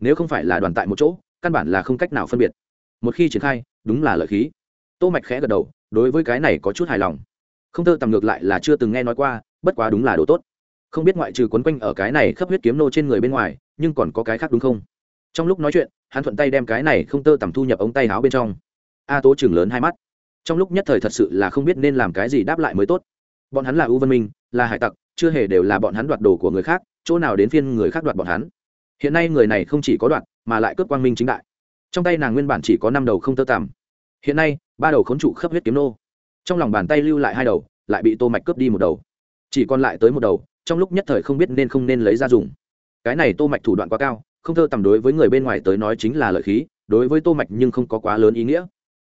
nếu không phải là đoàn tại một chỗ, căn bản là không cách nào phân biệt. Một khi triển khai, đúng là lợi khí. Tô mạch khẽ gật đầu, đối với cái này có chút hài lòng. Không tơ tầm ngược lại là chưa từng nghe nói qua, bất quá đúng là đồ tốt. Không biết ngoại trừ quấn quanh ở cái này khắp huyết kiếm nô trên người bên ngoài, nhưng còn có cái khác đúng không? Trong lúc nói chuyện, hắn thuận tay đem cái này không tơ tầm thu nhập ống tay áo bên trong. A tố chừng lớn hai mắt. Trong lúc nhất thời thật sự là không biết nên làm cái gì đáp lại mới tốt. Bọn hắn là ưu văn minh, là hải tặc, chưa hề đều là bọn hắn đoạt đồ của người khác, chỗ nào đến phiên người khác đoạt bọn hắn hiện nay người này không chỉ có đoạn, mà lại cướp quang minh chính đại. Trong tay nàng nguyên bản chỉ có năm đầu không tơ tằm. Hiện nay, ba đầu khốn trụ khớp huyết kiếm nô. Trong lòng bàn tay lưu lại hai đầu, lại bị tô mạch cướp đi một đầu. Chỉ còn lại tới một đầu, trong lúc nhất thời không biết nên không nên lấy ra dùng. Cái này tô mạch thủ đoạn quá cao, không thơ tầm đối với người bên ngoài tới nói chính là lợi khí, đối với tô mạch nhưng không có quá lớn ý nghĩa.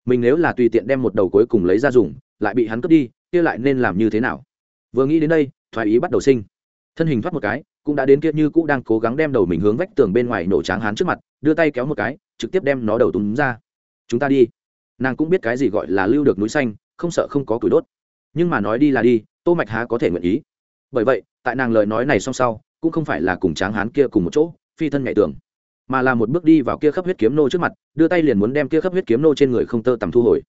Mình nếu là tùy tiện đem một đầu cuối cùng lấy ra dùng, lại bị hắn cướp đi, kia lại nên làm như thế nào? Vừa nghĩ đến đây, thoái ý bắt đầu sinh. Thân hình thoát một cái cũng đã đến kia như cũ đang cố gắng đem đầu mình hướng vách tường bên ngoài nổ tráng hán trước mặt, đưa tay kéo một cái, trực tiếp đem nó đầu túm ra. Chúng ta đi. Nàng cũng biết cái gì gọi là lưu được núi xanh, không sợ không có củi đốt. Nhưng mà nói đi là đi, tô mạch há có thể nguyện ý. Bởi vậy, tại nàng lời nói này song sau, cũng không phải là cùng tráng hán kia cùng một chỗ, phi thân nhảy tường, mà là một bước đi vào kia khắp huyết kiếm nô trước mặt, đưa tay liền muốn đem kia khắp huyết kiếm nô trên người không tơ tầm thu hồi.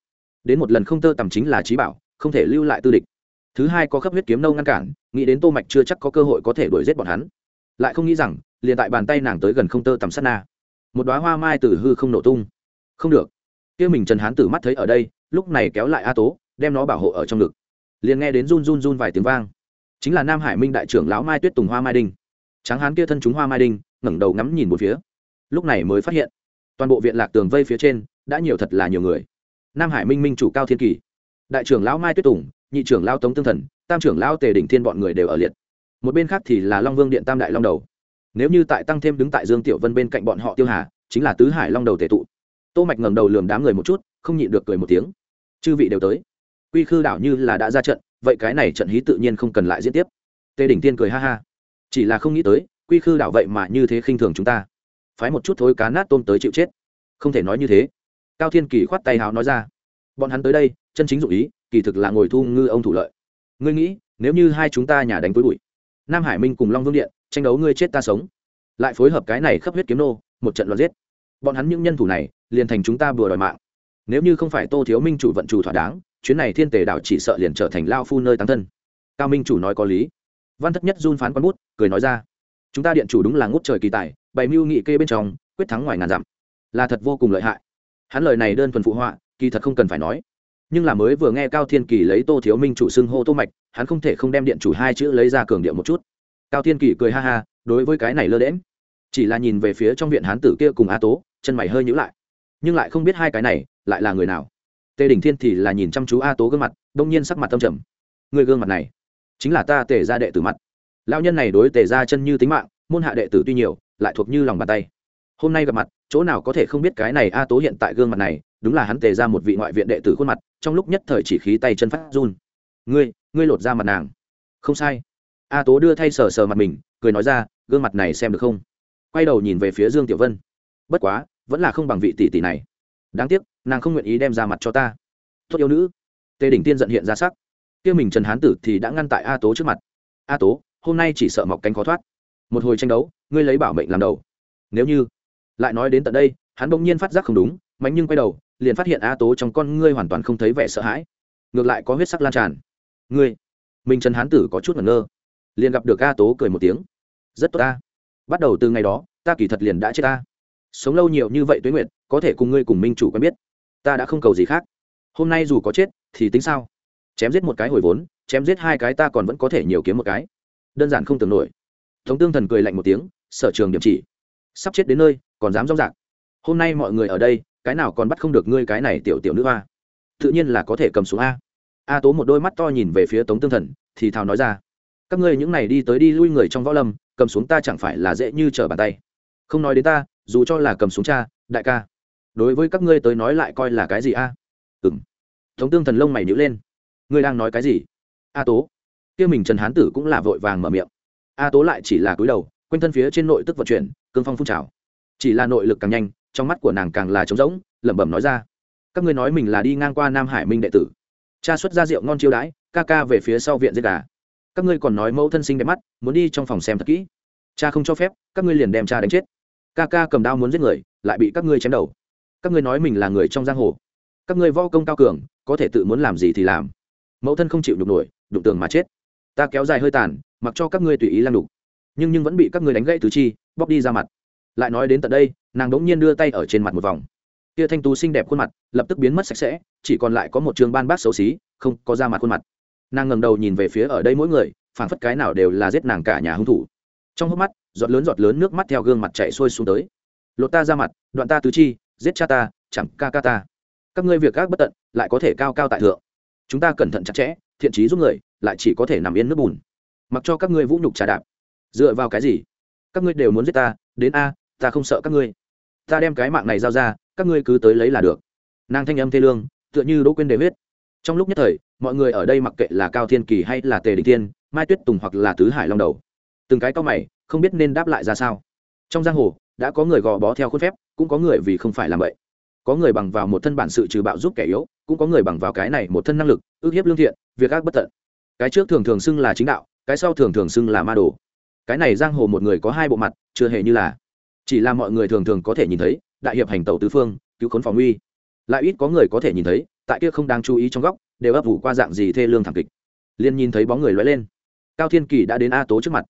Đến một lần không tơ tầm chính là trí bảo, không thể lưu lại tư địch. Thứ hai có khắp huyết kiếm nâu ngăn cản, nghĩ đến tô mạch chưa chắc có cơ hội có thể đuổi giết bọn hắn lại không nghĩ rằng, liền tại bàn tay nàng tới gần không tơ tầm sát na. Một đóa hoa mai từ hư không nổ tung. Không được. Kia mình trần hán tử mắt thấy ở đây, lúc này kéo lại a tố, đem nó bảo hộ ở trong ngực. Liền nghe đến run run run vài tiếng vang. Chính là nam hải minh đại trưởng lão mai tuyết tùng hoa mai đinh. Tráng hán kia thân chúng hoa mai đinh, ngẩng đầu ngắm nhìn một phía. Lúc này mới phát hiện, toàn bộ viện lạc tường vây phía trên, đã nhiều thật là nhiều người. Nam hải minh minh chủ cao thiên kỳ. Đại trưởng lão mai tuyết tùng, nhị trưởng lão tống tương thần, tam trưởng lão tề đỉnh thiên bọn người đều ở liệt một bên khác thì là long vương điện tam đại long đầu. Nếu như tại tăng thêm đứng tại dương tiểu vân bên cạnh bọn họ tiêu hà, chính là tứ hải long đầu tề tụ. Tô mạch ngẩng đầu lườm đám người một chút, không nhịn được cười một tiếng. Chư vị đều tới. Quy khư đảo như là đã ra trận, vậy cái này trận hí tự nhiên không cần lại diễn tiếp. Tề đỉnh tiên cười ha ha. Chỉ là không nghĩ tới, quy khư đảo vậy mà như thế khinh thường chúng ta. Phái một chút thối cá nát tôm tới chịu chết. Không thể nói như thế. Cao thiên kỳ khoát tay hào nói ra. Bọn hắn tới đây, chân chính dụng ý, kỳ thực là ngồi thu ngư ông thủ lợi. Ngươi nghĩ, nếu như hai chúng ta nhà đánh với bụi nam hải minh cùng long vương điện, tranh đấu ngươi chết ta sống. Lại phối hợp cái này khắp huyết kiếm nô, một trận loạt giết. Bọn hắn những nhân thủ này, liền thành chúng ta vừa đòi mạng. Nếu như không phải tô thiếu minh chủ vận chủ thỏa đáng, chuyến này thiên tề đảo chỉ sợ liền trở thành lao phu nơi tăng thân. Cao minh chủ nói có lý. Văn thất nhất run phán quan bút, cười nói ra. Chúng ta điện chủ đúng là ngút trời kỳ tài, bày mưu nghị kê bên trong, quyết thắng ngoài ngàn dặm. Là thật vô cùng lợi hại. Hắn lời này đơn thuần phụ họa, kỳ thật không cần phải nói nhưng là mới vừa nghe cao thiên kỳ lấy tô thiếu minh chủ xưng hô tô mạch, hắn không thể không đem điện chủ hai chữ lấy ra cường điệu một chút. Cao thiên kỳ cười ha ha, đối với cái này lơ đễm chỉ là nhìn về phía trong viện hán tử kia cùng a tố, chân mày hơi nhíu lại. Nhưng lại không biết hai cái này, lại là người nào. Tề đỉnh thiên thì là nhìn chăm chú a tố gương mặt, đông nhiên sắc mặt tâm trầm. Người gương mặt này, chính là ta tề ra đệ tử mặt. Lão nhân này đối tề ra chân như tính mạng, môn hạ đệ tử tuy nhiều, lại thuộc như lòng bàn tay. Hôm nay gặp mặt chỗ nào có thể không biết cái này a tố hiện tại gương mặt này, đúng là hắn tề ra một vị ngoại viện đệ tử khuôn mặt, trong lúc nhất thời chỉ khí tay chân phát run. Ngươi ngươi lột ra mặt nàng. Không sai. A tố đưa thay sờ sờ mặt mình, cười nói ra, gương mặt này xem được không? Quay đầu nhìn về phía dương tiểu vân. Bất quá, vẫn là không bằng vị tỷ tỷ này. Đáng tiếc, nàng không nguyện ý đem ra mặt cho ta. Tốt yêu nữ. Tề đỉnh tiên giận hiện ra sắc. Kia mình trần hán tử thì đã ngăn tại a tố trước mặt. A tố, hôm nay chỉ sợ mọc cánh khó thoát. Một hồi tranh đấu, ngươi lấy bảo mệnh làm đầu. Nếu như lại nói đến tận đây, hắn bỗng nhiên phát giác không đúng mánh nhưng quay đầu, liền phát hiện a tố trong con ngươi hoàn toàn không thấy vẻ sợ hãi. Ngược lại có huyết sắc lan tràn. Ngươi? Mình trần hán tử có chút ngẩn ngơ. Liền gặp được a tố cười một tiếng. Rất tốt ta. Bắt đầu từ ngày đó, ta kỳ thật liền đã chết ta. Sống lâu nhiều như vậy tuế nguyện có thể cùng ngươi cùng minh chủ quen biết. Ta đã không cầu gì khác. Hôm nay dù có chết, thì tính sao? Chém giết một cái hồi vốn, chém giết hai cái ta còn vẫn có thể nhiều kiếm một cái. Đơn giản không tưởng nổi. Thống tương thần cười lạnh một tiếng, sở trường điểm chỉ. Sắp chết đến nơi còn dám rong rạc. Hôm nay mọi người ở đây, cái nào còn bắt không được ngươi cái này tiểu tiểu nữ hoa? Tự nhiên là có thể cầm xuống a. A tố một đôi mắt to nhìn về phía tống tương thần, thì thào nói ra, các ngươi những này đi tới đi lui người trong võ lâm, cầm xuống ta chẳng phải là dễ như trở bàn tay. Không nói đến ta, dù cho là cầm xuống cha, đại ca. Đối với các ngươi tới nói lại coi là cái gì a? Ừ m tống tương thần lông mày nhữ lên. Ngươi đang nói cái gì? A tố. Kia mình trần hán tử cũng là vội vàng mở miệng. A tố lại chỉ là cúi đầu, quanh thân phía trên nội tức vận chuyển, cương phong phun trào chỉ là nội lực càng nhanh, trong mắt của nàng càng là trống rỗng, lẩm bẩm nói ra. Các ngươi nói mình là đi ngang qua nam hải minh đệ tử. Cha xuất ra rượu ngon chiêu đãi, ca ca về phía sau viện giết gà. Các ngươi còn nói mẫu thân sinh đẹp mắt, muốn đi trong phòng xem thật kỹ. Cha không cho phép, các ngươi liền đem cha đánh chết. Ca ca cầm đao muốn giết người, lại bị các ngươi chém đầu. Các ngươi nói mình là người trong giang hồ. Các ngươi võ công cao cường, có thể tự muốn làm gì thì làm. Mẫu thân không chịu nhục nổi, đụng tường mà chết. Ta kéo dài hơi tàn, mặc cho các ngươi tùy ý lăn đục nhưng nhưng vẫn bị các ngươi đánh gãy tứ chi, bóc đi ra mặt lại nói đến tận đây, nàng đỗng nhiên đưa tay ở trên mặt một vòng. Kia thanh tú xinh đẹp khuôn mặt lập tức biến mất sạch sẽ, chỉ còn lại có một trường ban bác xấu xí, không có da mặt khuôn mặt. Nàng ngẩng đầu nhìn về phía ở đây mỗi người, phảng phất cái nào đều là giết nàng cả nhà hung thủ. Trong hốc mắt, giọt lớn giọt lớn nước mắt theo gương mặt chạy xuôi xuống tới. Lột ta ra mặt, đoạn ta tứ chi, giết cha ta, chẳng ca ca ta. Các ngươi việc các bất tận, lại có thể cao cao tại thượng. Chúng ta cẩn thận chặt chẽ, thiện trí giúp người, lại chỉ có thể nằm yên nước bùn. Mặc cho các ngươi vũ nhục trà đạp. Dựa vào cái gì? Các ngươi đều muốn giết ta, đến a ta không sợ các ngươi. Ta đem cái mạng này giao ra, các ngươi cứ tới lấy là được. Nàng thanh âm thê lương, tựa như đỗ quên đề huyết. Trong lúc nhất thời, mọi người ở đây mặc kệ là cao thiên kỳ hay là tề đình tiên mai tuyết tùng hoặc là tứ hải long đầu, từng cái to mày, không biết nên đáp lại ra sao. Trong giang hồ, đã có người gò bó theo khuôn phép, cũng có người vì không phải làm vậy. Có người bằng vào một thân bản sự trừ bạo giúp kẻ yếu, cũng có người bằng vào cái này một thân năng lực ước hiếp lương thiện, việc ác bất tận. Cái trước thường thường xưng là chính đạo, cái sau thường thường xưng là ma đồ. Cái này giang hồ một người có hai bộ mặt, chưa hề như là chỉ là mọi người thường thường có thể nhìn thấy, đại hiệp hành tàu tứ phương, cứu khốn phòng uy lại ít có người có thể nhìn thấy, tại kia không đang chú ý trong góc, đều ấp ủ qua dạng gì thê lương thảm kịch. Liên nhìn thấy bóng người lóe lên. Cao thiên kỳ đã đến a tố trước mặt.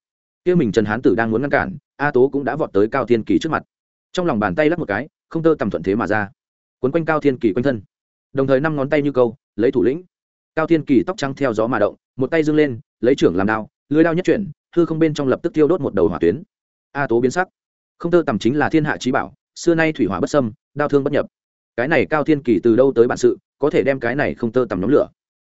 Kia mình trần hán tử đang muốn ngăn cản, a tố cũng đã vọt tới cao thiên kỳ trước mặt. Trong lòng bàn tay lắp một cái, không tơ tầm thuận thế mà ra. Quấn quanh cao thiên kỳ quanh thân. Đồng thời năm ngón tay như câu, lấy thủ lĩnh. Cao thiên kỳ tóc trắng theo gió mà động, một tay dâng lên, lấy trưởng làm đao lưới đao nhất chuyển, hư không bên trong lập tức tiêu đốt một đầu hỏa tuyến. A tố biến sắc không tơ tầm chính là thiên hạ trí bảo, xưa nay thủy hỏa bất sâm đao thương bất nhập. Cái này cao thiên kỳ từ đâu tới bản sự, có thể đem cái này không tơ tầm nhóm lửa.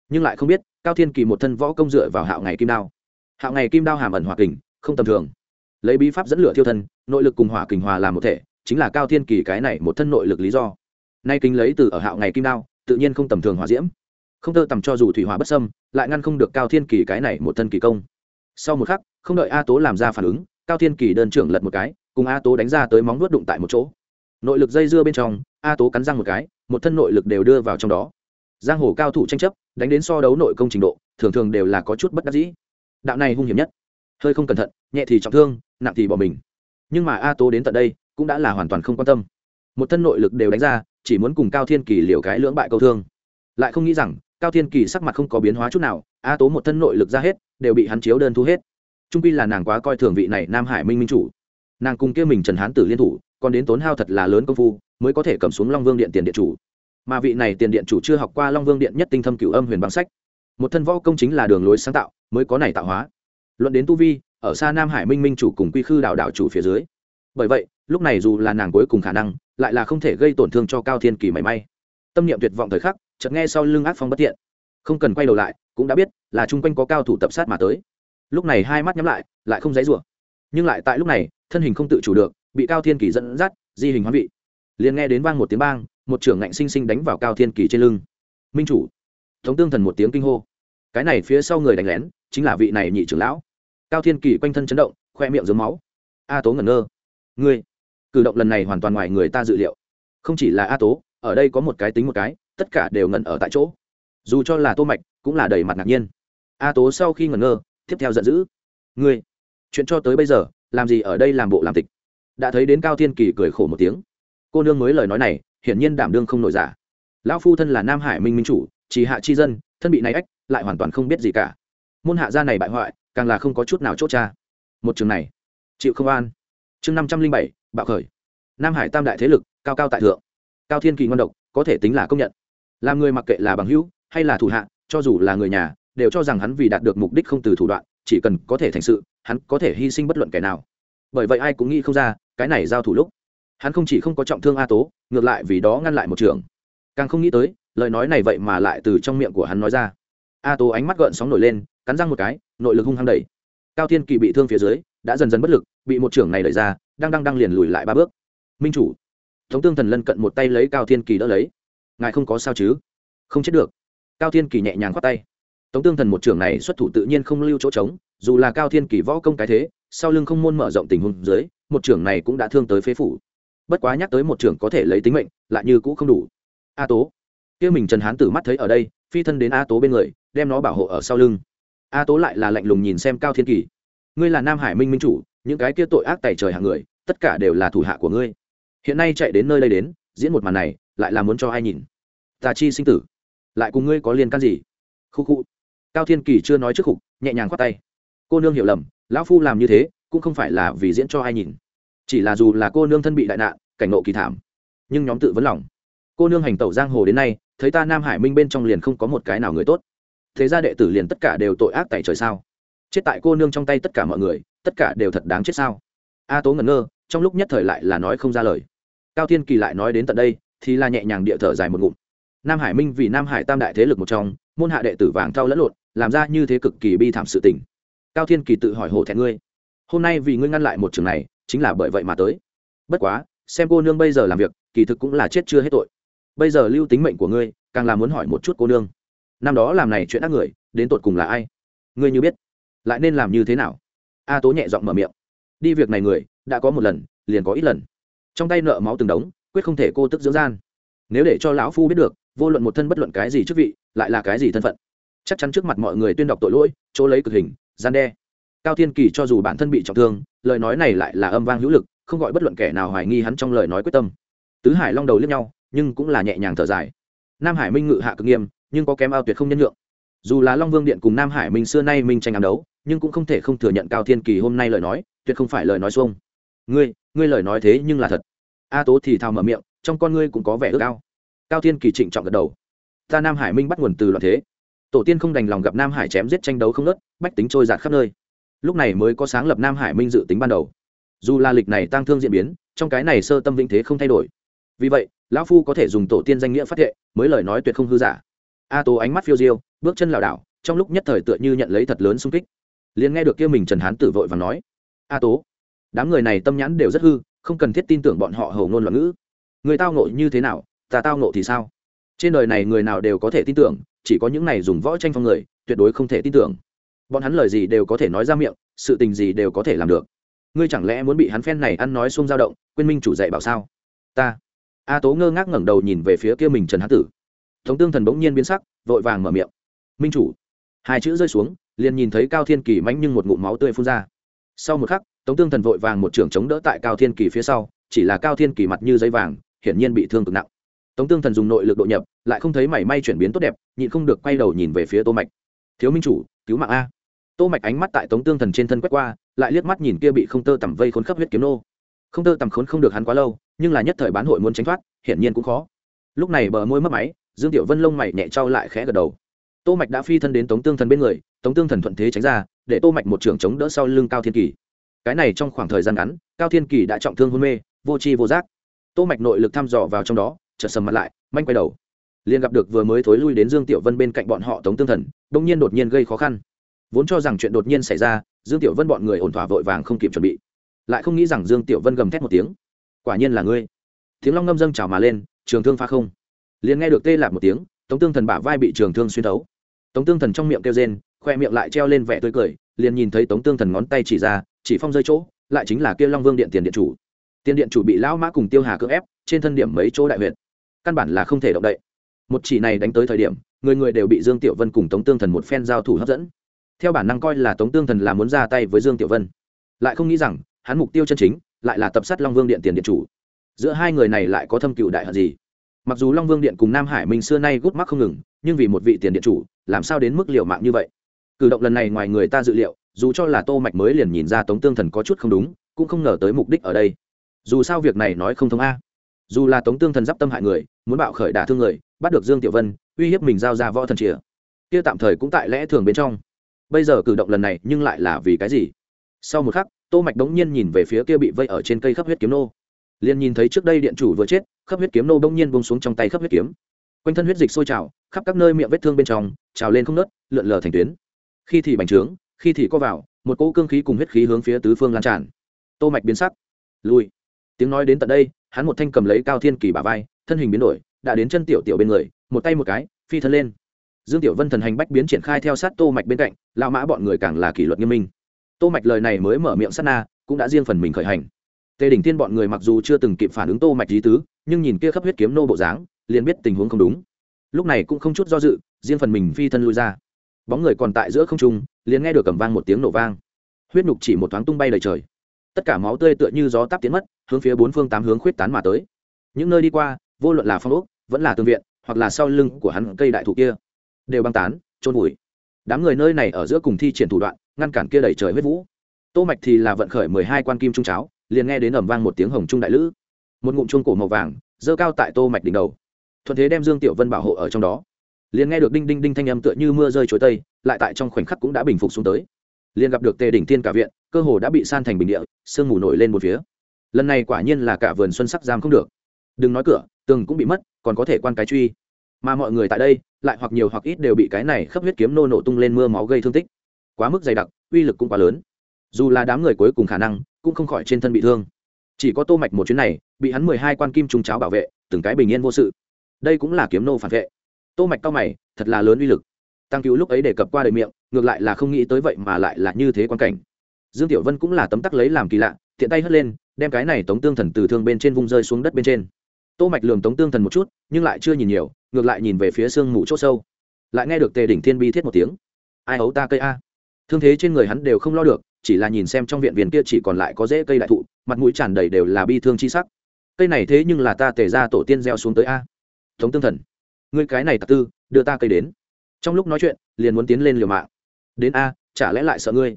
Nhưng lại không biết, cao thiên kỳ một thân võ công dựa vào hạo ngày kim đao. Hạo ngày kim đao hàm ẩn hỏa kình, không tầm thường. Lấy bí pháp dẫn lửa thiêu thân, nội lực cùng hỏa kình hòa làm một thể, chính là cao thiên kỳ cái này một thân nội lực lý do. Nay kính lấy từ ở hạo ngày kim đao, tự nhiên không tầm thường hòa diễm. Không tơ tầm cho dù thủy hỏa bất sâm lại ngăn không được cao thiên kỳ cái này một thân kỳ công. Sau một khắc, không đợi a tố làm ra phản ứng, cao thiên kỳ đơn trưởng lật một cái cùng a tố đánh ra tới móng nuốt đụng tại một chỗ. Nội lực dây dưa bên trong, a tố cắn răng một cái, một thân nội lực đều đưa vào trong đó. Giang hồ cao thủ tranh chấp, đánh đến so đấu nội công trình độ, thường thường đều là có chút bất đắc dĩ. Đạo này hung hiểm nhất. Hơi không cẩn thận, nhẹ thì trọng thương, nặng thì bỏ mình. Nhưng mà a tố đến tận đây, cũng đã là hoàn toàn không quan tâm. Một thân nội lực đều đánh ra, chỉ muốn cùng cao thiên kỳ liều cái lưỡng bại câu thương. Lại không nghĩ rằng, cao thiên kỳ sắc mặt không có biến hóa chút nào, a tố một thân nội lực ra hết, đều bị hắn chiếu đơn thu hết. Trung pi là nàng quá coi thường vị này nam hải minh minh chủ nàng cùng kia mình trần hán tử liên thủ, còn đến tốn hao thật là lớn công phu, mới có thể cầm xuống long vương điện tiền điện chủ. Mà vị này tiền điện chủ chưa học qua long vương điện nhất tinh thâm cửu âm huyền băng sách. Một thân võ công chính là đường lối sáng tạo, mới có này tạo hóa. Luận đến tu vi, ở xa nam hải minh minh chủ cùng quy khư đạo đạo chủ phía dưới. Bởi vậy, lúc này dù là nàng cuối cùng khả năng, lại là không thể gây tổn thương cho cao thiên kỳ mảy may. Tâm niệm tuyệt vọng thời khắc, chợt nghe sau lưng ác phong bất tiện không cần quay đầu lại, cũng đã biết là chung quanh có cao thủ tập sát mà tới. Lúc này hai mắt nhắm lại lại không dãy rủa nhưng lại tại lúc này, thân hình không tự chủ được, bị cao thiên kỳ dẫn dắt, di hình hóa vị. Liền nghe đến vang một tiếng bang, một trưởng ngạnh sinh sinh đánh vào cao thiên kỳ trên lưng. Minh chủ. Thống tương thần một tiếng kinh hô. Cái này phía sau người đánh lén, chính là vị này nhị trưởng lão. Cao thiên kỳ quanh thân chấn động, khoe miệng dướng máu. A tố ngẩn ngơ. Ngươi, cử động lần này hoàn toàn ngoài người ta dự liệu. Không chỉ là a tố, ở đây có một cái tính một cái, tất cả đều ngẩn ở tại chỗ. Dù cho là tô mạch, cũng là đầy mặt ngạc nhiên. A tố sau khi ngẩn ngơ, tiếp theo giận dữ. Ngươi chuyện cho tới bây giờ, làm gì ở đây làm bộ làm tịch. Đã thấy đến cao thiên kỳ cười khổ một tiếng. Cô nương mới lời nói này, hiển nhiên đảm đương không nổi giả. Lão phu thân là nam hải minh minh chủ, chỉ hạ chi dân, thân bị này ách, lại hoàn toàn không biết gì cả. Môn hạ gia này bại hoại, càng là không có chút nào chốt cha. Một trường này, chịu không an. Chương năm trăm linh bảy, bạo khởi. Nam hải tam đại thế lực, cao cao tại thượng. Cao thiên kỳ ngon độc, có thể tính là công nhận. Làm người mặc kệ là bằng hữu, hay là thủ hạ, cho dù là người nhà, đều cho rằng hắn vì đạt được mục đích không từ thủ đoạn chỉ cần có thể thành sự, hắn có thể hy sinh bất luận kẻ nào. Bởi vậy ai cũng nghĩ không ra, cái này giao thủ lúc, hắn không chỉ không có trọng thương a tố, ngược lại vì đó ngăn lại một trường. Càng không nghĩ tới, lời nói này vậy mà lại từ trong miệng của hắn nói ra. A tố ánh mắt gợn sóng nổi lên, cắn răng một cái, nội lực hung hăng đẩy. Cao thiên kỳ bị thương phía dưới, đã dần dần bất lực, bị một trưởng này đẩy ra, đang đang đang liền lùi lại ba bước. Minh chủ thống tương thần lân cận một tay lấy cao thiên kỳ đỡ lấy. Ngài không có sao chứ? Không chết được. Cao thiên kỳ nhẹ nhàng khoát tay tống tương thần một trưởng này xuất thủ tự nhiên không lưu chỗ trống, dù là cao thiên kỳ võ công cái thế, sau lưng không môn mở rộng tình huống dưới, một trưởng này cũng đã thương tới phế phủ. Bất quá nhắc tới một trưởng có thể lấy tính mệnh, lại như cũng không đủ. A tố. Kia mình trần hán tử mắt thấy ở đây, phi thân đến a tố bên người, đem nó bảo hộ ở sau lưng. A tố lại là lạnh lùng nhìn xem cao thiên kỳ. Ngươi là nam hải minh minh chủ, những cái kia tội ác tài trời hàng người, tất cả đều là thủ hạ của ngươi. Hiện nay chạy đến nơi đây đến, diễn một màn này, lại là muốn cho ai nhìn? Ta chi sinh tử. Lại cùng ngươi có liên can gì? Khu khu cao thiên kỳ chưa nói trước khục, nhẹ nhàng khoát tay. Cô nương hiểu lầm, lão phu làm như thế, cũng không phải là vì diễn cho ai nhìn. Chỉ là dù là cô nương thân bị đại nạn, cảnh ngộ kỳ thảm, nhưng nhóm tự vấn lòng. Cô nương hành tẩu giang hồ đến nay, thấy ta nam hải minh bên trong liền không có một cái nào người tốt. Thế ra đệ tử liền tất cả đều tội ác tại trời sao? Chết tại cô nương trong tay tất cả mọi người, tất cả đều thật đáng chết sao? A tố ngẩn ngơ, trong lúc nhất thời lại là nói không ra lời. Cao thiên kỳ lại nói đến tận đây, thì là nhẹ nhàng địa thở dài một ngụm. Nam hải minh vì nam hải tam đại thế lực một trong, môn hạ đệ tử vàng thao lẫn lộn làm ra như thế cực kỳ bi thảm sự tình. Cao thiên kỳ tự hỏi hổ thẹn ngươi. Hôm nay vì ngươi ngăn lại một trường này, chính là bởi vậy mà tới. Bất quá, xem cô nương bây giờ làm việc, kỳ thực cũng là chết chưa hết tội. Bây giờ lưu tính mệnh của ngươi, càng là muốn hỏi một chút cô nương. Năm đó làm này chuyện ác người, đến tột cùng là ai? Ngươi như biết. Lại nên làm như thế nào? A tố nhẹ giọng mở miệng. Đi việc này người, đã có một lần, liền có ít lần. Trong tay nợ máu từng đống, quyết không thể cô tức dưỡng gian. Nếu để cho lão phu biết được, vô luận một thân bất luận cái gì chức vị, lại là cái gì thân phận? Chắc chắn trước mặt mọi người tuyên đọc tội lỗi, chỗ lấy cực hình, gian đe. Cao thiên kỳ cho dù bản thân bị trọng thương, lời nói này lại là âm vang hữu lực, không gọi bất luận kẻ nào hoài nghi hắn trong lời nói quyết tâm. Tứ hải long đầu liếc nhau, nhưng cũng là nhẹ nhàng thở dài. Nam hải minh ngự hạ cực nghiêm, nhưng có kém ao tuyệt không nhân nhượng. dù là long vương điện cùng nam hải minh xưa nay minh tranh ám đấu, nhưng cũng không thể không thừa nhận cao thiên kỳ hôm nay lời nói, tuyệt không phải lời nói xuông. Ngươi ngươi lời nói thế nhưng là thật. A tố thì thào mở miệng, trong con ngươi cũng có vẻ ước ao. Cao thiên kỳ trịnh trọng gật đầu. Ta nam hải minh bắt nguồn từ loạn thế tổ tiên không đành lòng gặp nam hải chém giết tranh đấu không nớt bách tính trôi giạt khắp nơi. Lúc này mới có sáng lập nam hải minh dự tính ban đầu. Dù la lịch này tăng thương diễn biến, trong cái này sơ tâm vĩnh thế không thay đổi. Vì vậy, lão phu có thể dùng tổ tiên danh nghĩa phát thệ, mới lời nói tuyệt không hư giả. A tố ánh mắt phiêu diêu, bước chân lảo đảo, trong lúc nhất thời tựa như nhận lấy thật lớn sung kích. Liền nghe được kia mình trần hán tử vội và nói, a tố đám người này tâm nhãn đều rất hư, không cần thiết tin tưởng bọn họ hầu ngôn loạn ngữ. Người tao nộ như thế nào, ta tao nộ thì sao? Trên đời này người nào đều có thể tin tưởng, chỉ có những này dùng võ tranh phong người, tuyệt đối không thể tin tưởng. Bọn hắn lời gì đều có thể nói ra miệng, sự tình gì đều có thể làm được. Ngươi chẳng lẽ muốn bị hắn phen này ăn nói xung dao động, quên minh chủ dạy bảo sao? Ta. A tố ngơ ngác ngẩng đầu nhìn về phía kia mình trần hán tử. Thống tương thần bỗng nhiên biến sắc, vội vàng mở miệng. Minh chủ. Hai chữ rơi xuống, liền nhìn thấy cao thiên kỳ mánh nhưng một ngụm máu tươi phun ra. Sau một khắc tống tương thần vội vàng một trưởng chống đỡ tại cao thiên kỳ phía sau, chỉ là cao thiên kỳ mặt như dây vàng, hiển nhiên bị thương cực nặng tống tương thần dùng nội lực độ nhập, lại không thấy mảy may chuyển biến tốt đẹp, nhịn không được quay đầu nhìn về phía tô mạch. Thiếu minh chủ, cứu mạng a. Tô mạch ánh mắt tại tống tương thần trên thân quét qua, lại liếc mắt nhìn kia bị không tơ tầm vây khốn khắp huyết kiếm nô. Không tơ tầm khốn không được hắn quá lâu, nhưng là nhất thời bán hội muốn tránh thoát, hiển nhiên cũng khó. Lúc này bờ môi mất máy, dương tiểu vân lông mày nhẹ trao lại khẽ gật đầu. Tô mạch đã phi thân đến tống tương thần bên người, tống tương thần thuận thế tránh ra, để tô mạch một trường chống đỡ sau lưng cao thiên kỳ. Cái này trong khoảng thời gian ngắn, cao thiên kỳ đã trọng thương hôn mê, vô chi vô giác. Tô mạch nội lực thăm dò vào trong đó chợt sầm mặt lại, manh quay đầu. Liền gặp được vừa mới thối lui đến dương tiểu vân bên cạnh bọn họ tống tương thần đông nhiên đột nhiên gây khó khăn. Vốn cho rằng chuyện đột nhiên xảy ra, dương tiểu vân bọn người ổn thỏa vội vàng không kịp chuẩn bị. Lại không nghĩ rằng dương tiểu vân gầm thét một tiếng. Quả nhiên là ngươi. Tiếng long ngâm dâng trào mà lên, trường thương phá không. Liền nghe được tê lạc một tiếng, tống tương thần bả vai bị trường thương xuyên thấu. Tống tương thần trong miệng kêu rên, khoe miệng lại treo lên vẻ tươi cười, liền nhìn thấy tống tương thần ngón tay chỉ ra, chỉ phong rơi chỗ, lại chính là kia long vương điện tiền điện chủ. Tiền điện chủ bị lão mã cùng tiêu hà cưỡng ép, trên thân điểm mấy chỗ đại huyện căn bản là không thể động đậy. Một chỉ này đánh tới thời điểm, người người đều bị dương tiểu vân cùng tống tương thần một phen giao thủ hấp dẫn. Theo bản năng coi là tống tương thần là muốn ra tay với dương tiểu vân. Lại không nghĩ rằng, hắn mục tiêu chân chính lại là tập sát long vương điện tiền điện chủ. Giữa hai người này lại có thâm cựu đại hận gì? Mặc dù long vương điện cùng nam hải minh xưa nay gút mắc không ngừng, nhưng vì một vị tiền điện chủ, làm sao đến mức liều mạng như vậy? Cử động lần này ngoài người ta dự liệu, dù cho là tô mạch mới liền nhìn ra tống tương thần có chút không đúng, cũng không ngờ tới mục đích ở đây. Dù sao việc này nói không thông a dù là tống tương thần giáp tâm hại người, muốn bạo khởi đả thương người, bắt được dương tiểu vân, uy hiếp mình giao ra võ thần chìa. Kia tạm thời cũng tại lẽ thường bên trong. Bây giờ cử động lần này nhưng lại là vì cái gì? Sau một khắc, tô mạch đống nhiên nhìn về phía kia bị vây ở trên cây khắp huyết kiếm nô. Liền nhìn thấy trước đây điện chủ vừa chết, khắp huyết kiếm nô đống nhiên buông xuống trong tay khắp huyết kiếm. Quanh thân huyết dịch sôi trào, khắp các nơi miệng vết thương bên trong, trào lên không nớt lượn lờ thành tuyến. Khi thì bành trướng, khi thì co vào, một cỗ cương khí cùng huyết khí hướng phía tứ phương lan tràn. Tô mạch biến sắc. Lui tiếng nói đến tận đây, hắn một thanh cầm lấy cao thiên kỳ bả vai, thân hình biến đổi, đã đến chân tiểu tiểu bên người, một tay một cái, phi thân lên. Dương tiểu vân thần hành bách biến triển khai theo sát tô mạch bên cạnh, lão mã bọn người càng là kỷ luật nghiêm minh. Tô mạch lời này mới mở miệng sát na, cũng đã riêng phần mình khởi hành. Tề đỉnh thiên bọn người mặc dù chưa từng kịp phản ứng tô mạch lý tứ, nhưng nhìn kia khắp huyết kiếm nô bộ dáng, liền biết tình huống không đúng. Lúc này cũng không chút do dự, riêng phần mình phi thân lui ra. Bóng người còn tại giữa không trung, liền nghe được cầm vang một tiếng nổ vang. Huyết nhục chỉ một thoáng tung bay đầy trời tất cả máu tươi tựa như gió táp tiến mất, hướng phía bốn phương tám hướng khuyết tán mà tới. Những nơi đi qua, vô luận là phong ốc, vẫn là tương viện, hoặc là sau lưng của hắn cây đại thụ kia, đều băng tán trôn vùi. Đám người nơi này ở giữa cùng thi triển thủ đoạn, ngăn cản kia đẩy trời huyết vũ. Tô mạch thì là vận khởi mười hai quan kim trung cháo, liền nghe đến ầm vang một tiếng hồng trung đại lữ. Một ngụm chuông cổ màu vàng dơ cao tại tô mạch đỉnh đầu. Thuận thế đem dương tiểu vân bảo hộ ở trong đó. Liền nghe được đinh đinh đinh thanh âm tựa như mưa rơi chối tây, lại tại trong khoảnh khắc cũng đã bình phục xuống tới. Liền gặp được tề đỉnh tiên cả viện cơ hồ đã bị san thành bình địa, sương mù nổi lên một phía. Lần này quả nhiên là cả vườn xuân sắc giam không được. Đừng nói cửa, tường cũng bị mất, còn có thể quan cái truy. Mà mọi người tại đây, lại hoặc nhiều hoặc ít đều bị cái này khắp huyết kiếm nô nổ tung lên mưa máu gây thương tích. Quá mức dày đặc, uy lực cũng quá lớn. Dù là đám người cuối cùng khả năng, cũng không khỏi trên thân bị thương. Chỉ có tô mạch một chuyến này, bị hắn mười hai quan kim trung cháo bảo vệ, từng cái bình yên vô sự. Đây cũng là kiếm nô phản vệ. Tô mạch cao mày, thật là lớn uy lực. Tăng cứu lúc ấy để cập qua đời miệng, ngược lại là không nghĩ tới vậy mà lại là như thế quan cảnh dương tiểu vân cũng là tấm tắc lấy làm kỳ lạ, tiện tay hất lên, đem cái này tống tương thần từ thương bên trên vung rơi xuống đất bên trên. Tô mạch lường tống tương thần một chút, nhưng lại chưa nhìn nhiều, ngược lại nhìn về phía sương mù chỗ sâu. Lại nghe được tề đỉnh thiên bi thiết một tiếng. Ai ấu ta cây a? Thương thế trên người hắn đều không lo được, chỉ là nhìn xem trong viện viện kia chỉ còn lại có rễ cây đại thụ, mặt mũi tràn đầy đều là bi thương chi sắc. Cây này thế nhưng là ta tề ra tổ tiên gieo xuống tới a? Tống tương thần, ngươi cái này tặc tư, đưa ta cây đến. Trong lúc nói chuyện, liền muốn tiến lên liều mạng. Đến a, chả lẽ lại sợ ngươi?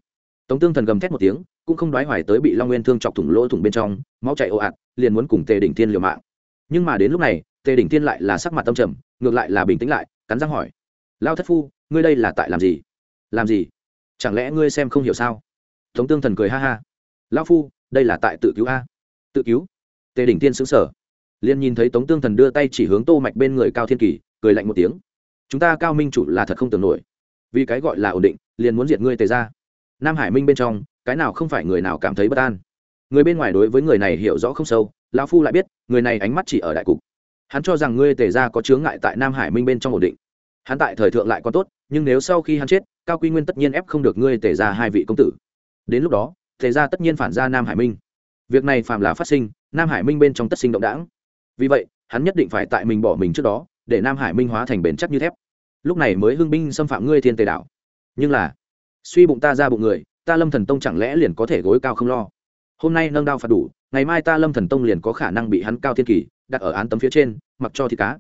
Tống tương thần gầm thét một tiếng, cũng không đoái hoài tới bị long nguyên thương chọc thủng lỗ thủng bên trong, máu chạy ồ ạt, liền muốn cùng tề đỉnh thiên liều mạng. Nhưng mà đến lúc này, tề đỉnh thiên lại là sắc mặt tâm trầm, ngược lại là bình tĩnh lại, cắn răng hỏi lao thất phu, ngươi đây là tại làm gì? Làm gì? Chẳng lẽ ngươi xem không hiểu sao? Tống tương thần cười ha ha lao phu, đây là tại tự cứu a. Tự cứu? Tề đỉnh Thiên xứng sở liền nhìn thấy tống tương thần đưa tay chỉ hướng tô mạch bên người cao thiên kỳ, cười lạnh một tiếng, chúng ta cao minh chủ là thật không tưởng nổi, vì cái gọi là ổn định, liền muốn diệt ngươi tề ra nam hải minh bên trong, cái nào không phải người nào cảm thấy bất an? Người bên ngoài đối với người này hiểu rõ không sâu, lão phu lại biết, người này ánh mắt chỉ ở đại cục. Hắn cho rằng ngươi tề ra có chướng ngại tại nam hải minh bên trong ổn định. Hắn tại thời thượng lại có tốt, nhưng nếu sau khi hắn chết, cao quy nguyên tất nhiên ép không được ngươi tề ra hai vị công tử. Đến lúc đó, tề ra tất nhiên phản ra nam hải minh. Việc này phàm là phát sinh, nam hải minh bên trong tất sinh động đảng vì vậy, hắn nhất định phải tại mình bỏ mình trước đó, để nam hải minh hóa thành bền chắc như thép. Lúc này mới hưng binh xâm phạm ngươi thiên tề đảo. Nhưng là suy bụng ta ra bụng người, ta lâm thần tông chẳng lẽ liền có thể gối cao không lo? Hôm nay nâng đao phạt đủ, ngày mai ta lâm thần tông liền có khả năng bị hắn cao thiên kỳ, đặt ở án tấm phía trên, mặc cho thịt cá.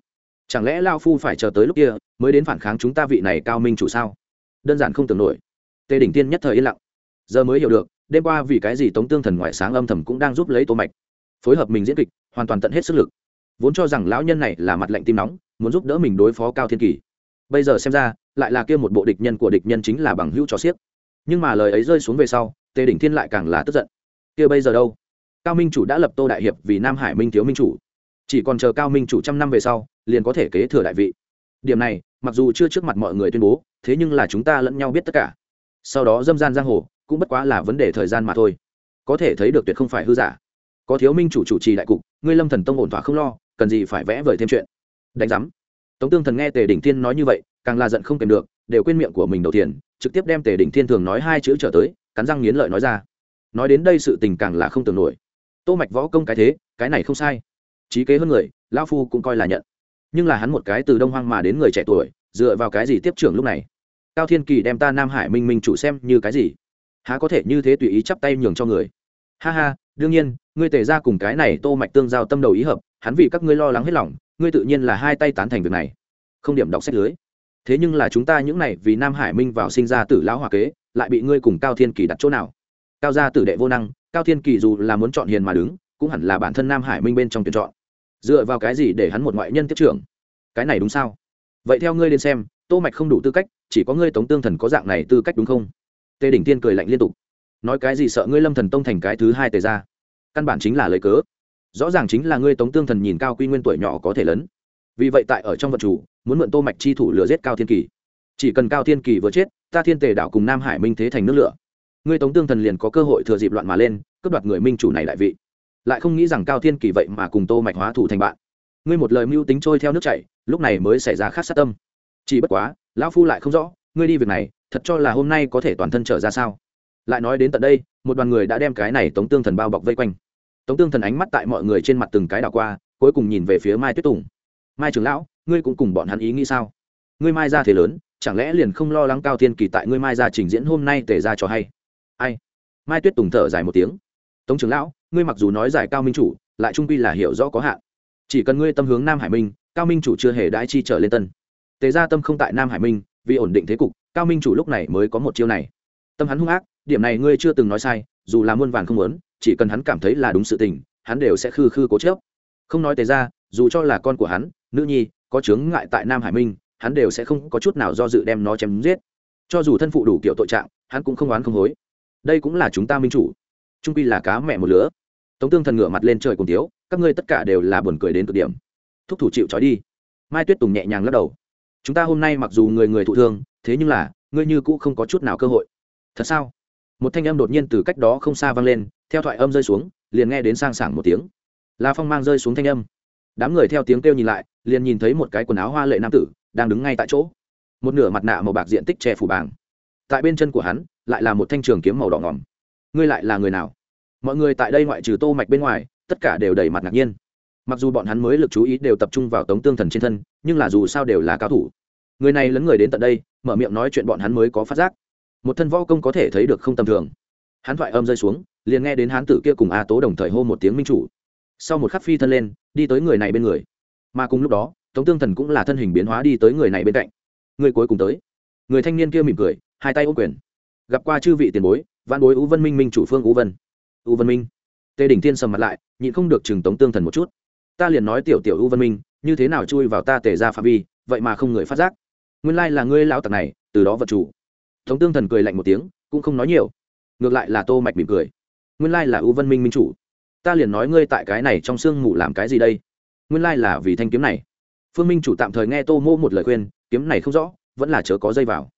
Chẳng lẽ lao phu phải chờ tới lúc kia, mới đến phản kháng chúng ta vị này cao minh chủ sao? Đơn giản không tưởng nổi. Tề đỉnh tiên nhất thời yên lặng. Giờ mới hiểu được, đêm qua vì cái gì tống tương thần ngoại sáng âm thầm cũng đang giúp lấy tô mạch. Phối hợp mình diễn kịch, hoàn toàn tận hết sức lực. Vốn cho rằng lão nhân này là mặt lạnh tim nóng, muốn giúp đỡ mình đối phó cao thiên kỳ bây giờ xem ra, lại là kia một bộ địch nhân của địch nhân chính là bằng hữu cho xiếc nhưng mà lời ấy rơi xuống về sau, tề đỉnh thiên lại càng là tức giận. Kia bây giờ đâu? Cao minh chủ đã lập tô đại hiệp vì nam hải minh thiếu minh chủ. Chỉ còn chờ cao minh chủ trăm năm về sau, liền có thể kế thừa đại vị. Điểm này, mặc dù chưa trước mặt mọi người tuyên bố, thế nhưng là chúng ta lẫn nhau biết tất cả. Sau đó dâm gian giang hồ, cũng bất quá là vấn đề thời gian mà thôi. Có thể thấy được tuyệt không phải hư giả. Có thiếu minh chủ chủ trì đại cục, ngươi lâm thần tông ổn thỏa không lo, cần gì phải vẽ vời thêm chuyện. Đánh giám tống tương thần nghe tề đỉnh thiên nói như vậy, càng là giận không kèm được, đều quên miệng của mình đầu tiên trực tiếp đem tề đỉnh thiên thường nói hai chữ trở tới, cắn răng nghiến lợi nói ra. Nói đến đây sự tình càng là không tưởng nổi. Tô mạch võ công cái thế, cái này không sai. Trí kế hơn người, lão phu cũng coi là nhận. Nhưng là hắn một cái từ đông hoang mà đến người trẻ tuổi, dựa vào cái gì tiếp trưởng lúc này? Cao thiên kỳ đem ta nam hải minh minh chủ xem như cái gì? Há có thể như thế tùy ý chắp tay nhường cho người? Ha ha, đương nhiên ngươi tề ra cùng cái này tô mạch tương giao tâm đầu ý hợp, hắn vì các ngươi lo lắng hết lòng, ngươi tự nhiên là hai tay tán thành việc này. Không điểm đọc sách lưới. Thế nhưng là chúng ta những này vì nam hải minh vào sinh ra tử lão hòa kế, lại bị ngươi cùng cao thiên kỳ đặt chỗ nào? Cao gia tử đệ vô năng, cao thiên kỳ dù là muốn chọn hiền mà đứng, cũng hẳn là bản thân nam hải minh bên trong tuyển chọn. Dựa vào cái gì để hắn một ngoại nhân tiếp trưởng? Cái này đúng sao? Vậy theo ngươi lên xem, tô mạch không đủ tư cách, chỉ có ngươi tống tương thần có dạng này tư cách đúng không? Tề đỉnh tiên cười lạnh liên tục. Nói cái gì sợ ngươi lâm thần tông thành cái thứ hai tề ra? Căn bản chính là lấy cớ. Rõ ràng chính là ngươi tống tương thần nhìn cao quy nguyên tuổi nhỏ có thể lớn. Vì vậy tại ở trong vật chủ, muốn mượn tô mạch chi thủ lừa giết cao thiên kỳ. Chỉ cần cao thiên kỳ vừa chết, ta thiên tề đảo cùng nam hải minh thế thành nước lửa. Ngươi tống tương thần liền có cơ hội thừa dịp loạn mà lên, cướp đoạt người minh chủ này đại vị. Lại không nghĩ rằng cao thiên kỳ vậy mà cùng tô mạch hóa thủ thành bạn. Ngươi một lời mưu tính trôi theo nước chảy, lúc này mới xảy ra khát sát tâm. Chỉ bất quá, lão phu lại không rõ, ngươi đi việc này, thật cho là hôm nay có thể toàn thân trở ra sao? Lại nói đến tận đây, một đoàn người đã đem cái này tống tương thần bao bọc vây quanh. Tống tương thần ánh mắt tại mọi người trên mặt từng cái đảo qua, cuối cùng nhìn về phía mai tuyết tùng. Mai trưởng lão, ngươi cũng cùng bọn hắn ý nghĩ sao? Ngươi mai ra thế lớn, chẳng lẽ liền không lo lắng cao thiên kỳ tại ngươi mai ra trình diễn hôm nay tề ra cho hay? Ai? Mai tuyết tùng thở dài một tiếng. Tống trưởng lão, ngươi mặc dù nói giải cao minh chủ, lại trung quy là hiểu rõ có hạn. Chỉ cần ngươi tâm hướng nam hải minh, cao minh chủ chưa hề đãi chi trở lên tân. Tề gia tâm không tại nam hải minh, vì ổn định thế cục, cao minh chủ lúc này mới có một chiêu này. Tâm hắn hung ác điểm này ngươi chưa từng nói sai, dù là muôn vàn không muốn, chỉ cần hắn cảm thấy là đúng sự tình, hắn đều sẽ khư khư cố chớp không nói tề ra, dù cho là con của hắn, nữ nhi, có chướng ngại tại nam hải minh, hắn đều sẽ không có chút nào do dự đem nó chém giết. Cho dù thân phụ đủ kiểu tội trạng, hắn cũng không oán không hối. Đây cũng là chúng ta minh chủ. Trung quy là cá mẹ một lứa. Tống tương thần ngửa mặt lên trời cùng tiếu, các ngươi tất cả đều là buồn cười đến cực điểm. Thúc thủ chịu trói đi. Mai tuyết tùng nhẹ nhàng lắc đầu. Chúng ta hôm nay mặc dù người người thụ thương, thế nhưng là, ngươi như cũ không có chút nào cơ hội. Thật sao? Một thanh âm đột nhiên từ cách đó không xa vang lên, theo thoại âm rơi xuống, liền nghe đến sang sảng một tiếng. La phong mang rơi xuống thanh âm. Đám người theo tiếng kêu nhìn lại, liền nhìn thấy một cái quần áo hoa lệ nam tử đang đứng ngay tại chỗ. Một nửa mặt nạ màu bạc diện tích che phủ bảng. Tại bên chân của hắn, lại là một thanh trường kiếm màu đỏ ngỏm. Ngươi lại là người nào? Mọi người tại đây ngoại trừ tô mạch bên ngoài, tất cả đều đầy mặt ngạc nhiên. Mặc dù bọn hắn mới lực chú ý đều tập trung vào tống tương thần trên thân, nhưng là dù sao đều là cao thủ. Người này lấn người đến tận đây, mở miệng nói chuyện bọn hắn mới có phát giác một thân võ công có thể thấy được không tầm thường. Hắn thoại âm rơi xuống, liền nghe đến hán tử kia cùng a tố đồng thời hô một tiếng minh chủ. Sau một khắc phi thân lên, đi tới người này bên người. Mà cùng lúc đó, tống tương thần cũng là thân hình biến hóa đi tới người này bên cạnh. Người cuối cùng tới. Người thanh niên kia mỉm cười, hai tay ô quyền. Gặp qua chư vị tiền bối văn bối u vân minh minh chủ phương u vân. U vân minh. Tề đỉnh tiên sầm mặt lại, nhịn không được chừng tống tương thần một chút. Ta liền nói tiểu tiểu u vân minh, như thế nào chui vào ta tề ra phạm vi, vậy mà không người phát giác. Nguyên lai là ngươi lão tặc này, từ đó vật chủ tống tương thần cười lạnh một tiếng, cũng không nói nhiều. Ngược lại là tô mạch mỉm cười. Nguyên lai là u vân minh minh chủ. Ta liền nói ngươi tại cái này trong sương mù làm cái gì đây? Nguyên lai là vì thanh kiếm này. Phương minh chủ tạm thời nghe tô mô một lời khuyên, kiếm này không rõ, vẫn là chớ có dây vào.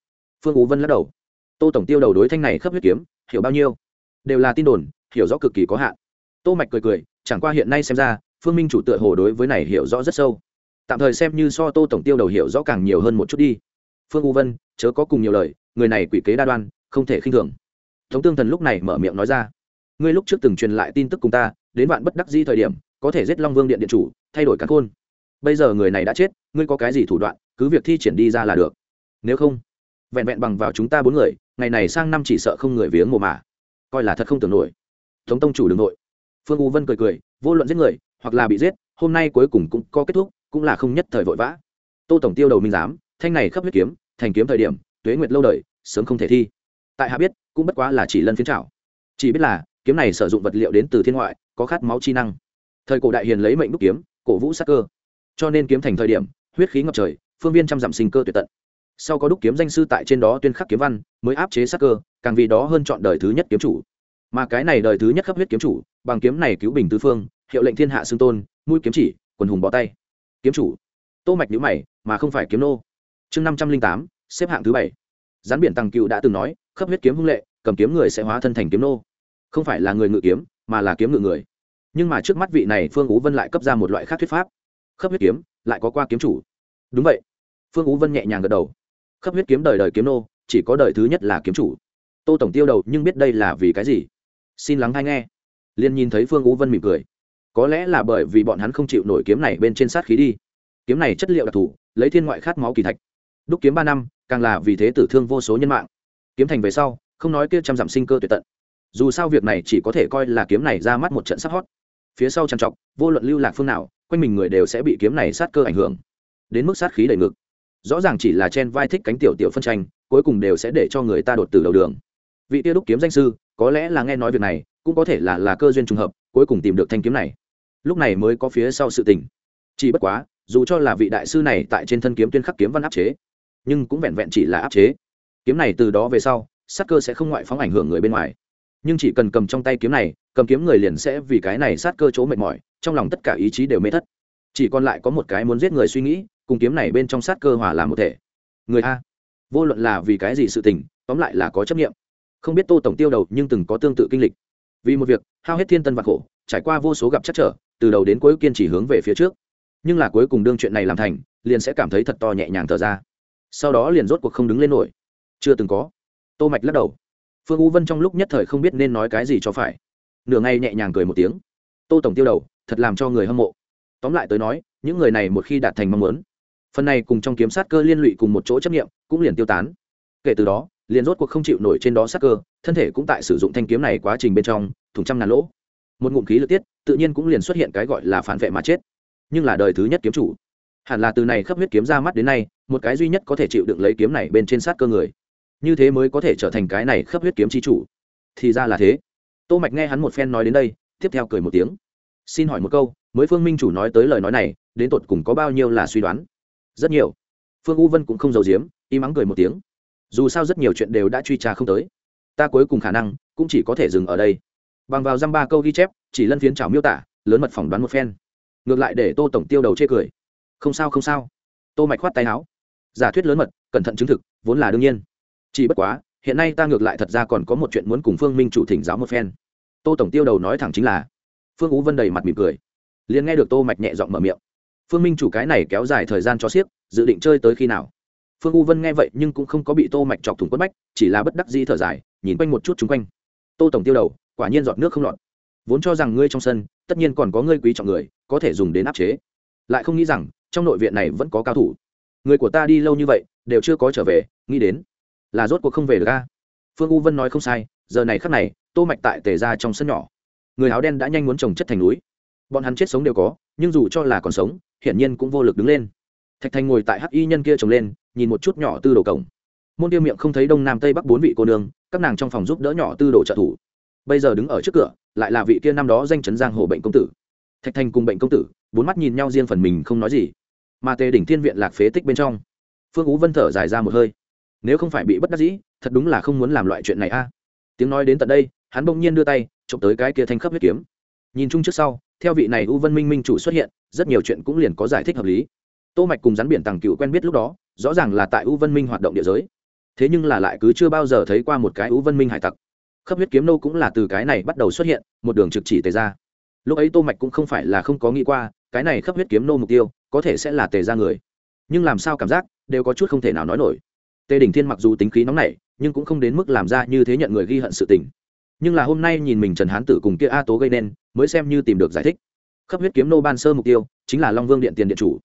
Phương ú vân lắc đầu. Tô tổng tiêu đầu đối thanh này khớp huyết kiếm, hiểu bao nhiêu? Đều là tin đồn, hiểu rõ cực kỳ có hạn. Tô mạch cười cười, chẳng qua hiện nay xem ra, phương minh chủ tựa hồ đối với này hiểu rõ rất sâu. Tạm thời xem như so tô tổng tiêu đầu hiểu rõ càng nhiều hơn một chút đi. Phương u vân, chớ có cùng nhiều lời người này quỷ kế đa đoan, không thể khinh thường. Tống tương thần lúc này mở miệng nói ra, ngươi lúc trước từng truyền lại tin tức cùng ta, đến vạn bất đắc di thời điểm, có thể giết long vương điện điện chủ, thay đổi cả khôn. Bây giờ người này đã chết, ngươi có cái gì thủ đoạn, cứ việc thi triển đi ra là được. Nếu không, vẹn vẹn bằng vào chúng ta bốn người, ngày này sang năm chỉ sợ không người viếng mồ mả. Coi là thật không tưởng nổi. Tống tông chủ đ ư n g nội phương u vân cười cười, vô luận giết người, hoặc là bị giết, hôm nay cuối cùng cũng có kết thúc, cũng là không nhất thời vội vã. Tô tổng tiêu đầu minh giám, thanh này khắp huyết kiếm, thành kiếm thời điểm tuế nguyệt lâu đời, sớm không thể thi. Tại hạ biết, cũng bất quá là chỉ lân phiến trảo. Chỉ biết là, kiếm này sử dụng vật liệu đến từ thiên ngoại, có khát máu chi năng. Thời cổ đại hiền lấy mệnh đúc kiếm, cổ vũ sắc cơ. Cho nên kiếm thành thời điểm, huyết khí ngập trời, phương viên trăm dặm sinh cơ tuyệt tận. Sau có đúc kiếm danh sư tại trên đó tuyên khắc kiếm văn, mới áp chế sắc cơ, càng vì đó hơn chọn đời thứ nhất kiếm chủ. Mà cái này đời thứ nhất khắp huyết kiếm chủ, bằng kiếm này cứu bình tứ phương, hiệu lệnh thiên hạ xưng tôn, mũi kiếm chỉ, quần hùng bỏ tay. Kiếm chủ. Tô mạch nhíu mày, mà không phải kiếm nô. Chương năm trăm linh tám xếp hạng thứ bảy. Gián biển tăng cựu đã từng nói khắp huyết kiếm hung lệ, cầm kiếm người sẽ hóa thân thành kiếm nô. Không phải là người ngự kiếm, mà là kiếm ngự người. Nhưng mà trước mắt vị này phương ú vân lại cấp ra một loại khác thuyết pháp. Khắp huyết kiếm, lại có qua kiếm chủ. Đúng vậy. Phương ú vân nhẹ nhàng gật đầu. Khắp huyết kiếm đời đời kiếm nô, chỉ có đời thứ nhất là kiếm chủ. Tô tổng tiêu đầu nhưng biết đây là vì cái gì? Xin lắng hay nghe. Liền nhìn thấy phương ú vân mỉm cười. Có lẽ là bởi vì bọn hắn không chịu nổi kiếm này bên trên sát khí đi. Kiếm này chất liệu đặc thù, lấy thiên ngoại khát máu kỳ thạch. Đúc kiếm ba năm càng là vì thế tử thương vô số nhân mạng. Kiếm thành về sau, không nói kia trăm dặm sinh cơ tuyệt tận. Dù sao việc này chỉ có thể coi là kiếm này ra mắt một trận sắc hót. Phía sau trằn trọc, vô luận lưu lạc phương nào, quanh mình người đều sẽ bị kiếm này sát cơ ảnh hưởng. Đến mức sát khí đầy ngực. Rõ ràng chỉ là chen vai thích cánh tiểu tiểu phân tranh, cuối cùng đều sẽ để cho người ta đột từ đầu đường. Vị tia đúc kiếm danh sư, có lẽ là nghe nói việc này, cũng có thể là là cơ duyên trùng hợp, cuối cùng tìm được thanh kiếm này. Lúc này mới có phía sau sự tình. Chỉ bất quá, dù cho là vị đại sư này tại trên thân kiếm tuyên khắc kiếm văn áp chế nhưng cũng vẹn vẹn chỉ là áp chế. Kiếm này từ đó về sau sát cơ sẽ không ngoại phóng ảnh hưởng người bên ngoài. Nhưng chỉ cần cầm trong tay kiếm này, cầm kiếm người liền sẽ vì cái này sát cơ chỗ mệt mỏi, trong lòng tất cả ý chí đều mê thất. Chỉ còn lại có một cái muốn giết người suy nghĩ, cùng kiếm này bên trong sát cơ hòa làm một thể. Người a. Vô luận là vì cái gì sự tình, tóm lại là có chấp nghiệm không biết tô tổng tiêu đầu nhưng từng có tương tự kinh lịch. Vì một việc, hao hết thiên tân vạc khổ, trải qua vô số gặp chắc trở, từ đầu đến cuối kiên trì hướng về phía trước. Nhưng là cuối cùng đương chuyện này làm thành, liền sẽ cảm thấy thật to nhẹ nhàng thở ra sau đó liền rốt cuộc không đứng lên nổi. Chưa từng có. Tô mạch lắc đầu. Phương u vân trong lúc nhất thời không biết nên nói cái gì cho phải. Nửa ngày nhẹ nhàng cười một tiếng. Tô tổng tiêu đầu, thật làm cho người hâm mộ. Tóm lại tới nói, những người này một khi đạt thành mong muốn, phần này cùng trong kiếm sát cơ liên lụy cùng một chỗ chấp nghiệm, cũng liền tiêu tán. Kể từ đó, liền rốt cuộc không chịu nổi trên đó sát cơ, thân thể cũng tại sử dụng thanh kiếm này quá trình bên trong, thủng trăm ngàn lỗ. Một ngụm khí lực tiết, tự nhiên cũng liền xuất hiện cái gọi là phản vệ mà chết. Nhưng là đời thứ nhất kiếm chủ hẳn là từ này khắp huyết kiếm ra mắt đến nay, một cái duy nhất có thể chịu đựng lấy kiếm này bên trên sát cơ người. Như thế mới có thể trở thành cái này khắp huyết kiếm chi chủ. Thì ra là thế. Tô mạch nghe hắn một phen nói đến đây, tiếp theo cười một tiếng. Xin hỏi một câu, mới phương minh chủ nói tới lời nói này, đến tột cùng có bao nhiêu là suy đoán? Rất nhiều. Phương u vân cũng không giấu giếm, im mắng cười một tiếng. Dù sao rất nhiều chuyện đều đã truy tra không tới. Ta cuối cùng khả năng cũng chỉ có thể dừng ở đây. Bằng vào dăm ba câu ghi chép, chỉ lân phiến trào miêu tả, lớn mật phỏng đoán một phen. Ngược lại để tô tổng tiêu đầu chê cười không sao không sao. Tô mạch khoát tay áo. Giả thuyết lớn mật, cẩn thận chứng thực, vốn là đương nhiên. Chỉ bất quá, hiện nay ta ngược lại thật ra còn có một chuyện muốn cùng phương minh chủ thỉnh giáo một phen. Tô tổng tiêu đầu nói thẳng chính là, phương ú vân đầy mặt mỉm cười. Liền nghe được tô mạch nhẹ giọng mở miệng. Phương minh chủ cái này kéo dài thời gian cho siếc dự định chơi tới khi nào? Phương u vân nghe vậy nhưng cũng không có bị tô mạch chọc thủng quất bách, chỉ là bất đắc dĩ thở dài, nhìn quanh một chút chung quanh. Tô tổng tiêu đầu, quả nhiên giọt nước không lọt. Vốn cho rằng ngươi trong sân, tất nhiên còn có ngươi quý trọng người, có thể dùng đến áp chế. Lại không nghĩ rằng trong nội viện này vẫn có cao thủ. Người của ta đi lâu như vậy, đều chưa có trở về, nghĩ đến là rốt cuộc không về được ga phương u vân nói không sai, giờ này khắc này, tô mạch tại tề ra trong sân nhỏ. Người áo đen đã nhanh muốn trồng chất thành núi. Bọn hắn chết sống đều có, nhưng dù cho là còn sống, hiển nhiên cũng vô lực đứng lên. Thạch thành ngồi tại hắc y nhân kia trồng lên, nhìn một chút nhỏ tư đồ cổng. Môn tiêu miệng không thấy đông nam tây bắc bốn vị cô nương, các nàng trong phòng giúp đỡ nhỏ tư đồ trợ thủ. Bây giờ đứng ở trước cửa, lại là vị kia năm đó danh chấn giang hồ bệnh công tử. Thạch thành cùng bệnh công tử, bốn mắt nhìn nhau riêng phần mình không nói gì mà tề đỉnh thiên viện lạc phế tích bên trong. Phương ú vân thở dài ra một hơi. Nếu không phải bị bất đắc dĩ, thật đúng là không muốn làm loại chuyện này a. Tiếng nói đến tận đây, hắn bỗng nhiên đưa tay, chụp tới cái kia thanh khớp huyết kiếm. Nhìn chung trước sau, theo vị này u vân minh minh chủ xuất hiện, rất nhiều chuyện cũng liền có giải thích hợp lý. Tô mạch cùng rắn biển tàng cựu quen biết lúc đó, rõ ràng là tại u vân minh hoạt động địa giới. Thế nhưng là lại cứ chưa bao giờ thấy qua một cái u vân minh hải tặc. Khớp huyết kiếm nô cũng là từ cái này bắt đầu xuất hiện, một đường trực chỉ tề ra. Lúc ấy tô mạch cũng không phải là không có nghĩ qua, cái này khớp huyết kiếm nô mục tiêu có thể sẽ là tề ra người. Nhưng làm sao cảm giác, đều có chút không thể nào nói nổi. Tề đỉnh thiên mặc dù tính khí nóng nảy, nhưng cũng không đến mức làm ra như thế nhận người ghi hận sự tình. Nhưng là hôm nay nhìn mình trần hán tử cùng kia a tố gây nên, mới xem như tìm được giải thích. Khắp huyết kiếm nô ban sơ mục tiêu, chính là long vương điện tiền điện chủ.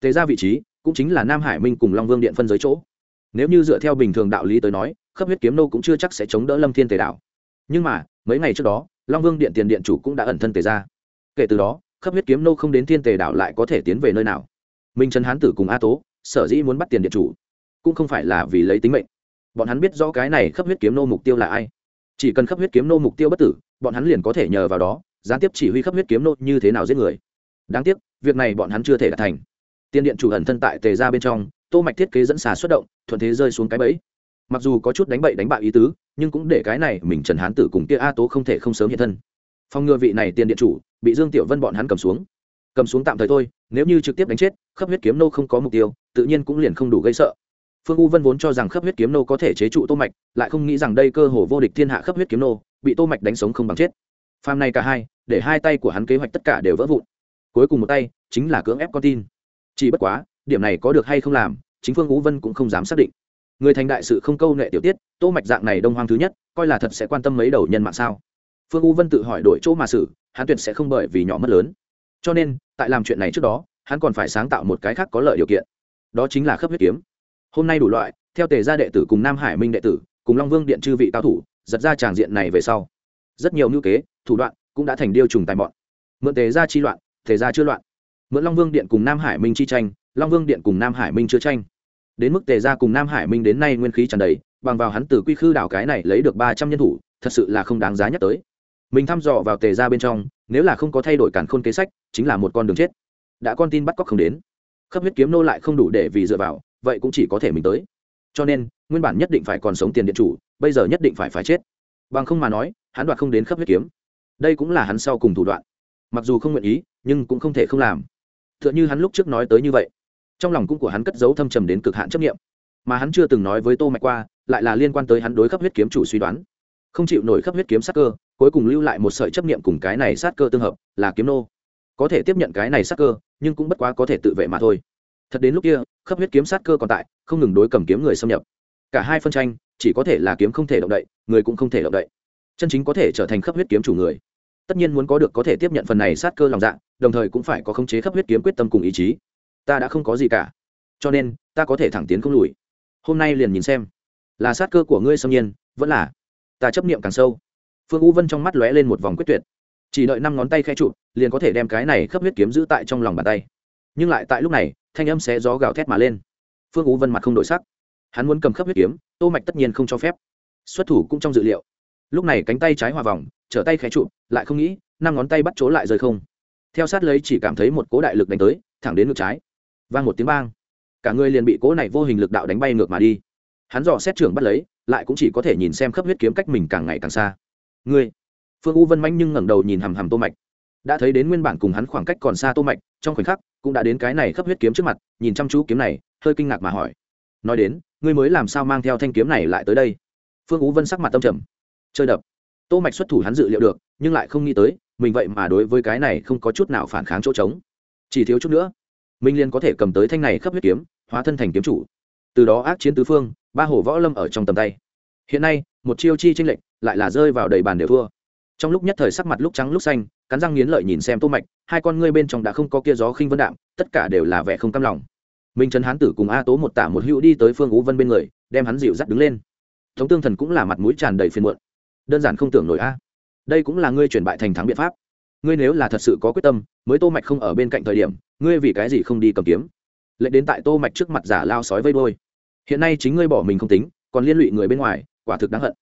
Tề ra vị trí, cũng chính là nam hải minh cùng long vương điện phân giới chỗ. Nếu như dựa theo bình thường đạo lý tới nói, khắp huyết kiếm nô cũng chưa chắc sẽ chống đỡ lâm thiên tề đạo. Nhưng mà, mấy ngày trước đó, long vương điện tiền điện chủ cũng đã ẩn thân tề ra kể từ đó khắp huyết kiếm nô không đến thiên tề đảo lại có thể tiến về nơi nào. Minh trần hán tử cùng a tố, sở dĩ muốn bắt tiền điện chủ, cũng không phải là vì lấy tính mệnh. Bọn hắn biết rõ cái này khắp huyết kiếm nô mục tiêu là ai. Chỉ cần khắp huyết kiếm nô mục tiêu bất tử, bọn hắn liền có thể nhờ vào đó, gián tiếp chỉ huy khắp huyết kiếm nô như thế nào giết người. Đáng tiếc, việc này bọn hắn chưa thể đạt thành. Tiên điện chủ ẩn thân tại tề ra bên trong, tô mạch thiết kế dẫn xà xuất động, thuận thế rơi xuống cái bẫy. Mặc dù có chút đánh bậy đánh bại ý tứ, nhưng cũng để cái này mình trần hán tử cùng kia a tố không thể không sớm hiện thân. Phòng ngừa vị này tiền điện chủ bị dương tiểu vân bọn hắn cầm xuống. Cầm xuống tạm thời thôi, nếu như trực tiếp đánh chết khắp huyết kiếm nô không có mục tiêu, tự nhiên cũng liền không đủ gây sợ. Phương u vân vốn cho rằng khắp huyết kiếm nô có thể chế trụ tô mạch, lại không nghĩ rằng đây cơ hồ vô địch thiên hạ khắp huyết kiếm nô, bị tô mạch đánh sống không bằng chết. Phàm này cả hai, để hai tay của hắn kế hoạch tất cả đều vỡ vụn. Cuối cùng một tay, chính là cưỡng ép con tin. Chỉ bất quá, điểm này có được hay không làm, chính phương u vân cũng không dám xác định. Người thành đại sự không câu nệ tiểu tiết, tô mạch dạng này đông hoang thứ nhất, coi là thật sẽ quan tâm mấy đầu nhân mạng sao phương u vân tự hỏi đổi chỗ mà xử, hắn tuyệt sẽ không bởi vì nhỏ mất lớn. Cho nên, tại làm chuyện này trước đó, hắn còn phải sáng tạo một cái khác có lợi điều kiện. Đó chính là khớp huyết kiếm. Hôm nay đủ loại, theo tề gia đệ tử cùng nam hải minh đệ tử, cùng long vương điện chư vị cao thủ, giật ra tràng diện này về sau. Rất nhiều ngữ kế, thủ đoạn cũng đã thành điêu trùng tài mọn. Mượn tề gia chi loạn, tề gia chưa loạn. Mượn long vương điện cùng nam hải minh chi tranh, long vương điện cùng nam hải minh chưa tranh. Đến mức tề gia cùng nam hải minh đến nay nguyên khí tràn đầy, bằng vào hắn từ quy khư đảo cái này lấy được ba trăm nhân thủ, thật sự là không đáng giá nhắc tới mình thăm dò vào tề ra bên trong, nếu là không có thay đổi cản khôn kế sách, chính là một con đường chết. Đã con tin bắt cóc không đến. Khắp huyết kiếm nô lại không đủ để vì dựa vào, vậy cũng chỉ có thể mình tới. Cho nên, nguyên bản nhất định phải còn sống tiền điện chủ, bây giờ nhất định phải phải chết. Bằng không mà nói, hắn đoạt không đến khắp huyết kiếm. Đây cũng là hắn sau cùng thủ đoạn. Mặc dù không nguyện ý, nhưng cũng không thể không làm. T h ư ợ n h ư hắn lúc trước nói tới như vậy. Trong lòng cũng của hắn cất giấu thâm trầm đến cực hạn chấp nghiệm mà hắn chưa từng nói với tô mạch qua, lại là liên quan tới hắn đối khắp huyết kiếm chủ suy đoán không chịu nổi khắp huyết kiếm sát cơ, cuối cùng lưu lại một sợi chấp nghiệm cùng cái này sát cơ tương hợp, là kiếm nô. Có thể tiếp nhận cái này sát cơ, nhưng cũng bất quá có thể tự vệ mà thôi. Thật đến lúc kia, khắp huyết kiếm sát cơ còn tại, không ngừng đối cầm kiếm người xâm nhập. Cả hai phân tranh, chỉ có thể là kiếm không thể động đậy, người cũng không thể động đậy. Chân chính có thể trở thành khắp huyết kiếm chủ người. Tất nhiên muốn có được có thể tiếp nhận phần này sát cơ lòng dạ đồng thời cũng phải có khống chế khắp huyết kiếm quyết tâm cùng ý chí. Ta đã không có gì cả. Cho nên, ta có thể thẳng tiến không lùi. Hôm nay liền nhìn xem. Là sát cơ của ngươi xâm nhiên, vẫn là ta chấp niệm càng sâu. Phương u vân trong mắt lóe lên một vòng quyết tuyệt. Chỉ đợi năm ngón tay khe chụp liền có thể đem cái này khớp huyết kiếm giữ tại trong lòng bàn tay. Nhưng lại tại lúc này, thanh âm sẽ gió gào thét mà lên. Phương u vân mặt không đổi sắc. Hắn muốn cầm khớp huyết kiếm, tô mạch tất nhiên không cho phép. Xuất thủ cũng trong dự liệu. Lúc này cánh tay trái hòa vòng, trở tay khẽ trụ, lại không nghĩ, năm ngón tay bắt chỗ lại rời không. Theo sát lấy chỉ cảm thấy một cố đại lực đánh tới, thẳng đến ngực trái. Vang một tiếng bang. Cả người liền bị cố này vô hình lực đạo đánh bay ngược mà đi. Hắn dò xét trưởng bắt lấy lại cũng chỉ có thể nhìn xem khớp huyết kiếm cách mình càng ngày càng xa. Ngươi, phương u vân manh nhưng ngẩng đầu nhìn hằm hằm tô mạch. Đã thấy đến nguyên bản cùng hắn khoảng cách còn xa tô mạch, trong khoảnh khắc cũng đã đến cái này khớp huyết kiếm trước mặt, nhìn chăm chú kiếm này, hơi kinh ngạc mà hỏi. Nói đến, ngươi mới làm sao mang theo thanh kiếm này lại tới đây? Phương u vân sắc mặt tâm trầm. Chơi đập. Tô mạch xuất thủ hắn dự liệu được, nhưng lại không nghĩ tới, mình vậy mà đối với cái này không có chút nào phản kháng chỗ trống. Chỉ thiếu chút nữa minh liên có thể cầm tới thanh này khắp huyết kiếm, hóa thân thành kiếm chủ từ đó ác chiến tứ phương, ba hồ võ lâm ở trong tầm tay. Hiện nay, một chiêu chi tranh lệnh lại là rơi vào đầy bàn đều thua. Trong lúc nhất thời sắc mặt lúc trắng lúc xanh, cắn răng nghiến lợi nhìn xem tô mạch, hai con ngươi bên trong đã không có kia gió khinh vân đạm, tất cả đều là vẻ không cam lòng. Minh trấn hán tử cùng a tố một tả một hữu đi tới phương ú vân bên người, đem hắn dịu dắt đứng lên. Thống tương thần cũng là mặt mũi tràn đầy phiền muộn. Đơn giản không tưởng nổi a. Đây cũng là ngươi chuyển bại thành thắng biện pháp. Ngươi nếu là thật sự có quyết tâm, mới tô mạch không ở bên cạnh thời điểm, ngươi vì cái gì không đi cầm kiếm? Lệnh đến tại tô mạch trước mặt giả lao sói vây đôi hiện nay chính ngươi bỏ mình không tính, còn liên lụy người bên ngoài, quả thực đáng hận.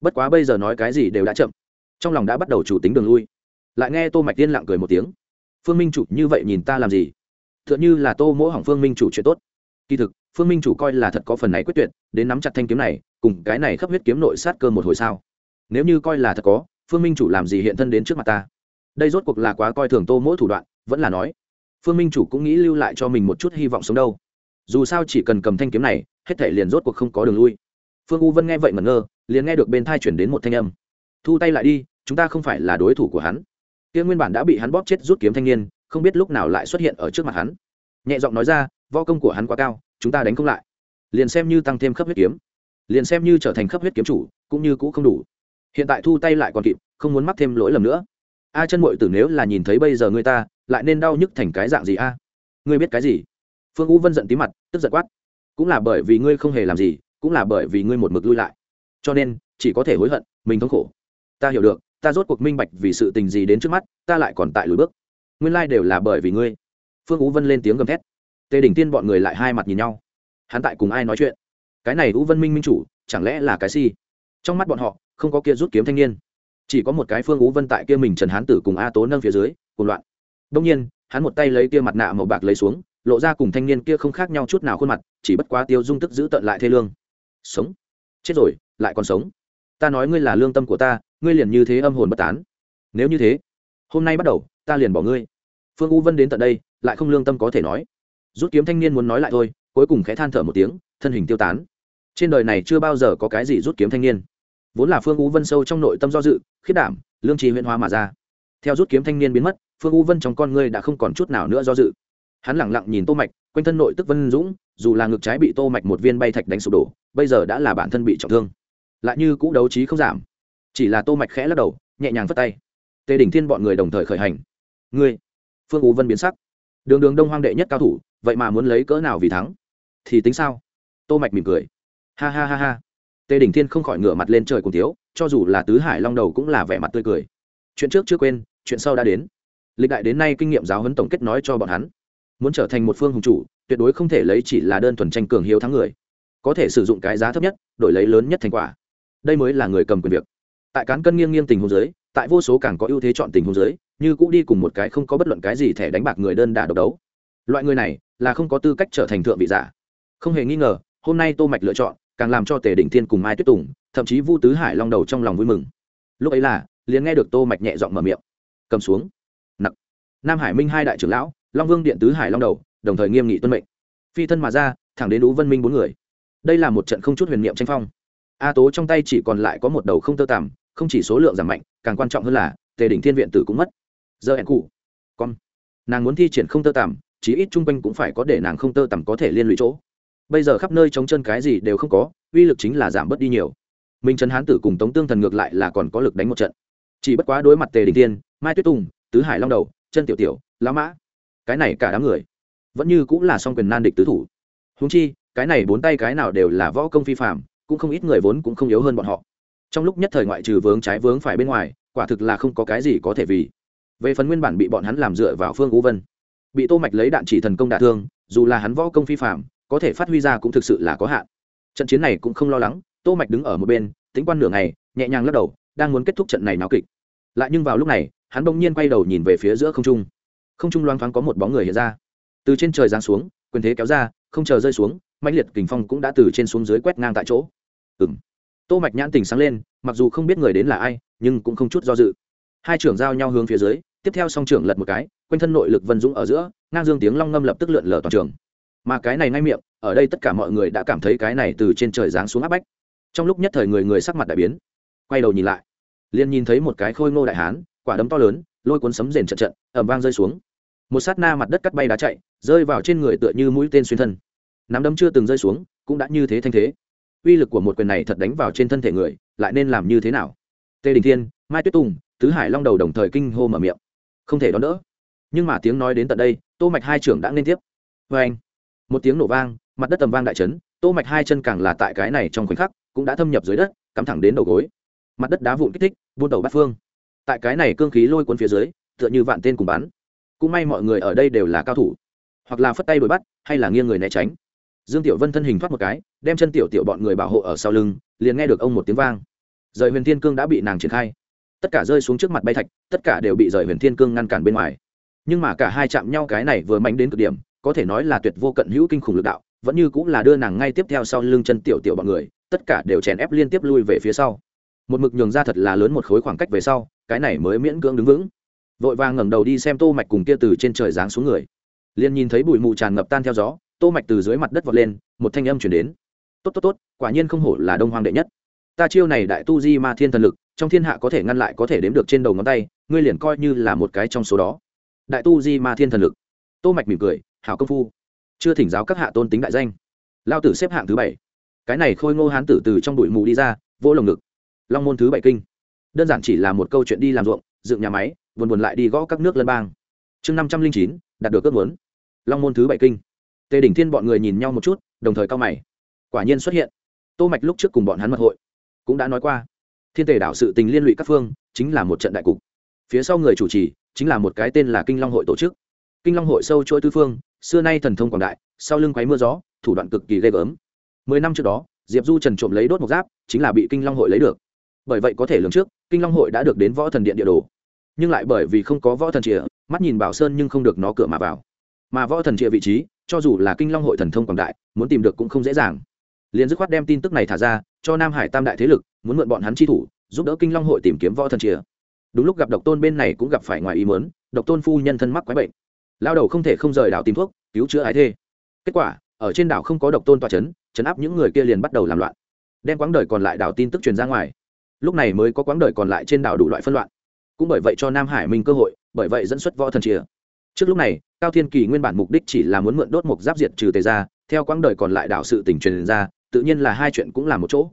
Bất quá bây giờ nói cái gì đều đã chậm. Trong lòng đã bắt đầu chủ tính đường lui. Lại nghe tô mạch tiên lặng cười một tiếng. Phương minh chủ như vậy nhìn ta làm gì? Tựa như là tô mỗ hỏng phương minh chủ chuyện tốt. Kỳ thực, phương minh chủ coi là thật có phần này quyết tuyệt, đến nắm chặt thanh kiếm này, cùng cái này khắp huyết kiếm nội sát cơ một hồi sao? Nếu như coi là thật có, phương minh chủ làm gì hiện thân đến trước mặt ta? Đây rốt cuộc là quá coi thường tô mỗi thủ đoạn, vẫn là nói. Phương minh chủ cũng nghĩ lưu lại cho mình một chút hy vọng sống đâu. Dù sao chỉ cần cầm thanh kiếm này hết thể liền rốt cuộc không có đường lui. Phương u vân nghe vậy mẩn ngơ, liền nghe được bên thai chuyển đến một thanh âm. Thu tay lại đi, chúng ta không phải là đối thủ của hắn. Kia nguyên bản đã bị hắn bóp chết rút kiếm thanh niên, không biết lúc nào lại xuất hiện ở trước mặt hắn. Nhẹ giọng nói ra, võ công của hắn quá cao, chúng ta đánh không lại. Liền xem như tăng thêm khắp huyết kiếm, liền xem như trở thành khắp huyết kiếm chủ, cũng như cũ không đủ. Hiện tại thu tay lại còn kịp, không muốn mắc thêm lỗi lầm nữa. A chân mội tử nếu là nhìn thấy bây giờ người ta, lại nên đau nhức thành cái dạng gì a? Ngươi biết cái gì? Phương u vân giận tí mặt, tức giận quát cũng là bởi vì ngươi không hề làm gì, cũng là bởi vì ngươi một mực lui lại. Cho nên, chỉ có thể hối hận, mình thống khổ. Ta hiểu được, ta rốt cuộc minh bạch vì sự tình gì đến trước mắt, ta lại còn tại lùi bước. Nguyên lai đều là bởi vì ngươi. Phương ú vân lên tiếng gầm thét. Tề đỉnh tiên bọn người lại hai mặt nhìn nhau. Hắn tại cùng ai nói chuyện? Cái này ú vân minh minh chủ, chẳng lẽ là cái si? Trong mắt bọn họ, không có kia rút kiếm thanh niên. Chỉ có một cái phương ú vân tại kia mình trần hán tử cùng a tố nâng phía dưới cùng loạn. Đông nhiên, hắn một tay lấy kia mặt nạ màu bạc lấy xuống lộ ra cùng thanh niên kia không khác nhau chút nào khuôn mặt, chỉ bất quá tiêu dung tức giữ tận lại thê lương. Sống. Chết rồi, lại còn sống. Ta nói ngươi là lương tâm của ta, ngươi liền như thế âm hồn bất tán. Nếu như thế, hôm nay bắt đầu, ta liền bỏ ngươi. Phương u vân đến tận đây, lại không lương tâm có thể nói. Rút kiếm thanh niên muốn nói lại thôi, cuối cùng khẽ than thở một tiếng, thân hình tiêu tán. Trên đời này chưa bao giờ có cái gì rút kiếm thanh niên. Vốn là phương u vân sâu trong nội tâm do dự, khiết đảm, lương trì huyện hoa mà ra. Theo rút kiếm thanh niên biến mất, phương u vân trong con ngươi đã không còn chút nào nữa do dự hắn lẳng lặng nhìn tô mạch, quanh thân nội tức vân dũng, dù là ngực trái bị tô mạch một viên bay thạch đánh sụp đổ, bây giờ đã là bản thân bị trọng thương. Lại như cũ đấu trí không giảm. Chỉ là tô mạch khẽ lắc đầu, nhẹ nhàng vất tay. Tề đỉnh thiên bọn người đồng thời khởi hành. Ngươi, phương u vân biến sắc. Đường đường đông hoang đệ nhất cao thủ, vậy mà muốn lấy cỡ nào vì thắng? Thì tính sao? Tô mạch mỉm cười. Ha ha ha ha. Tề đỉnh thiên không khỏi ngửa mặt lên trời cùng thiếu, cho dù là tứ hải long đầu cũng là vẻ mặt tươi cười. Chuyện trước chưa quên, chuyện sau đã đến. Lịch đại đến nay kinh nghiệm giáo huấn tổng kết nói cho bọn hắn muốn trở thành một phương hùng chủ, tuyệt đối không thể lấy chỉ là đơn thuần tranh cường hiếu thắng người. Có thể sử dụng cái giá thấp nhất, đổi lấy lớn nhất thành quả. Đây mới là người cầm quyền việc. Tại cán cân nghiêng nghiêng tình hôn giới tại vô số càng có ưu thế chọn tình hôn giới như cũ đi cùng một cái không có bất luận cái gì thẻ đánh bạc người đơn đả độc đấu. Loại người này là không có tư cách trở thành thượng vị giả. Không hề nghi ngờ, hôm nay tô mạch lựa chọn, càng làm cho tề đỉnh thiên cùng mai tuyết tùng, thậm chí vu tứ hải long đầu trong lòng vui mừng. Lúc ấy là, liền nghe được tô mạch nhẹ giọng mở miệng. Cầm xuống. Nặc. Nam hải minh hai đại trưởng lão long vương điện tứ hải long đầu, đồng thời nghiêm nghị tuân mệnh. Phi thân mà ra, thẳng đến ú vân minh bốn người. Đây là một trận không chút huyền niệm tranh phong. A tố trong tay chỉ còn lại có một đầu không tơ tằm, không chỉ số lượng giảm mạnh, càng quan trọng hơn là, tề đỉnh thiên viện tử cũng mất. Giờ hẹn cụ. Con. Nàng muốn thi triển không tơ tằm, chí ít chung quanh cũng phải có để nàng không tơ tằm có thể liên lụy chỗ. Bây giờ khắp nơi chống chân cái gì đều không có, uy lực chính là giảm bớt đi nhiều. Minh trấn hán tử cùng tống tương thần ngược lại là còn có lực đánh một trận. Chỉ bất quá đối mặt tề đình tiên mai tuyết tùng, tứ hải long đầu, chân tiểu tiểu lá mã cái này cả đám người vẫn như cũng là song quyền nan địch tứ thủ. Húng chi, cái này bốn tay cái nào đều là võ công phi phạm cũng không ít người vốn cũng không yếu hơn bọn họ. Trong lúc nhất thời ngoại trừ vướng trái vướng phải bên ngoài, quả thực là không có cái gì có thể vì. Về phần nguyên bản bị bọn hắn làm dựa vào phương u vân, bị tô mạch lấy đạn chỉ thần công đả thương, dù là hắn võ công phi phạm có thể phát huy ra cũng thực sự là có hạn. Trận chiến này cũng không lo lắng, tô mạch đứng ở một bên, tính quan nửa ngày, nhẹ nhàng lắc đầu, đang muốn kết thúc trận này náo kịch. Lại nhưng vào lúc này, hắn bỗng nhiên quay đầu nhìn về phía giữa không trung không trung loang thoáng có một bóng người hiện ra. Từ trên trời giáng xuống, quyền thế kéo ra, không chờ rơi xuống, mãnh liệt kình phong cũng đã từ trên xuống dưới quét ngang tại chỗ. Ừng tô mạch nhãn tình sáng lên, mặc dù không biết người đến là ai, nhưng cũng không chút do dự. Hai trưởng giao nhau hướng phía dưới, tiếp theo song trưởng lật một cái, quanh thân nội lực vân dũng ở giữa, ngang dương tiếng long ngâm lập tức lượn lờ toàn trường. Mà cái này ngay miệng, ở đây tất cả mọi người đã cảm thấy cái này từ trên trời giáng xuống áp bách. Trong lúc nhất thời người người sắc mặt đại biến. Quay đầu nhìn lại, liền nhìn thấy một cái khôi ngô đại hán, quả đấm to lớn, lôi cuốn sấm rền trận trận ẩm vang rơi xuống một sát na mặt đất cắt bay đá chạy, rơi vào trên người tựa như mũi tên xuyên thân. Nắm đấm chưa từng rơi xuống, cũng đã như thế thanh thế. Uy lực của một quyền này thật đánh vào trên thân thể người, lại nên làm như thế nào? Tề đình thiên, mai tuyết tùng, tứ hải long đầu đồng thời kinh hô mở miệng. Không thể đón đỡ. Nhưng mà tiếng nói đến tận đây, tô mạch hai trưởng đã liên tiếp. Vê anh, một tiếng nổ vang, mặt đất tầm vang đại chấn, tô mạch hai chân càng là tại cái này trong khoảnh khắc, cũng đã thâm nhập dưới đất, cắm thẳng đến đầu gối. Mặt đất đá vụn kích thích, buôn đầu bát phương. Tại cái này cương khí lôi cuốn phía dưới, tựa như vạn tên cùng bắn cũng may mọi người ở đây đều là cao thủ. Hoặc là phất tay đuổi bắt, hay là nghiêng người né tránh. Dương tiểu vân thân hình thoát một cái, đem chân tiểu tiểu bọn người bảo hộ ở sau lưng, liền nghe được ông một tiếng vang. Rời huyền thiên cương đã bị nàng triển khai. Tất cả rơi xuống trước mặt bay thạch, tất cả đều bị rời huyền thiên cương ngăn cản bên ngoài. Nhưng mà cả hai chạm nhau cái này vừa mạnh đến cực điểm, có thể nói là tuyệt vô cận hữu kinh khủng lực đạo, vẫn như cũng là đưa nàng ngay tiếp theo sau lưng chân tiểu tiểu bọn người, tất cả đều chèn ép liên tiếp lui về phía sau. Một mực nhường ra thật là lớn một khối khoảng cách về sau, cái này mới miễn cưỡng đứng vững vội vàng ngẩng đầu đi xem tô mạch cùng kia từ trên trời giáng xuống người. Liền nhìn thấy bụi mù tràn ngập tan theo gió, tô mạch từ dưới mặt đất vọt lên, một thanh âm truyền đến. Tốt tốt tốt, quả nhiên không hổ là đông hoàng đệ nhất. Ta chiêu này đại tu di ma thiên thần lực, trong thiên hạ có thể ngăn lại có thể đếm được trên đầu ngón tay, ngươi liền coi như là một cái trong số đó. Đại tu di ma thiên thần lực. Tô mạch mỉm cười, hảo công phu, chưa thỉnh giáo các hạ tôn tính đại danh. Lao tử xếp hạng thứ bảy. Cái này khôi ngô hán tử từ trong bụi mù đi ra vô lồng ngực. Long môn thứ bảy kinh. Đơn giản chỉ là một câu chuyện đi làm ruộng, dựng nhà máy buồn buồn lại đi gõ các nước lân bang. Chương năm trăm linh chín, đạt được ước muốn. Long môn thứ bảy kinh. Tề đỉnh thiên bọn người nhìn nhau một chút, đồng thời cao mày. Quả nhiên xuất hiện. Tô mạch lúc trước cùng bọn hắn mật hội, cũng đã nói qua. Thiên tề đảo sự tình liên lụy các phương, chính là một trận đại cục. Phía sau người chủ trì, chính là một cái tên là kinh long hội tổ chức. Kinh long hội sâu chuỗi tư phương, xưa nay thần thông quảng đại, sau lưng quấy mưa gió, thủ đoạn cực kỳ ghê gớm. Mười năm trước đó, diệp du trần trộm lấy đốt một giáp, chính là bị kinh long hội lấy được. Bởi vậy có thể lường trước, kinh long hội đã được đến võ thần điện địa đồ nhưng lại bởi vì không có võ thần trịa mắt nhìn bảo sơn nhưng không được nó cửa mà vào. Mà võ thần trịa vị trí, cho dù là kinh long hội thần thông quảng đại, muốn tìm được cũng không dễ dàng. Liền dứt khoát đem tin tức này thả ra, cho nam hải tam đại thế lực, muốn mượn bọn hắn chi thủ, giúp đỡ kinh long hội tìm kiếm võ thần trịa đúng lúc gặp độc tôn bên này cũng gặp phải ngoài ý mớn độc tôn phu nhân thân mắc quái bệnh. Lao đầu không thể không rời đảo tìm thuốc, cứu chữa ái thê. Kết quả, ở trên đảo không có độc tôn tòa c h ấ n chấn áp những người kia liền bắt đầu làm loạn. Đem quãng đời còn lại đảo tin tức truyền ra ngoài. Lúc này mới có quãng đời còn lại trên đảo đủ loại phân loạn cũng bởi vậy cho nam hải minh cơ hội, bởi vậy dẫn xuất võ thần chìa. Trước lúc này, cao thiên kỳ nguyên bản mục đích chỉ là muốn mượn đốt mục giáp diệt trừ tề ra theo quãng đời còn lại đảo sự tỉnh truyền ra, tự nhiên là hai chuyện cũng là một chỗ.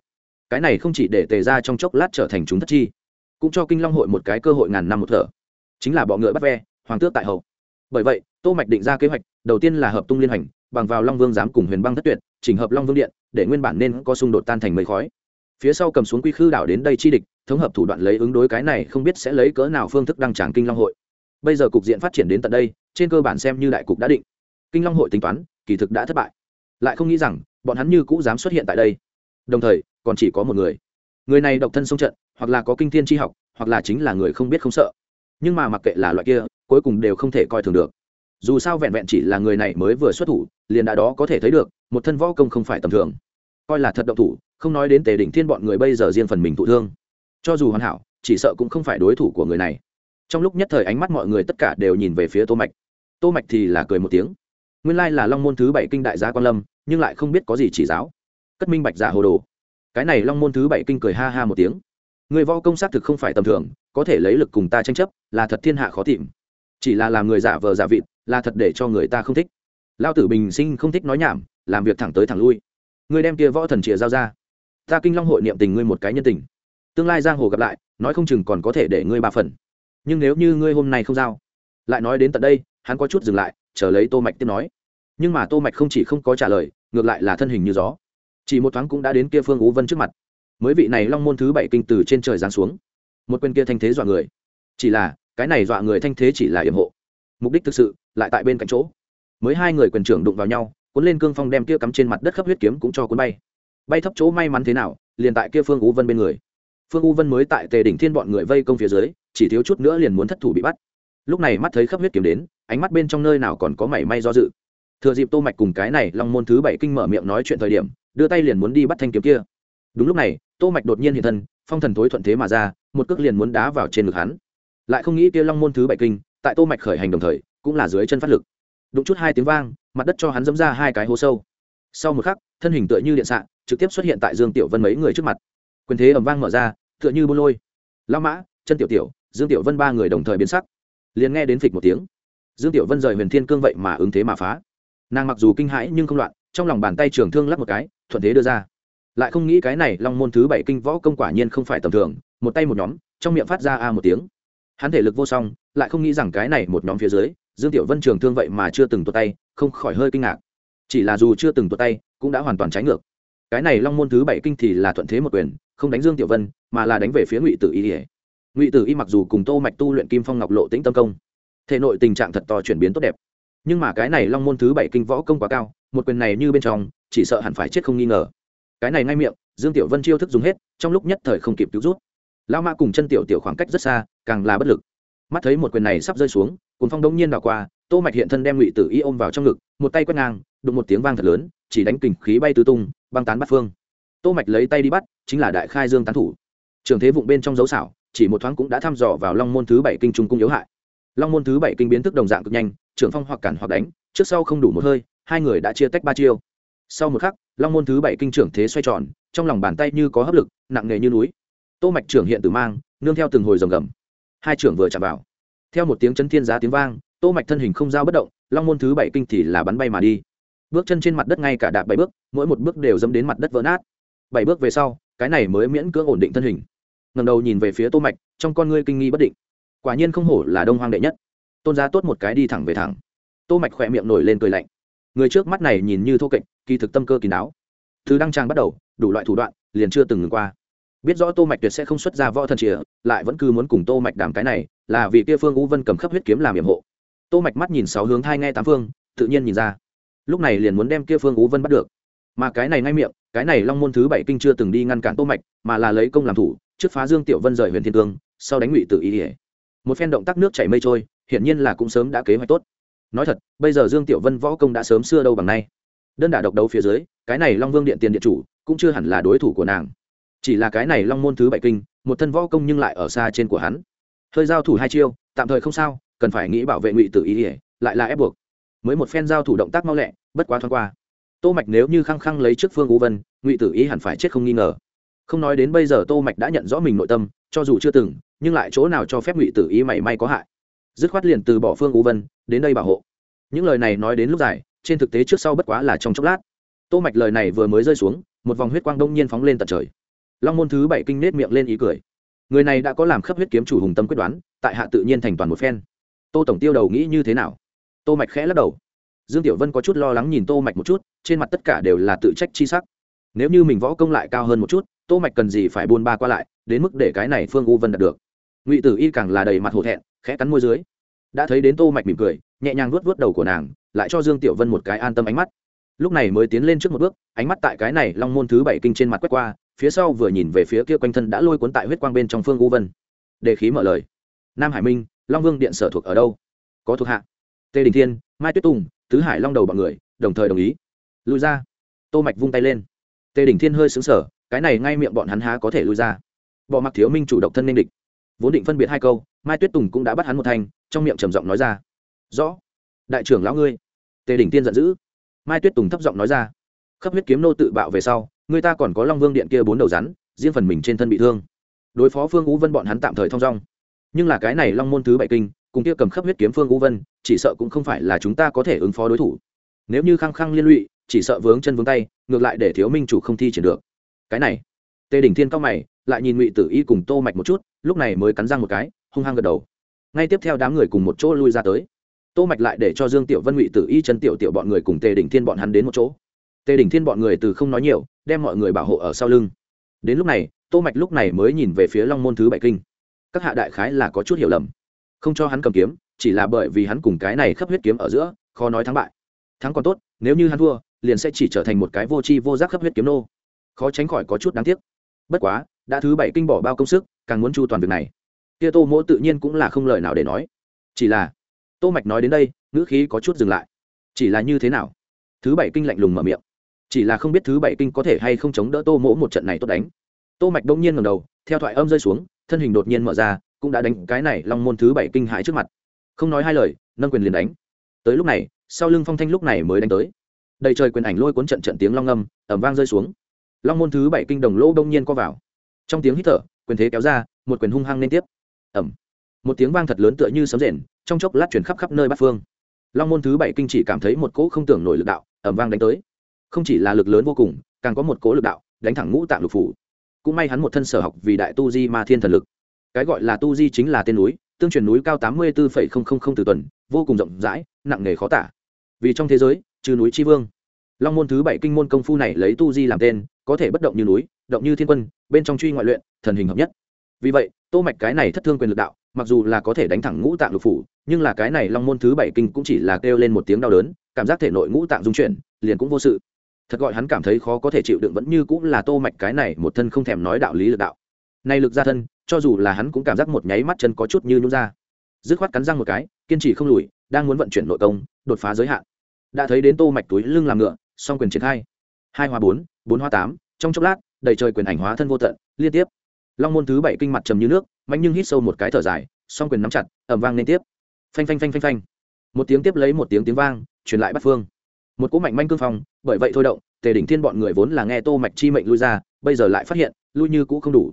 Cái này không chỉ để tề ra trong chốc lát trở thành chúng thất chi, cũng cho kinh long hội một cái cơ hội ngàn năm một thở. Chính là bọ ngựa bắt ve, hoàng tước tại hậu. Bởi vậy, tô mạch định ra kế hoạch, đầu tiên là hợp tung liên hành, bằng vào long vương dám cùng huyền băng thất tuyệt, chỉnh hợp long vương điện, để nguyên bản nên có xung đột tan thành mây khói phía sau cầm xuống quy khư đảo đến đây chi địch, thống hợp thủ đoạn lấy ứng đối cái này không biết sẽ lấy cỡ nào phương thức đăng tràng kinh long hội. Bây giờ cục diện phát triển đến tận đây, trên cơ bản xem như đại cục đã định. Kinh long hội tính toán, kỳ thực đã thất bại. Lại không nghĩ rằng, bọn hắn như cũ dám xuất hiện tại đây. Đồng thời, còn chỉ có một người. Người này độc thân sông trận, hoặc là có kinh thiên tri học, hoặc là chính là người không biết không sợ. Nhưng mà mặc kệ là loại kia, cuối cùng đều không thể coi thường được. Dù sao vẹn vẹn chỉ là người này mới vừa xuất thủ, liền đã đó có thể thấy được, một thân võ công không phải tầm thường coi là thật động thủ, không nói đến tề đỉnh thiên bọn người bây giờ riêng phần mình thụ thương. Cho dù hoàn hảo, chỉ sợ cũng không phải đối thủ của người này. Trong lúc nhất thời ánh mắt mọi người tất cả đều nhìn về phía tô mạch. Tô mạch thì là cười một tiếng. Nguyên lai là long môn thứ bảy kinh đại gia quan lâm, nhưng lại không biết có gì chỉ giáo. Cất minh bạch giả hồ đồ. Cái này long môn thứ bảy kinh cười ha ha một tiếng. Người võ công xác thực không phải tầm thường, có thể lấy lực cùng ta tranh chấp, là thật thiên hạ khó tìm. Chỉ là làm người giả vờ giả vịt, là thật để cho người ta không thích. Lao tử bình sinh không thích nói nhảm, làm việc thẳng tới thẳng lui ngươi đem kia võ thần chìa giao ra. Ta kinh long hội niệm tình ngươi một cái nhân tình. Tương lai giang hồ gặp lại, nói không chừng còn có thể để ngươi ba phần. Nhưng nếu như ngươi hôm nay không giao, lại nói đến tận đây, hắn có chút dừng lại, chờ lấy tô mạch tiếp nói. Nhưng mà tô mạch không chỉ không có trả lời, ngược lại là thân hình như gió. Chỉ một thoáng cũng đã đến kia phương ú vân trước mặt. Mới vị này long môn thứ bảy kinh từ trên trời giáng xuống. Một quyền kia thanh thế dọa người. Chỉ là, cái này dọa người thanh thế chỉ là yểm hộ. Mục đích thực sự, lại tại bên cạnh chỗ. Mới hai người quyền trưởng đụng vào nhau cuốn lên cương phong đem kia cắm trên mặt đất khắp huyết kiếm cũng cho cuốn bay. Bay thấp chỗ may mắn thế nào, liền tại kia phương u vân bên người. Phương u vân mới tại tề đỉnh thiên bọn người vây công phía dưới, chỉ thiếu chút nữa liền muốn thất thủ bị bắt. Lúc này mắt thấy khắp huyết kiếm đến, ánh mắt bên trong nơi nào còn có mảy may do dự. Thừa dịp tô mạch cùng cái này long môn thứ bảy kinh mở miệng nói chuyện thời điểm, đưa tay liền muốn đi bắt thanh kiếm kia. Đúng lúc này, tô mạch đột nhiên hiện thân, phong thần tối thuận thế mà ra, một cước liền muốn đá vào trên ngực hắn. Lại không nghĩ kia long môn thứ bảy kinh, tại tô mạch khởi hành đồng thời, cũng là dưới chân phát lực đụng chút hai tiếng vang, mặt đất cho hắn dẫm ra hai cái hố sâu. Sau một khắc, thân hình tựa như điện xạ, trực tiếp xuất hiện tại dương tiểu vân mấy người trước mặt. Quyền thế ầm vang mở ra, tựa như bô lôi. Lao mã, chân tiểu tiểu, dương tiểu vân ba người đồng thời biến sắc. Liền nghe đến phịch một tiếng. Dương tiểu vân rời huyền thiên cương vậy mà ứng thế mà phá. Nàng mặc dù kinh hãi nhưng không loạn, trong lòng bàn tay trường thương lắp một cái, thuận thế đưa ra. Lại không nghĩ cái này long môn thứ bảy kinh võ công quả nhiên không phải tầm thường, một tay một nhóm, trong miệng phát ra a một tiếng hắn thể lực vô song, lại không nghĩ rằng cái này một nhóm phía dưới, dương tiểu vân trường thương vậy mà chưa từng tuột tay, không khỏi hơi kinh ngạc. Chỉ là dù chưa từng tuột tay, cũng đã hoàn toàn trái ngược. Cái này long môn thứ bảy kinh thì là thuận thế một quyền, không đánh dương tiểu vân, mà là đánh về phía ngụy tử y ỉa ngụy tử y mặc dù cùng tô mạch tu luyện kim phong ngọc lộ tĩnh tâm công, thể nội tình trạng thật to chuyển biến tốt đẹp. Nhưng mà cái này long môn thứ bảy kinh võ công quá cao, một quyền này như bên trong, chỉ sợ hẳn phải chết không nghi ngờ. Cái này ngay miệng, dương tiểu vân chiêu thức dùng hết, trong lúc nhất thời không kịp cứu rút. Lao ma cùng chân tiểu tiểu khoảng cách rất xa càng là bất lực. Mắt thấy một quyền này sắp rơi xuống cuốn phong đông nhiên đảo qua, tô mạch hiện thân đem ngụy tử y ôm vào trong ngực, một tay quét ngang, đụng một tiếng vang thật lớn, chỉ đánh kình khí bay tứ tung, băng tán bắt phương. Tô mạch lấy tay đi bắt, chính là đại khai dương tán thủ. Trường thế vụng bên trong dấu xảo, chỉ một thoáng cũng đã thăm dò vào long môn thứ bảy kinh trung cung yếu hại. Long môn thứ bảy kinh biến thức đồng dạng cực nhanh, trưởng phong hoặc cản hoặc đánh, trước sau không đủ một hơi, hai người đã chia tách ba chiêu. Sau một khắc, long môn thứ bảy kinh trưởng thế xoay tròn, trong lòng bàn tay như có hấp lực, nặng nề như núi. Tô mạch trưởng hiện tử mang, nương theo từng hồi rồng gầm hai trưởng vừa chạm vào. Theo một tiếng chấn thiên giá tiếng vang, tô mạch thân hình không giao bất động, long môn thứ bảy kinh thì là bắn bay mà đi. Bước chân trên mặt đất ngay cả đạp bảy bước, mỗi một bước đều dẫm đến mặt đất vỡ nát. Bảy bước về sau, cái này mới miễn cưỡng ổn định thân hình. Ngẩng đầu nhìn về phía tô mạch, trong con ngươi kinh nghi bất định. Quả nhiên không hổ là đông hoang đệ nhất. Tôn giá tốt một cái đi thẳng về thẳng. Tô mạch khỏe miệng nổi lên cười lạnh. Người trước mắt này nhìn như thô kệch, kỳ thực tâm cơ kỳ đáo. Từ đăng trang bắt đầu, đủ loại thủ đoạn, liền chưa từng ngừng qua biết rõ tô mạch tuyệt sẽ không xuất ra võ thần chìa, lại vẫn cứ muốn cùng tô mạch đàm cái này, là vì kia phương u vân cầm khắp huyết kiếm làm yểm hộ. Tô mạch mắt nhìn sáu hướng hai nghe tám phương, tự nhiên nhìn ra. Lúc này liền muốn đem kia phương u vân bắt được. Mà cái này ngay miệng, cái này long môn thứ bảy kinh chưa từng đi ngăn cản tô mạch, mà là lấy công làm thủ, trước phá dương tiểu vân rời huyền thiên tương sau đánh ngụy tự ý ỉa một phen động tác nước chảy mây trôi, hiển nhiên là cũng sớm đã kế hoạch tốt. Nói thật, bây giờ dương tiểu vân võ công đã sớm xưa đâu bằng nay. Đơn đả độc đấu phía dưới, cái này long vương điện tiền điện chủ, cũng chưa hẳn là đối thủ của nàng chỉ là cái này long môn thứ bảy kinh, một thân võ công nhưng lại ở xa trên của hắn. Hơi giao thủ hai chiêu, tạm thời không sao, cần phải nghĩ bảo vệ ngụy Tử ý ỉa lại là ép buộc. Mới một phen giao thủ động tác mau lẹ, bất quá thoáng qua. Tô mạch nếu như khăng khăng lấy trước phương u vân, ngụy tử ý hẳn phải chết không nghi ngờ. Không nói đến bây giờ tô mạch đã nhận rõ mình nội tâm, cho dù chưa từng, nhưng lại chỗ nào cho phép ngụy tử ý mảy may có hại. Dứt khoát liền từ bỏ phương u vân, đến đây bảo hộ. Những lời này nói đến lúc dài, trên thực tế trước sau bất quá là trong chốc lát. Tô mạch lời này vừa mới rơi xuống, một vòng huyết quang đông nhiên phóng lên tận trời long môn thứ bảy kinh nết miệng lên ý cười. Người này đã có làm khắp huyết kiếm chủ hùng tâm quyết đoán, tại hạ tự nhiên thành toàn một phen. Tô tổng tiêu đầu nghĩ như thế nào? Tô mạch khẽ lắc đầu. Dương tiểu vân có chút lo lắng nhìn tô mạch một chút, trên mặt tất cả đều là tự trách chi sắc. Nếu như mình võ công lại cao hơn một chút, tô mạch cần gì phải buôn ba qua lại, đến mức để cái này phương u vân đạt được? Ngụy tử y càng là đầy mặt hổ thẹn, khẽ cắn môi dưới. Đã thấy đến tô mạch mỉm cười, nhẹ nhàng vuốt vuốt đầu của nàng, lại cho dương tiểu vân một cái an tâm ánh mắt. Lúc này mới tiến lên trước một bước, ánh mắt tại cái này long môn thứ bảy kinh trên mặt quét qua phía sau vừa nhìn về phía kia quanh thân đã lôi cuốn tại huyết quang bên trong phương u vân. Đề khí mở lời. Nam hải minh, long vương điện sở thuộc ở đâu? Có thuộc hạ. Tề đình thiên, mai tuyết tùng, tứ hải long đầu bọn người, đồng thời đồng ý. Lui ra. Tô mạch vung tay lên. Tề đình thiên hơi sững sờ, cái này ngay miệng bọn hắn há có thể lui ra. Bỏ mặc thiếu minh chủ động thân nên địch. Vốn định phân biệt hai câu, mai tuyết tùng cũng đã bắt hắn một thanh trong miệng trầm giọng nói ra. Rõ. Đại trưởng lão ngươi. Tề đình tiên giận dữ. Mai tuyết tùng thấp giọng nói ra. Khắp huyết kiếm nô tự bạo về sau người ta còn có long vương điện kia bốn đầu rắn, riêng phần mình trên thân bị thương. Đối phó phương ú vân bọn hắn tạm thời thong dong. Nhưng là cái này long môn thứ bảy kinh, cùng kia cầm khắp huyết kiếm phương ú vân, chỉ sợ cũng không phải là chúng ta có thể ứng phó đối thủ. Nếu như khăng khăng liên lụy, chỉ sợ vướng chân vướng tay, ngược lại để thiếu minh chủ không thi triển được. Cái này, tề đỉnh thiên cao mày, lại nhìn ngụy tử y cùng tô mạch một chút, lúc này mới cắn răng một cái, hung hăng gật đầu. Ngay tiếp theo đám người cùng một chỗ lui ra tới. Tô mạch lại để cho dương tiểu vân, ngụy tử y chân tiểu tiểu bọn người cùng tề đỉnh thiên bọn hắn đến một chỗ tề Đình thiên bọn người từ không nói nhiều, đem mọi người bảo hộ ở sau lưng. Đến lúc này, tô mạch lúc này mới nhìn về phía long môn thứ bảy kinh. Các hạ đại khái là có chút hiểu lầm. Không cho hắn cầm kiếm, chỉ là bởi vì hắn cùng cái này khắp huyết kiếm ở giữa, khó nói thắng bại. Thắng còn tốt, nếu như hắn thua, liền sẽ chỉ trở thành một cái vô tri vô giác khắp huyết kiếm nô. Khó tránh khỏi có chút đáng tiếc. Bất quá, đã thứ bảy kinh bỏ bao công sức, càng muốn chu toàn việc này. Kia tô mỗ tự nhiên cũng là không lời nào để nói. Chỉ là, tô mạch nói đến đây, ngữ khí có chút dừng lại. Chỉ là như thế nào? Thứ bảy kinh lạnh lùng mở miệng chỉ là không biết thứ bảy kinh có thể hay không chống đỡ tô mỗ một trận này tốt đánh. Tô mạch đông nhiên ngẩng đầu, theo thoại âm rơi xuống, thân hình đột nhiên mở ra, cũng đã đánh cái này long môn thứ bảy kinh hãi trước mặt. Không nói hai lời, nâng quyền liền đánh. Tới lúc này, sau lưng phong thanh lúc này mới đánh tới. Đầy trời quyền ảnh lôi cuốn trận trận tiếng long âm ẩm vang rơi xuống. Long môn thứ bảy kinh đồng lỗ đông nhiên co vào. Trong tiếng hít thở, quyền thế kéo ra, một quyền hung hăng liên tiếp. Ẩm một tiếng vang thật lớn tựa như sấm rền, trong chốc lát chuyển khắp khắp nơi bát phương. Long môn thứ bảy kinh chỉ cảm thấy một cỗ không tưởng nổi lực đạo ẩm vang đánh tới không chỉ là lực lớn vô cùng, càng có một cố lực đạo, đánh thẳng ngũ tạng lục phủ. Cũng may hắn một thân sở học vì đại tu di ma thiên thần lực. Cái gọi là tu di chính là tên núi, tương truyền núi cao tám mươi bốn từ tuần, vô cùng rộng rãi, nặng nề khó tả. Vì trong thế giới, trừ núi tri vương, long môn thứ bảy kinh môn công phu này lấy tu di làm tên, có thể bất động như núi, động như thiên quân, bên trong truy ngoại luyện, thần hình hợp nhất. Vì vậy, tô mạch cái này thất thương quyền lực đạo, mặc dù là có thể đánh thẳng ngũ tạng lục phủ, nhưng là cái này long môn thứ bảy kinh cũng chỉ là kêu lên một tiếng đau đớn, cảm giác thể nội ngũ tạng dung chuyển, liền cũng vô sự thật gọi hắn cảm thấy khó có thể chịu đựng vẫn như cũng là tô mạch cái này một thân không thèm nói đạo lý lực đạo. Này lực ra thân, cho dù là hắn cũng cảm giác một nháy mắt chân có chút như nhũ ra. Dứt khoát cắn răng một cái, kiên trì không lùi, đang muốn vận chuyển nội công, đột phá giới hạn. Đã thấy đến tô mạch túi lưng làm ngựa, song quyền triển khai. Hai hoa bốn bốn hoa tám, trong chốc lát, đầy trời quyền ảnh hóa thân vô tận, liên tiếp. Long môn thứ bảy kinh mặt trầm như nước mạnh nhưng hít sâu một cái thở dài, song quyền nắm chặt, ầm vang liên tiếp. Phanh phanh phanh phanh phanh. Một tiếng tiếp lấy một tiếng tiếng vang, truyền lại bắt phương một cỗ mạnh manh cương phong, bởi vậy thôi động, tề đỉnh thiên bọn người vốn là nghe tô mạch chi mệnh lui ra, bây giờ lại phát hiện, lui như cũ không đủ.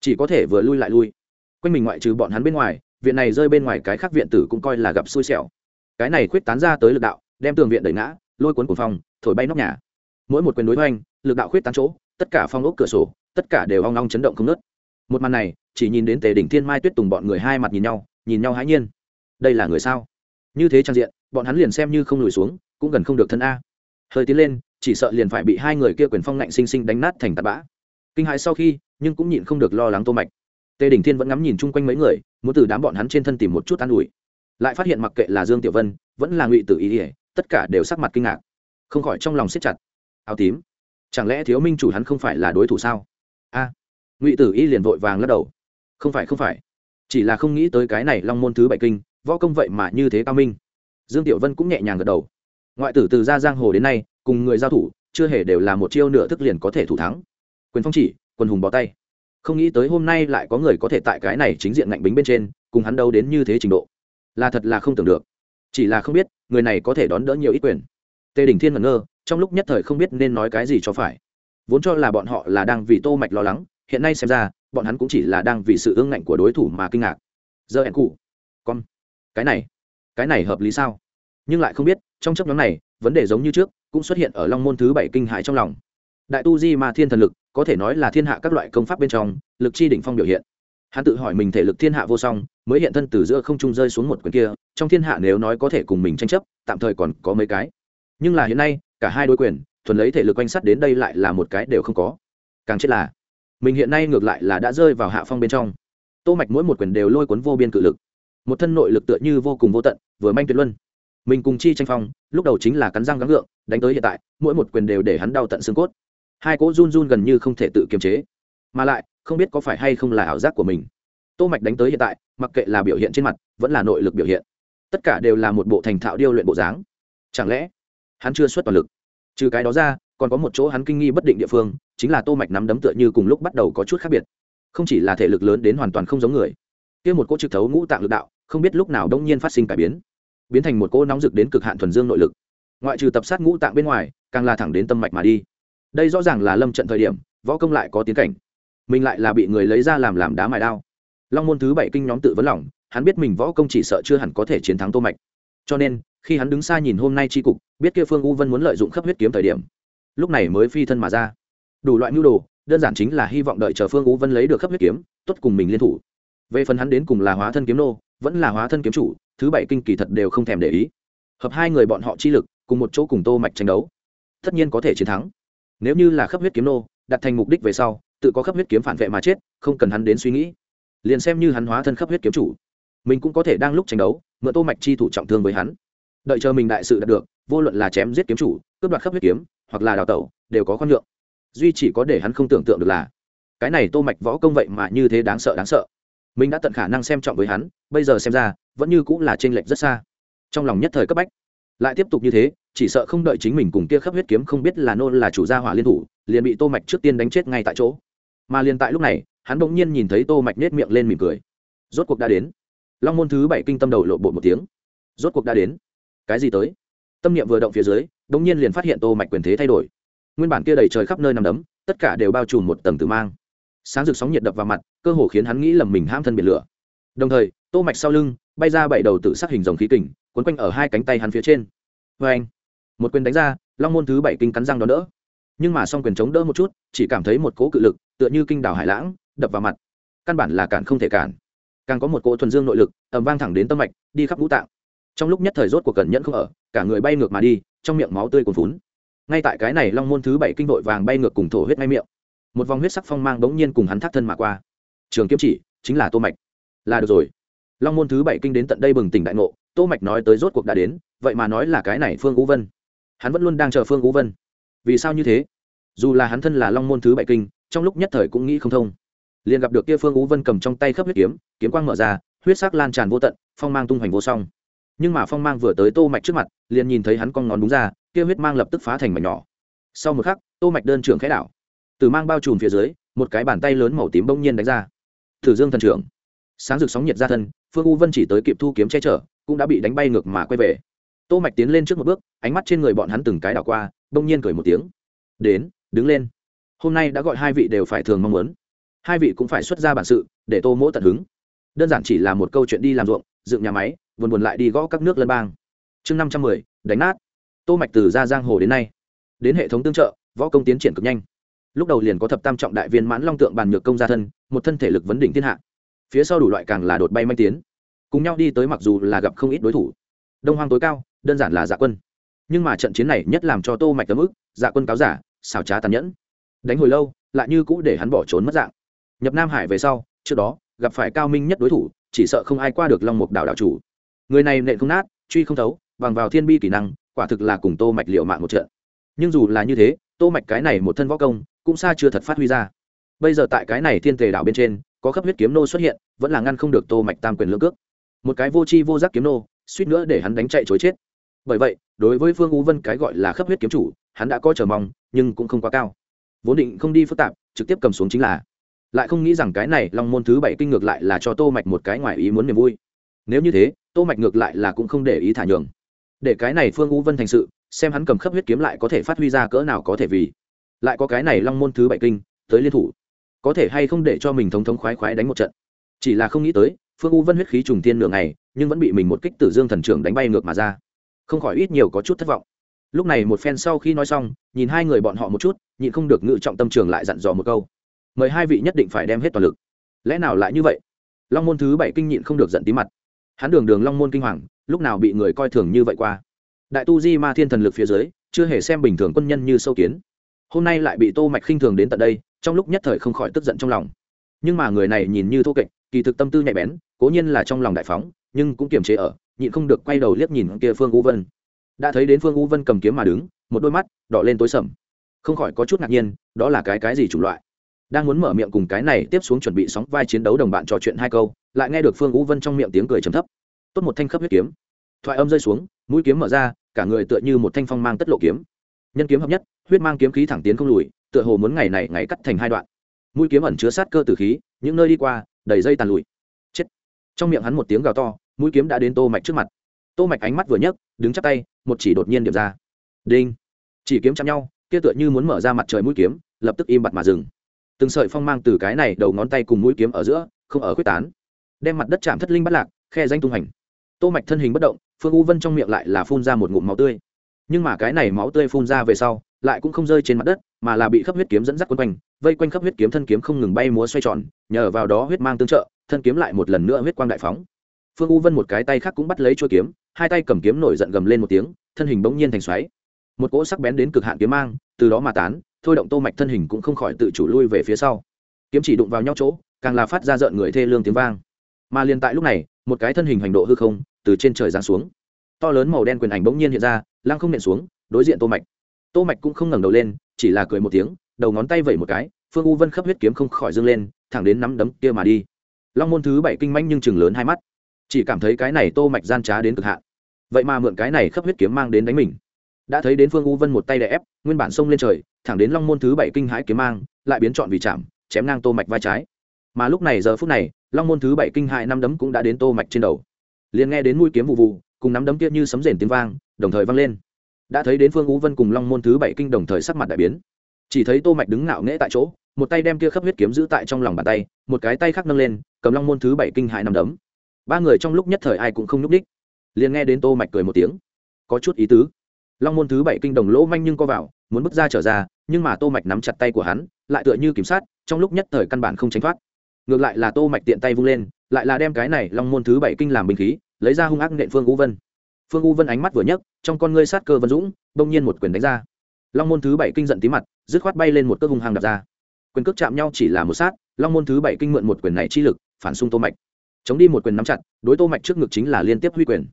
Chỉ có thể vừa lui lại lui. Quanh mình ngoại trừ bọn hắn bên ngoài, viện này rơi bên ngoài cái khác viện tử cũng coi là gặp xui xẻo. Cái này khuyết tán ra tới lực đạo, đem tường viện đẩy ngã, lôi cuốn cuồng phong, thổi bay nóc nhà. Mỗi một quyền đối hoành, lực đạo khuyết tán chỗ, tất cả phong ốc cửa sổ, tất cả đều ong ong chấn động không nứt. một màn này, chỉ nhìn đến tề đỉnh thiên mai tuyết tùng bọn người hai mặt nhìn nhau nhìn nhau hãi nhiên. Đây là người sao? Như thế trang diện, bọn hắn liền xem như không lùi xuống cũng gần không được thân a. Hơi tiến lên, chỉ sợ liền phải bị hai người kia quyền phong ngạnh sinh sinh đánh nát thành tạt bã. Kinh hãi sau khi, nhưng cũng nhịn không được lo lắng tô mạch. Tề đỉnh thiên vẫn ngắm nhìn chung quanh mấy người, muốn từ đám bọn hắn trên thân tìm một chút an ủi. Lại phát hiện mặc kệ là dương tiểu vân, vẫn là ngụy tử ý ỉa tất cả đều sắc mặt kinh ngạc. Không khỏi trong lòng siết chặt. Áo tím. Chẳng lẽ thiếu minh chủ hắn không phải là đối thủ sao? A. Ngụy tử y liền vội vàng lắc đầu. Không phải không phải. Chỉ là không nghĩ tới cái này long môn thứ bảy kinh, võ công vậy mà như thế cao minh. Dương tiểu vân cũng nhẹ nhàng gật đầu ngoại tử từ ra giang hồ đến nay, cùng người giao thủ, chưa hề đều là một chiêu nửa thức liền có thể thủ thắng. Quyền phong chỉ, quân hùng bỏ tay. Không nghĩ tới hôm nay lại có người có thể tại cái này chính diện ngạnh bính bên trên, cùng hắn đâu đến như thế trình độ. Là thật là không tưởng được. Chỉ là không biết, người này có thể đón đỡ nhiều ít quyền. Tề đình thiên ngẩn ngơ, trong lúc nhất thời không biết nên nói cái gì cho phải. Vốn cho là bọn họ là đang vì tô mạch lo lắng, hiện nay xem ra, bọn hắn cũng chỉ là đang vì sự ương ngạnh của đối thủ mà kinh ngạc. Giờ hẹn cụ. Con. Cái này. Cái này hợp lý sao? Nhưng lại không biết, trong chấp nhóm này, vấn đề giống như trước, cũng xuất hiện ở long môn thứ bảy kinh hại trong lòng. Đại tu di ma thiên thần lực, có thể nói là thiên hạ các loại công pháp bên trong, lực chi đỉnh phong biểu hiện. Hắn tự hỏi mình thể lực thiên hạ vô song, mới hiện thân từ giữa không trung rơi xuống một quyền kia, trong thiên hạ nếu nói có thể cùng mình tranh chấp, tạm thời còn có mấy cái. Nhưng là hiện nay, cả hai đối quyền, thuần lấy thể lực quanh sắt đến đây lại là một cái đều không có. Càng chết là, mình hiện nay ngược lại là đã rơi vào hạ phong bên trong. Tô mạch mỗi một quyền đều lôi cuốn vô biên cự lực. Một thân nội lực tựa như vô cùng vô tận, vừa manh tuyệt luân mình cùng chi tranh phong, lúc đầu chính là cắn răng gắng gượng, đánh tới hiện tại, mỗi một quyền đều để hắn đau tận xương cốt. Hai cỗ run run gần như không thể tự kiềm chế. Mà lại, không biết có phải hay không là ảo giác của mình. Tô mạch đánh tới hiện tại, mặc kệ là biểu hiện trên mặt, vẫn là nội lực biểu hiện, tất cả đều là một bộ thành thạo điêu luyện bộ dáng. Chẳng lẽ, hắn chưa xuất toàn lực? Trừ cái đó ra, còn có một chỗ hắn kinh nghi bất định địa phương, chính là tô mạch nắm đấm tựa như cùng lúc bắt đầu có chút khác biệt. Không chỉ là thể lực lớn đến hoàn toàn không giống người. Kia một cỗ trực thấu ngũ tạng lực đạo, không biết lúc nào đông nhiên phát sinh cải biến biến thành một cỗ nóng rực đến cực hạn thuần dương nội lực. Ngoại trừ tập sát ngũ tạng bên ngoài, càng là thẳng đến tâm mạch mà đi. Đây rõ ràng là lâm trận thời điểm, võ công lại có tiến cảnh. Mình lại là bị người lấy ra làm làm đá mài đao. Long môn thứ bảy kinh nhóm tự vấn lòng, hắn biết mình võ công chỉ sợ chưa hẳn có thể chiến thắng tô mạch. Cho nên, khi hắn đứng xa nhìn hôm nay tri cục, biết kia phương u vân muốn lợi dụng khắp huyết kiếm thời điểm, lúc này mới phi thân mà ra. Đủ loại mưu đồ, đơn giản chính là hy vọng đợi chờ phương u vân lấy được khắp huyết kiếm, tốt cùng mình liên thủ về phần hắn đến cùng là hóa thân kiếm nô, vẫn là hóa thân kiếm chủ, thứ bảy kinh kỳ thật đều không thèm để ý. Hợp hai người bọn họ chi lực, cùng một chỗ cùng tô mạch tranh đấu. Tất nhiên có thể chiến thắng. Nếu như là khắp huyết kiếm nô, đặt thành mục đích về sau, tự có khắp huyết kiếm phản vệ mà chết, không cần hắn đến suy nghĩ. Liền xem như hắn hóa thân khắp huyết kiếm chủ, mình cũng có thể đang lúc tranh đấu, mượn tô mạch chi thủ trọng thương với hắn. Đợi chờ mình đại sự đạt được, vô luận là chém giết kiếm chủ, cướp đoạt khắp huyết kiếm, hoặc là đào tẩu, đều có khoan nhượng. Duy chỉ có để hắn không tưởng tượng được là, cái này tô mạch võ công vậy mà như thế đáng sợ đáng sợ mình đã tận khả năng xem trọng với hắn, bây giờ xem ra, vẫn như cũng là trên lệch rất xa. Trong lòng nhất thời cấp bách. Lại tiếp tục như thế, chỉ sợ không đợi chính mình cùng kia khắp huyết kiếm không biết là nôn là chủ gia hỏa liên thủ, liền bị tô mạch trước tiên đánh chết ngay tại chỗ. Mà liền tại lúc này, hắn bỗng nhiên nhìn thấy tô mạch nết miệng lên mỉm cười. Rốt cuộc đã đến. Long môn thứ bảy kinh tâm đầu lộ bộ một tiếng. Rốt cuộc đã đến. Cái gì tới? Tâm niệm vừa động phía dưới, bỗng nhiên liền phát hiện tô mạch quyền thế thay đổi. Nguyên bản kia đầy trời khắp nơi nằm đấm, tất cả đều bao trùm một tầng tử mang sáng rực sóng nhiệt đập vào mặt, cơ hồ khiến hắn nghĩ lầm mình ham thân biệt lửa. Đồng thời, tô mạch sau lưng bay ra bảy đầu tự sắc hình dòng khí kình quấn quanh ở hai cánh tay hắn phía trên. Với anh, một quyền đánh ra, long môn thứ bảy kinh cắn răng đó đỡ. Nhưng mà song quyền chống đỡ một chút, chỉ cảm thấy một cỗ cự lực, tựa như kinh đảo hải lãng, đập vào mặt. Căn bản là cản không thể cản. Càng có một cỗ thuần dương nội lực, ầm vang thẳng đến tâm mạch, đi khắp ngũ tạng. Trong lúc nhất thời rốt của cẩn nhẫn không ở, cả người bay ngược mà đi, trong miệng máu tươi cuồn phún ngay tại cái này long môn thứ bảy kinh đội vàng bay ngược cùng thổ huyết ngay miệng một vòng huyết sắc phong mang bỗng nhiên cùng hắn thác thân mà qua. Trường kiếm chỉ, chính là tô mạch. Là được rồi. Long môn thứ bảy kinh đến tận đây bừng tỉnh đại ngộ, tô mạch nói tới rốt cuộc đã đến, vậy mà nói là cái này phương ú vân. Hắn vẫn luôn đang chờ phương ú vân. Vì sao như thế? Dù là hắn thân là long môn thứ bảy kinh, trong lúc nhất thời cũng nghĩ không thông. Liền gặp được kia phương ú vân cầm trong tay khắp huyết kiếm kiếm quang mở ra, huyết sắc lan tràn vô tận, phong mang tung hoành vô song. Nhưng mà phong mang vừa tới tô mạch trước mặt, liền nhìn thấy hắn con ngón đúng ra, kia huyết mang lập tức phá thành mảnh nhỏ. Sau một khắc, tô mạch đơn trưởng khẽ đảo từ mang bao trùm phía dưới, một cái bàn tay lớn màu tím bỗng nhiên đánh ra. Thử dương thần trưởng. Sáng rực sóng nhiệt ra thân, phương u vân chỉ tới kịp thu kiếm che chở, cũng đã bị đánh bay ngược mà quay về. Tô mạch tiến lên trước một bước, ánh mắt trên người bọn hắn từng cái đảo qua, bỗng nhiên cười một tiếng. Đến, đứng lên. Hôm nay đã gọi hai vị đều phải thường mong muốn. Hai vị cũng phải xuất ra bản sự, để tô mỗ tận hứng. Đơn giản chỉ là một câu chuyện đi làm ruộng, dựng nhà máy, buồn buồn lại đi gõ các nước lân bang. Chương năm trăm mười, đánh nát. Tô mạch từ ra giang hồ đến nay, đến hệ thống tương trợ, võ công tiến triển cực nhanh lúc đầu liền có thập tam trọng đại viên mãn long tượng bàn nhược công gia thân, một thân thể lực vấn đỉnh thiên hạ. Phía sau đủ loại càng là đột bay manh tiến. Cùng nhau đi tới mặc dù là gặp không ít đối thủ. Đông hoang tối cao, đơn giản là dạ quân. Nhưng mà trận chiến này nhất làm cho tô mạch tấm ức dạ quân cáo giả, xảo trá tàn nhẫn. Đánh hồi lâu, lại như cũ để hắn bỏ trốn mất dạng. Nhập nam hải về sau, trước đó, gặp phải cao minh nhất đối thủ, chỉ sợ không ai qua được long mục đảo đảo chủ. Người này nện không nát, truy không thấu, bằng vào thiên bi kỹ năng, quả thực là cùng tô mạch liệu mạng một trận. Nhưng dù là như thế, tô mạch cái này một thân võ công cũng xa chưa thật phát huy ra. Bây giờ tại cái này thiên tề đảo bên trên, có khắp huyết kiếm nô xuất hiện, vẫn là ngăn không được tô mạch tam quyền lưỡng cước. Một cái vô chi vô giác kiếm nô, suýt nữa để hắn đánh chạy chối chết. Bởi vậy, đối với phương u vân cái gọi là khắp huyết kiếm chủ, hắn đã có chờ mong, nhưng cũng không quá cao. Vốn định không đi phức tạp, trực tiếp cầm xuống chính là. Lại không nghĩ rằng cái này long môn thứ bảy kinh ngược lại là cho tô mạch một cái ngoài ý muốn niềm vui. Nếu như thế, tô mạch ngược lại là cũng không để ý thả nhường. Để cái này phương u vân thành sự, xem hắn cầm khắp huyết kiếm lại có thể phát huy ra cỡ nào có thể vì lại có cái này long môn thứ bảy kinh, tới liên thủ. Có thể hay không để cho mình thống thống khoái khoái đánh một trận? Chỉ là không nghĩ tới, phương u vân huyết khí trùng tiên nửa ngày, nhưng vẫn bị mình một kích tử dương thần trưởng đánh bay ngược mà ra. Không khỏi ít nhiều có chút thất vọng. Lúc này một phen sau khi nói xong, nhìn hai người bọn họ một chút, nhịn không được ngự trọng tâm trường lại dặn dò một câu. Mời hai vị nhất định phải đem hết toàn lực. Lẽ nào lại như vậy? Long môn thứ bảy kinh nhịn không được giận tí mặt. Hắn đường đường long môn kinh hoàng, lúc nào bị người coi thường như vậy qua? Đại tu di ma thiên thần lực phía dưới, chưa hề xem bình thường quân nhân như sâu kiến hôm nay lại bị tô mạch khinh thường đến tận đây, trong lúc nhất thời không khỏi tức giận trong lòng. Nhưng mà người này nhìn như thô kệch, kỳ thực tâm tư nhạy bén, cố nhiên là trong lòng đại phóng, nhưng cũng kiềm chế ở, nhịn không được quay đầu liếc nhìn kia phương u vân. Đã thấy đến phương u vân cầm kiếm mà đứng, một đôi mắt đỏ lên tối sầm. Không khỏi có chút ngạc nhiên, đó là cái cái gì chủng loại? Đang muốn mở miệng cùng cái này tiếp xuống chuẩn bị sóng vai chiến đấu đồng bạn trò chuyện hai câu, lại nghe được phương u vân trong miệng tiếng cười trầm thấp. Tốt một thanh khắp huyết kiếm. Thoại âm rơi xuống, mũi kiếm mở ra, cả người tựa như một thanh phong mang tất lộ kiếm nhân kiếm hợp nhất, huyết mang kiếm khí thẳng tiến không lùi, tựa hồ muốn ngày này ngày cắt thành hai đoạn. Mũi kiếm ẩn chứa sát cơ tử khí, những nơi đi qua, đầy dây tàn lùi chết. Trong miệng hắn một tiếng gào to, mũi kiếm đã đến tô mạch trước mặt. Tô mạch ánh mắt vừa nhấc, đứng chắp tay, một chỉ đột nhiên điểm ra. Đinh. Chỉ kiếm chạm nhau, kia tựa như muốn mở ra mặt trời mũi kiếm, lập tức im bặt mà dừng. Từng sợi phong mang từ cái này đầu ngón tay cùng mũi kiếm ở giữa, không ở quyết tán. Đem mặt đất chạm thất linh bắt lạc, khe danh tung hành tô mạch thân hình bất động, phương u vân trong miệng lại là phun ra một ngụm máu tươi nhưng mà cái này máu tươi phun ra về sau, lại cũng không rơi trên mặt đất, mà là bị khắp huyết kiếm dẫn dắt quấn quanh, vây quanh khắp huyết kiếm thân kiếm không ngừng bay múa xoay tròn, nhờ vào đó huyết mang tương trợ, thân kiếm lại một lần nữa huyết quang đại phóng. Phương u vân một cái tay khác cũng bắt lấy chuôi kiếm, hai tay cầm kiếm nổi giận gầm lên một tiếng, thân hình bỗng nhiên thành xoáy. Một cỗ sắc bén đến cực hạn kiếm mang, từ đó mà tán, thôi động tô mạch thân hình cũng không khỏi tự chủ lui về phía sau. Kiếm chỉ đụng vào nhau chỗ, càng là phát ra rợn người thê lương tiếng vang. Mà liền tại lúc này, một cái thân hình hành độ hư không, từ trên trời giáng xuống to lớn màu đen quyền ảnh bỗng nhiên hiện ra, lăng không nện xuống, đối diện tô mạch. Tô mạch cũng không ngẩng đầu lên, chỉ là cười một tiếng, đầu ngón tay vẩy một cái, phương u vân khắp huyết kiếm không khỏi dâng lên, thẳng đến nắm đấm kia mà đi. Long môn thứ bảy kinh manh nhưng chừng lớn hai mắt. Chỉ cảm thấy cái này tô mạch gian trá đến cực hạn. Vậy mà mượn cái này khắp huyết kiếm mang đến đánh mình. Đã thấy đến phương u vân một tay đè ép, nguyên bản sông lên trời, thẳng đến long môn thứ bảy kinh hãi kiếm mang, lại biến chọn vì chạm, chém ngang tô mạch vai trái. Mà lúc này, giờ phút này, long môn thứ bảy kinh hãi năm đấm cũng đã đến tô mạch trên đầu. Liền nghe đến mũi kiếm vụ vụ cùng nắm đấm kia như sấm rền tiếng vang, đồng thời vang lên. Đã thấy đến phương u vân cùng long môn thứ bảy kinh đồng thời sắc mặt đại biến. Chỉ thấy tô mạch đứng ngạo nghễ tại chỗ, một tay đem kia khắp huyết kiếm giữ tại trong lòng bàn tay, một cái tay khác nâng lên, cầm long môn thứ bảy kinh hại nằm đấm. Ba người trong lúc nhất thời ai cũng không nhúc đích liền nghe đến tô mạch cười một tiếng. Có chút ý tứ. Long môn thứ bảy kinh đồng lỗ manh nhưng co vào, muốn bước ra trở ra, nhưng mà tô mạch nắm chặt tay của hắn, lại tựa như kiểm sát trong lúc nhất thời căn bản không tránh thoát. Ngược lại là tô mạch tiện tay vung lên, lại là đem cái này long môn thứ bảy kinh làm binh khí lấy ra hung ác nện phương u vân. Phương u vân ánh mắt vừa nhấc, trong con ngươi sát cơ vân dũng, bỗng nhiên một quyền đánh ra. Long môn thứ bảy kinh giận tí mặt, dứt khoát bay lên một cước hung hăng đập ra. Quyền cước chạm nhau chỉ là một sát, long môn thứ bảy kinh mượn một quyền này chi lực, phản xung tô mạch. Chống đi một quyền nắm chặt, đối tô mạch trước ngực chính là liên tiếp huy quyền.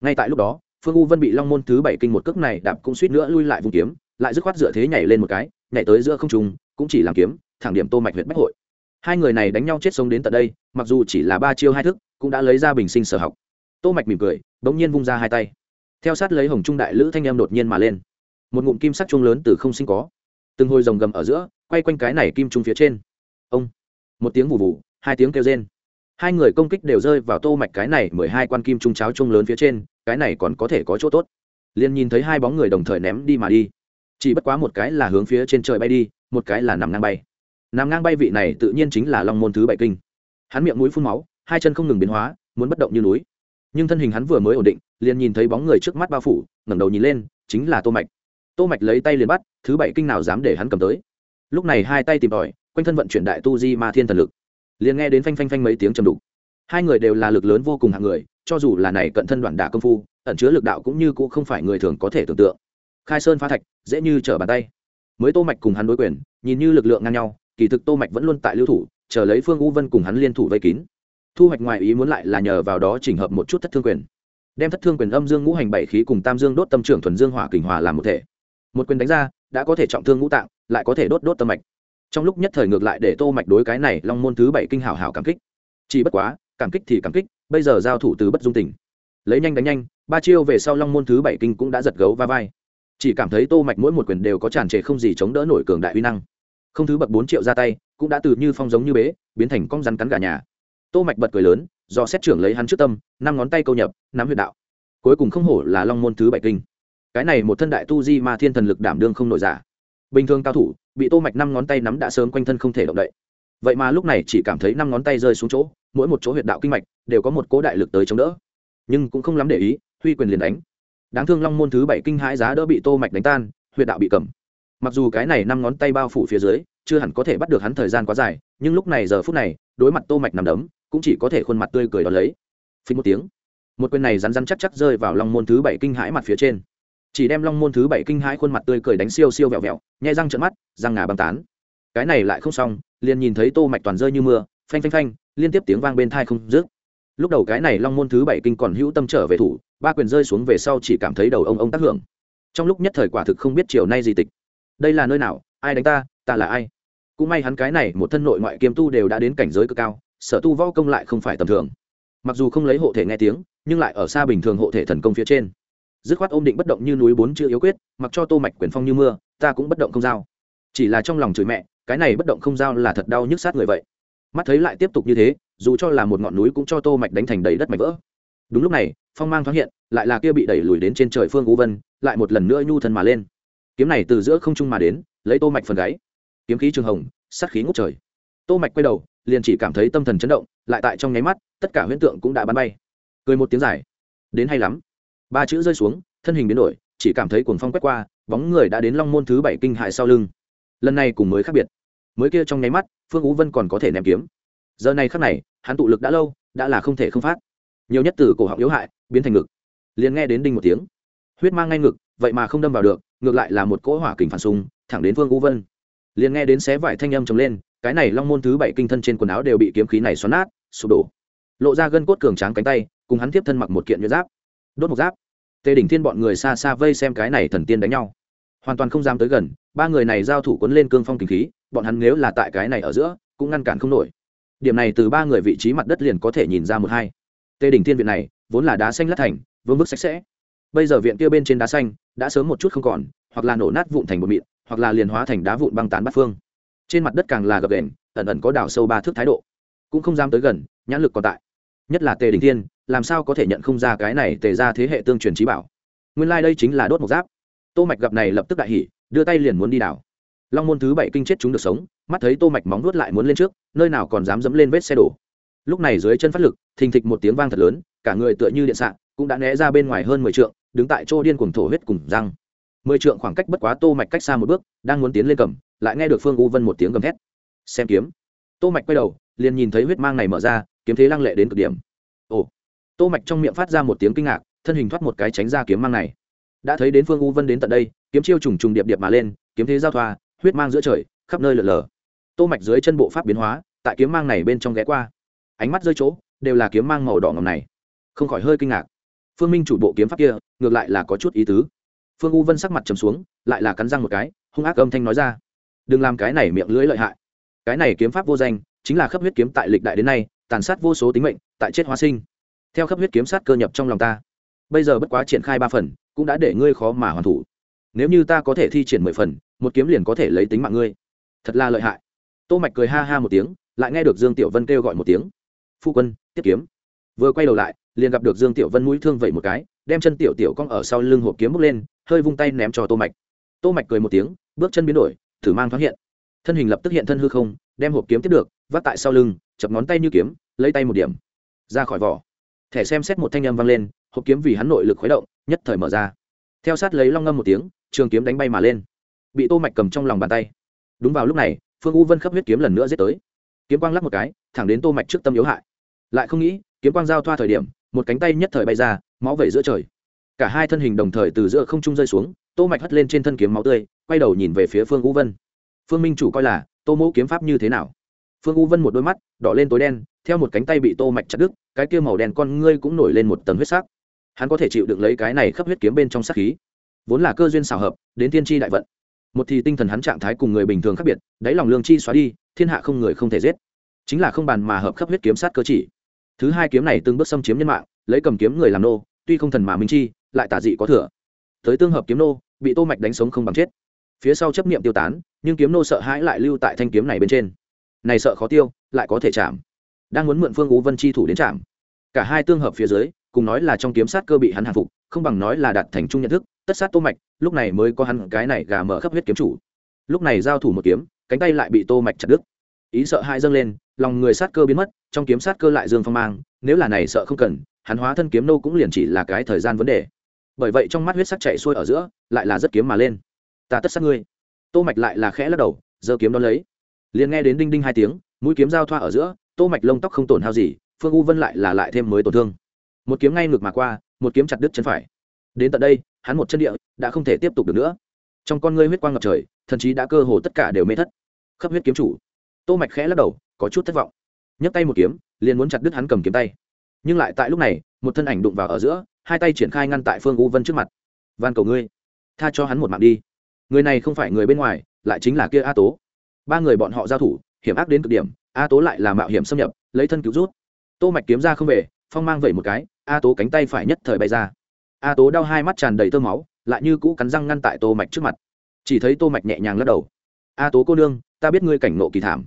Ngay tại lúc đó, phương u vân bị long môn thứ bảy kinh một cước này đạp cũng suýt nữa lui lại vùng kiếm, lại dứt khoát dựa thế nhảy lên một cái, nhảy tới giữa không trung, cũng chỉ làm kiếm, thẳng điểm tô mạch huyện bách hội. Hai người này đánh nhau chết sống đến tận đây, mặc dù chỉ là ba chiêu hai thức, cũng đã lấy ra bình sinh sở học tô mạch mỉm cười, bỗng nhiên vung ra hai tay. Theo sát lấy hồng trung đại lữ thanh em đột nhiên mà lên. Một ngụm kim sắc chuông lớn từ không sinh có. Từng hồi rồng gầm ở giữa, quay quanh cái này kim trung phía trên. Ông! Một tiếng vù vù, hai tiếng kêu rên. Hai người công kích đều rơi vào tô mạch cái này mười hai quan kim trung cháo trung lớn phía trên, cái này còn có thể có chỗ tốt. Liền nhìn thấy hai bóng người đồng thời ném đi mà đi. Chỉ bất quá một cái là hướng phía trên trời bay đi, một cái là nằm ngang bay. Nằm ngang bay vị này tự nhiên chính là long môn thứ bảy kinh. Hắn miệng mũi phun máu, hai chân không ngừng biến hóa, muốn bất động như núi nhưng thân hình hắn vừa mới ổn định, liền nhìn thấy bóng người trước mắt bao phủ, ngẩng đầu nhìn lên, chính là tô mạch. Tô mạch lấy tay liền bắt, thứ bảy kinh nào dám để hắn cầm tới. Lúc này hai tay tìm tòi, quanh thân vận chuyển đại tu di ma thiên thần lực. Liền nghe đến phanh phanh phanh mấy tiếng trầm đục. Hai người đều là lực lớn vô cùng hạng người, cho dù là này cận thân đoạn đả công phu, ẩn chứa lực đạo cũng như cũng không phải người thường có thể tưởng tượng. Khai sơn phá thạch, dễ như trở bàn tay. Mới tô mạch cùng hắn đối quyền, nhìn như lực lượng ngang nhau, kỳ thực tô mạch vẫn luôn tại lưu thủ, chờ lấy phương u vân cùng hắn liên thủ vây kín thu hoạch ngoài ý muốn lại là nhờ vào đó chỉnh hợp một chút thất thương quyền. Đem thất thương quyền âm dương ngũ hành bảy khí cùng tam dương đốt tâm trưởng thuần dương hỏa kình hòa làm một thể. Một quyền đánh ra, đã có thể trọng thương ngũ tạng, lại có thể đốt đốt tâm mạch. Trong lúc nhất thời ngược lại để tô mạch đối cái này long môn thứ bảy kinh hảo hảo cảm kích. Chỉ bất quá, cảm kích thì cảm kích, bây giờ giao thủ từ bất dung tình. Lấy nhanh đánh nhanh, ba chiêu về sau long môn thứ bảy kinh cũng đã giật gấu va vai. Chỉ cảm thấy tô mạch mỗi một quyền đều có tràn trề không gì chống đỡ nổi cường đại uy năng. Không thứ bậc bốn triệu ra tay, cũng đã từ như phong giống như bế, biến thành con rắn cắn gà nhà tô mạch bật cười lớn, do xét trưởng lấy hắn trước tâm, năm ngón tay câu nhập, nắm huyệt đạo. Cuối cùng không hổ là long môn thứ bảy kinh. Cái này một thân đại tu di mà thiên thần lực đảm đương không nổi giả. Bình thường cao thủ, bị tô mạch năm ngón tay nắm đã sớm quanh thân không thể động đậy. Vậy mà lúc này chỉ cảm thấy năm ngón tay rơi xuống chỗ, mỗi một chỗ huyệt đạo kinh mạch đều có một cố đại lực tới chống đỡ. Nhưng cũng không lắm để ý, huy quyền liền đánh. Đáng thương long môn thứ bảy kinh hãi giá đỡ bị tô mạch đánh tan huyệt đạo bị cầm. Mặc dù cái này năm ngón tay bao phủ phía dưới, chưa hẳn có thể bắt được hắn thời gian quá dài, nhưng lúc này giờ phút này, đối mặt tô mạch nằm đấm cũng chỉ có thể khuôn mặt tươi cười đón lấy. Phí một tiếng, một quyền này rắn rắn chắc chắc rơi vào long môn thứ bảy kinh hãi mặt phía trên. Chỉ đem long môn thứ bảy kinh hãi khuôn mặt tươi cười đánh siêu siêu vẹo vẹo, nhai răng trợn mắt, răng ngà băng tán. Cái này lại không xong, liền nhìn thấy tô mạch toàn rơi như mưa, phanh phanh phanh, liên tiếp tiếng vang bên thai không dứt. Lúc đầu cái này long môn thứ bảy kinh còn hữu tâm trở về thủ, ba quyền rơi xuống về sau chỉ cảm thấy đầu ông ông tác hưởng. Trong lúc nhất thời quả thực không biết chiều nay gì tịch. Đây là nơi nào? Ai đánh ta? Ta là ai? Cũng may hắn cái này, một thân nội ngoại kiêm tu đều đã đến cảnh giới cực cao sở tu võ công lại không phải tầm thường. Mặc dù không lấy hộ thể nghe tiếng, nhưng lại ở xa bình thường hộ thể thần công phía trên. Dứt khoát ôm định bất động như núi bốn chữ yếu quyết, mặc cho tô mạch quyền phong như mưa, ta cũng bất động không giao. Chỉ là trong lòng chửi mẹ, cái này bất động không giao là thật đau nhức sát người vậy. Mắt thấy lại tiếp tục như thế, dù cho là một ngọn núi cũng cho tô mạch đánh thành đầy đất mạch vỡ. Đúng lúc này, phong mang thoáng hiện, lại là kia bị đẩy lùi đến trên trời phương u vân, lại một lần nữa nhu thân mà lên. Kiếm này từ giữa không trung mà đến, lấy tô mạch phần gáy. Kiếm khí trường hồng, sát khí ngút trời tô mạch quay đầu, liền chỉ cảm thấy tâm thần chấn động, lại tại trong nháy mắt, tất cả huyễn tượng cũng đã bắn bay. Cười một tiếng dài. Đến hay lắm. Ba chữ rơi xuống, thân hình biến đổi, chỉ cảm thấy cuồng phong quét qua, bóng người đã đến long môn thứ bảy kinh hại sau lưng. Lần này cùng mới khác biệt. Mới kia trong nháy mắt, phương ú vân còn có thể ném kiếm. Giờ này khắc này, hắn tụ lực đã lâu, đã là không thể không phát. Nhiều nhất từ cổ họng yếu hại, biến thành ngực. Liền nghe đến đinh một tiếng. Huyết mang ngay ngực, vậy mà không đâm vào được, ngược lại là một cỗ hỏa kình phản súng thẳng đến phương ú vân. Liền nghe đến xé vải thanh âm trầm lên cái này long môn thứ bảy kinh thân trên quần áo đều bị kiếm khí này xoắn nát, sụp đổ. Lộ ra gân cốt cường tráng cánh tay, cùng hắn tiếp thân mặc một kiện nhuyễn giáp. Đốt một giáp. Tề đỉnh thiên bọn người xa xa vây xem cái này thần tiên đánh nhau. Hoàn toàn không dám tới gần, ba người này giao thủ quấn lên cương phong kinh khí, bọn hắn nếu là tại cái này ở giữa, cũng ngăn cản không nổi. Điểm này từ ba người vị trí mặt đất liền có thể nhìn ra một hai. Tề đỉnh thiên viện này, vốn là đá xanh lát thành, vương vức sạch sẽ. Bây giờ viện kia bên trên đá xanh, đã sớm một chút không còn, hoặc là nổ nát vụn thành một mịn, hoặc là liền hóa thành đá vụn băng tán bát phương trên mặt đất càng là gập đền ẩn ẩn có đảo sâu ba thước thái độ. Cũng không dám tới gần, nhãn lực còn tại. Nhất là tề đình thiên, làm sao có thể nhận không ra cái này tề ra thế hệ tương truyền trí bảo? Nguyên lai、like、đây chính là đốt một giáp. Tô mạch gặp này lập tức đại hỉ, đưa tay liền muốn đi đảo long môn thứ bảy kinh chết chúng được sống, mắt thấy tô mạch móng nuốt lại muốn lên trước, nơi nào còn dám dẫm lên vết xe đổ. Lúc này dưới chân phát lực, thình thịch một tiếng vang thật lớn, cả người tựa như điện sạng cũng đã né ra bên ngoài hơn mười trượng, đứng tại chỗ điên cuồng thổ huyết cùng răng. Mười trượng khoảng cách bất quá tô mạch cách xa một bước, đang muốn tiến lên cầm lại nghe được phương u vân một tiếng gầm thét. Xem kiếm. Tô mạch quay đầu, liền nhìn thấy huyết mang này mở ra, kiếm thế lăng lệ đến cực điểm. Ồ. Tô mạch trong miệng phát ra một tiếng kinh ngạc, thân hình thoát một cái tránh ra kiếm mang này. Đã thấy đến phương u vân đến tận đây, kiếm chiêu trùng trùng điệp điệp mà lên, kiếm thế giao thoa, huyết mang giữa trời, khắp nơi lở lở. Tô mạch dưới chân bộ pháp biến hóa, tại kiếm mang này bên trong ghé qua. Ánh mắt rơi chỗ, đều là kiếm mang màu đỏ ngầm này. Không khỏi hơi kinh ngạc. Phương minh chủ bộ kiếm pháp kia, ngược lại là có chút ý tứ. Phương u vân sắc mặt trầm xuống, lại là cắn răng một cái, hung ác âm thanh nói ra đừng làm cái này miệng lưỡi lợi hại. Cái này kiếm pháp vô danh, chính là khắp huyết kiếm tại lịch đại đến nay, tàn sát vô số tính mệnh, tại chết hóa sinh. Theo khắp huyết kiếm sát cơ nhập trong lòng ta, bây giờ bất quá triển khai ba phần, cũng đã để ngươi khó mà hoàn thủ. Nếu như ta có thể thi triển mười phần, một kiếm liền có thể lấy tính mạng ngươi. Thật là lợi hại. Tô mạch cười ha ha một tiếng, lại nghe được dương tiểu vân kêu gọi một tiếng. Phu quân, tiếp kiếm. Vừa quay đầu lại, liền gặp được dương tiểu vân mũi thương vậy một cái, đem chân tiểu tiểu cong ở sau lưng hộp kiếm bước lên, hơi vung tay ném cho tô mạch. Tô mạch cười một tiếng, bước chân biến đổi thử mang thoáng hiện. Thân hình lập tức hiện thân hư không, đem hộp kiếm tiếp được vắt tại sau lưng, chập ngón tay như kiếm, lấy tay một điểm. Ra khỏi vỏ. Thẻ xem xét một thanh âm vang lên, hộp kiếm vì hắn nội lực khuấy động, nhất thời mở ra. Theo sát lấy long ngâm một tiếng, trường kiếm đánh bay mà lên. Bị tô mạch cầm trong lòng bàn tay. Đúng vào lúc này, phương u vân khắp huyết kiếm lần nữa giết tới. Kiếm quang lắc một cái, thẳng đến tô mạch trước tâm yếu hại. Lại không nghĩ, kiếm quang giao thoa thời điểm, một cánh tay nhất thời bay ra, máu vẩy giữa trời. Cả hai thân hình đồng thời từ giữa không trung rơi xuống, tô mạch hất lên trên thân kiếm máu tươi quay đầu nhìn về phía phương u vân. Phương minh chủ coi là, tô mẫu kiếm pháp như thế nào? Phương u vân một đôi mắt, đỏ lên tối đen, theo một cánh tay bị tô mạch chặt đứt, cái kia màu đen con ngươi cũng nổi lên một tầng huyết sắc. Hắn có thể chịu đựng lấy cái này khắp huyết kiếm bên trong sát khí. Vốn là cơ duyên xảo hợp, đến tiên tri đại vận. Một thì tinh thần hắn trạng thái cùng người bình thường khác biệt, đáy lòng lương chi xóa đi, thiên hạ không người không thể giết. Chính là không bàn mà hợp khắp huyết kiếm sát cơ chỉ. Thứ hai kiếm này từng bước xâm chiếm nhân mạng, lấy cầm kiếm người làm nô, tuy không thần mà minh chi, lại tả dị có thừa. Tới tương hợp kiếm nô, bị tô mạch đánh sống không bằng chết phía sau chấp niệm tiêu tán, nhưng kiếm nô sợ hãi lại lưu tại thanh kiếm này bên trên. Này sợ khó tiêu, lại có thể chạm. Đang muốn mượn phương ú vân chi thủ đến chạm. Cả hai tương hợp phía dưới, cùng nói là trong kiếm sát cơ bị hắn hàng phục, không bằng nói là đạt thành trung nhận thức, tất sát tô mạch, lúc này mới có hắn cái này gà mở khắp huyết kiếm chủ. Lúc này giao thủ một kiếm, cánh tay lại bị tô mạch chặt đứt. Ý sợ hai dâng lên, lòng người sát cơ biến mất, trong kiếm sát cơ lại dương phong mang, nếu là này sợ không cần, hắn hóa thân kiếm nô cũng liền chỉ là cái thời gian vấn đề. Bởi vậy trong mắt huyết sắc chạy xuôi ở giữa, lại là rất kiếm mà lên ta tất sát ngươi. Tô mạch lại là khẽ lắc đầu, giơ kiếm đón lấy. Liền nghe đến đinh đinh hai tiếng, mũi kiếm giao thoa ở giữa, tô mạch lông tóc không tổn hao gì, phương u vân lại là lại thêm mới tổn thương. Một kiếm ngay ngược mà qua, một kiếm chặt đứt chân phải. Đến tận đây, hắn một chân địa đã không thể tiếp tục được nữa. Trong con ngươi huyết quang ngập trời thậm chí đã cơ hồ tất cả đều mê thất. Khắp huyết kiếm chủ, tô mạch khẽ lắc đầu, có chút thất vọng. Nhấc tay một kiếm, liền muốn chặt đứt hắn cầm kiếm tay. Nhưng lại tại lúc này, một thân ảnh đụng vào ở giữa, hai tay triển khai ngăn tại phương u vân trước mặt. Van cầu ngươi, tha cho hắn một mạng đi người này không phải người bên ngoài, lại chính là kia a tố. Ba người bọn họ giao thủ, hiểm ác đến cực điểm, a tố lại là mạo hiểm xâm nhập, lấy thân cứu rút. Tô mạch kiếm ra không về, phong mang vẩy một cái, a tố cánh tay phải nhất thời bay ra. A tố đau hai mắt tràn đầy tơ máu, lại như cũ cắn răng ngăn tại tô mạch trước mặt. Chỉ thấy tô mạch nhẹ nhàng lắc đầu. A tố cô nương, ta biết ngươi cảnh nộ kỳ thảm,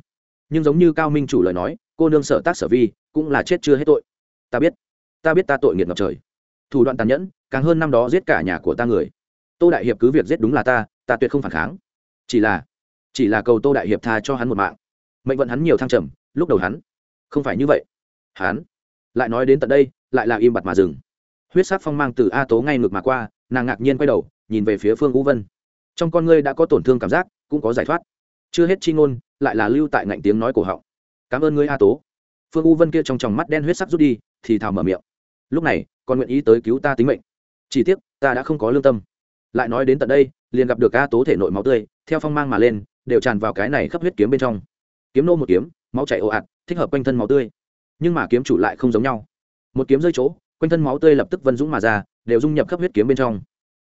nhưng giống như cao minh chủ lời nói, cô nương sợ tác sở vi, cũng là chết chưa hết tội. Ta biết ta biết ta tội nghiệt ngập trời. Thủ đoạn tàn nhẫn, càng hơn năm đó giết cả nhà của ta người. Tô đại hiệp cứ việc giết đúng là ta ta tuyệt không phản kháng. Chỉ là chỉ là cầu tô đại hiệp tha cho hắn một mạng. Mệnh vận hắn nhiều thăng trầm, lúc đầu hắn không phải như vậy. Hắn lại nói đến tận đây, lại là im bặt mà dừng. Huyết sắc phong mang từ a tố ngay ngược mà qua, nàng ngạc nhiên quay đầu, nhìn về phía phương u vân. Trong con ngươi đã có tổn thương cảm giác, cũng có giải thoát. Chưa hết chi ngôn, lại là lưu tại ngạnh tiếng nói cổ họng. Cảm ơn ngươi a tố. Phương u vân kia trong tròng mắt đen huyết sắc rút đi, thì thào mở miệng. Lúc này, còn nguyện ý tới cứu ta tính mệnh. Chỉ tiếc, ta đã không có lương tâm lại nói đến tận đây, liền gặp được a tố thể nội máu tươi, theo phong mang mà lên, đều tràn vào cái này khắp huyết kiếm bên trong. Kiếm nô một kiếm, máu chảy ồ ạt, thích hợp quanh thân máu tươi. Nhưng mà kiếm chủ lại không giống nhau. Một kiếm rơi chỗ, quanh thân máu tươi lập tức vân dũng mà ra, đều dung nhập khắp huyết kiếm bên trong.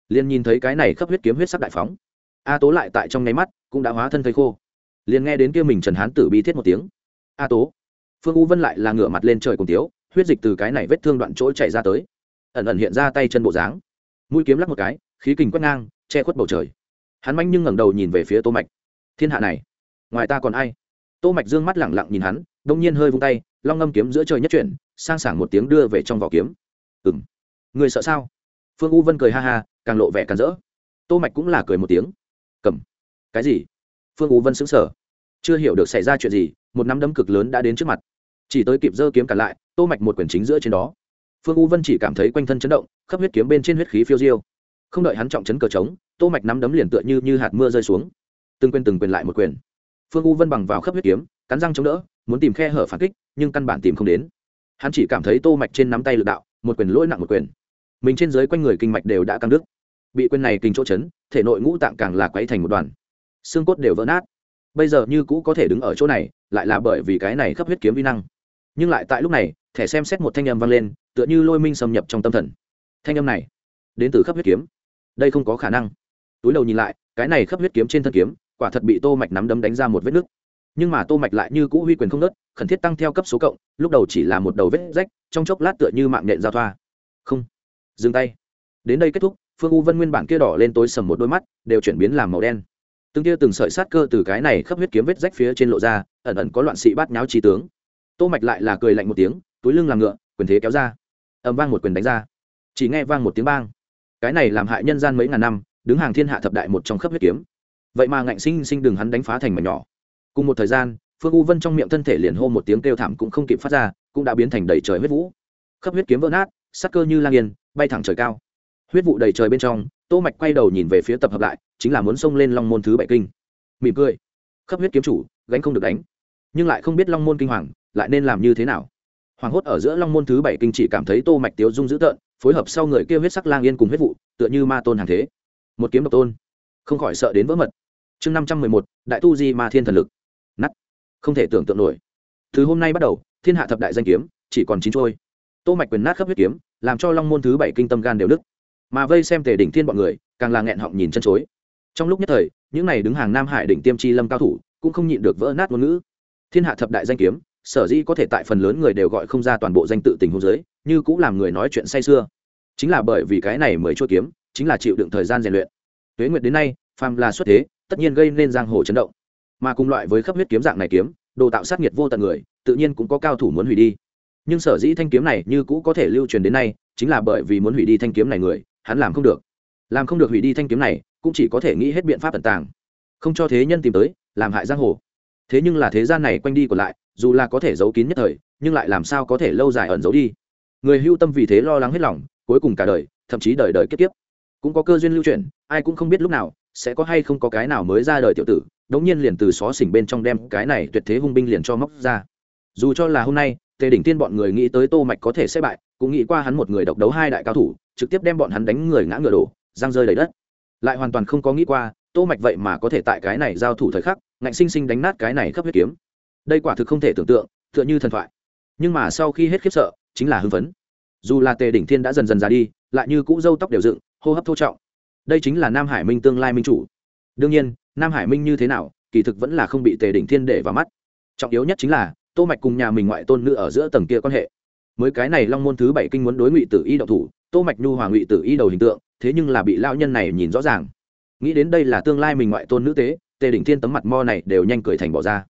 Liền nhìn thấy cái này khắp huyết kiếm huyết sắc đại phóng. A tố lại tại trong nháy mắt, cũng đã hóa thân thấy khô. Liền nghe đến kia mình trần hán tử bi thiết một tiếng. A tố. Phương u vân lại là ngửa mặt lên trời cùng tiếu, huyết dịch từ cái này vết thương đoạn chỗ chảy ra tới. Ẩn ẩn hiện ra tay chân bộ dáng. Mũi kiếm lắc một cái khí kình quét ngang, che khuất bầu trời. Hắn manh nhưng ngẩng đầu nhìn về phía tô mạch. Thiên hạ này, ngoài ta còn ai? Tô mạch dương mắt lẳng lặng nhìn hắn đông nhiên hơi vung tay, long ngâm kiếm giữa trời nhất chuyển, sang sảng một tiếng đưa về trong vỏ kiếm. Ừm. Người sợ sao? Phương u vân cười ha ha, càng lộ vẻ càng rỡ. Tô mạch cũng là cười một tiếng. Cầm. Cái gì? Phương u vân sững sờ. Chưa hiểu được xảy ra chuyện gì, một nắm đấm cực lớn đã đến trước mặt. Chỉ tới kịp giơ kiếm cả lại, tô mạch một quyển chính giữa trên đó. Phương u vân chỉ cảm thấy quanh thân chấn động, khắp huyết kiếm bên trên huyết khí phiêu diêu không đợi hắn trọng chấn cờ trống, tô mạch nắm đấm liền tựa như như hạt mưa rơi xuống. Từng quyền từng quyền lại một quyền. Phương u vân bằng vào khắp huyết kiếm, cắn răng chống đỡ, muốn tìm khe hở phản kích, nhưng căn bản tìm không đến. Hắn chỉ cảm thấy tô mạch trên nắm tay lực đạo, một quyền lỗi nặng một quyền. Mình trên dưới quanh người kinh mạch đều đã căng đứt. Bị quyền này kinh chỗ chấn, thể nội ngũ tạng càng là quấy thành một đoàn. Xương cốt đều vỡ nát. Bây giờ như cũ có thể đứng ở chỗ này, lại là bởi vì cái này khắp huyết kiếm vi năng. Nhưng lại tại lúc này, thẻ xem xét một thanh âm vang lên, tựa như lôi minh xâm nhập trong tâm thần. Thanh âm này, đến từ khắp huyết kiếm đây không có khả năng. Túi đầu nhìn lại, cái này khắp huyết kiếm trên thân kiếm, quả thật bị tô mạch nắm đấm đánh ra một vết nứt. Nhưng mà tô mạch lại như cũ huy quyền không nứt khẩn thiết tăng theo cấp số cộng, lúc đầu chỉ là một đầu vết rách, trong chốc lát tựa như mạng nhện giao thoa. Không. Dừng tay. Đến đây kết thúc, phương u vân nguyên bản kia đỏ lên tối sầm một đôi mắt, đều chuyển biến làm màu đen. Từng kia từng sợi sát cơ từ cái này khắp huyết kiếm vết rách phía trên lộ ra, ẩn ẩn có loạn sĩ bát nháo trí tướng. Tô mạch lại là cười lạnh một tiếng, túi lưng làm ngựa, quyền thế kéo ra. Ầm vang một quyền đánh ra. Chỉ nghe vang một tiếng bang cái này làm hại nhân gian mấy ngàn năm, đứng hàng thiên hạ thập đại một trong khớp huyết kiếm. Vậy mà ngạnh sinh sinh đừng hắn đánh phá thành mà nhỏ. Cùng một thời gian, phương u vân trong miệng thân thể liền hô một tiếng kêu thảm cũng không kịp phát ra, cũng đã biến thành đầy trời huyết vũ. Khớp huyết kiếm vỡ nát, sắc cơ như lang yên, bay thẳng trời cao. Huyết vụ đầy trời bên trong, tô mạch quay đầu nhìn về phía tập hợp lại, chính là muốn xông lên long môn thứ bảy kinh. Mỉm cười. Khớp huyết kiếm chủ, gánh không được đánh. Nhưng lại không biết long môn kinh hoàng, lại nên làm như thế nào. Hoàng hốt ở giữa long môn thứ bảy kinh chỉ cảm thấy tô mạch tiếu dung dữ tợn phối hợp sau người kia huyết sắc lang yên cùng huyết vụ, tựa như ma tôn hàng thế. Một kiếm độc tôn. Không khỏi sợ đến vỡ mật. Chương năm trăm mười một, đại tu di ma thiên thần lực. Nắt không thể tưởng tượng nổi. Từ hôm nay bắt đầu, thiên hạ thập đại danh kiếm, chỉ còn chín trôi. Tô mạch quyền nát khắp huyết kiếm, làm cho long môn thứ bảy kinh tâm gan đều nứt. Mà vây xem tề đỉnh thiên bọn người, càng là nghẹn họng nhìn chân chối. Trong lúc nhất thời, những này đứng hàng nam hải đỉnh tiêm chi lâm cao thủ, cũng không nhịn được vỡ nát ngôn ngữ. Thiên hạ thập đại danh kiếm sở dĩ có thể tại phần lớn người đều gọi không ra toàn bộ danh tự tình hôn giới, như cũng làm người nói chuyện say sưa. chính là bởi vì cái này mới chua kiếm, chính là chịu đựng thời gian rèn luyện. Tuế nguyệt đến nay, phàm là xuất thế, tất nhiên gây nên giang hồ chấn động. Mà cùng loại với khắp huyết kiếm dạng này kiếm, đồ tạo sát nhiệt vô tận người, tự nhiên cũng có cao thủ muốn hủy đi. Nhưng sở dĩ thanh kiếm này như cũ có thể lưu truyền đến nay, chính là bởi vì muốn hủy đi thanh kiếm này người, hắn làm không được. Làm không được hủy đi thanh kiếm này, cũng chỉ có thể nghĩ hết biện pháp tận tàng. Không cho thế nhân tìm tới, làm hại giang hồ. Thế nhưng là thế gian này quanh đi còn lại dù là có thể giấu kín nhất thời, nhưng lại làm sao có thể lâu dài ẩn giấu đi. Người hưu tâm vì thế lo lắng hết lòng, cuối cùng cả đời, thậm chí đời đời kết tiếp cũng có cơ duyên lưu truyền, ai cũng không biết lúc nào, sẽ có hay không có cái nào mới ra đời tiểu tử, đống nhiên liền từ xó xỉnh bên trong đem cái này tuyệt thế hung binh liền cho móc ra. Dù cho là hôm nay, tề đỉnh tiên bọn người nghĩ tới tô mạch có thể sẽ bại, cũng nghĩ qua hắn một người độc đấu hai đại cao thủ, trực tiếp đem bọn hắn đánh người ngã ngựa đổ, giang rơi đầy đất. Lại hoàn toàn không có nghĩ qua, tô mạch vậy mà có thể tại cái này giao thủ thời khắc, ngạnh sinh sinh đánh nát cái này khắp huyết kiếm đây quả thực không thể tưởng tượng, tựa như thần thoại. Nhưng mà sau khi hết khiếp sợ, chính là hưng phấn. Dù là tề đỉnh thiên đã dần dần ra đi, lại như cũ râu tóc đều dựng, hô hấp thô trọng. Đây chính là nam hải minh tương lai minh chủ. Đương nhiên, nam hải minh như thế nào, kỳ thực vẫn là không bị tề đỉnh thiên để vào mắt. Trọng yếu nhất chính là, tô mạch cùng nhà mình ngoại tôn nữ ở giữa tầng kia quan hệ. Mới cái này long môn thứ bảy kinh muốn đối ngụy tử y đậu thủ, tô mạch nhu hòa ngụy tử y đầu hình tượng, thế nhưng là bị lão nhân này nhìn rõ ràng. Nghĩ đến đây là tương lai mình ngoại tôn nữ tế, tề đỉnh thiên tấm mặt mo này đều nhanh cười thành bỏ ra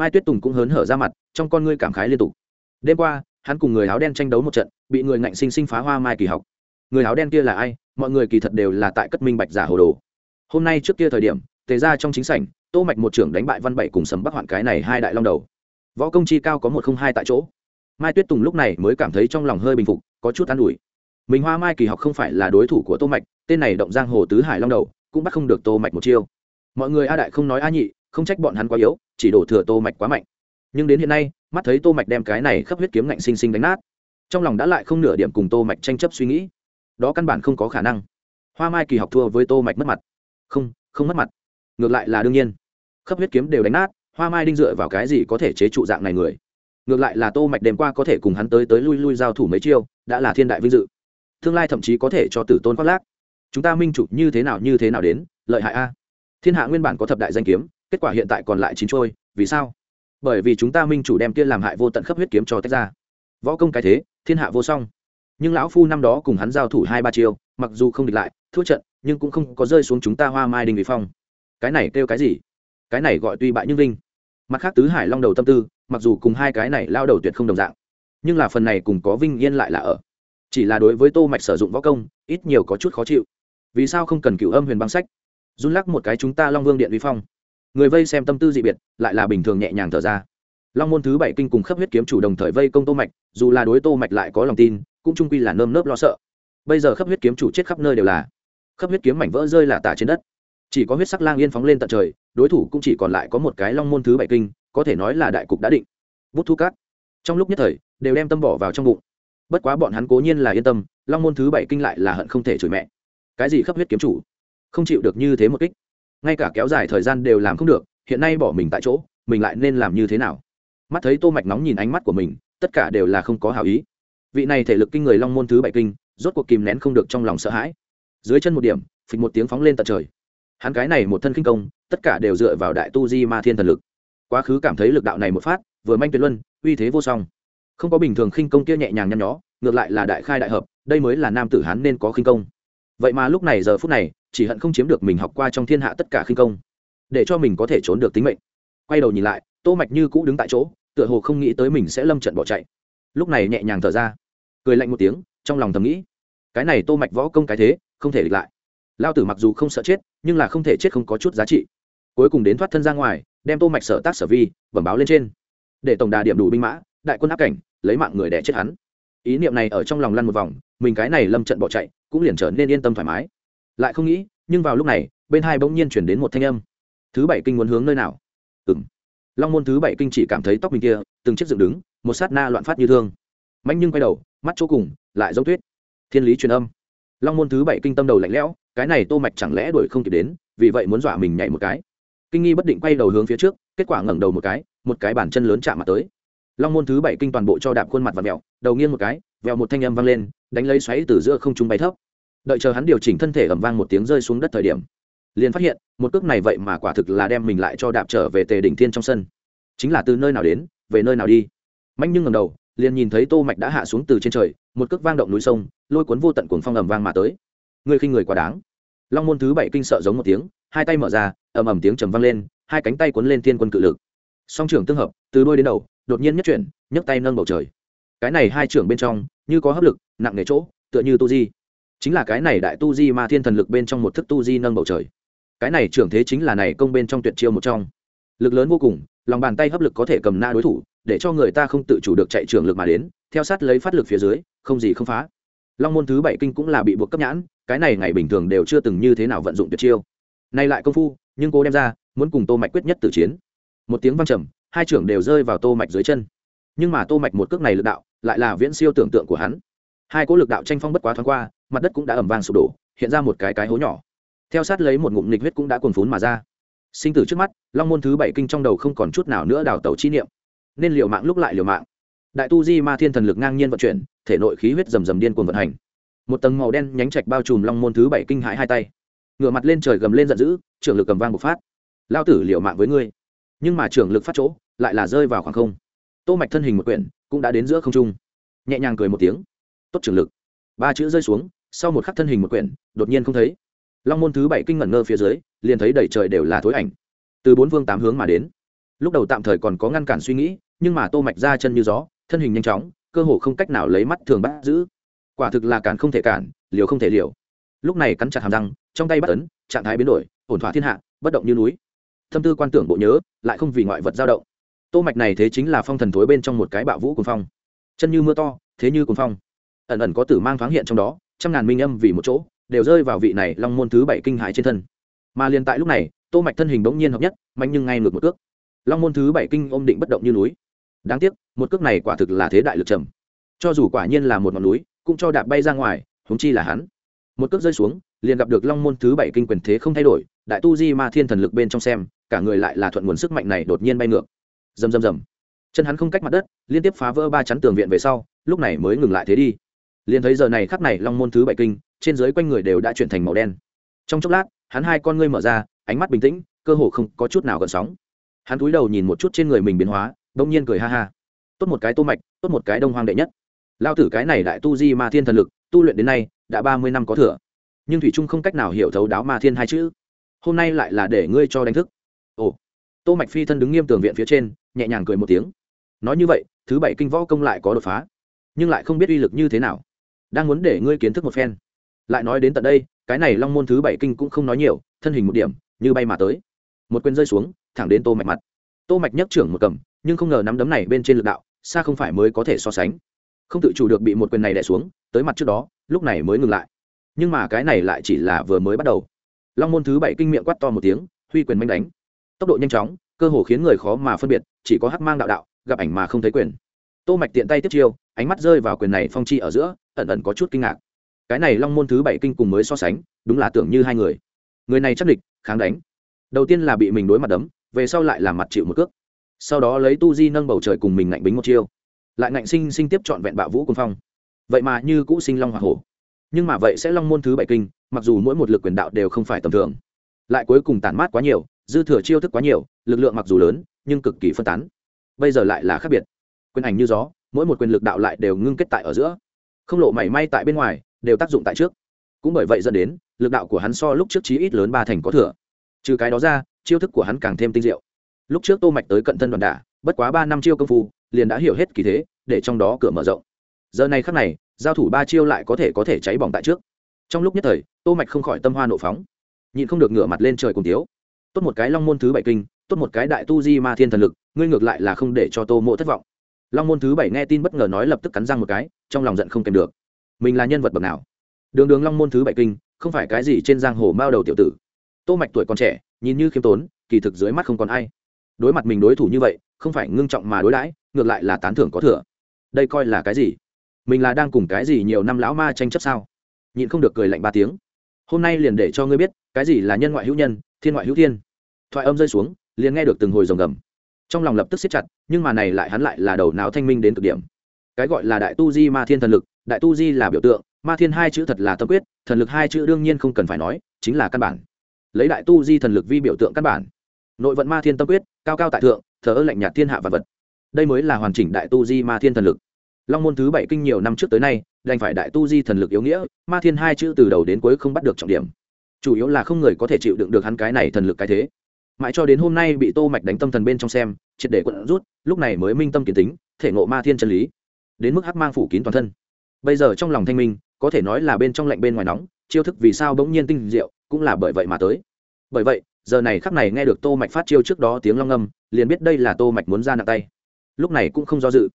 mai tuyết tùng cũng hớn hở ra mặt, trong con ngươi cảm khái liên tục. Đêm qua, hắn cùng người áo đen tranh đấu một trận, bị người ngạnh sinh sinh phá hoa mai kỳ học. Người áo đen kia là ai? Mọi người kỳ thật đều là tại cất minh bạch giả hồ đồ. Hôm nay trước kia thời điểm, tề ra trong chính sảnh, tô mạch một trưởng đánh bại văn bảy cùng sầm bắc hoạn cái này hai đại long đầu. Võ công chi cao có một không hai tại chỗ. Mai tuyết tùng lúc này mới cảm thấy trong lòng hơi bình phục, có chút an ủi. Mình hoa mai kỳ học không phải là đối thủ của tô mạch, tên này động giang hồ tứ hải long đầu, cũng bắt không được tô mạch một chiêu. Mọi người a đại không nói a nhị không trách bọn hắn quá yếu, chỉ đổ thừa tô mạch quá mạnh. Nhưng đến hiện nay, mắt thấy tô mạch đem cái này khắp huyết kiếm ngạnh sinh sinh đánh nát, trong lòng đã lại không nửa điểm cùng tô mạch tranh chấp suy nghĩ. Đó căn bản không có khả năng. Hoa mai kỳ học thua với tô mạch mất mặt. Không không mất mặt. Ngược lại là đương nhiên. Khắp huyết kiếm đều đánh nát, hoa mai đinh dựa vào cái gì có thể chế trụ dạng này người? Ngược lại là tô mạch đêm qua có thể cùng hắn tới tới lui lui giao thủ mấy chiêu, đã là thiên đại vinh dự. Tương lai thậm chí có thể cho tử tôn khoác lác. Chúng ta minh chủ như thế nào như thế nào đến, lợi hại a. Thiên hạ nguyên bản có thập đại danh kiếm kết quả hiện tại còn lại chín trôi, vì sao? Bởi vì chúng ta minh chủ đem kia làm hại vô tận khắp huyết kiếm cho tách ra. Võ công cái thế, thiên hạ vô song. Nhưng lão phu năm đó cùng hắn giao thủ hai ba chiêu, mặc dù không địch lại, thua trận, nhưng cũng không có rơi xuống chúng ta hoa mai đình vị phong. Cái này kêu cái gì? Cái này gọi tuy bại nhưng linh mặt khác tứ hải long đầu tâm tư, mặc dù cùng hai cái này lao đầu tuyệt không đồng dạng, nhưng là phần này cùng có vinh yên lại là ở. Chỉ là đối với tô mạch sử dụng võ công, ít nhiều có chút khó chịu. Vì sao không cần cựu âm huyền băng sách? Run lắc một cái chúng ta long vương điện vi phong người vây xem tâm tư dị biệt, lại là bình thường nhẹ nhàng thở ra. Long môn thứ bảy kinh cùng khắp huyết kiếm chủ đồng thời vây công tô mạch, dù là đối tô mạch lại có lòng tin, cũng trung quy là nơm nớp lo sợ. Bây giờ khắp huyết kiếm chủ chết khắp nơi đều là. Khắp huyết kiếm mảnh vỡ rơi là tả trên đất. Chỉ có huyết sắc lang yên phóng lên tận trời, đối thủ cũng chỉ còn lại có một cái long môn thứ bảy kinh, có thể nói là đại cục đã định. Bút thu cát. Trong lúc nhất thời, đều đem tâm bỏ vào trong bụng. Bất quá bọn hắn cố nhiên là yên tâm, long môn thứ bảy kinh lại là hận không thể chửi mẹ. Cái gì khắp huyết kiếm chủ? Không chịu được như thế một kích ngay cả kéo dài thời gian đều làm không được, hiện nay bỏ mình tại chỗ, mình lại nên làm như thế nào? Mắt thấy tô mạch nóng nhìn ánh mắt của mình, tất cả đều là không có hảo ý. Vị này thể lực kinh người long môn thứ bảy kinh, rốt cuộc kìm nén không được trong lòng sợ hãi. Dưới chân một điểm, phịch một tiếng phóng lên tận trời. Hắn cái này một thân kinh công, tất cả đều dựa vào đại tu di ma thiên thần lực. Quá khứ cảm thấy lực đạo này một phát, vừa manh tuyệt luân, uy thế vô song. Không có bình thường khinh công kia nhẹ nhàng nhăn nhó, ngược lại là đại khai đại hợp, đây mới là nam tử hán nên có khinh công. Vậy mà lúc này giờ phút này chỉ hận không chiếm được mình học qua trong thiên hạ tất cả khinh công, để cho mình có thể trốn được tính mệnh. Quay đầu nhìn lại, tô mạch như cũ đứng tại chỗ, tựa hồ không nghĩ tới mình sẽ lâm trận bỏ chạy. Lúc này nhẹ nhàng thở ra, cười lạnh một tiếng, trong lòng thầm nghĩ, cái này tô mạch võ công cái thế, không thể địch lại. Lao tử mặc dù không sợ chết, nhưng là không thể chết không có chút giá trị. Cuối cùng đến thoát thân ra ngoài, đem tô mạch sở tác sở vi, bẩm báo lên trên. Để tổng đà điểm đủ binh mã, đại quân áp cảnh, lấy mạng người đẻ chết hắn. Ý niệm này ở trong lòng lăn một vòng, mình cái này lâm trận bỏ chạy, cũng liền trở nên yên tâm thoải mái lại không nghĩ, nhưng vào lúc này, bên hai bỗng nhiên chuyển đến một thanh âm. Thứ bảy kinh muốn hướng nơi nào? Ừ m long môn thứ bảy kinh chỉ cảm thấy tóc mình kia, từng chiếc dựng đứng, một sát na loạn phát như thương. Mạnh nhưng quay đầu, mắt chỗ cùng, lại giống tuyết. Thiên lý truyền âm. Long môn thứ bảy kinh tâm đầu lạnh lẽo, cái này tô mạch chẳng lẽ đuổi không kịp đến, vì vậy muốn dọa mình nhảy một cái. Kinh nghi bất định quay đầu hướng phía trước, kết quả ngẩng đầu một cái một cái bàn chân lớn chạm mặt tới. Long môn thứ bảy kinh toàn bộ cho đạp khuôn mặt và mẹo, đầu nghiêng một cái vẹo một thanh âm vang lên, đánh lấy xoáy từ giữa không trung bay thấp đợi chờ hắn điều chỉnh thân thể ẩm vang một tiếng rơi xuống đất thời điểm, liền phát hiện, một cước này vậy mà quả thực là đem mình lại cho đạp trở về tề đỉnh thiên trong sân. Chính là từ nơi nào đến, về nơi nào đi. Mạnh nhưng ngầm đầu, liền nhìn thấy tô mạch đã hạ xuống từ trên trời, một cước vang động núi sông, lôi cuốn vô tận cuồng phong ầm vang mà tới. Người khinh người quá đáng. Long môn thứ bảy kinh sợ giống một tiếng, hai tay mở ra, ầm ầm tiếng trầm vang lên, hai cánh tay cuốn lên thiên quân cự lực. Song trưởng tương hợp, từ đuôi đến đầu, đột nhiên nhất chuyển, nhấc tay nâng bầu trời. Cái này hai trưởng bên trong, như có hấp lực, nặng nề chỗ, tựa như tu di chính là cái này đại tu di ma thiên thần lực bên trong một thức tu di nâng bầu trời. Cái này trưởng thế chính là này công bên trong tuyệt chiêu một trong. Lực lớn vô cùng, lòng bàn tay hấp lực có thể cầm na đối thủ, để cho người ta không tự chủ được chạy trường lực mà đến, theo sát lấy phát lực phía dưới, không gì không phá. Long môn thứ bảy kinh cũng là bị buộc cấp nhãn, cái này ngày bình thường đều chưa từng như thế nào vận dụng tuyệt chiêu. Nay lại công phu, nhưng cô đem ra, muốn cùng tô mạch quyết nhất tử chiến. Một tiếng vang trầm, hai trưởng đều rơi vào tô mạch dưới chân. Nhưng mà tô mạch một cước này lực đạo, lại là viễn siêu tưởng tượng của hắn. Hai cỗ lực đạo tranh phong bất quá thoáng qua mặt đất cũng đã ẩm vang sụp đổ, hiện ra một cái cái hố nhỏ. Theo sát lấy một ngụm nghịch huyết cũng đã cuồn phún mà ra. Sinh tử trước mắt, long môn thứ bảy kinh trong đầu không còn chút nào nữa đào tẩu chi niệm. Nên liệu mạng lúc lại liệu mạng. Đại tu di ma thiên thần lực ngang nhiên vận chuyển, thể nội khí huyết rầm rầm điên cuồng vận hành. Một tầng màu đen nhánh trạch bao trùm long môn thứ bảy kinh hãi hai tay. Ngửa mặt lên trời gầm lên giận dữ, trưởng lực cầm vang bộc phát. Lao tử liệu mạng với ngươi. Nhưng mà trưởng lực phát chỗ, lại là rơi vào khoảng không. Tô mạch thân hình một quyển, cũng đã đến giữa không trung. Nhẹ nhàng cười một tiếng. Tốt trưởng lực. Ba chữ rơi xuống sau một khắc thân hình một quyển, đột nhiên không thấy. Long môn thứ bảy kinh ngẩn ngơ phía dưới, liền thấy đầy trời đều là thối ảnh. Từ bốn vương tám hướng mà đến. Lúc đầu tạm thời còn có ngăn cản suy nghĩ, nhưng mà tô mạch ra chân như gió, thân hình nhanh chóng, cơ hồ không cách nào lấy mắt thường bắt giữ. Quả thực là cản không thể cản, liều không thể liều. Lúc này cắn chặt hàm răng, trong tay bắt ấn, trạng thái biến đổi, ổn thỏa thiên hạ, bất động như núi. Thâm tư quan tưởng bộ nhớ, lại không vì ngoại vật dao động. Tô mạch này thế chính là phong thần thối bên trong một cái bạo vũ cuồng phong. Chân như mưa to, thế như cuồng phong. Ẩn ẩn có tử mang thoáng hiện trong đó trăm ngàn minh âm vì một chỗ, đều rơi vào vị này long môn thứ bảy kinh hãi trên thân. Mà liền tại lúc này, tô mạch thân hình bỗng nhiên hợp nhất, mạnh nhưng ngay ngược một cước. Long môn thứ bảy kinh ôm định bất động như núi. Đáng tiếc, một cước này quả thực là thế đại lực trầm. Cho dù quả nhiên là một ngọn núi, cũng cho đạp bay ra ngoài, huống chi là hắn. Một cước rơi xuống, liền gặp được long môn thứ bảy kinh quyền thế không thay đổi, đại tu di ma thiên thần lực bên trong xem, cả người lại là thuận nguồn sức mạnh này đột nhiên bay ngược. Rầm rầm rầm. Chân hắn không cách mặt đất, liên tiếp phá vỡ ba chắn tường viện về sau, lúc này mới ngừng lại thế đi liền thấy giờ này khắc này long môn thứ bảy kinh, trên dưới quanh người đều đã chuyển thành màu đen. Trong chốc lát, hắn hai con ngươi mở ra, ánh mắt bình tĩnh, cơ hồ không có chút nào gợn sóng. Hắn cúi đầu nhìn một chút trên người mình biến hóa đông nhiên cười ha ha. Tốt một cái tô mạch, tốt một cái đông hoang đệ nhất. Lao tử cái này đại tu di ma thiên thần lực, tu luyện đến nay, đã ba mươi năm có thừa. Nhưng thủy trung không cách nào hiểu thấu đáo ma thiên hai chữ. Hôm nay lại là để ngươi cho đánh thức. Ồ. Tô mạch phi thân đứng nghiêm tường viện phía trên, nhẹ nhàng cười một tiếng. Nói như vậy, thứ bảy kinh võ công lại có đột phá. Nhưng lại không biết uy lực như thế nào đang muốn để ngươi kiến thức một phen. Lại nói đến tận đây, cái này long môn thứ bảy kinh cũng không nói nhiều, thân hình một điểm, như bay mà tới. Một quyền rơi xuống, thẳng đến tô mạch mặt. Tô mạch nhấc trưởng một cầm, nhưng không ngờ nắm đấm này bên trên lực đạo, xa không phải mới có thể so sánh. Không tự chủ được bị một quyền này đè xuống, tới mặt trước đó, lúc này mới ngừng lại. Nhưng mà cái này lại chỉ là vừa mới bắt đầu. Long môn thứ bảy kinh miệng quát to một tiếng, huy quyền manh đánh. Tốc độ nhanh chóng, cơ hồ khiến người khó mà phân biệt, chỉ có hắc mang đạo đạo, gặp ảnh mà không thấy quyền. Tô mạch tiện tay tiếp chiêu, ánh mắt rơi vào quyền này phong chi ở giữa ẩn ẩn có chút kinh ngạc. Cái này long môn thứ bảy kinh cùng mới so sánh, đúng là tưởng như hai người. Người này chắc địch, kháng đánh. Đầu tiên là bị mình đối mặt đấm, về sau lại làm mặt chịu một cước. Sau đó lấy tu di nâng bầu trời cùng mình ngạnh bính một chiêu. Lại ngạnh sinh sinh tiếp trọn vẹn bạo vũ quân phong. Vậy mà như cũ sinh long hoa hổ. Nhưng mà vậy sẽ long môn thứ bảy kinh, mặc dù mỗi một lực quyền đạo đều không phải tầm thường, lại cuối cùng tản mát quá nhiều, dư thừa chiêu thức quá nhiều, lực lượng mặc dù lớn, nhưng cực kỳ phân tán. Bây giờ lại là khác biệt. Quyền ảnh như gió, mỗi một quyền lực đạo lại đều ngưng kết tại ở giữa không lộ mảy may tại bên ngoài, đều tác dụng tại trước. Cũng bởi vậy dẫn đến, lực đạo của hắn so lúc trước chí ít lớn ba thành có thừa. Trừ cái đó ra, chiêu thức của hắn càng thêm tinh diệu. Lúc trước tô mạch tới cận thân đoàn đả, bất quá ba năm chiêu công phu, liền đã hiểu hết kỳ thế, để trong đó cửa mở rộng. Giờ này khắc này, giao thủ ba chiêu lại có thể có thể cháy bỏng tại trước. Trong lúc nhất thời, tô mạch không khỏi tâm hoa nộ phóng. Nhịn không được ngửa mặt lên trời cùng tiếu. Tốt một cái long môn thứ bảy kinh, tốt một cái đại tu di ma thiên thần lực, ngươi ngược lại là không để cho tô mộ thất vọng. Long môn thứ bảy nghe tin bất ngờ nói lập tức cắn răng một cái trong lòng giận không kèm được. Mình là nhân vật bậc nào? Đường đường long môn thứ bảy kinh, không phải cái gì trên giang hồ mao đầu tiểu tử. Tô mạch tuổi còn trẻ, nhìn như khiêm tốn, kỳ thực dưới mắt không còn ai. Đối mặt mình đối thủ như vậy, không phải ngưng trọng mà đối đãi, ngược lại là tán thưởng có thừa. Đây coi là cái gì? Mình là đang cùng cái gì nhiều năm lão ma tranh chấp sao? Nhịn không được cười lạnh ba tiếng. Hôm nay liền để cho ngươi biết, cái gì là nhân ngoại hữu nhân, thiên ngoại hữu thiên. Thoại âm rơi xuống, liền nghe được từng hồi rồng gầm. Trong lòng lập tức siết chặt, nhưng mà này lại hắn lại là đầu não thanh minh đến cực điểm cái gọi là đại tu di ma thiên thần lực, đại tu di là biểu tượng, ma thiên hai chữ thật là tâm quyết, thần lực hai chữ đương nhiên không cần phải nói, chính là căn bản. Lấy đại tu di thần lực vi biểu tượng căn bản. Nội vận ma thiên tâm quyết, cao cao tại thượng, thờ ơ lạnh nhạt thiên hạ vật vật. Đây mới là hoàn chỉnh đại tu di ma thiên thần lực. Long môn thứ bảy kinh nhiều năm trước tới nay, đành phải đại tu di thần lực yếu nghĩa, ma thiên hai chữ từ đầu đến cuối không bắt được trọng điểm. Chủ yếu là không người có thể chịu đựng được hắn cái này thần lực cái thế. Mãi cho đến hôm nay bị tô mạch đánh tâm thần bên trong xem, triệt để quận rút, lúc này mới minh tâm kiến tính, thể ngộ ma thiên chân lý đến mức hắc mang phủ kín toàn thân. Bây giờ trong lòng thanh minh, có thể nói là bên trong lạnh bên ngoài nóng, chiêu thức vì sao bỗng nhiên tinh diệu, cũng là bởi vậy mà tới. Bởi vậy, giờ này khắc này nghe được tô mạch phát chiêu trước đó tiếng long ngâm, liền biết đây là tô mạch muốn ra nặng tay. Lúc này cũng không do dự.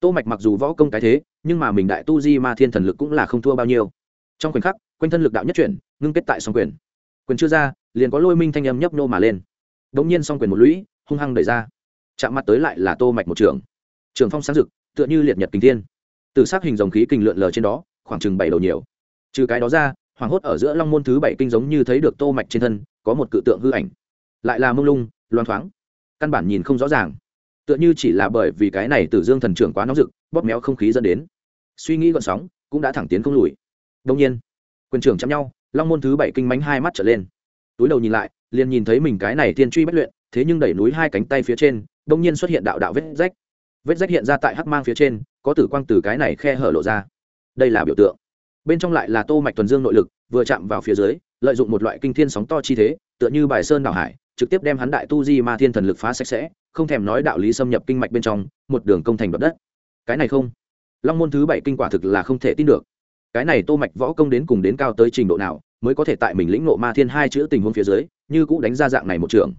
Tô mạch mặc dù võ công cái thế, nhưng mà mình đại tu di ma thiên thần lực cũng là không thua bao nhiêu. Trong khoảnh khắc, quanh thân lực đạo nhất chuyển, ngưng kết tại song quyền. Quyền chưa ra, liền có lôi minh thanh âm nhấp nô mà lên. Đống nhiên song quyền một lũy, hung hăng đẩy ra. Chạm mặt tới lại là tô mạch một trường trường phong sáng rực tựa như liệt nhật kinh thiên. Từ sắc hình dòng khí kinh lượn lờ trên đó, khoảng chừng bảy đầu nhiều. Trừ cái đó ra, hoàng hốt ở giữa long môn thứ bảy kinh giống như thấy được tô mạch trên thân, có một cự tượng hư ảnh. Lại là mông lung loan thoáng. Căn bản nhìn không rõ ràng. Tựa như chỉ là bởi vì cái này tử dương thần trưởng quá nóng rực, bóp méo không khí dẫn đến. Suy nghĩ gọn sóng, cũng đã thẳng tiến không lùi. Đông nhiên, quyền trưởng chạm nhau, long môn thứ bảy kinh mánh hai mắt trở lên. Túi đầu nhìn lại, liền nhìn thấy mình cái này tiên truy bất luyện, thế nhưng đẩy núi hai cánh tay phía trên, đông nhiên xuất hiện đạo đạo vết rách vết rách hiện ra tại hắc mang phía trên, có tử quang từ cái này khe hở lộ ra. Đây là biểu tượng. Bên trong lại là tô mạch thuần dương nội lực, vừa chạm vào phía dưới, lợi dụng một loại kinh thiên sóng to chi thế, tựa như bài sơn đảo hải, trực tiếp đem hắn đại tu di ma thiên thần lực phá sạch sẽ, không thèm nói đạo lý xâm nhập kinh mạch bên trong, một đường công thành đoạt đất. Cái này không. Long môn thứ bảy kinh quả thực là không thể tin được. Cái này tô mạch võ công đến cùng đến cao tới trình độ nào, mới có thể tại mình lĩnh ngộ ma thiên hai chữ tình huống phía dưới, như cũ đánh ra dạng này một trường.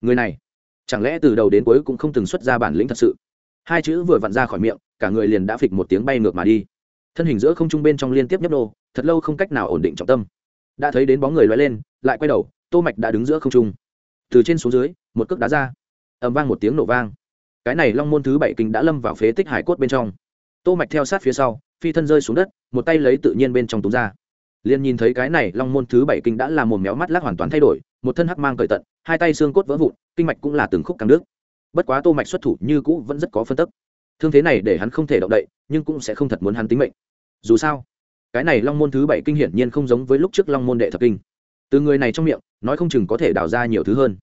Người này, chẳng lẽ từ đầu đến cuối cũng không từng xuất ra bản lĩnh thật sự? Hai chữ vừa vặn ra khỏi miệng, cả người liền đã phịch một tiếng bay ngược mà đi. Thân hình giữa không trung bên trong liên tiếp nhấp nô, thật lâu không cách nào ổn định trọng tâm. Đã thấy đến bóng người loay lên, lại quay đầu, tô mạch đã đứng giữa không trung. Từ trên xuống dưới, một cước đá ra. Ầm vang một tiếng nổ vang. Cái này long môn thứ bảy kinh đã lâm vào phế tích hải cốt bên trong. Tô mạch theo sát phía sau, phi thân rơi xuống đất, một tay lấy tự nhiên bên trong túm ra. Liền nhìn thấy cái này long môn thứ bảy kinh đã làm mồm méo mắt lắc hoàn toàn thay đổi, một thân hắc mang cởi tận, hai tay xương cốt vỡ vụn, kinh mạch cũng là từng khúc càng nước bất quá tô mạch xuất thủ như cũ vẫn rất có phân tức. Thương thế này để hắn không thể động đậy, nhưng cũng sẽ không thật muốn hắn tính mệnh. Dù sao, cái này long môn thứ bảy kinh hiển nhiên không giống với lúc trước long môn đệ thập kinh. Từ người này trong miệng, nói không chừng có thể đào ra nhiều thứ hơn.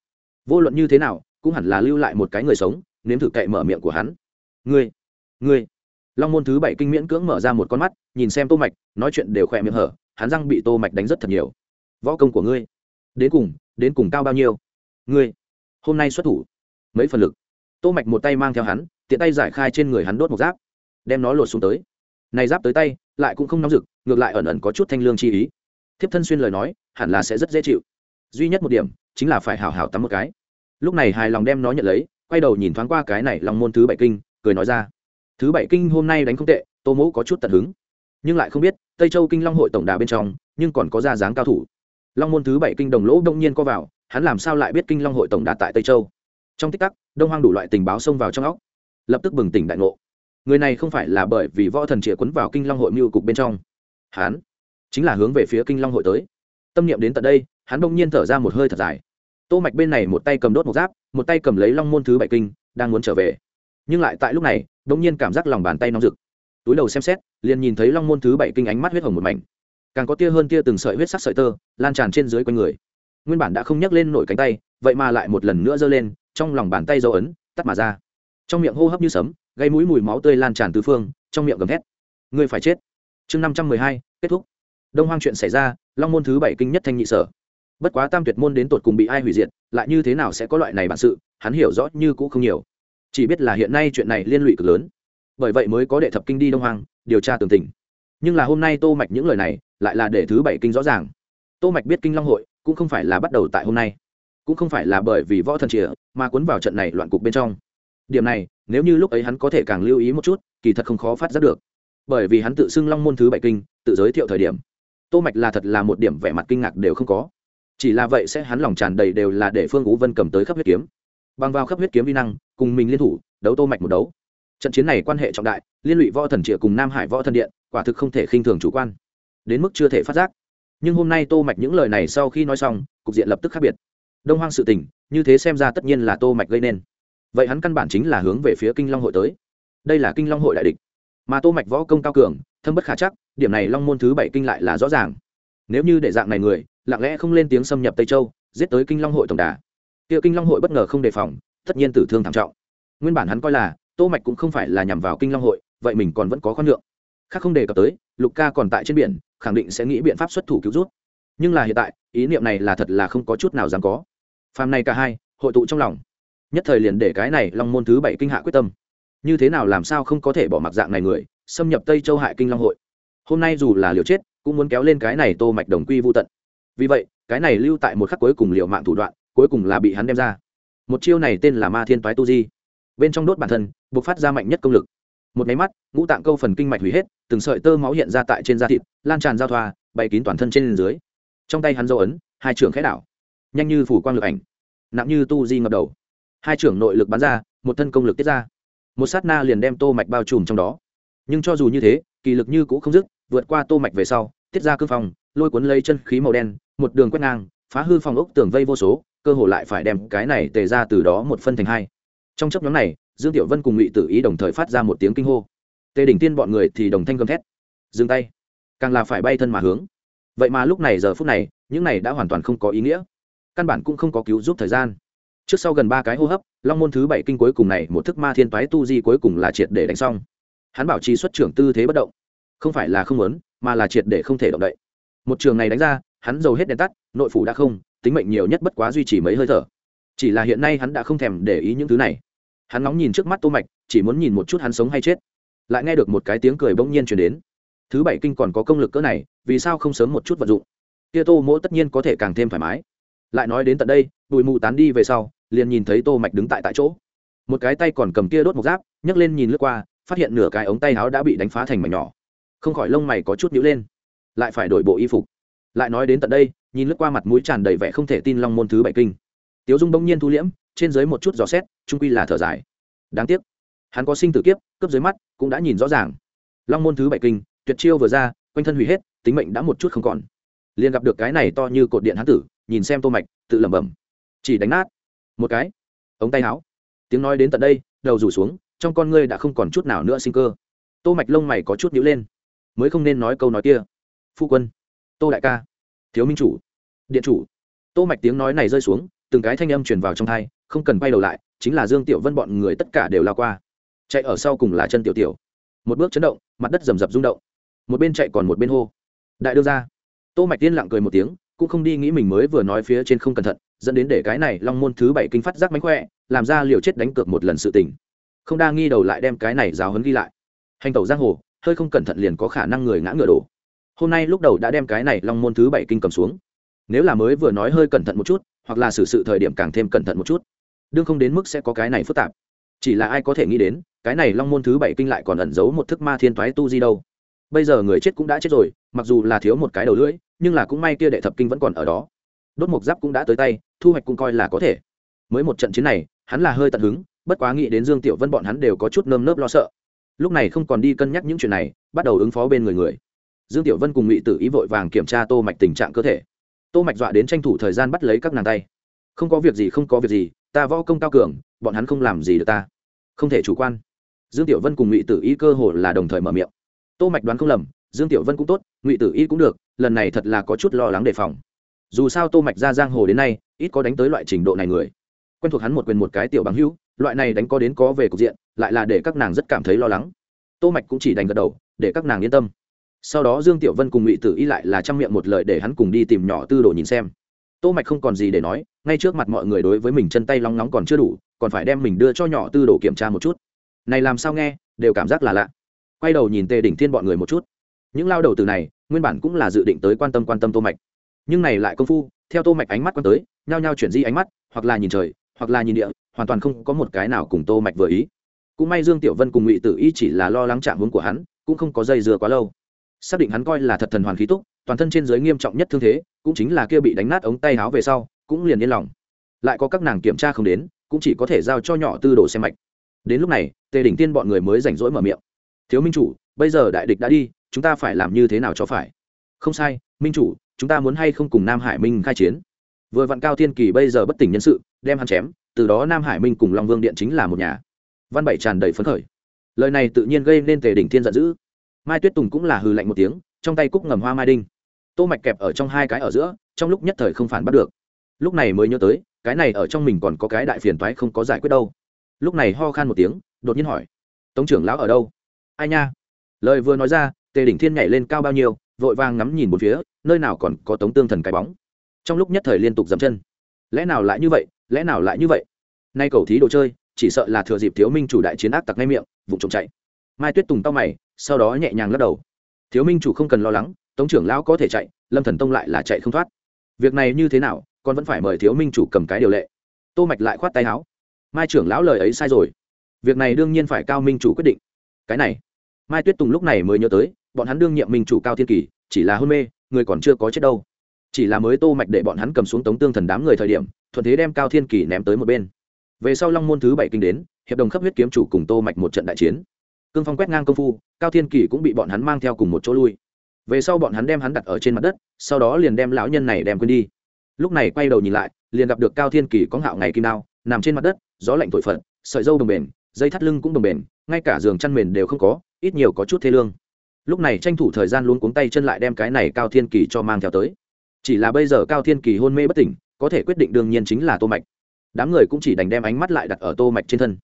Vô luận như thế nào, cũng hẳn là lưu lại một cái người sống, nếm thử cậy mở miệng của hắn. Ngươi ngươi. Long môn thứ bảy kinh miễn cưỡng mở ra một con mắt, nhìn xem tô mạch, nói chuyện đều khỏe miệng hở, hắn răng bị tô mạch đánh rất thật nhiều. Võ công của ngươi, đến cùng đến cùng cao bao nhiêu? Ngươi, hôm nay xuất thủ, mấy phần lực? Tô mạch một tay mang theo hắn, tiện tay giải khai trên người hắn đốt một giáp, đem nó lột xuống tới. Này giáp tới tay, lại cũng không nóng rực, ngược lại ẩn ẩn có chút thanh lương chi ý. Thiếp thân xuyên lời nói, hẳn là sẽ rất dễ chịu. Duy nhất một điểm, chính là phải hảo hảo tắm một cái. Lúc này hài lòng đem nó nhận lấy, quay đầu nhìn thoáng qua cái này lòng môn thứ bảy kinh, cười nói ra. Thứ bảy kinh hôm nay đánh không tệ, tô mẫu có chút tận hứng. Nhưng lại không biết, tây châu kinh long hội tổng đà bên trong, nhưng còn có ra dáng cao thủ. Long môn thứ bảy kinh đồng lỗ đông nhiên có vào, hắn làm sao lại biết kinh long hội tổng đà tại tây châu? Trong tích tắc đông hoang đủ loại tình báo xông vào trong óc, lập tức bừng tỉnh đại ngộ. Người này không phải là bởi vì võ thần chĩa quấn vào kinh long hội mưu cục bên trong. Hắn chính là hướng về phía kinh long hội tới. Tâm niệm đến tận đây, hắn đông nhiên thở ra một hơi thật dài. Tô mạch bên này một tay cầm đốt một giáp, một tay cầm lấy long môn thứ bảy kinh, đang muốn trở về. Nhưng lại tại lúc này đông nhiên cảm giác lòng bàn tay nóng rực. Túi đầu xem xét, liền nhìn thấy long môn thứ bảy kinh ánh mắt huyết hồng một mảnh. Càng có tia hơn tia từng sợi huyết sắc sợi tơ, lan tràn trên dưới quanh người. Nguyên bản đã không nhấc lên nổi cánh tay, vậy mà lại một lần nữa giơ lên trong lòng bàn tay dấu ấn, tắt mà ra. Trong miệng hô hấp như sấm, gây mũi mùi máu tươi lan tràn tứ phương, trong miệng gầm thét. Ngươi phải chết. Chương năm trăm mười hai, kết thúc. Đông hoang chuyện xảy ra, long môn thứ bảy kinh nhất thanh nhị sở. Bất quá tam tuyệt môn đến tột cùng bị ai hủy diệt, lại như thế nào sẽ có loại này bản sự, hắn hiểu rõ như cũ không nhiều. Chỉ biết là hiện nay chuyện này liên lụy cực lớn. Bởi vậy mới có đệ thập kinh đi đông hoang, điều tra tường tình. Nhưng là hôm nay tô mạch những lời này, lại là để thứ bảy kinh rõ ràng. Tô mạch biết kinh long hội, cũng không phải là bắt đầu tại hôm nay cũng không phải là bởi vì võ thần chìa mà cuốn vào trận này loạn cục bên trong. Điểm này, nếu như lúc ấy hắn có thể càng lưu ý một chút, kỳ thật không khó phát giác được. Bởi vì hắn tự xưng long môn thứ bảy kinh, tự giới thiệu thời điểm, tô mạch là thật là một điểm vẻ mặt kinh ngạc đều không có. Chỉ là vậy sẽ hắn lòng tràn đầy đều là để phương ú vân cầm tới khắp huyết kiếm. Bằng vào khắp huyết kiếm vi năng, cùng mình liên thủ, đấu tô mạch một đấu. Trận chiến này quan hệ trọng đại, liên lụy võ thần trịa cùng nam hải võ thần điện, quả thực không thể khinh thường chủ quan. Đến mức chưa thể phát giác. Nhưng hôm nay tô mạch những lời này sau khi nói xong, cục diện lập tức khác biệt đông hoang sự tình, như thế xem ra tất nhiên là tô mạch gây nên. Vậy hắn căn bản chính là hướng về phía kinh long hội tới. Đây là kinh long hội đại địch. Mà tô mạch võ công cao cường, thâm bất khả chắc, điểm này long môn thứ bảy kinh lại là rõ ràng. Nếu như để dạng này người, lặng lẽ không lên tiếng xâm nhập tây châu, giết tới kinh long hội tổng đà. Kia kinh long hội bất ngờ không đề phòng, tất nhiên tử thương thảm trọng. Nguyên bản hắn coi là, tô mạch cũng không phải là nhằm vào kinh long hội, vậy mình còn vẫn có khoan lượng khác không đề cập tới, lục ca còn tại trên biển, khẳng định sẽ nghĩ biện pháp xuất thủ cứu rút nhưng là hiện tại, ý niệm này là thật là không có chút nào dám có phàm này cả hai, hội tụ trong lòng. Nhất thời liền để cái này long môn thứ bảy kinh hạ quyết tâm. Như thế nào làm sao không có thể bỏ mặc dạng này người, xâm nhập tây châu hại kinh long hội. Hôm nay dù là liều chết, cũng muốn kéo lên cái này tô mạch đồng quy vô tận. Vì vậy, cái này lưu tại một khắc cuối cùng liều mạng thủ đoạn, cuối cùng là bị hắn đem ra. Một chiêu này tên là ma thiên toái tu di. Bên trong đốt bản thân buộc phát ra mạnh nhất công lực. Một máy mắt, ngũ tạng câu phần kinh mạch hủy hết, từng sợi tơ máu hiện ra tại trên da thịt, lan tràn giao thoa, bày kín toàn thân trên dưới. Trong tay hắn dấu ấn, hai trưởng khẽ đảo nhanh như phủ quang lực ảnh, nặng như tu di ngập đầu. Hai trưởng nội lực bắn ra, một thân công lực tiết ra. Một sát na liền đem tô mạch bao trùm trong đó. Nhưng cho dù như thế, kỳ lực như cũng không dứt, vượt qua tô mạch về sau, tiết ra cương phòng, lôi cuốn lấy chân khí màu đen, một đường quét ngang, phá hư phòng ốc tường vây vô số, cơ hồ lại phải đem cái này tề ra từ đó một phân thành hai. Trong chấp nhóm này, dương tiểu vân cùng ngụy tử ý đồng thời phát ra một tiếng kinh hô. Tề đỉnh tiên bọn người thì đồng thanh gầm thét. Dừng tay. Càng là phải bay thân mà hướng. Vậy mà lúc này, giờ phút này, những này đã hoàn toàn không có ý nghĩa căn bản cũng không có cứu giúp thời gian. Trước sau gần ba cái hô hấp, long môn thứ bảy kinh cuối cùng này, một thức ma thiên toái tu di cuối cùng là triệt để đánh xong. Hắn bảo trì xuất trưởng tư thế bất động. Không phải là không muốn, mà là triệt để không thể động đậy. Một trường này đánh ra, hắn giàu hết đèn tắt, nội phủ đã không, tính mệnh nhiều nhất bất quá duy trì mấy hơi thở. Chỉ là hiện nay hắn đã không thèm để ý những thứ này. Hắn ngóng nhìn trước mắt tô mạch, chỉ muốn nhìn một chút hắn sống hay chết. Lại nghe được một cái tiếng cười bỗng nhiên truyền đến. Thứ bảy kinh còn có công lực cỡ này, vì sao không sớm một chút vận dụng? Kia tô mỗ tất nhiên có thể càng thêm thoải mái lại nói đến tận đây, bụi mù tán đi về sau, liền nhìn thấy tô mạch đứng tại tại chỗ. Một cái tay còn cầm kia đốt một giáp, nhấc lên nhìn lướt qua, phát hiện nửa cái ống tay áo đã bị đánh phá thành mảnh nhỏ. Không khỏi lông mày có chút nhíu lên. Lại phải đổi bộ y phục. Lại nói đến tận đây, nhìn lướt qua mặt mũi tràn đầy vẻ không thể tin long môn thứ bảy kinh. Tiếu dung bỗng nhiên thu liễm, trên dưới một chút giò xét trung quy là thở dài. Đáng tiếc, hắn có sinh tử kiếp, cướp dưới mắt, cũng đã nhìn rõ ràng. Long môn thứ bảy kinh, tuyệt chiêu vừa ra, quanh thân hủy hết, tính mệnh đã một chút không còn. Liền gặp được cái này to như cột điện hán tử nhìn xem tô mạch, tự lẩm bẩm. Chỉ đánh nát. Một cái. Ống tay áo. Tiếng nói đến tận đây, đầu rủ xuống, trong con ngươi đã không còn chút nào nữa sinh cơ. Tô mạch lông mày có chút nhíu lên. Mới không nên nói câu nói kia. Phu quân. Tô đại ca. Thiếu minh chủ. Điện chủ. Tô mạch tiếng nói này rơi xuống, từng cái thanh âm truyền vào trong thai, không cần quay đầu lại, chính là dương tiểu vân bọn người tất cả đều lao qua. Chạy ở sau cùng là chân tiểu tiểu. Một bước chấn động, mặt đất rầm rập rung động. Một bên chạy còn một bên hô. Đại đưa ra tô mạch tiên lặng cười một tiếng cũng không đi nghĩ mình mới vừa nói phía trên không cẩn thận, dẫn đến để cái này long môn thứ bảy kinh phát giác mánh khỏe, làm ra liều chết đánh cược một lần sự tình. Không đa nghi đầu lại đem cái này giáo hấn ghi lại. Hành tẩu giang hồ, hơi không cẩn thận liền có khả năng người ngã ngựa đổ. Hôm nay lúc đầu đã đem cái này long môn thứ bảy kinh cầm xuống. Nếu là mới vừa nói hơi cẩn thận một chút, hoặc là xử sự thời điểm càng thêm cẩn thận một chút. Đương không đến mức sẽ có cái này phức tạp. Chỉ là ai có thể nghĩ đến, cái này long môn thứ bảy kinh lại còn ẩn giấu một thức ma thiên thoái tu di đâu. Bây giờ người chết cũng đã chết rồi mặc dù là thiếu một cái đầu lưỡi, nhưng là cũng may kia đệ thập kinh vẫn còn ở đó. Đốt mục giáp cũng đã tới tay, thu hoạch cũng coi là có thể. Mới một trận chiến này, hắn là hơi tận hứng, bất quá nghĩ đến dương tiểu vân bọn hắn đều có chút nơm nớp lo sợ. Lúc này không còn đi cân nhắc những chuyện này, bắt đầu ứng phó bên người người. Dương tiểu vân cùng ngụy tử ý vội vàng kiểm tra tô mạch tình trạng cơ thể. Tô mạch dọa đến tranh thủ thời gian bắt lấy các nàng tay. Không có việc gì, không có việc gì, ta võ công cao cường, bọn hắn không làm gì được ta. Không thể chủ quan. Dương tiểu vân cùng ngụy tử ý cơ hồ là đồng thời mở miệng. Tô mạch đoán không lầm dương tiểu vân cũng tốt, ngụy tử y cũng được, lần này thật là có chút lo lắng đề phòng. Dù sao tô mạch ra giang hồ đến nay, ít có đánh tới loại trình độ này người. Quen thuộc hắn một quyền một cái tiểu bằng hữu, loại này đánh có đến có về cục diện, lại là để các nàng rất cảm thấy lo lắng. Tô mạch cũng chỉ đành gật đầu, để các nàng yên tâm. Sau đó dương tiểu vân cùng ngụy tử y lại là trang miệng một lời để hắn cùng đi tìm nhỏ tư đồ nhìn xem. Tô mạch không còn gì để nói, ngay trước mặt mọi người đối với mình chân tay long nóng còn chưa đủ, còn phải đem mình đưa cho nhỏ tư đồ kiểm tra một chút. Này làm sao nghe, đều cảm giác là lạ. Quay đầu nhìn tề đỉnh thiên bọn người một chút những lao đầu từ này, nguyên bản cũng là dự định tới quan tâm quan tâm tô mạch. Nhưng này lại công phu, theo tô mạch ánh mắt quan tới, nhao nhao chuyển di ánh mắt, hoặc là nhìn trời, hoặc là nhìn địa, hoàn toàn không có một cái nào cùng tô mạch vừa ý. Cũng may dương tiểu vân cùng ngụy tử y chỉ là lo lắng chạm hướng của hắn, cũng không có dây dưa quá lâu. Xác định hắn coi là thật thần hoàn khí túc, toàn thân trên giới nghiêm trọng nhất thương thế, cũng chính là kia bị đánh nát ống tay áo về sau, cũng liền yên lòng. Lại có các nàng kiểm tra không đến, cũng chỉ có thể giao cho nhỏ tư đồ xem mạch. Đến lúc này, tề đỉnh tiên bọn người mới rảnh rỗi mở miệng. Thiếu minh chủ, bây giờ đại địch đã đi chúng ta phải làm như thế nào cho phải? Không sai, minh chủ, chúng ta muốn hay không cùng nam hải minh khai chiến? Vừa vặn cao thiên kỳ bây giờ bất tỉnh nhân sự, đem hắn chém, từ đó nam hải minh cùng long vương điện chính là một nhà. Văn bảy tràn đầy phấn khởi. Lời này tự nhiên gây nên tề đỉnh thiên giận dữ. Mai tuyết tùng cũng là hừ lạnh một tiếng, trong tay cúc ngầm hoa mai đinh. Tô mạch kẹp ở trong hai cái ở giữa, trong lúc nhất thời không phản bắt được. Lúc này mới nhớ tới, cái này ở trong mình còn có cái đại phiền toái không có giải quyết đâu. Lúc này ho khan một tiếng, đột nhiên hỏi, tống trưởng lão ở đâu? Ai nha. Lời vừa nói ra tề đỉnh thiên nhảy lên cao bao nhiêu, vội vàng ngắm nhìn một phía, nơi nào còn có tống tương thần cái bóng. Trong lúc nhất thời liên tục dậm chân. Lẽ nào lại như vậy, lẽ nào lại như vậy? Nay cầu thí đồ chơi, chỉ sợ là thừa dịp thiếu minh chủ đại chiến ác tặc ngay miệng vụ trộm chạy. Mai tuyết tùng tao mày, sau đó nhẹ nhàng lắc đầu. Thiếu minh chủ không cần lo lắng, tống trưởng lão có thể chạy, lâm thần tông lại là chạy không thoát. Việc này như thế nào, con vẫn phải mời thiếu minh chủ cầm cái điều lệ. Tô mạch lại khoát tay áo. Mai trưởng lão lời ấy sai rồi. Việc này đương nhiên phải cao minh chủ quyết định. Cái này. Mai tuyết tùng lúc này mới nhớ tới bọn hắn đương nhiệm minh chủ cao thiên kỳ, chỉ là hôn mê, người còn chưa có chết đâu. Chỉ là mới tô mạch để bọn hắn cầm xuống tống tương thần đám người thời điểm, thuận thế đem cao thiên kỳ ném tới một bên. Về sau long môn thứ bảy kinh đến, hiệp đồng khắp huyết kiếm chủ cùng tô mạch một trận đại chiến. Cương phong quét ngang công phu, cao thiên kỳ cũng bị bọn hắn mang theo cùng một chỗ lui. Về sau bọn hắn đem hắn đặt ở trên mặt đất, sau đó liền đem lão nhân này đem quên đi. Lúc này quay đầu nhìn lại, liền gặp được cao thiên kỳ có ngạo ngày kim đao, nằm trên mặt đất, gió lạnh thổi phật, sợi dâu đồng bền, dây thắt lưng cũng đồng bền, ngay cả giường chăn mền đều không có, ít nhiều có chút thê lương lúc này tranh thủ thời gian luôn cuống tay chân lại đem cái này cao thiên kỳ cho mang theo tới. Chỉ là bây giờ cao thiên kỳ hôn mê bất tỉnh, có thể quyết định đương nhiên chính là tô mạch. Đám người cũng chỉ đành đem ánh mắt lại đặt ở tô mạch trên thân.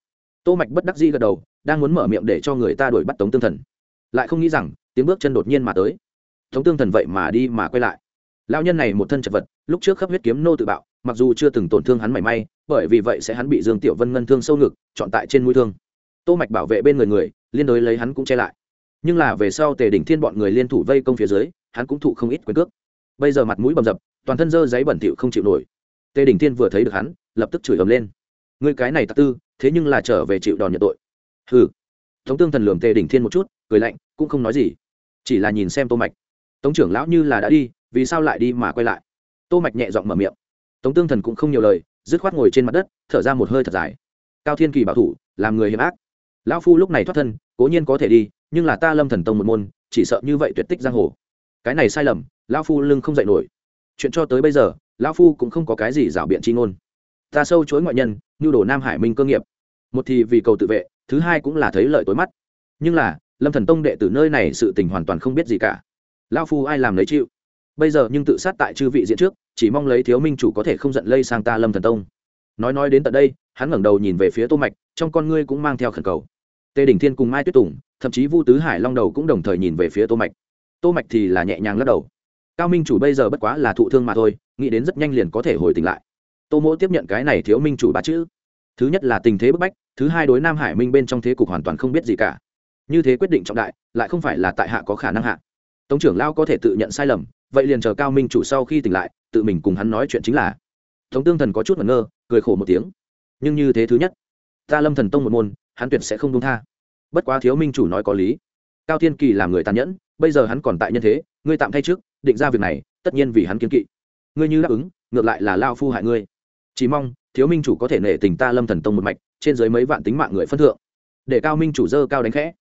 Tô mạch bất đắc dĩ gật đầu, đang muốn mở miệng để cho người ta đuổi bắt tống tương thần. Lại không nghĩ rằng, tiếng bước chân đột nhiên mà tới. Tống tương thần vậy mà đi mà quay lại. Lão nhân này một thân chật vật, lúc trước khắp huyết kiếm nô tự bạo, mặc dù chưa từng tổn thương hắn mảy may, bởi vì vậy sẽ hắn bị dương tiểu vân ngân thương sâu ngực, chọn tại trên mũi thương. Tô mạch bảo vệ bên người người, liên đối lấy hắn cũng che lại nhưng là về sau tề đỉnh thiên bọn người liên thủ vây công phía dưới, hắn cũng thụ không ít quyền cước. Bây giờ mặt mũi bầm dập, toàn thân dơ giấy bẩn thịu không chịu nổi. Tề đỉnh thiên vừa thấy được hắn, lập tức chửi ầm lên. Người cái này tặc tư, thế nhưng là trở về chịu đòn nhận tội. Hừ. Tống tương thần lường tề đỉnh thiên một chút, cười lạnh, cũng không nói gì. Chỉ là nhìn xem tô mạch. Tống trưởng lão như là đã đi, vì sao lại đi mà quay lại? Tô mạch nhẹ giọng mở miệng. Tống tương thần cũng không nhiều lời, dứt khoát ngồi trên mặt đất, thở ra một hơi thật dài. Cao thiên kỳ bảo thủ, làm người hiểm ác. Lão phu lúc này thoát thân, cố nhiên có thể đi nhưng là ta lâm thần tông một môn, chỉ sợ như vậy tuyệt tích giang hồ. Cái này sai lầm, lão phu lưng không dậy nổi. Chuyện cho tới bây giờ, lão phu cũng không có cái gì rảo biện chi ngôn. Ta sâu chối ngoại nhân như đồ nam hải minh cơ nghiệp. Một thì vì cầu tự vệ, thứ hai cũng là thấy lợi tối mắt. Nhưng là, lâm thần tông đệ tử nơi này sự tình hoàn toàn không biết gì cả. Lão phu ai làm lấy chịu? Bây giờ nhưng tự sát tại chư vị diễn trước, chỉ mong lấy thiếu minh chủ có thể không giận lây sang ta lâm thần tông. Nói nói đến tận đây, hắn ngẩng đầu nhìn về phía tô mạch, trong con ngươi cũng mang theo khẩn cầu. Tề đỉnh thiên cùng mai tuyết tùng thậm chí vu tứ hải long đầu cũng đồng thời nhìn về phía tô mạch. Tô mạch thì là nhẹ nhàng lắc đầu. Cao minh chủ bây giờ bất quá là thụ thương mà thôi, nghĩ đến rất nhanh liền có thể hồi tỉnh lại. Tô mỗ tiếp nhận cái này thiếu minh chủ ba chữ. Thứ nhất là tình thế bức bách, thứ hai đối nam hải minh bên trong thế cục hoàn toàn không biết gì cả. Như thế quyết định trọng đại, lại không phải là tại hạ có khả năng hạ. Tống trưởng lao có thể tự nhận sai lầm, vậy liền chờ cao minh chủ sau khi tỉnh lại, tự mình cùng hắn nói chuyện chính là. Tống tương thần có chút ngẩn ngơ, cười khổ một tiếng. Nhưng như thế thứ nhất, ta lâm thần tông một môn, hắn tuyệt sẽ không đúng tha bất quá thiếu minh chủ nói có lý. Cao thiên kỳ làm người tàn nhẫn, bây giờ hắn còn tại nhân thế, ngươi tạm thay trước, định ra việc này, tất nhiên vì hắn kiến kỵ. Ngươi như đáp ứng, ngược lại là lao phu hại ngươi. Chỉ mong, thiếu minh chủ có thể nể tình ta lâm thần tông một mạch, trên dưới mấy vạn tính mạng người phân thượng. Để cao minh chủ dơ cao đánh khẽ.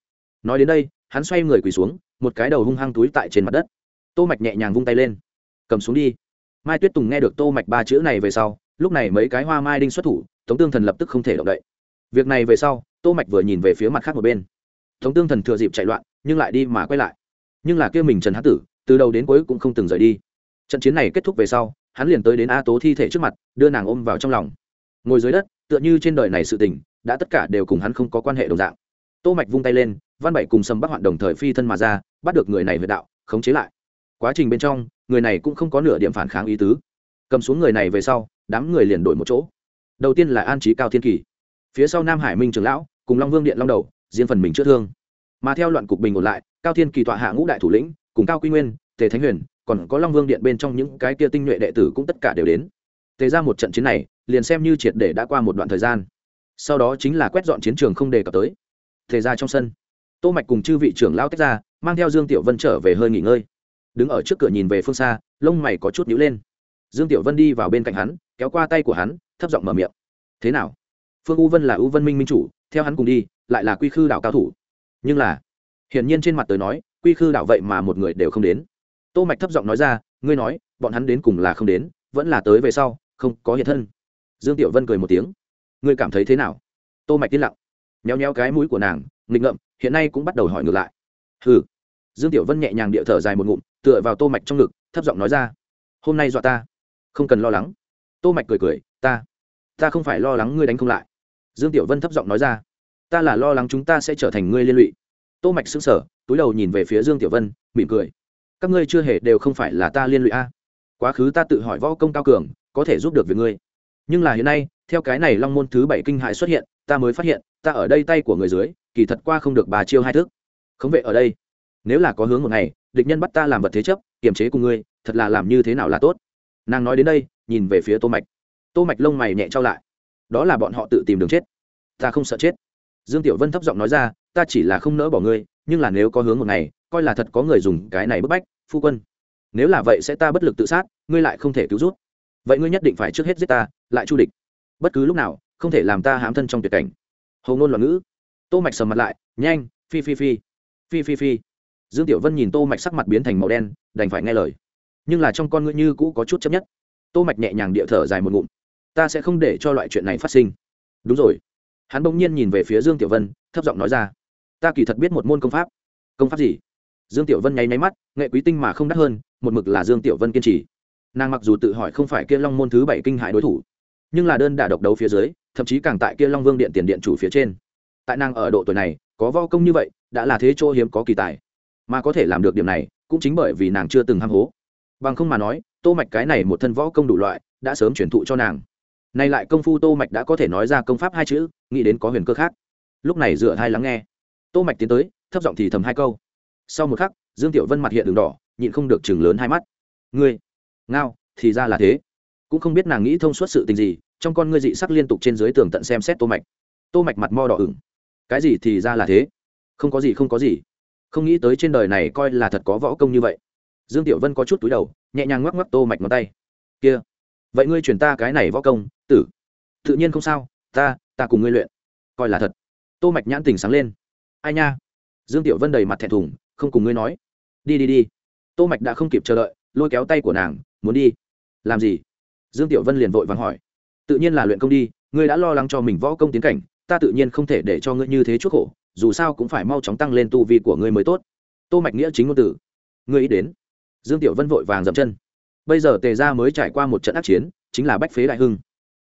Nói đến đây, hắn xoay người quỳ xuống, một cái đầu hung hăng túi tại trên mặt đất. Tô mạch nhẹ nhàng vung tay lên. Cầm xuống đi. Mai tuyết tùng nghe được tô mạch ba chữ này về sau, lúc này mấy cái hoa mai đinh xuất thủ, tống tương thần lập tức không thể động đậy. Việc này về sau tô mạch vừa nhìn về phía mặt khác một bên. Thống tương thần thừa dịp chạy loạn, nhưng lại đi mà quay lại. Nhưng là kia mình trần hán tử, từ đầu đến cuối cũng không từng rời đi. Trận chiến này kết thúc về sau, hắn liền tới đến a tố thi thể trước mặt, đưa nàng ôm vào trong lòng. Ngồi dưới đất, tựa như trên đời này sự tình, đã tất cả đều cùng hắn không có quan hệ đồng dạng. Tô mạch vung tay lên, văn bảy cùng sâm bắc hoạn đồng thời phi thân mà ra, bắt được người này về đạo, khống chế lại. Quá trình bên trong, người này cũng không có nửa điểm phản kháng ý tứ. Cầm xuống người này về sau, đám người liền đổi một chỗ. Đầu tiên là an trí cao thiên kỳ phía sau nam hải minh trưởng lão, cùng long vương điện long đầu, riêng phần mình chữa thương. Mà theo loạn cục bình ổn lại, cao thiên kỳ tọa hạ ngũ đại thủ lĩnh, cùng cao quy nguyên, tề thánh huyền, còn có long vương điện bên trong những cái kia tinh nhuệ đệ tử cũng tất cả đều đến. Tề ra một trận chiến này, liền xem như triệt để đã qua một đoạn thời gian. Sau đó chính là quét dọn chiến trường không đề cập tới. Tề ra trong sân, tô mạch cùng chư vị trưởng lão tách ra, mang theo dương tiểu vân trở về hơi nghỉ ngơi. Đứng ở trước cửa nhìn về phương xa, lông mày có chút nhíu lên. Dương tiểu vân đi vào bên cạnh hắn, kéo qua tay của hắn, thấp giọng mở miệng. Thế nào? Phương u vân là u vân minh minh chủ, theo hắn cùng đi, lại là quy khư đạo cao thủ. Nhưng là, hiển nhiên trên mặt tới nói, quy khư đạo vậy mà một người đều không đến. Tô mạch thấp giọng nói ra, ngươi nói, bọn hắn đến cùng là không đến, vẫn là tới về sau, không có hiện thân. Dương tiểu vân cười một tiếng. Ngươi cảm thấy thế nào? Tô mạch tin lặng nhéo nhéo cái mũi của nàng, nghịch ngợm, hiện nay cũng bắt đầu hỏi ngược lại. Hừ. Dương tiểu vân nhẹ nhàng địa thở dài một ngụm, tựa vào tô mạch trong ngực, thấp giọng nói ra, hôm nay dọa ta, không cần lo lắng. Tô mạch cười cười, ta ta không phải lo lắng ngươi đánh không lại dương tiểu vân thấp giọng nói ra, ta là lo lắng chúng ta sẽ trở thành ngươi liên lụy. Tô mạch sững sờ, túi đầu nhìn về phía dương tiểu vân, mỉm cười, các ngươi chưa hề đều không phải là ta liên lụy a. Quá khứ ta tự hỏi võ công cao cường, có thể giúp được việc ngươi. Nhưng là hiện nay, theo cái này long môn thứ bảy kinh hại xuất hiện, ta mới phát hiện, ta ở đây tay của người dưới, kỳ thật qua không được bà chiêu hai thước không vệ ở đây, nếu là có hướng một ngày, địch nhân bắt ta làm vật thế chấp, kiềm chế cùng ngươi, thật là làm như thế nào là tốt. Nàng nói đến đây, nhìn về phía tô mạch. Tô mạch lông mày nhẹ trao lại đó là bọn họ tự tìm đường chết. Ta không sợ chết. Dương tiểu vân thấp giọng nói ra, ta chỉ là không nỡ bỏ ngươi, nhưng là nếu có hướng một ngày, coi là thật có người dùng cái này bức bách, phu quân. Nếu là vậy sẽ ta bất lực tự sát, ngươi lại không thể cứu rút vậy ngươi nhất định phải trước hết giết ta, lại chu địch. Bất cứ lúc nào, không thể làm ta hãm thân trong tuyệt cảnh. Hầu ngôn loạn ngữ. Tô mạch sầm mặt lại, nhanh, phi phi phi. Phi phi phi. Dương tiểu vân nhìn tô mạch sắc mặt biến thành màu đen, đành phải nghe lời. Nhưng là trong con ngươi như cũ có chút chấp nhất. Tô mạch nhẹ nhàng địa thở dài một ngụm ta sẽ không để cho loại chuyện này phát sinh. Đúng rồi. Hắn bỗng nhiên nhìn về phía dương tiểu vân, thấp giọng nói ra. Ta kỳ thật biết một môn công pháp. Công pháp gì? Dương tiểu vân nháy máy mắt, nghệ quý tinh mà không đắt hơn, một mực là dương tiểu vân kiên trì. Nàng mặc dù tự hỏi không phải kia long môn thứ bảy kinh hại đối thủ, nhưng là đơn đả độc đấu phía dưới, thậm chí càng tại kia long vương điện tiền điện chủ phía trên. Tại nàng ở độ tuổi này, có vo công như vậy, đã là thế chỗ hiếm có kỳ tài. Mà có thể làm được điểm này, cũng chính bởi vì nàng chưa từng ham hố. Bằng không mà nói, tô mạch cái này một thân võ công đủ loại, đã sớm chuyển thụ cho nàng nay lại công phu tô mạch đã có thể nói ra công pháp hai chữ, nghĩ đến có huyền cơ khác. Lúc này dựa hai lắng nghe. Tô mạch tiến tới, thấp giọng thì thầm hai câu. Sau một khắc, dương tiểu vân mặt hiện đường đỏ, nhịn không được chừng lớn hai mắt. Ngươi, ngao, thì ra là thế. Cũng không biết nàng nghĩ thông suốt sự tình gì, trong con ngươi dị sắc liên tục trên dưới tường tận xem xét tô mạch. Tô mạch mặt mo đỏ ửng. Cái gì thì ra là thế? Không có gì, không có gì. Không nghĩ tới trên đời này coi là thật có võ công như vậy. Dương tiểu vân có chút túi đầu, nhẹ nhàng ngoắc ngoắc tô mạch ngón tay. Kia vậy ngươi truyền ta cái này võ công tử. Tự nhiên không sao ta ta cùng ngươi luyện. Coi là thật. Tô mạch nhãn tình sáng lên. Ai nha? Dương tiểu vân đầy mặt thẹn thùng không cùng ngươi nói. Đi đi đi. Tô mạch đã không kịp chờ đợi lôi kéo tay của nàng muốn đi. Làm gì? Dương tiểu vân liền vội vàng hỏi. Tự nhiên là luyện công đi ngươi đã lo lắng cho mình võ công tiến cảnh ta tự nhiên không thể để cho ngươi như thế chuốc khổ dù sao cũng phải mau chóng tăng lên tu vi của ngươi mới tốt. Tô mạch nghĩa chính ngôn tử, ngươi ý đến. Dương tiểu vân vội vàng dậm chân bây giờ tề gia mới trải qua một trận ác chiến, chính là bách phế đại hưng.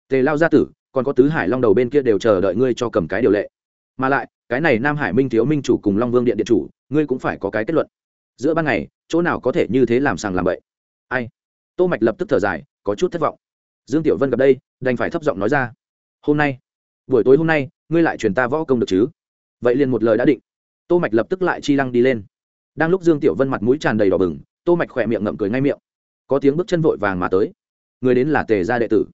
Tề lao gia tử, còn có tứ hải long đầu bên kia đều chờ đợi ngươi cho cầm cái điều lệ. Mà lại, cái này nam hải minh thiếu minh chủ cùng long vương điện điện chủ, ngươi cũng phải có cái kết luận. Giữa ban ngày, chỗ nào có thể như thế làm sàng làm bậy? Ai? Tô mạch lập tức thở dài, có chút thất vọng. Dương tiểu vân gặp đây, đành phải thấp giọng nói ra. Hôm nay, buổi tối hôm nay, ngươi lại truyền ta võ công được chứ? Vậy liền một lời đã định. Tô mạch lập tức lại chi lăng đi lên. Đang lúc dương tiểu vân mặt mũi tràn đầy đỏ bừng, tô mạch khỏe miệng ngậm cười ngay miệng có tiếng bước chân vội vàng mà tới. Người đến là tề gia đệ tử.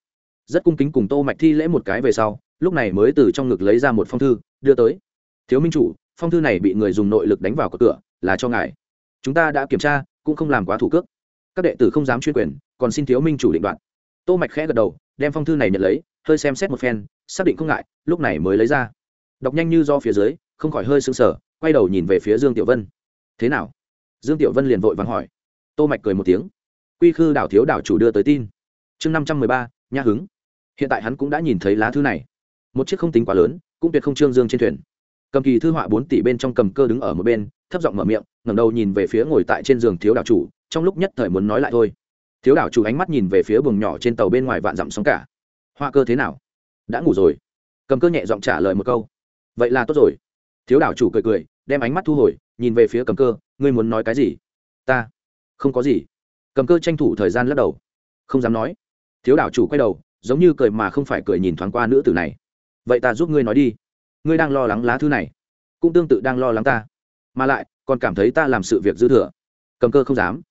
Rất cung kính cùng tô mạch thi lễ một cái về sau, lúc này mới từ trong ngực lấy ra một phong thư, đưa tới. Thiếu minh chủ, phong thư này bị người dùng nội lực đánh vào cửa, là cho ngài. Chúng ta đã kiểm tra, cũng không làm quá thủ cước. Các đệ tử không dám chuyên quyền, còn xin thiếu minh chủ định đoạn tô mạch khẽ gật đầu, đem phong thư này nhận lấy, hơi xem xét một phen, xác định không ngại, lúc này mới lấy ra. Đọc nhanh như do phía dưới, không khỏi hơi sưng sờ, quay đầu nhìn về phía dương tiểu vân. Thế nào? Dương tiểu vân liền vội vàng hỏi. Tô mạch cười một tiếng quy khư đảo thiếu đảo chủ đưa tới tin. Chương năm trăm mười ba nha hứng. Hiện tại hắn cũng đã nhìn thấy lá thư này. Một chiếc không tính quá lớn, cũng tuyệt không trương dương trên thuyền. Cầm kỳ thư họa bốn tỷ bên trong cầm cơ đứng ở một bên, thấp giọng mở miệng, ngẩng đầu nhìn về phía ngồi tại trên giường thiếu đảo chủ, trong lúc nhất thời muốn nói lại thôi. Thiếu đảo chủ ánh mắt nhìn về phía buồng nhỏ trên tàu bên ngoài vạn dặm sóng cả. Hoa cơ thế nào? Đã ngủ rồi. Cầm cơ nhẹ giọng trả lời một câu. Vậy là tốt rồi. Thiếu đảo chủ cười cười, đem ánh mắt thu hồi, nhìn về phía cầm cơ, ngươi muốn nói cái gì? Ta. Không có gì cầm cơ tranh thủ thời gian lắc đầu. Không dám nói. Thiếu đảo chủ quay đầu, giống như cười mà không phải cười nhìn thoáng qua nữ tử này. Vậy ta giúp ngươi nói đi. Ngươi đang lo lắng lá thư này, cũng tương tự đang lo lắng ta. Mà lại, còn cảm thấy ta làm sự việc dư thừa. Cầm cơ không dám.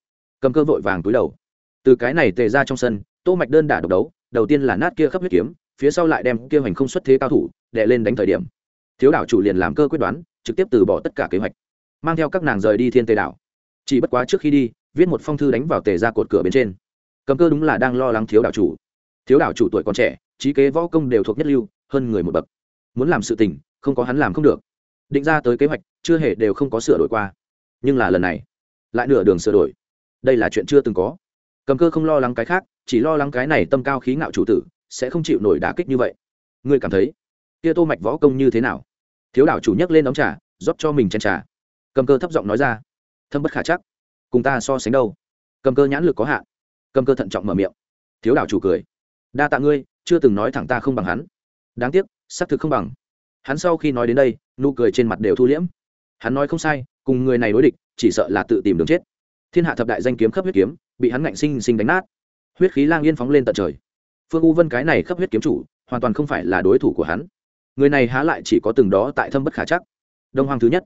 Cầm cơ vội vàng túi đầu. Từ cái này tề ra trong sân, tô mạch đơn đả độc đấu, đầu tiên là nát kia khắp huyết kiếm, phía sau lại đem kia hoành không xuất thế cao thủ đệ lên đánh thời điểm. Thiếu đảo chủ liền làm cơ quyết đoán, trực tiếp từ bỏ tất cả kế hoạch, mang theo các nàng rời đi thiên tề đảo. Chỉ bất quá trước khi đi viết một phong thư đánh vào tề ra cột cửa bên trên. Cầm cơ đúng là đang lo lắng thiếu đảo chủ. Thiếu đảo chủ tuổi còn trẻ, trí kế võ công đều thuộc nhất lưu, hơn người một bậc. Muốn làm sự tình, không có hắn làm không được. Định ra tới kế hoạch, chưa hề đều không có sửa đổi qua. Nhưng là lần này, lại nửa đường sửa đổi. Đây là chuyện chưa từng có. Cầm cơ không lo lắng cái khác, chỉ lo lắng cái này tâm cao khí ngạo chủ tử, sẽ không chịu nổi đả kích như vậy. Ngươi cảm thấy, kia tô mạch võ công như thế nào? Thiếu đảo chủ nhấc lên đóng trà, rót cho mình chén trà. Cầm cơ thấp giọng nói ra, thâm bất khả chắc cùng ta so sánh đâu? Cầm cơ nhãn lực có hạn. Cầm cơ thận trọng mở miệng. Thiếu đảo chủ cười. Đa tạ ngươi, chưa từng nói thẳng ta không bằng hắn. Đáng tiếc, xác thực không bằng. Hắn sau khi nói đến đây, nụ cười trên mặt đều thu liễm. Hắn nói không sai, cùng người này đối địch, chỉ sợ là tự tìm đường chết. Thiên hạ thập đại danh kiếm khắp huyết kiếm, bị hắn ngạnh sinh sinh đánh nát. Huyết khí lang yên phóng lên tận trời. Phương u vân cái này khắp huyết kiếm chủ, hoàn toàn không phải là đối thủ của hắn. Người này há lại chỉ có từng đó tại thâm bất khả chắc. Đông hoàng thứ nhất.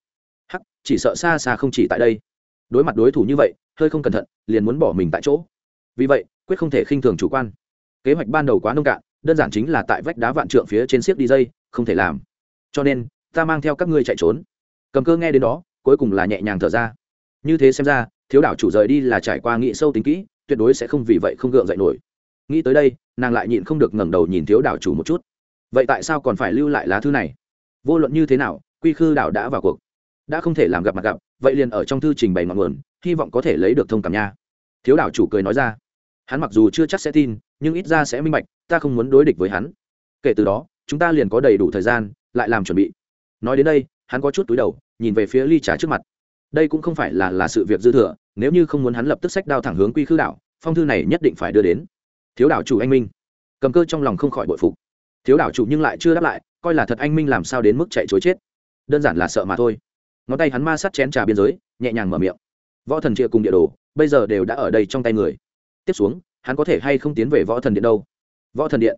Hắc, chỉ sợ xa xa không chỉ tại đây đối mặt đối thủ như vậy, hơi không cẩn thận, liền muốn bỏ mình tại chỗ. Vì vậy, quyết không thể khinh thường chủ quan. Kế hoạch ban đầu quá nông cạn, đơn giản chính là tại vách đá vạn trượng phía trên xiếc đi dây, không thể làm. Cho nên, ta mang theo các ngươi chạy trốn. Cầm cơ nghe đến đó, cuối cùng là nhẹ nhàng thở ra. Như thế xem ra, thiếu đảo chủ rời đi là trải qua nghĩ sâu tính kỹ, tuyệt đối sẽ không vì vậy không gượng dậy nổi. Nghĩ tới đây, nàng lại nhịn không được ngẩng đầu nhìn thiếu đảo chủ một chút. Vậy tại sao còn phải lưu lại lá thư này? Vô luận như thế nào, quy khư đảo đã vào cuộc đã không thể làm gặp mặt gặp, vậy liền ở trong thư trình bày ngọn nguồn, hy vọng có thể lấy được thông cảm nha. Thiếu đảo chủ cười nói ra. Hắn mặc dù chưa chắc sẽ tin, nhưng ít ra sẽ minh bạch, ta không muốn đối địch với hắn. Kể từ đó, chúng ta liền có đầy đủ thời gian lại làm chuẩn bị. Nói đến đây, hắn có chút túi đầu, nhìn về phía ly trà trước mặt. Đây cũng không phải là là sự việc dư thừa, nếu như không muốn hắn lập tức sách đao thẳng hướng quy khư đảo, phong thư này nhất định phải đưa đến. Thiếu đảo chủ anh minh. Cầm cơ trong lòng không khỏi bội phục. Thiếu đảo chủ nhưng lại chưa đáp lại, coi là thật anh minh làm sao đến mức chạy chối chết. Đơn giản là sợ mà thôi ngón tay hắn ma sát chén trà biên giới, nhẹ nhàng mở miệng. Võ thần chia cùng địa đồ, bây giờ đều đã ở đây trong tay người. Tiếp xuống, hắn có thể hay không tiến về võ thần điện đâu? Võ thần điện.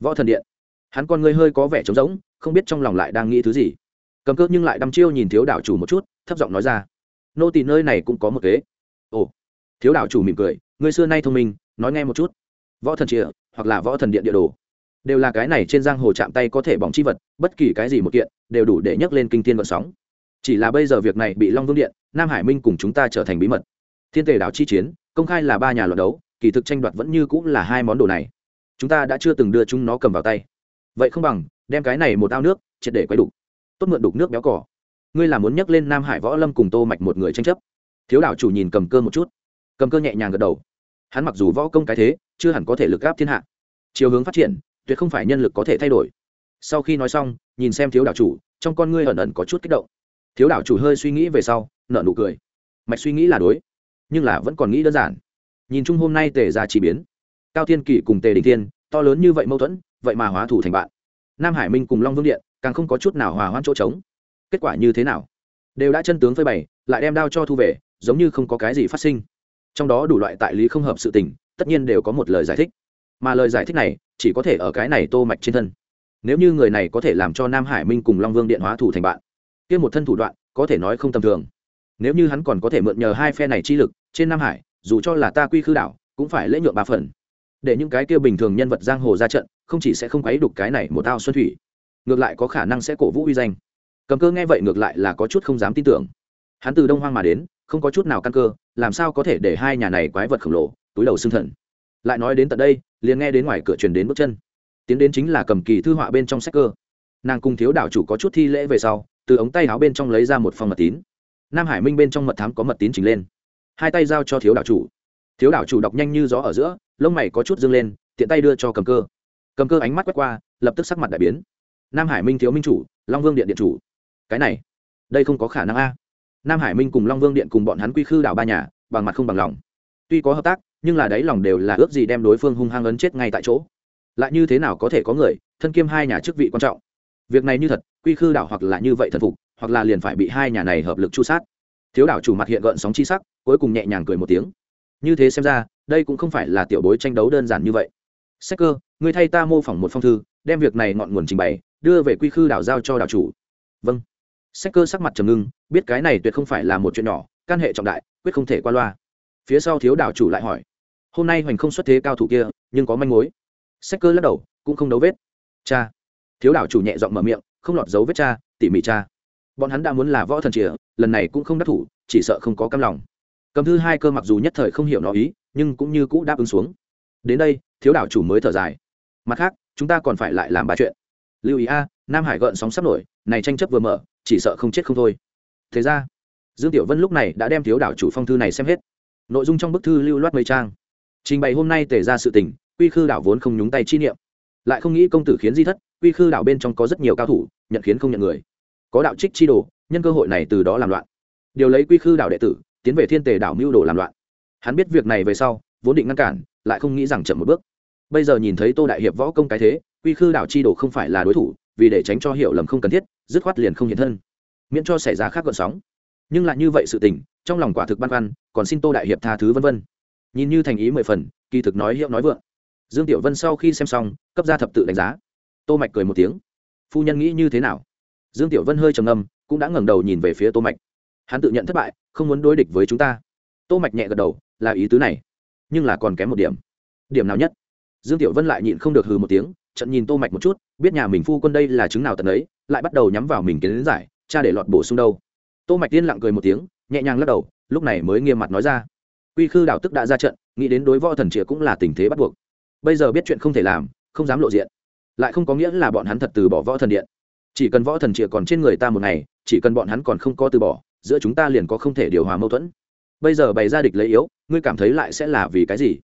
Võ thần điện. Hắn con ngươi hơi có vẻ trống rỗng, không biết trong lòng lại đang nghĩ thứ gì. Cầm cước nhưng lại đăm chiêu nhìn thiếu đảo chủ một chút, thấp giọng nói ra. Nô tỳ nơi này cũng có một kế. Ồ. Thiếu đảo chủ mỉm cười, người xưa nay thông minh, nói nghe một chút. Võ thần trịa, hoặc là võ thần điện địa đồ. Đều là cái này trên giang hồ chạm tay có thể bỏng chi vật, bất kỳ cái gì một kiện, đều đủ để nhấc lên kinh thiên vận sóng chỉ là bây giờ việc này bị long vương điện, nam hải minh cùng chúng ta trở thành bí mật. Thiên tề đảo chi chiến, công khai là ba nhà luận đấu, kỳ thực tranh đoạt vẫn như cũng là hai món đồ này. Chúng ta đã chưa từng đưa chúng nó cầm vào tay. Vậy không bằng, đem cái này một ao nước, triệt để quay đục. Tốt mượn đục nước béo cỏ. Ngươi là muốn nhắc lên nam hải võ lâm cùng tô mạch một người tranh chấp. Thiếu đảo chủ nhìn cầm cơ một chút. Cầm cơ nhẹ nhàng gật đầu. Hắn mặc dù võ công cái thế, chưa hẳn có thể lực gáp thiên hạ. Chiều hướng phát triển, tuyệt không phải nhân lực có thể thay đổi. Sau khi nói xong, nhìn xem thiếu đảo chủ, trong con ngươi ẩn ẩn có chút kích động thiếu đảo chủ hơi suy nghĩ về sau nợ nụ cười. Mạch suy nghĩ là đối, nhưng là vẫn còn nghĩ đơn giản. Nhìn chung hôm nay tề ra chỉ biến, cao thiên kỷ cùng tề đình thiên, to lớn như vậy mâu thuẫn, vậy mà hóa thủ thành bạn. Nam hải minh cùng long vương điện, càng không có chút nào hòa hoãn chỗ trống. Kết quả như thế nào? Đều đã chân tướng phơi bày, lại đem đao cho thu về, giống như không có cái gì phát sinh. Trong đó đủ loại tại lý không hợp sự tình, tất nhiên đều có một lời giải thích. Mà lời giải thích này, chỉ có thể ở cái này tô mạch trên thân. Nếu như người này có thể làm cho nam hải minh cùng long vương điện hóa thủ thành bạn kia một thân thủ đoạn, có thể nói không tầm thường. Nếu như hắn còn có thể mượn nhờ hai phe này chi lực, trên nam hải, dù cho là ta quy khư đảo, cũng phải lễ nhượng ba phần. Để những cái kia bình thường nhân vật giang hồ ra trận, không chỉ sẽ không quấy đục cái này một ao xuân thủy, ngược lại có khả năng sẽ cổ vũ uy danh. Cầm cơ nghe vậy ngược lại là có chút không dám tin tưởng. Hắn từ đông hoang mà đến, không có chút nào căn cơ, làm sao có thể để hai nhà này quái vật khổng lồ, túi đầu xương thần. Lại nói đến tận đây, liền nghe đến ngoài cửa truyền đến bước chân. Tiến đến chính là cầm kỳ thư họa bên trong sách cơ. Nàng cùng thiếu đảo chủ có chút thi lễ về sau từ ống tay áo bên trong lấy ra một phong mật tín. Nam hải minh bên trong mật thám có mật tín trình lên. Hai tay giao cho thiếu đảo chủ. Thiếu đảo chủ đọc nhanh như gió ở giữa, lông mày có chút dâng lên, tiện tay đưa cho cầm cơ. Cầm cơ ánh mắt quét qua, lập tức sắc mặt đại biến. Nam hải minh thiếu minh chủ, long vương điện điện chủ. Cái này, đây không có khả năng a. Nam hải minh cùng long vương điện cùng bọn hắn quy khư đảo ba nhà, bằng mặt không bằng lòng. Tuy có hợp tác, nhưng là đấy lòng đều là ước gì đem đối phương hung hăng ấn chết ngay tại chỗ. Lại như thế nào có thể có người, thân kiêm hai nhà chức vị quan trọng việc này như thật, quy khư đảo hoặc là như vậy thần phục, hoặc là liền phải bị hai nhà này hợp lực chu sát. Thiếu đảo chủ mặt hiện gợn sóng chi sắc, cuối cùng nhẹ nhàng cười một tiếng. Như thế xem ra, đây cũng không phải là tiểu bối tranh đấu đơn giản như vậy. Sách cơ người thay ta mô phỏng một phong thư, đem việc này ngọn nguồn trình bày, đưa về quy khư đảo giao cho đảo chủ. Vâng. Sách cơ sắc mặt trầm ngưng, biết cái này tuyệt không phải là một chuyện nhỏ căn hệ trọng đại, quyết không thể qua loa. Phía sau thiếu đảo chủ lại hỏi, hôm nay hoành không xuất thế cao thủ kia, nhưng có manh mối? Sách cơ lắc đầu, cũng không đấu vết. Cha thiếu đảo chủ nhẹ giọng mở miệng, không lọt dấu vết cha, tỉ mỉ cha. Bọn hắn đã muốn là võ thần chìa, lần này cũng không đắc thủ, chỉ sợ không có cam lòng. Cầm thư hai cơ mặc dù nhất thời không hiểu nó ý, nhưng cũng như cũ đáp ứng xuống. Đến đây, thiếu đảo chủ mới thở dài. Mặt khác, chúng ta còn phải lại làm ba chuyện. Lưu ý a, nam hải gợn sóng sắp nổi, này tranh chấp vừa mở, chỉ sợ không chết không thôi. Thế ra, dương tiểu vân lúc này đã đem thiếu đảo chủ phong thư này xem hết. Nội dung trong bức thư lưu loát mấy trang. Trình bày hôm nay tề ra sự tình, quy khư đảo vốn không nhúng tay chi niệm. Lại không nghĩ công tử khiến di thất quy khư đảo bên trong có rất nhiều cao thủ, nhận khiến không nhận người. Có đạo trích chi đồ, nhân cơ hội này từ đó làm loạn. Điều lấy quy khư đảo đệ tử, tiến về thiên tề đảo mưu đồ làm loạn. Hắn biết việc này về sau, vốn định ngăn cản, lại không nghĩ rằng chậm một bước. Bây giờ nhìn thấy tô đại hiệp võ công cái thế, quy khư đảo chi đồ không phải là đối thủ, vì để tránh cho hiểu lầm không cần thiết, dứt khoát liền không hiện thân. Miễn cho xảy ra khác gợn sóng. Nhưng lại như vậy sự tình, trong lòng quả thực băn khoăn, còn xin tô đại hiệp tha thứ vân vân. Nhìn như thành ý mười phần, kỳ thực nói hiệu nói vượng. Dương tiểu vân sau khi xem xong, cấp ra thập tự đánh giá tô mạch cười một tiếng. Phu nhân nghĩ như thế nào? Dương tiểu vân hơi trầm ngâm, cũng đã ngẩng đầu nhìn về phía tô mạch. Hắn tự nhận thất bại, không muốn đối địch với chúng ta. Tô mạch nhẹ gật đầu, là ý tứ này. Nhưng là còn kém một điểm. Điểm nào nhất? Dương tiểu vân lại nhịn không được hừ một tiếng trận nhìn tô mạch một chút, biết nhà mình phu quân đây là chứng nào tận ấy, lại bắt đầu nhắm vào mình kiến giải, cha để lọt bổ sung đâu. Tô mạch tiên lặng cười một tiếng, nhẹ nhàng lắc đầu, lúc này mới nghiêm mặt nói ra. Quy khư đảo tức đã ra trận, nghĩ đến đối võ thần triệt cũng là tình thế bắt buộc. Bây giờ biết chuyện không thể làm, không dám lộ diện lại không có nghĩa là bọn hắn thật từ bỏ võ thần điện. Chỉ cần võ thần chìa còn trên người ta một ngày, chỉ cần bọn hắn còn không có từ bỏ, giữa chúng ta liền có không thể điều hòa mâu thuẫn. Bây giờ bày ra địch lấy yếu, ngươi cảm thấy lại sẽ là vì cái gì?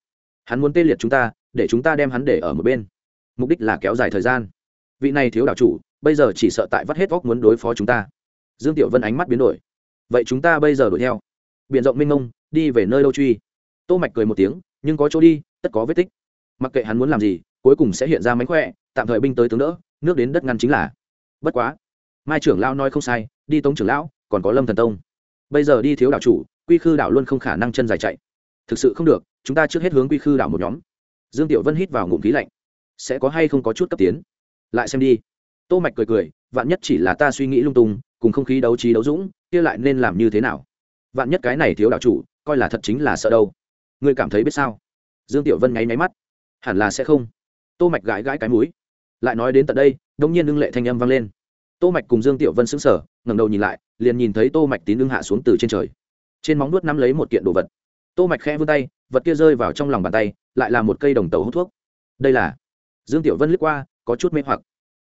Hắn muốn tê liệt chúng ta, để chúng ta đem hắn để ở một bên. Mục đích là kéo dài thời gian. Vị này thiếu đạo chủ, bây giờ chỉ sợ tại vắt hết vóc muốn đối phó chúng ta. Dương tiểu vân ánh mắt biến đổi. Vậy chúng ta bây giờ đuổi theo. B i ể n rộng minh mông, đi về nơi đâu truy? Tô mạch cười một tiếng, nhưng có chỗ đi, tất có vết tích. Mặc kệ hắn muốn làm gì cuối cùng sẽ hiện ra mánh khỏe, tạm thời binh tới tướng đỡ, nước đến đất ngăn chính là. Bất quá, mai trưởng lão nói không sai, đi tống trưởng lão, còn có lâm thần tông. Bây giờ đi thiếu đảo chủ, quy khư đảo luôn không khả năng chân dài chạy. Thực sự không được, chúng ta trước hết hướng quy khư đảo một nhóm. Dương tiểu vân hít vào ngụm khí lạnh. Sẽ có hay không có chút cấp tiến? Lại xem đi. Tô mạch cười cười, vạn nhất chỉ là ta suy nghĩ lung tung, cùng không khí đấu trí đấu dũng, kia lại nên làm như thế nào? Vạn nhất cái này thiếu đảo chủ, coi là thật chính là sợ đâu. Ngươi cảm thấy biết sao? Dương tiểu vân nháy nháy mắt. Hẳn là sẽ không tô mạch gãi gãi cái mũi. Lại nói đến tận đây, đông nhiên ưng lệ thanh âm vang lên. Tô mạch cùng dương tiểu vân sững sờ, ngẩng đầu nhìn lại, liền nhìn thấy tô mạch tín ưng hạ xuống từ trên trời. Trên móng nuốt nắm lấy một kiện đồ vật. Tô mạch khẽ vươn tay, vật kia rơi vào trong lòng bàn tay, lại là một cây đồng tàu hút thuốc. Đây là? Dương tiểu vân lướt qua, có chút mê hoặc.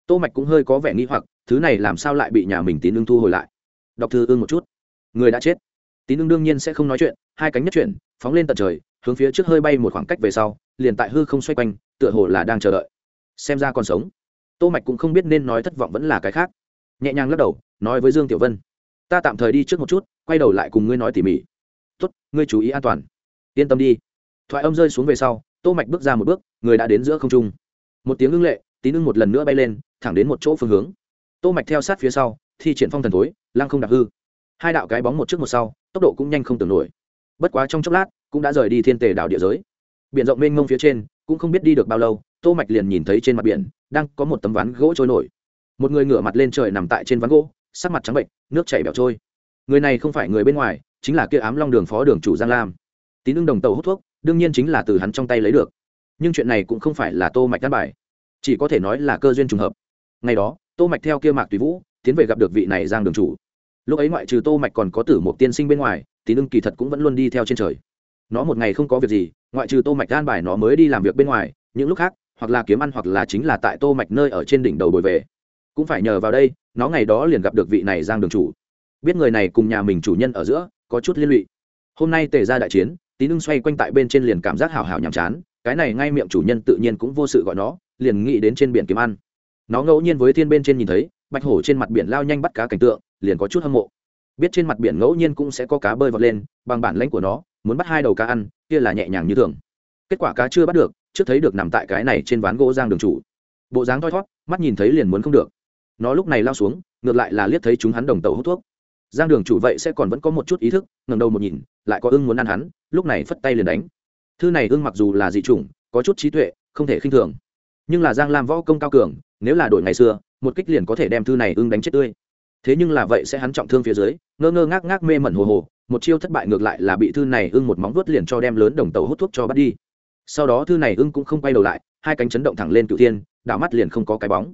Tô mạch cũng hơi có vẻ nghi hoặc, thứ này làm sao lại bị nhà mình tín ưng thu hồi lại? Đọc thư ưng một chút. Người đã chết. Tín ưng đương nhiên sẽ không nói chuyện, hai cánh nhất chuyển, phóng lên tận trời hướng phía trước hơi bay một khoảng cách về sau, liền tại hư không xoay quanh, tựa hồ là đang chờ đợi. Xem ra còn sống. Tô mạch cũng không biết nên nói thất vọng vẫn là cái khác. Nhẹ nhàng lắc đầu, nói với dương tiểu vân, ta tạm thời đi trước một chút, quay đầu lại cùng ngươi nói tỉ mỉ. Tốt, ngươi chú ý an toàn. Yên tâm đi. Thoại âm rơi xuống về sau, tô mạch bước ra một bước, người đã đến giữa không trung. Một tiếng ưng lệ, tín ưng một lần nữa bay lên, thẳng đến một chỗ phương hướng. Tô mạch theo sát phía sau, thi triển phong thần thối, lăng không đặc hư. Hai đạo cái bóng một trước một sau, tốc độ cũng nhanh không tưởng nổi. Bất quá trong chốc lát cũng đã rời đi thiên tề đảo địa giới. Biển rộng mênh mông phía trên, cũng không biết đi được bao lâu, tô mạch liền nhìn thấy trên mặt biển, đang có một tấm ván gỗ trôi nổi. Một người ngửa mặt lên trời nằm tại trên ván gỗ, sắc mặt trắng bệnh, nước chảy bẻo trôi. Người này không phải người bên ngoài, chính là kia ám long đường phó đường chủ giang lam. Tín ưng đồng tàu hút thuốc, đương nhiên chính là từ hắn trong tay lấy được. Nhưng chuyện này cũng không phải là tô mạch đan bài. Chỉ có thể nói là cơ duyên trùng hợp. Ngày đó, tô mạch theo kia mạc tùy vũ, tiến về gặp được vị này giang đường chủ. Lúc ấy ngoại trừ tô mạch còn có tử một tiên sinh bên ngoài, tín ưng kỳ thật cũng vẫn luôn đi theo trên trời nó một ngày không có việc gì, ngoại trừ tô mạch gan bài nó mới đi làm việc bên ngoài, những lúc khác, hoặc là kiếm ăn hoặc là chính là tại tô mạch nơi ở trên đỉnh đầu bồi về. Cũng phải nhờ vào đây, nó ngày đó liền gặp được vị này giang đường chủ. Biết người này cùng nhà mình chủ nhân ở giữa, có chút liên lụy. Hôm nay tề ra đại chiến, tín ưng xoay quanh tại bên trên liền cảm giác hào hào nhàm chán, cái này ngay miệng chủ nhân tự nhiên cũng vô sự gọi nó, liền nghĩ đến trên biển kiếm ăn. Nó ngẫu nhiên với thiên bên trên nhìn thấy, bạch hổ trên mặt biển lao nhanh bắt cá cảnh tượng, liền có chút hâm mộ. Biết trên mặt biển ngẫu nhiên cũng sẽ có cá bơi vọt lên, bằng bản lãnh của nó muốn bắt hai đầu cá ăn, kia là nhẹ nhàng như thường. Kết quả cá chưa bắt được, trước thấy được nằm tại cái này trên ván gỗ giang đường chủ. Bộ dáng thoi thót mắt nhìn thấy liền muốn không được. Nó lúc này lao xuống, ngược lại là liếc thấy chúng hắn đồng tàu hút thuốc. Giang đường chủ vậy sẽ còn vẫn có một chút ý thức ngầm đầu một nhìn, lại có ưng muốn ăn hắn, lúc này phất tay liền đánh. Thư này ưng mặc dù là dị chủng, có chút trí tuệ, không thể khinh thường. Nhưng là giang lam võ công cao cường, nếu là đổi ngày xưa, một kích liền có thể đem thư này ưng đánh chết tươi thế nhưng là vậy sẽ hắn trọng thương phía dưới, ngơ ngơ ngác ngác mê mẩn hồ hồ, một chiêu thất bại ngược lại là bị thư này ưng một móng vuốt liền cho đem lớn đồng tàu hút thuốc cho bắt đi. Sau đó thư này ưng cũng không quay đầu lại, hai cánh chấn động thẳng lên cựu thiên, đảo mắt liền không có cái bóng.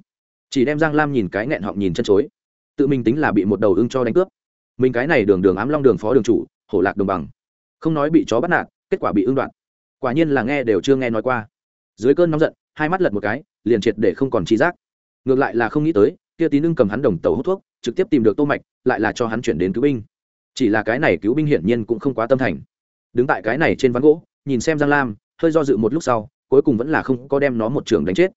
Chỉ đem giang lam nhìn cái nghẹn họng nhìn chân chối. Tự mình tính là bị một đầu ưng cho đánh cướp. Mình cái này đường đường ám long đường phó đường chủ, hổ lạc đồng bằng. Không nói bị chó bắt nạt, kết quả bị ưng đoạn quả nhiên là nghe đều chưa nghe nói qua. Dưới cơn nóng giận, hai mắt lật một cái, liền triệt để không còn trí giác. Ngược lại là không nghĩ tới, kia tín ưng cầm hắn đồng tàu hút thuốc trực tiếp tìm được tô mạch, lại là cho hắn chuyển đến cứu binh. Chỉ là cái này cứu binh hiển nhiên cũng không quá tâm thành. Đứng tại cái này trên ván gỗ, nhìn xem giang lam, hơi do dự một lúc sau, cuối cùng vẫn là không có đem nó một trường đánh chết.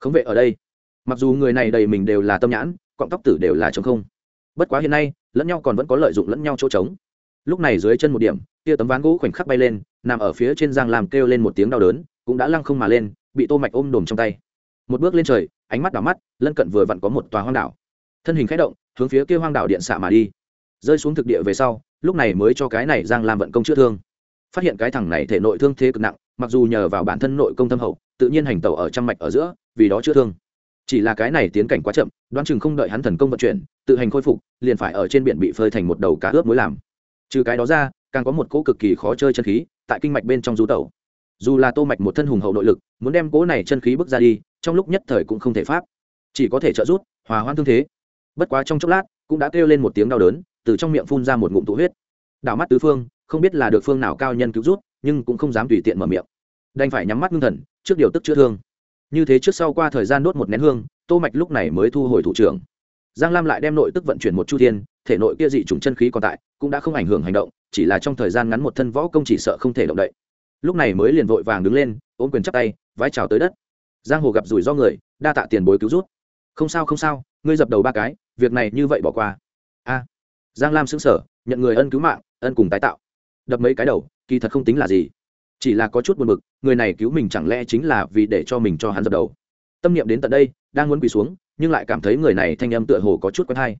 Không vệ ở đây. Mặc dù người này đầy mình đều là tâm nhãn, cọng tóc tử đều là trống không. Bất quá hiện nay, lẫn nhau còn vẫn có lợi dụng lẫn nhau chỗ trống. Lúc này dưới chân một điểm kia tấm ván gỗ khoảnh khắc bay lên, nằm ở phía trên giang làm kêu lên một tiếng đau đớn, cũng đã lăng không mà lên, bị tô mạch ôm đồm trong tay. Một bước lên trời, ánh mắt đảo mắt, lân cận vừa vặn có một tòa hoang đảo. Thân hình khẽ động hướng phía kia hoang đảo điện xạ mà đi. Rơi xuống thực địa về sau, lúc này mới cho cái này giang lam vận công chữa thương. Phát hiện cái thằng này thể nội thương thế cực nặng, mặc dù nhờ vào bản thân nội công tâm hậu, tự nhiên hành tẩu ở trăm mạch ở giữa, vì đó chữa thương. Chỉ là cái này tiến cảnh quá chậm, đoán chừng không đợi hắn thần công vận chuyển, tự hành khôi phục, liền phải ở trên biển bị phơi thành một đầu cá ướp mới làm. Trừ cái đó ra, càng có một cỗ cực kỳ khó chơi chân khí, tại kinh mạch bên trong du tẩu. Dù là tô mạch một thân hùng hậu nội lực, muốn đem cỗ này chân khí bước ra đi, trong lúc nhất thời cũng không thể pháp. Chỉ có thể trợ rút hòa hoãn thương thế bất quá trong chốc lát, cũng đã kêu lên một tiếng đau đớn, từ trong miệng phun ra một ngụm tụ huyết. Đảo mắt tứ phương, không biết là được phương nào cao nhân cứu rút nhưng cũng không dám tùy tiện mở miệng. Đành phải nhắm mắt ngưng thần, trước điều tức chữa thương. Như thế trước sau qua thời gian đốt một nén hương, tô mạch lúc này mới thu hồi thủ trưởng. Giang lam lại đem nội tức vận chuyển một chu thiên, thể nội kia dị trùng chân khí còn tại, cũng đã không ảnh hưởng hành động, chỉ là trong thời gian ngắn một thân võ công chỉ sợ không thể động đậy. Lúc này mới liền vội vàng đứng lên, ôm quyền chắp tay, vái chào tới đất. Giang hồ gặp rủi do người, đa tạ tiền bối cứu rút không sao không sao, ngươi dập đầu ba cái việc này như vậy bỏ qua. A, giang lam xứng sở nhận người ân cứu mạng, ân cùng tái tạo. Đập mấy cái đầu, kỳ thật không tính là gì. Chỉ là có chút buồn bực, người này cứu mình chẳng lẽ chính là vì để cho mình cho hắn dập đầu. Tâm niệm đến tận đây, đang muốn quỳ xuống, nhưng lại cảm thấy người này thanh âm tựa hồ có chút quen hay.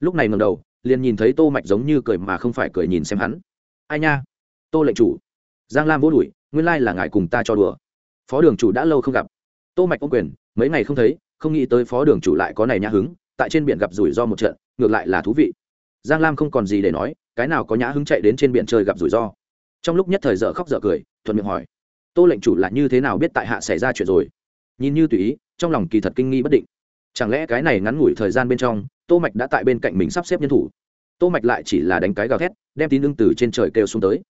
Lúc này ngầm đầu, liền nhìn thấy tô mạch giống như cười mà không phải cười nhìn xem hắn. Ai nha? Tô lệnh chủ. Giang lam vô đuổi, nguyên lai là ngài cùng ta cho đùa. Phó đường chủ đã lâu không gặp. Tô mạch ô quyền, mấy ngày không thấy, không nghĩ tới phó đường chủ lại có này nhã hứng tại trên biển gặp rủi ro một trận, ngược lại là thú vị. Giang lam không còn gì để nói, cái nào có nhã hứng chạy đến trên biển chơi gặp rủi ro. Trong lúc nhất thời dở khóc dở cười, thuận miệng hỏi, tô lệnh chủ là như thế nào biết tại hạ xảy ra chuyện rồi? Nhìn như tùy ý, trong lòng kỳ thật kinh nghi bất định. Chẳng lẽ cái này ngắn ngủi thời gian bên trong, tô mạch đã tại bên cạnh mình sắp xếp nhân thủ? Tô mạch lại chỉ là đánh cái gào thét, đem tín ưng từ trên trời kêu xuống tới.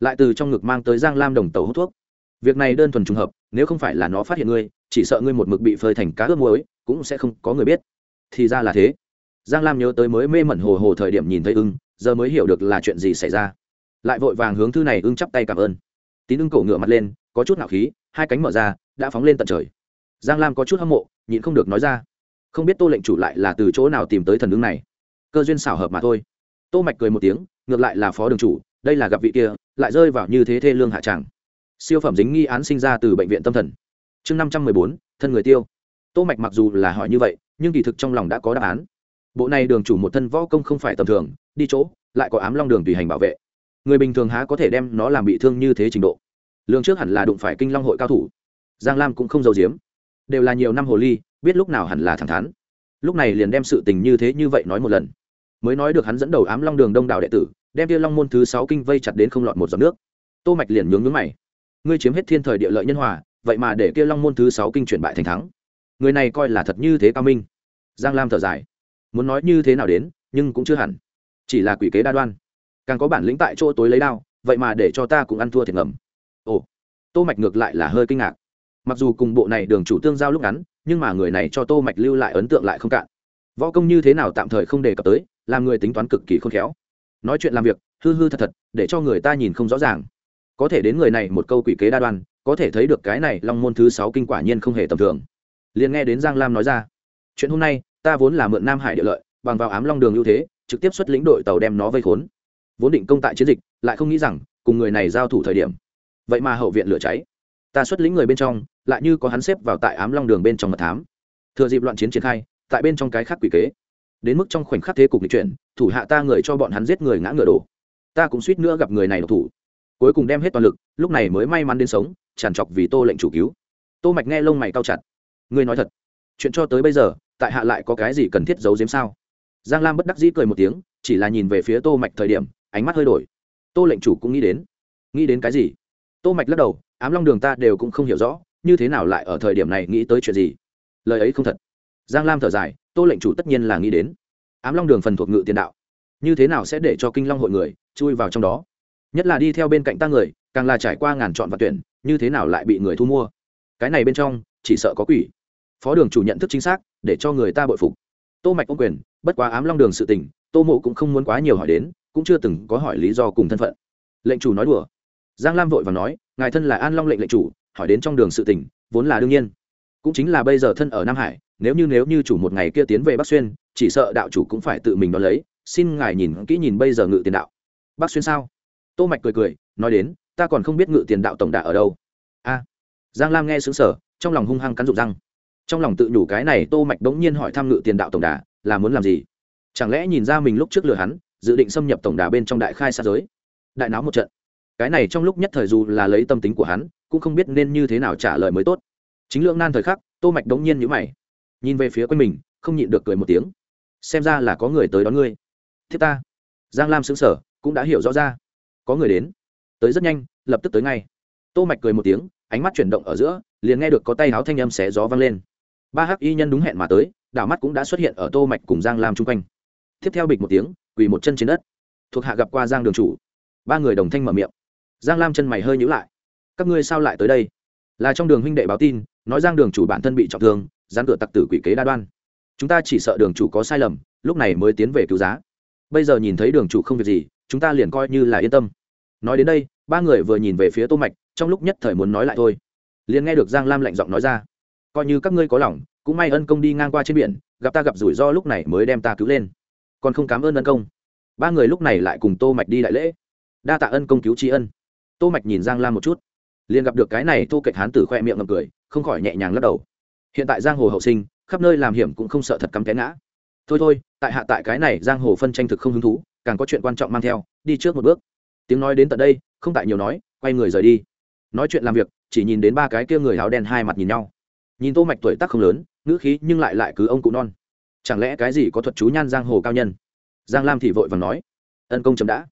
Lại từ trong ngực mang tới giang lam đồng tàu hút thuốc. Việc này đơn thuần trùng hợp, nếu không phải là nó phát hiện ngươi, chỉ sợ ngươi một mực bị phơi thành cá ướp muối, cũng sẽ không có người biết thì ra là thế. Giang lam nhớ tới mới mê mẩn hồ hồ thời điểm nhìn thấy ưng, giờ mới hiểu được là chuyện gì xảy ra. Lại vội vàng hướng thư này ưng chắp tay cảm ơn. Tín ưng cổ ngựa mặt lên, có chút nạo khí, hai cánh mở ra, đã phóng lên tận trời. Giang lam có chút hâm mộ, nhịn không được nói ra. Không biết tô lệnh chủ lại là từ chỗ nào tìm tới thần ứng này. Cơ duyên xảo hợp mà thôi. Tô mạch cười một tiếng, ngược lại là phó đường chủ, đây là gặp vị kia, lại rơi vào như thế thê lương hạ tràng. Siêu phẩm dính nghi án sinh ra từ bệnh viện tâm thần. Chương năm trăm mười bốn, thân người tiêu tô mạch mặc dù là hỏi như vậy, nhưng kỳ thực trong lòng đã có đáp án. Bộ này đường chủ một thân võ công không phải tầm thường, đi chỗ, lại có ám long đường tùy hành bảo vệ. Người bình thường há có thể đem nó làm bị thương như thế trình độ. Lương trước hẳn là đụng phải kinh long hội cao thủ. Giang lam cũng không giấu giếm. Đều là nhiều năm hồ ly, biết lúc nào hẳn là thẳng thắn. Lúc này liền đem sự tình như thế như vậy nói một lần. Mới nói được hắn dẫn đầu ám long đường đông đảo đệ tử, đem tiêu long môn thứ sáu kinh vây chặt đến không lọt một giọt nước. Tô mạch liền nhướng nhướng mày. Ngươi chiếm hết thiên thời địa lợi nhân hòa, vậy mà để kia long môn thứ sáu kinh chuyển bại thành thắng người này coi là thật như thế cao minh. Giang lam thở dài. Muốn nói như thế nào đến, nhưng cũng chưa hẳn. Chỉ là quỷ kế đa đoan. Càng có bản lĩnh tại chỗ tối lấy đao, vậy mà để cho ta cũng ăn thua thiệt ngầm. Ồ. Tô mạch ngược lại là hơi kinh ngạc. Mặc dù cùng bộ này đường chủ tương giao lúc ngắn, nhưng mà người này cho tô mạch lưu lại ấn tượng lại không cạn. Võ công như thế nào tạm thời không đề cập tới, làm người tính toán cực kỳ khôn khéo. Nói chuyện làm việc, hư hư thật thật, để cho người ta nhìn không rõ ràng. Có thể đến người này một câu quỷ kế đa đoan, có thể thấy được cái này long môn thứ sáu kinh quả nhiên không hề tầm thường liền nghe đến giang lam nói ra, chuyện hôm nay, ta vốn là mượn nam hải địa lợi, bằng vào ám long đường ưu thế, trực tiếp xuất lĩnh đội tàu đem nó vây khốn. Vốn định công tại chiến dịch, lại không nghĩ rằng, cùng người này giao thủ thời điểm, vậy mà hậu viện lửa cháy. Ta xuất lĩnh người bên trong, lại như có hắn xếp vào tại ám long đường bên trong mật thám. Thừa dịp loạn chiến triển khai, tại bên trong cái khác quỷ kế. Đến mức trong khoảnh khắc thế cục lịch chuyển, thủ hạ ta người cho bọn hắn giết người ngã ngựa đổ. Ta cũng suýt nữa gặp người này độc thủ. Cuối cùng đem hết toàn lực, lúc này mới may mắn đến sống, tràn trọc vì tô lệnh chủ cứu. Tô mạch nghe lông mày cao chặt ngươi nói thật. Chuyện cho tới bây giờ, tại hạ lại có cái gì cần thiết giấu giếm sao? Giang lam bất đắc dĩ cười một tiếng, chỉ là nhìn về phía tô mạch thời điểm, ánh mắt hơi đổi. Tô lệnh chủ cũng nghĩ đến. Nghĩ đến cái gì? Tô mạch lắc đầu, ám long đường ta đều cũng không hiểu rõ, như thế nào lại ở thời điểm này nghĩ tới chuyện gì? Lời ấy không thật. Giang lam thở dài, tô lệnh chủ tất nhiên là nghĩ đến. Ám long đường phần thuộc ngự tiền đạo. Như thế nào sẽ để cho kinh long hội người chui vào trong đó? Nhất là đi theo bên cạnh ta người, càng là trải qua ngàn chọn và tuyển, như thế nào lại bị người thu mua? Cái này bên trong, chỉ sợ có quỷ phó đường chủ nhận thức chính xác, để cho người ta bội phục. Tô mạch ô quyền, bất quá ám long đường sự tình, tô mộ cũng không muốn quá nhiều hỏi đến, cũng chưa từng có hỏi lý do cùng thân phận. Lệnh chủ nói đùa. Giang lam vội và nói, ngài thân là an long lệnh lệnh chủ, hỏi đến trong đường sự tình, vốn là đương nhiên. Cũng chính là bây giờ thân ở nam hải, nếu như nếu như chủ một ngày kia tiến về bắc xuyên, chỉ sợ đạo chủ cũng phải tự mình đón lấy. Xin ngài nhìn kỹ nhìn bây giờ ngự tiền đạo. Bắc xuyên sao? Tô mạch cười cười, nói đến, ta còn không biết ngự tiền đạo tổng đà ở đâu. A. Giang lam nghe sướng sở trong lòng hung hăng cắn rụng răng trong lòng tự nhủ cái này tô mạch đống nhiên hỏi thăm ngự tiền đạo tổng đà, là muốn làm gì? Chẳng lẽ nhìn ra mình lúc trước lừa hắn, dự định xâm nhập tổng đà bên trong đại khai sát giới? Đại náo một trận. Cái này trong lúc nhất thời dù là lấy tâm tính của hắn, cũng không biết nên như thế nào trả lời mới tốt. Chính lượng nan thời khắc, tô mạch đống nhiên nhíu mày. Nhìn về phía quanh mình, không nhịn được cười một tiếng. Xem ra là có người tới đón ngươi. Thiết ta. Giang lam sững sờ, cũng đã hiểu rõ ra. Có người đến. Tới rất nhanh, lập tức tới ngay. Tô mạch cười một tiếng, ánh mắt chuyển động ở giữa, liền nghe được có tay áo thanh âm xé gió vang lên ba hắc y nhân đúng hẹn mà tới, đảo mắt cũng đã xuất hiện ở tô mạch cùng giang lam chung quanh. Tiếp theo bịch một tiếng, quỳ một chân trên đất. Thuộc hạ gặp qua giang đường chủ. Ba người đồng thanh mở miệng. Giang lam chân mày hơi nhíu lại. Các ngươi sao lại tới đây? Là trong đường huynh đệ báo tin, nói giang đường chủ bản thân bị trọng thương, gián cửa tặc tử quỷ kế đa đoan. Chúng ta chỉ sợ đường chủ có sai lầm, lúc này mới tiến về cứu giá. Bây giờ nhìn thấy đường chủ không việc gì, chúng ta liền coi như là yên tâm. Nói đến đây, ba người vừa nhìn về phía tô mạch, trong lúc nhất thời muốn nói lại thôi. Liền nghe được giang lam lạnh giọng nói ra coi như các ngươi có lòng, cũng may ân công đi ngang qua trên biển, gặp ta gặp rủi ro lúc này mới đem ta cứu lên. Còn không cảm ơn ân công. Ba người lúc này lại cùng tô mạch đi đại lễ. Đa tạ ân công cứu tri ân. Tô mạch nhìn giang lam một chút, liền gặp được cái này tô kệch hán tử khoe miệng ngậm cười, không khỏi nhẹ nhàng lắc đầu. Hiện tại giang hồ hậu sinh, khắp nơi làm hiểm cũng không sợ thật cắm té ngã. Thôi thôi, tại hạ tại cái này giang hồ phân tranh thực không hứng thú, càng có chuyện quan trọng mang theo, đi trước một bước. Tiếng nói đến tận đây, không tại nhiều nói, quay người rời đi. Nói chuyện làm việc, chỉ nhìn đến ba cái kia người áo đen hai mặt nhìn nhau nhìn tô mạch tuổi tác không lớn, ngữ khí nhưng lại lại cứ ông cụ non. Chẳng lẽ cái gì có thuật chú nhan giang hồ cao nhân? Giang lam thì vội vàng nói, ân công chấm đã.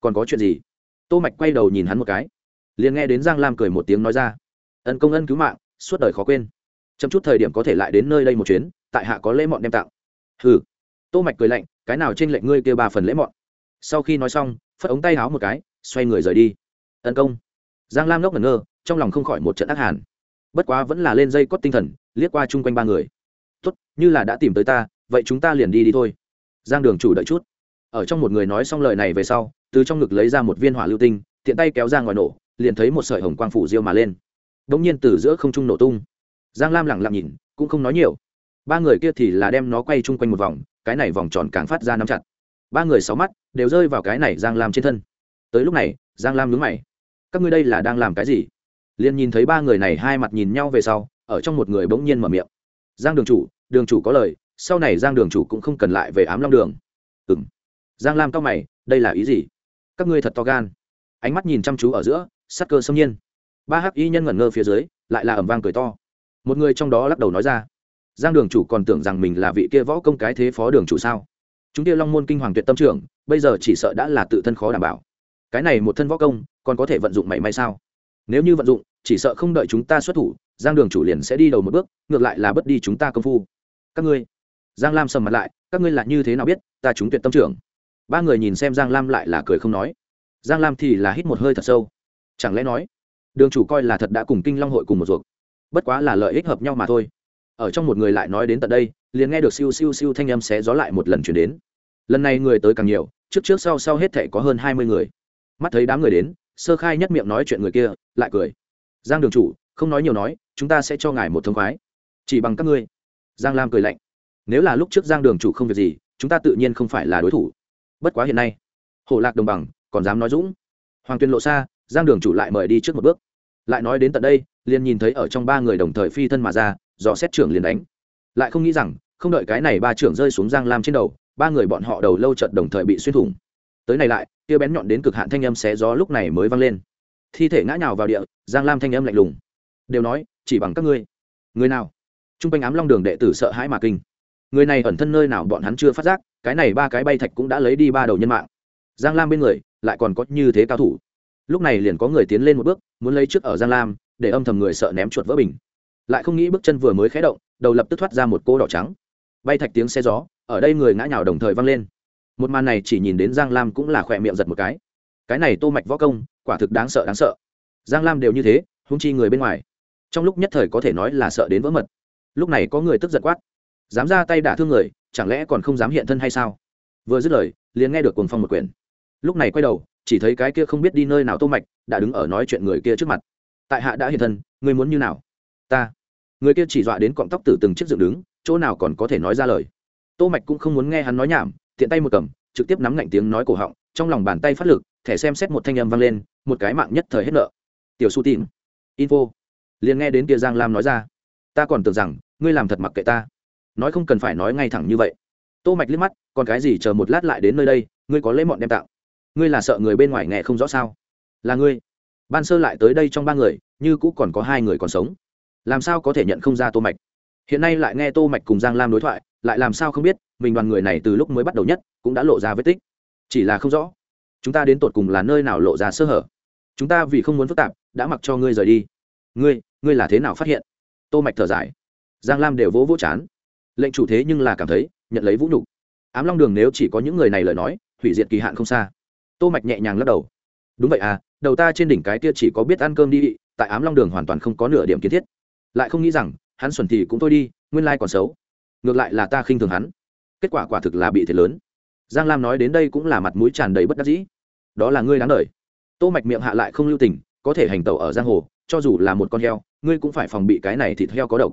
Còn có chuyện gì? Tô mạch quay đầu nhìn hắn một cái, liền nghe đến giang lam cười một tiếng nói ra, ân công ân cứu mạng, suốt đời khó quên. Chậm chút thời điểm có thể lại đến nơi đây một chuyến, tại hạ có lễ mọn đem tặng. Hừ. Tô mạch cười lạnh, cái nào trên lệnh ngươi kêu ba phần lễ mọn? Sau khi nói xong, phất ống tay háo một cái, xoay người rời đi. Ân công. Giang lam ngốc ngẩn ngơ, trong lòng không khỏi một trận ác hàn bất quá vẫn là lên dây cót tinh thần, liếc qua chung quanh ba người. Tốt, như là đã tìm tới ta, vậy chúng ta liền đi đi thôi. Giang đường chủ đợi chút. Ở trong một người nói xong lời này về sau, từ trong ngực lấy ra một viên hỏa lưu tinh, tiện tay kéo ra ngoài nổ, liền thấy một sợi hồng quang phủ diêu mà lên. Đ ỗ n g nhiên từ giữa không trung nổ tung. Giang lam lẳng lặng nhìn, cũng không nói nhiều. Ba người kia thì là đem nó quay chung quanh một vòng, cái này vòng tròn càng phát ra nắm chặt. Ba người sáu mắt đều rơi vào cái này giang lam trên thân. Tới lúc này, giang lam nhướng mày. Các ngươi đây là đang làm cái gì? Liền nhìn thấy ba người này hai mặt nhìn nhau về sau, ở trong một người bỗng nhiên mở miệng. Giang đường chủ đường chủ có lời, sau này giang đường chủ cũng không cần lại về ám long đường. Ừ m giang lam cao mày, đây là ý gì? Các ngươi thật to gan. Ánh mắt nhìn chăm chú ở giữa, sắc cơ xâm nhiên. Ba hắc y nhân ngẩn ngơ phía dưới, lại là ẩm vang cười to. Một người trong đó lắc đầu nói ra, giang đường chủ còn tưởng rằng mình là vị kia võ công cái thế phó đường chủ sao? Chúng kia long môn kinh hoàng tuyệt tâm trưởng, bây giờ chỉ sợ đã là tự thân khó đảm bảo. Cái này một thân võ công, còn có thể vận dụng mảy may sao? Nếu như vận dụng, chỉ sợ không đợi chúng ta xuất thủ, giang đường chủ liền sẽ đi đầu một bước, ngược lại là bất đi chúng ta công phu. Các ngươi, giang lam sầm mặt lại, các ngươi là như thế nào biết, ta chúng tuyệt tâm trưởng. Ba người nhìn xem giang lam lại là cười không nói. Giang lam thì là hít một hơi thật sâu. Chẳng lẽ nói, đường chủ coi là thật đã cùng kinh long hội cùng một ruột? Bất quá là lợi ích hợp nhau mà thôi. Ở trong một người lại nói đến tận đây, liền nghe được siêu siêu siêu thanh âm xé gió lại một lần chuyển đến. Lần này người tới càng nhiều, trước trước sau sau hết thể có hơn hai mươi người. Mắt thấy đám người đến sơ khai nhất miệng nói chuyện người kia, lại cười. Giang đường chủ, không nói nhiều nói, chúng ta sẽ cho ngài một thông khoái. Chỉ bằng các ngươi. Giang lam cười lạnh. Nếu là lúc trước giang đường chủ không việc gì, chúng ta tự nhiên không phải là đối thủ. Bất quá hiện nay hổ lạc đồng bằng còn dám nói dũng. Hoàng tuyên lộ xa, giang đường chủ lại mời đi trước một bước. Lại nói đến tận đây, liền nhìn thấy ở trong ba người đồng thời phi thân mà ra, dò xét trưởng liền đánh. Lại không nghĩ rằng, không đợi cái này ba trưởng rơi xuống giang lam trên đầu, ba người bọn họ đầu lâu trận đồng thời bị xuyên thủng. Tới này lại kia bén nhọn đến cực hạn thanh âm xé gió lúc này mới vang lên. Thi thể ngã nhào vào địa, giang lam thanh âm lạnh lùng. Đều nói, chỉ bằng các ngươi. Người nào? T r u n g quanh ám long đường đệ tử sợ hãi mà kinh. Người này ẩn thân nơi nào bọn hắn chưa phát giác, cái này ba cái bay thạch cũng đã lấy đi ba đầu nhân mạng. Giang lam bên người, lại còn có như thế cao thủ. Lúc này liền có người tiến lên một bước, muốn lấy trước ở giang lam, để âm thầm người sợ ném chuột vỡ bình. Lại không nghĩ bước chân vừa mới khé động, đầu lập tức thoát ra một cô đỏ trắng. Bay thạch tiếng xe gió, ở đây người ngã nhào đồng thời vang lên một màn này chỉ nhìn đến giang lam cũng là khỏe miệng giật một cái. Cái này tô mạch võ công, quả thực đáng sợ đáng sợ. Giang lam đều như thế húng chi người bên ngoài. Trong lúc nhất thời có thể nói là sợ đến vỡ mật. Lúc này có người tức giận quát. Dám ra tay đả thương người, chẳng lẽ còn không dám hiện thân hay sao? Vừa dứt lời, liền nghe được cuồng phong một quyển. Lúc này quay đầu, chỉ thấy cái kia không biết đi nơi nào tô mạch, đã đứng ở nói chuyện người kia trước mặt. Tại hạ đã hiện thân ngươi muốn như nào? Ta. Người kia chỉ dọa đến cọng tóc tử từng chiếc dựng đứng, chỗ nào còn có thể nói ra lời. Tô mạch cũng không muốn nghe hắn nói nhảm tiện tay một cầm, trực tiếp nắm ngạnh tiếng nói cổ họng, trong lòng bàn tay phát lực, thẻ xem xét một thanh âm vang lên, một cái mạng nhất thời hết nợ. Tiểu su tin. Info. Liền nghe đến kia giang lam nói ra. Ta còn tưởng rằng, ngươi làm thật mặc kệ ta. Nói không cần phải nói ngay thẳng như vậy. Tô mạch liếc mắt, còn cái gì chờ một lát lại đến nơi đây, ngươi có lấy mọn đem tạo ngươi là sợ người bên ngoài nghe không rõ sao? Là ngươi. Ban sơ lại tới đây trong ba người, như cũ còn có hai người còn sống. Làm sao có thể nhận không ra tô mạch? Hiện nay lại nghe tô mạch cùng giang lam đối thoại, lại làm sao không biết? Mình đoàn người này từ lúc mới bắt đầu nhất cũng đã lộ ra vết tích. Chỉ là không rõ, chúng ta đến tột cùng là nơi nào lộ ra sơ hở. Chúng ta vì không muốn phức tạp, đã mặc cho ngươi rời đi. Ngươi ngươi là thế nào phát hiện? Tô mạch thở dài. Giang lam đều vỗ vỗ chán. Lệnh chủ thế nhưng là cảm thấy, nhận lấy vũ nhục. Ám long đường nếu chỉ có những người này lời nói, hủy diệt kỳ hạn không xa. Tô mạch nhẹ nhàng lắc đầu. Đúng vậy à đầu ta trên đỉnh cái kia chỉ có biết ăn cơm đi, tại ám long đường hoàn toàn không có nửa điểm kiến thiết. Lại không nghĩ rằng, hắn xuẩn thì cũng thôi đi, nguyên lai còn xấu. Ngược lại là ta khinh thường hắn kết quả quả thực là bị thiệt lớn. Giang lam nói đến đây cũng là mặt mũi tràn đầy bất đắc dĩ. Đó là ngươi đáng đời. Tô mạch miệng hạ lại không lưu tình, có thể hành tẩu ở giang hồ, cho dù là một con heo, ngươi cũng phải phòng bị cái này thịt heo có độc.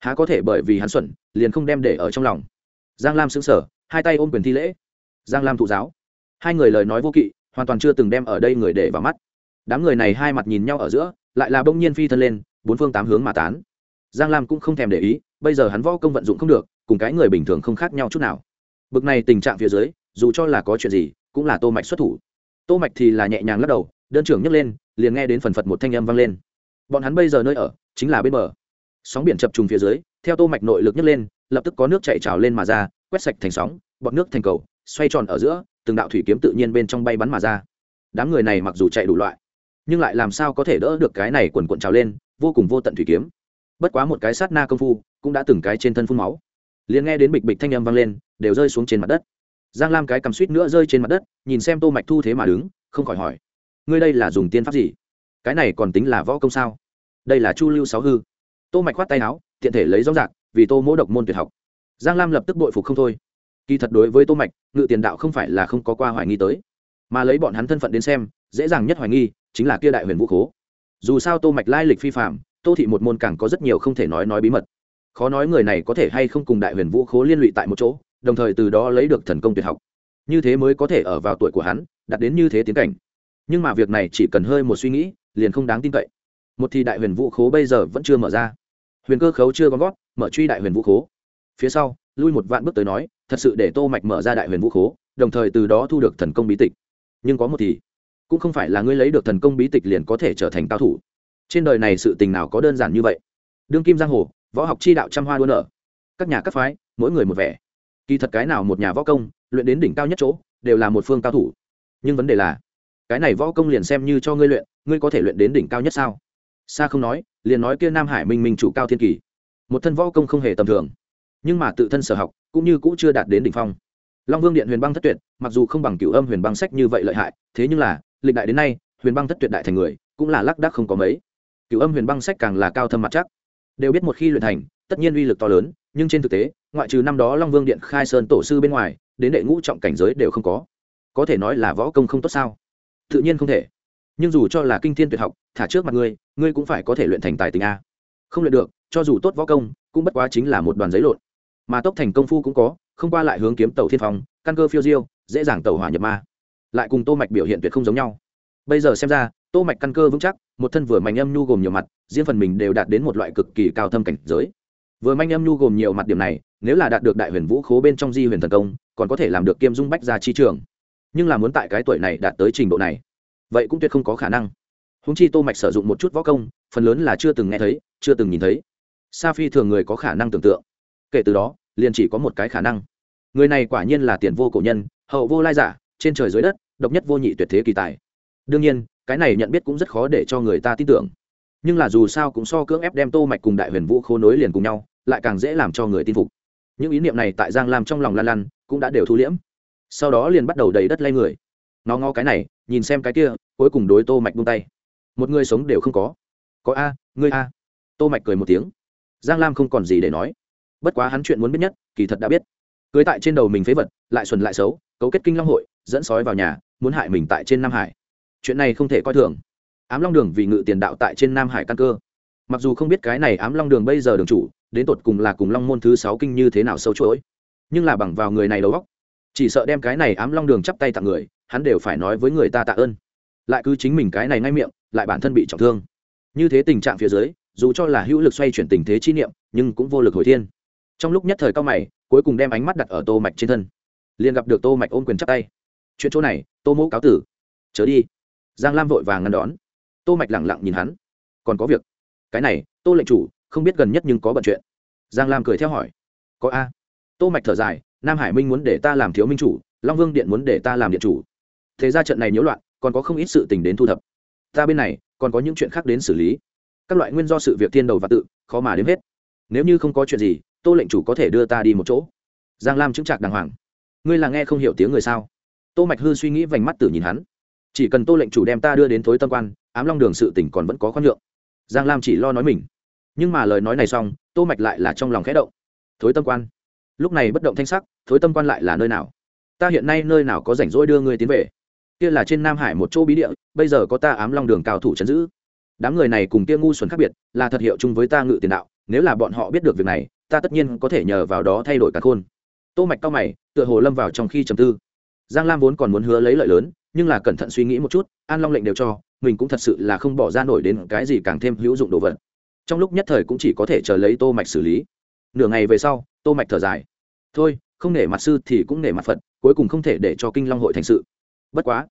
Há có thể bởi vì hắn xuẩn, liền không đem để ở trong lòng. Giang lam sững sờ, hai tay ôm quyền thi lễ. Giang lam thụ giáo. Hai người lời nói vô kỵ, hoàn toàn chưa từng đem ở đây người để vào mắt. Đám người này hai mặt nhìn nhau ở giữa, lại là bỗng nhiên phi thân lên, bốn phương tám hướng mà tán. Giang lam cũng không thèm để ý, bây giờ hắn võ công vận dụng không được cùng cái người bình thường không khác nhau chút nào. Bực này tình trạng phía dưới, dù cho là có chuyện gì, cũng là tô mạch xuất thủ. Tô mạch thì là nhẹ nhàng lắc đầu, đơn trưởng nhấc lên, liền nghe đến phần phật một thanh âm vang lên. Bọn hắn bây giờ nơi ở, chính là bên bờ. Sóng biển chập trùng phía dưới, theo tô mạch nội lực nhấc lên, lập tức có nước chảy trào lên mà ra, quét sạch thành sóng, bọt nước thành cầu, xoay tròn ở giữa, từng đạo thủy kiếm tự nhiên bên trong bay bắn mà ra. Đám người này mặc dù chạy đủ loại, nhưng lại làm sao có thể đỡ được cái này quần cuộn trào lên, vô cùng vô tận thủy kiếm. Bất quá một cái sát na công phu, cũng đã từng cái trên thân phun máu liền nghe đến bịch bịch thanh âm vang lên, đều rơi xuống trên mặt đất. Giang lam cái cầm suýt nữa rơi trên mặt đất, nhìn xem tô mạch thu thế mà đứng, không khỏi hỏi, ngươi đây là dùng tiên pháp gì? Cái này còn tính là võ công sao? Đây là chu lưu sáu hư. Tô mạch khoát tay áo, tiện thể lấy rõ rạc, vì tô mỗ độc môn tuyệt học. Giang lam lập tức bội phục không thôi. Kỳ thật đối với tô mạch, ngự tiền đạo không phải là không có qua hoài nghi tới. Mà lấy bọn hắn thân phận đến xem, dễ dàng nhất hoài nghi chính là kia đại huyền vũ khố. Dù sao tô mạch lai lịch phi phạm tô thị một môn càng có rất nhiều không thể nói nói bí mật khó nói người này có thể hay không cùng đại huyền vũ khố liên lụy tại một chỗ, đồng thời từ đó lấy được thần công tuyệt học. Như thế mới có thể ở vào tuổi của hắn, đạt đến như thế tiến cảnh. Nhưng mà việc này chỉ cần hơi một suy nghĩ, liền không đáng tin cậy. Một thì đại huyền vũ khố bây giờ vẫn chưa mở ra. Huyền cơ khấu chưa gom gót mở truy đại huyền vũ khố. Phía sau, lui một vạn bước tới nói, thật sự để tô mạch mở ra đại huyền vũ khố, đồng thời từ đó thu được thần công bí tịch. Nhưng có một thì, cũng không phải là ngươi lấy được thần công bí tịch liền có thể trở thành cao thủ. Trên đời này sự tình nào có đơn giản như vậy? Đương kim giang hồ võ học chi đạo trăm hoa đua nở. Các nhà các phái, mỗi người một vẻ. Kỳ thật cái nào một nhà võ công, luyện đến đỉnh cao nhất chỗ, đều là một phương cao thủ. Nhưng vấn đề là, cái này võ công liền xem như cho ngươi luyện, ngươi có thể luyện đến đỉnh cao nhất sao? Xa không nói, liền nói kia nam hải minh minh chủ cao thiên kỳ. Một thân võ công không hề tầm thường, nhưng mà tự thân sở học, cũng như cũ chưa đạt đến đỉnh phong. Long vương điện huyền băng thất tuyệt, mặc dù không bằng cửu âm huyền băng sách như vậy lợi hại, thế nhưng là, lịch đại đến nay, huyền băng thất tuyệt đại thành người, cũng là lác đác không có mấy. Cửu âm huyền băng sách càng là cao thâm mặt chắc đều biết một khi luyện thành, tất nhiên uy lực to lớn, nhưng trên thực tế, ngoại trừ năm đó long vương điện khai sơn tổ sư bên ngoài, đến đệ ngũ trọng cảnh giới đều không có. Có thể nói là võ công không tốt sao? Tự nhiên không thể. Nhưng dù cho là kinh thiên tuyệt học, thả trước mặt ngươi ngươi cũng phải có thể luyện thành tài tình a. Không luyện được, cho dù tốt võ công, cũng bất quá chính là một đoàn giấy lộn. Mà tốc thành công phu cũng có, không qua lại hướng kiếm tàu thiên phong, căn cơ phiêu diêu, dễ dàng tàu hỏa nhập ma. Lại cùng tô mạch biểu hiện tuyệt không giống nhau. Bây giờ xem ra tô mạch căn cơ vững chắc, một thân vừa mảnh âm nhu gồm nhiều mặt, riêng phần mình đều đạt đến một loại cực kỳ cao thâm cảnh giới. Vừa manh âm nhu gồm nhiều mặt điểm này, nếu là đạt được đại huyền vũ khố bên trong di huyền thần công, còn có thể làm được kiêm dung bách ra chi trường. Nhưng là muốn tại cái tuổi này đạt tới trình độ này, vậy cũng tuyệt không có khả năng. Húng chi tô mạch sử dụng một chút võ công, phần lớn là chưa từng nghe thấy, chưa từng nhìn thấy. Sa phi thường người có khả năng tưởng tượng. Kể từ đó, liền chỉ có một cái khả năng. Người này quả nhiên là tiền vô cổ nhân, hậu vô lai giả, trên trời dưới đất, độc nhất vô nhị tuyệt thế kỳ tài. Đương nhiên cái này nhận biết cũng rất khó để cho người ta tin tưởng. Nhưng là dù sao cũng so cưỡng ép đem tô mạch cùng đại huyền vũ khô nối liền cùng nhau, lại càng dễ làm cho người tin phục. Những ý niệm này tại giang lam trong lòng lan lan cũng đã đều thu liễm. Sau đó liền bắt đầu đầy đất lay người. Nó ngó cái này, nhìn xem cái kia, cuối cùng đối tô mạch buông tay. Một người sống đều không có. Có a, ngươi a. Tô mạch cười một tiếng. Giang lam không còn gì để nói. Bất quá hắn chuyện muốn biết nhất, kỳ thật đã biết. Cưới tại trên đầu mình phế vật, lại xuẩn lại xấu, cấu kết kinh long hội, dẫn sói vào nhà, muốn hại mình tại trên nam hải chuyện này không thể coi thường. Ám long đường vì ngự tiền đạo tại trên nam hải căn cơ. Mặc dù không biết cái này ám long đường bây giờ đường chủ, đến tột cùng là cùng long môn thứ sáu kinh như thế nào sâu chuỗi, nhưng là bằng vào người này đầu góc chỉ sợ đem cái này ám long đường chắp tay tặng người, hắn đều phải nói với người ta tạ ơn. Lại cứ chính mình cái này ngay miệng, lại bản thân bị trọng thương. Như thế tình trạng phía dưới, dù cho là hữu lực xoay chuyển tình thế chi niệm, nhưng cũng vô lực hồi thiên. Trong lúc nhất thời cao mày, cuối cùng đem ánh mắt đặt ở tô mạch trên thân, liền gặp được tô mạch ôm quyền chắp tay. Chuyện chỗ này, tô mẫu cáo tử, chớ đi giang lam vội vàng ngăn đón. Tô mạch lẳng lặng nhìn hắn. Còn có việc. Cái này, tô lệnh chủ, không biết gần nhất nhưng có bận chuyện. Giang lam cười theo hỏi. Có a. Tô mạch thở dài, nam hải minh muốn để ta làm thiếu minh chủ, long vương điện muốn để ta làm điện chủ. Thế ra trận này nhiễu loạn, còn có không ít sự tình đến thu thập. Ta bên này, còn có những chuyện khác đến xử lý. Các loại nguyên do sự việc thiên đầu và tự, khó mà đếm hết. Nếu như không có chuyện gì, tô lệnh chủ có thể đưa ta đi một chỗ. Giang lam chứng trạc đàng hoàng. Ngươi là nghe không hiểu tiếng người sao? Tô mạch hư suy nghĩ vành mắt tử nhìn hắn chỉ cần tô lệnh chủ đem ta đưa đến thối tâm quan, ám long đường sự tỉnh còn vẫn có khoan nhượng. Giang lam chỉ lo nói mình. Nhưng mà lời nói này xong, tô mạch lại là trong lòng khẽ động. Thối tâm quan. Lúc này bất động thanh sắc, thối tâm quan lại là nơi nào? Ta hiện nay nơi nào có rảnh rỗi đưa ngươi tiến về? Kia là trên nam hải một chỗ bí địa, bây giờ có ta ám long đường cao thủ chấn giữ. Đám người này cùng kia ngu xuẩn khác biệt, là thật hiệu chung với ta ngự tiền đạo, nếu là bọn họ biết được việc này, ta tất nhiên có thể nhờ vào đó thay đổi cả khôn. Tô mạch cao mày, tựa hồ lâm vào trong khi trầm tư giang lam vốn còn muốn hứa lấy lợi lớn, nhưng là cẩn thận suy nghĩ một chút, an long lệnh đều cho, mình cũng thật sự là không bỏ ra nổi đến cái gì càng thêm hữu dụng đồ vật. Trong lúc nhất thời cũng chỉ có thể chờ lấy tô mạch xử lý. Nửa ngày về sau, tô mạch thở dài. Thôi, không nể mặt sư thì cũng nể mặt phật, cuối cùng không thể để cho kinh long hội thành sự. Bất quá,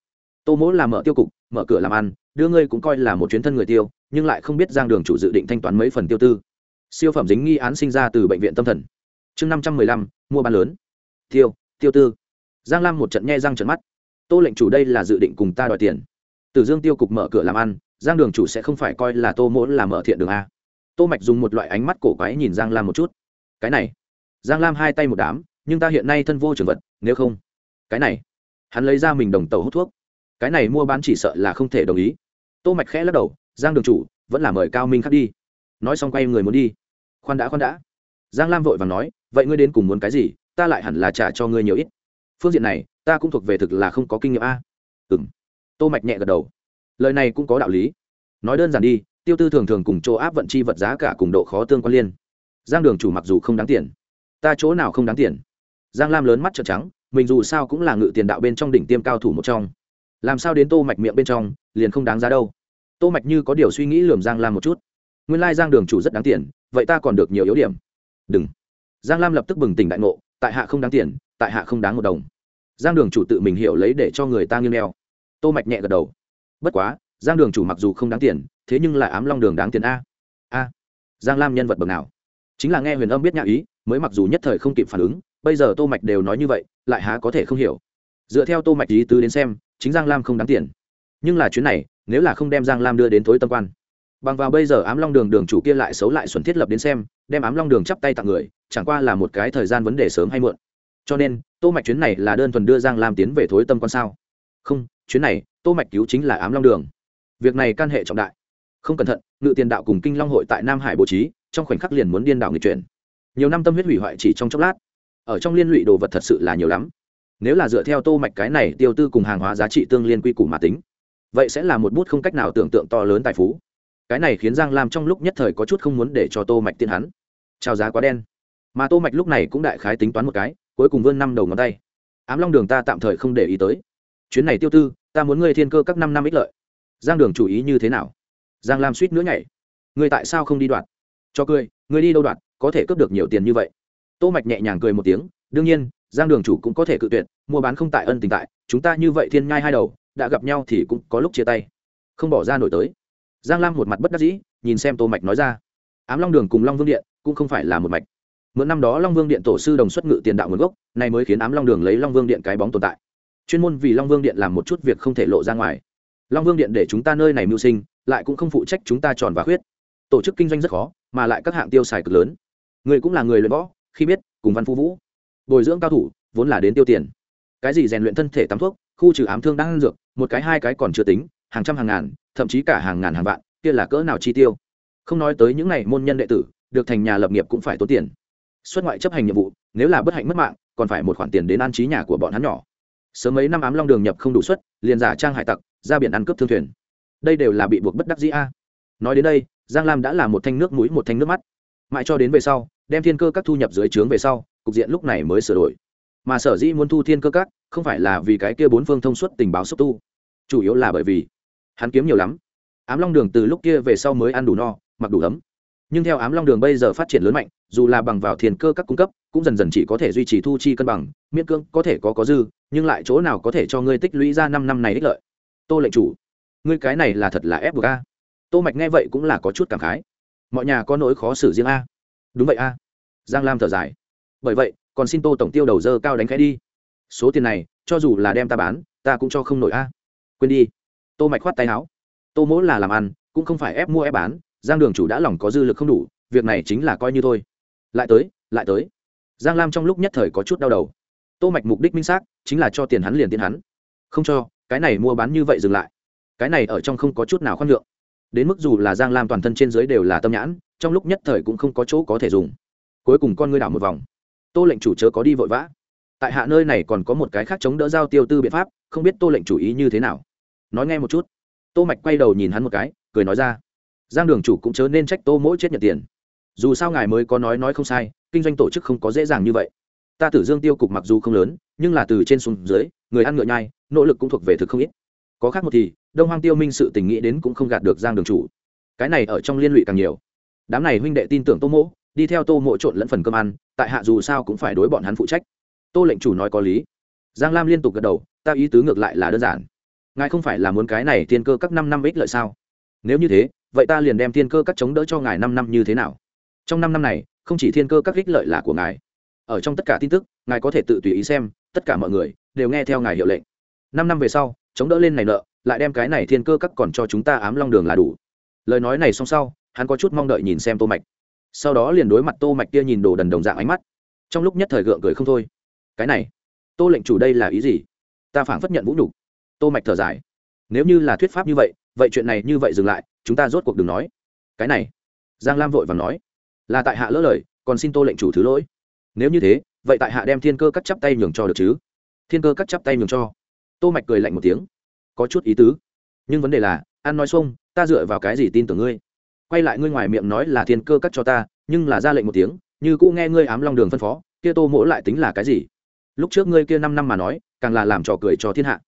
tô mỗ là mở tiêu cục, mở cửa làm ăn, đưa ngươi cũng coi là một chuyến thân người tiêu, nhưng lại không biết giang đường chủ dự định thanh toán mấy phần tiêu tư. Siêu phẩm dính nghi án sinh ra từ bệnh viện tâm thần. Chương năm trăm mười lăm, mua bán lớn. Tiêu tiêu tư giang lam một trận nhe răng trận mắt. Tô lệnh chủ đây là dự định cùng ta đòi tiền. Tử dương tiêu cục mở cửa làm ăn, giang đường chủ sẽ không phải coi là tô mỗ là mở thiện đường a. Tô mạch dùng một loại ánh mắt cổ quái nhìn giang lam một chút. Cái này, giang lam hai tay một đám, nhưng ta hiện nay thân vô trường vật, nếu không, cái này, hắn lấy ra mình đồng tàu hút thuốc. Cái này mua bán chỉ sợ là không thể đồng ý. Tô mạch khẽ lắc đầu, giang đường chủ, vẫn là mời cao minh khắc đi. Nói xong quay người muốn đi. Khoan đã khoan đã. Giang lam vội vàng nói, vậy ngươi đến cùng muốn cái gì? Ta lại hẳn là trả cho ngươi nhiều ít phương diện này, ta cũng thuộc về thực là không có kinh nghiệm a. Ừm. Tô mạch nhẹ gật đầu. Lời này cũng có đạo lý. Nói đơn giản đi, tiêu tư thường thường cùng chỗ áp vận chi vật giá cả cùng độ khó tương quan liên. Giang đường chủ mặc dù không đáng tiền, ta chỗ nào không đáng tiền? Giang lam lớn mắt trợn trắng, mình dù sao cũng là ngự tiền đạo bên trong đỉnh tiêm cao thủ một trong. Làm sao đến tô mạch miệng bên trong, liền không đáng giá đâu? Tô mạch như có điều suy nghĩ lườm giang lam một chút. Nguyên lai giang đường chủ rất đáng tiền, vậy ta còn được nhiều yếu điểm. Đừng. Giang lam lập tức bừng tỉnh đại ngộ, tại hạ không đáng tiền, tại hạ không đáng một đồng giang đường chủ tự mình hiểu lấy để cho người ta nghiêng neo tô mạch nhẹ gật đầu. Bất quá, giang đường chủ mặc dù không đáng tiền, thế nhưng lại ám long đường đáng tiền a. A. Giang lam nhân vật bậc nào? Chính là nghe huyền âm biết nhã ý, mới mặc dù nhất thời không kịp phản ứng, bây giờ tô mạch đều nói như vậy, lại há có thể không hiểu. Dựa theo tô mạch ý tứ đến xem, chính giang lam không đáng tiền. Nhưng là chuyến này, nếu là không đem giang lam đưa đến thối tâm quan. Bằng vào bây giờ ám long đường đường chủ kia lại xấu lại xuẩn thiết lập đến xem, đem ám long đường chắp tay tặng người, chẳng qua là một cái thời gian vấn đề sớm hay muộn cho nên, tô mạch chuyến này là đơn thuần đưa giang lam tiến về thối tâm quan sao? Không, chuyến này, tô mạch cứu chính là ám long đường. Việc này can hệ trọng đại. Không cẩn thận, ngự tiền đạo cùng kinh long hội tại nam hải bố trí, trong khoảnh khắc liền muốn điên đảo người chuyển. Nhiều năm tâm huyết hủy hoại chỉ trong chốc lát. Ở trong liên lụy đồ vật thật sự là nhiều lắm. Nếu là dựa theo tô mạch cái này tiêu tư cùng hàng hóa giá trị tương liên quy củ mà tính, vậy sẽ là một bút không cách nào tưởng tượng to lớn tài phú. Cái này khiến giang lam trong lúc nhất thời có chút không muốn để cho tô mạch tiên hắn. Trao giá quá đen. Mà tô mạch lúc này cũng đại khái tính toán một cái cuối cùng vươn năm đầu ngón tay. Ám long đường ta tạm thời không để ý tới. Chuyến này tiêu tư, ta muốn ngươi thiên cơ các năm năm ích lợi. Giang đường chủ ý như thế nào? Giang lam suýt nữa nhảy. Ngươi tại sao không đi đoạt cho cười, ngươi đi đâu đoạt có thể cướp được nhiều tiền như vậy. Tô mạch nhẹ nhàng cười một tiếng, đương nhiên, giang đường chủ cũng có thể cự tuyệt, mua bán không tại ân tình tại, chúng ta như vậy thiên nhai hai đầu, đã gặp nhau thì cũng có lúc chia tay. Không bỏ ra nổi tới. Giang lam một mặt bất đắc dĩ, nhìn xem tô mạch nói ra. Ám long đường cùng long vương điện cũng không phải là một mạch mượn năm đó long vương điện tổ sư đồng xuất ngự tiền đạo nguồn gốc này mới khiến ám long đường lấy long vương điện cái bóng tồn tại. Chuyên môn vì long vương điện làm một chút việc không thể lộ ra ngoài. Long vương điện để chúng ta nơi này mưu sinh, lại cũng không phụ trách chúng ta tròn và khuyết. Tổ chức kinh doanh rất khó, mà lại các hạng tiêu xài cực lớn. Người cũng là người luyện võ, khi biết, cùng văn phu vũ. Bồi dưỡng cao thủ, vốn là đến tiêu tiền. Cái gì rèn luyện thân thể tắm thuốc, khu trừ ám thương đang ăn dược, một cái hai cái còn chưa tính, hàng trăm hàng ngàn, thậm chí cả hàng ngàn hàng vạn, kia là cỡ nào chi tiêu? Không nói tới những ngày môn nhân đệ tử, được thành nhà lập nghiệp cũng phải tốn tiền xuất ngoại chấp hành nhiệm vụ, nếu là bất hạnh mất mạng, còn phải một khoản tiền đến an trí nhà của bọn hắn nhỏ. Sớm mấy năm ám long đường nhập không đủ suất, liền giả trang hải tặc, ra biển ăn cướp thương thuyền. Đây đều là bị buộc bất đắc dĩ a. Nói đến đây, giang lam đã là một thanh nước mũi, một thanh nước mắt. Mãi cho đến về sau, đem thiên cơ các thu nhập dưới trướng về sau, cục diện lúc này mới sửa đổi. Mà sở dĩ muốn thu thiên cơ các, không phải là vì cái kia bốn phương thông suốt tình báo xúc tu. Chủ yếu là bởi vì hắn kiếm nhiều lắm. Ám long đường từ lúc kia về sau mới ăn đủ no, mặc đủ ấm nhưng theo ám long đường bây giờ phát triển lớn mạnh, dù là bằng vào thiên cơ các cung cấp, cũng dần dần chỉ có thể duy trì thu chi cân bằng, miễn cưỡng có thể có có dư, nhưng lại chỗ nào có thể cho ngươi tích lũy ra năm năm này ích lợi. Tô lệnh chủ, ngươi cái này là thật là ép buộc a. Tô mạch nghe vậy cũng là có chút cảm khái. Mọi nhà có nỗi khó xử riêng a. Đúng vậy a. Giang lam thở dài. Bởi vậy, còn xin tô tổng tiêu đầu dơ cao đánh khẽ đi. Số tiền này, cho dù là đem ta bán, ta cũng cho không nổi a. Quên đi. Tô mạch khoát tay áo. Tô mỗ là làm ăn, cũng không phải ép mua ép bán giang đường chủ đã lòng có dư lực không đủ, việc này chính là coi như thôi. Lại tới lại tới. Giang lam trong lúc nhất thời có chút đau đầu. Tô mạch mục đích minh xác chính là cho tiền hắn liền tiền hắn. Không cho, cái này mua bán như vậy dừng lại. Cái này ở trong không có chút nào khoan nhượng. Đến mức dù là giang lam toàn thân trên dưới đều là tâm nhãn, trong lúc nhất thời cũng không có chỗ có thể dùng. Cuối cùng con ngươi đảo một vòng. Tô lệnh chủ chớ có đi vội vã. Tại hạ nơi này còn có một cái khác chống đỡ giao tiêu tư biện pháp, không biết tô lệnh chủ ý như thế nào. Nói nghe một chút. Tô mạch quay đầu nhìn hắn một cái, cười nói ra giang đường chủ cũng chớ nên trách tô mỗi chết nhận tiền. Dù sao ngài mới có nói nói không sai, kinh doanh tổ chức không có dễ dàng như vậy. Ta tử dương tiêu cục mặc dù không lớn, nhưng là từ trên xuống dưới, người ăn ngựa nhai, nỗ lực cũng thuộc về thực không ít. Có khác một thì, đông hoang tiêu minh sự tình nghĩ đến cũng không gạt được giang đường chủ. Cái này ở trong liên lụy càng nhiều. Đám này huynh đệ tin tưởng tô mỗ, đi theo tô mỗ trộn lẫn phần cơm ăn, tại hạ dù sao cũng phải đối bọn hắn phụ trách. Tô lệnh chủ nói có lý. Giang lam liên tục gật đầu, ta ý tứ ngược lại là đơn giản. Ngài không phải là muốn cái này tiên cơ các năm năm ích lợi sao? Nếu như thế vậy ta liền đem thiên cơ các chống đỡ cho ngài năm năm như thế nào? Trong năm năm này, không chỉ thiên cơ các ích lợi là của ngài, ở trong tất cả tin tức, ngài có thể tự tùy ý xem, tất cả mọi người đều nghe theo ngài hiệu lệnh. Năm năm về sau, chống đỡ lên này nợ, lại đem cái này thiên cơ các còn cho chúng ta ám long đường là đủ. Lời nói này xong sau, hắn có chút mong đợi nhìn xem tô mạch. Sau đó liền đối mặt tô mạch kia nhìn đồ đần đồng dạng ánh mắt. Trong lúc nhất thời gượng cười không thôi. Cái này, tô lệnh chủ đây là ý gì? Ta phảng phất nhận vũ nhục. Tô mạch thở dài. Nếu như là thuyết pháp như vậy vậy chuyện này như vậy dừng lại, chúng ta rốt cuộc đừng nói. Cái này, giang lam vội vàng nói, là tại hạ lỡ lời, còn xin tô lệnh chủ thứ lỗi. Nếu như thế, vậy tại hạ đem thiên cơ cắt chắp tay nhường cho được chứ? Thiên cơ cắt chắp tay nhường cho. Tô mạch cười lạnh một tiếng, có chút ý tứ. Nhưng vấn đề là, ăn nói xuông, ta dựa vào cái gì tin tưởng ngươi? Quay lại ngươi ngoài miệng nói là thiên cơ cắt cho ta, nhưng là ra lệnh một tiếng, như cũ nghe ngươi ám long đường phân phó, kia tô mỗ lại tính là cái gì? Lúc trước ngươi kia năm năm mà nói, càng là làm trò cười cho thiên hạ.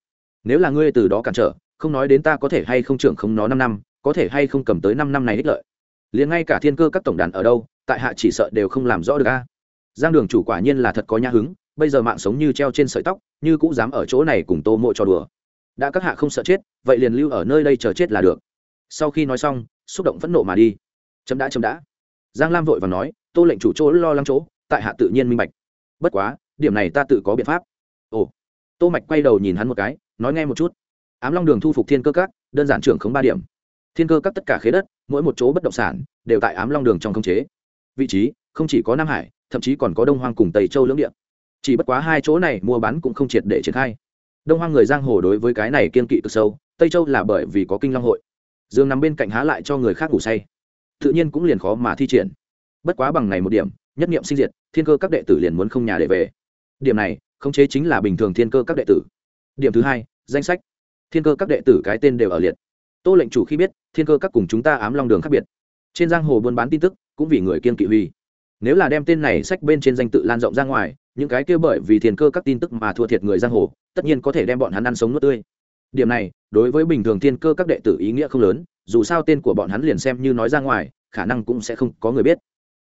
Nếu là ngươi từ đó cản trở không nói đến ta có thể hay không trưởng không nó năm năm, có thể hay không cầm tới năm năm này ích lợi. Liền ngay cả thiên cơ các tổng đàn ở đâu, tại hạ chỉ sợ đều không làm rõ được a. Giang đường chủ quả nhiên là thật có nhã hứng, bây giờ mạng sống như treo trên sợi tóc, như cũng dám ở chỗ này cùng tô mộ cho đùa. Đã các hạ không sợ chết, vậy liền lưu ở nơi đây chờ chết là được. Sau khi nói xong, xúc động phẫn nộ mà đi. Chấm đã chấm đã. Giang lam vội và nói, tô lệnh chủ chỗ lo lắng chỗ, tại hạ tự nhiên minh bạch. Bất quá, điểm này ta tự có biện pháp. Ồ. Tô mạch quay đầu nhìn hắn một cái, nói nghe một chút ám long đường thu phục thiên cơ các, đơn giản trưởng không ba điểm. Thiên cơ các tất cả khế đất, mỗi một chỗ bất động sản, đều tại ám long đường trong khống chế. Vị trí, không chỉ có nam hải, thậm chí còn có đông hoang cùng tây châu lưỡng địa. Chỉ bất quá hai chỗ này mua bán cũng không triệt để triển khai. Đông hoang người giang hồ đối với cái này kiên kỵ cực sâu, tây châu là bởi vì có kinh long hội. Dương nằm bên cạnh há lại cho người khác ngủ say. Tự nhiên cũng liền khó mà thi triển. Bất quá bằng này một điểm, nhất nghiệm sinh diệt, thiên cơ các đệ tử liền muốn không nhà để về. Điểm này, khống chế chính là bình thường thiên cơ các đệ tử. Điểm thứ hai, danh sách thiên cơ các đệ tử cái tên đều ở liệt. Tô lệnh chủ khi biết, thiên cơ các cùng chúng ta ám long đường khác biệt. Trên giang hồ buôn bán tin tức, cũng vì người kiên kỵ huy. Nếu là đem tên này sách bên trên danh tự lan rộng ra ngoài, những cái kia bởi vì thiên cơ các tin tức mà thua thiệt người giang hồ, tất nhiên có thể đem bọn hắn ăn sống nuốt tươi. Điểm này, đối với bình thường thiên cơ các đệ tử ý nghĩa không lớn, dù sao tên của bọn hắn liền xem như nói ra ngoài, khả năng cũng sẽ không có người biết.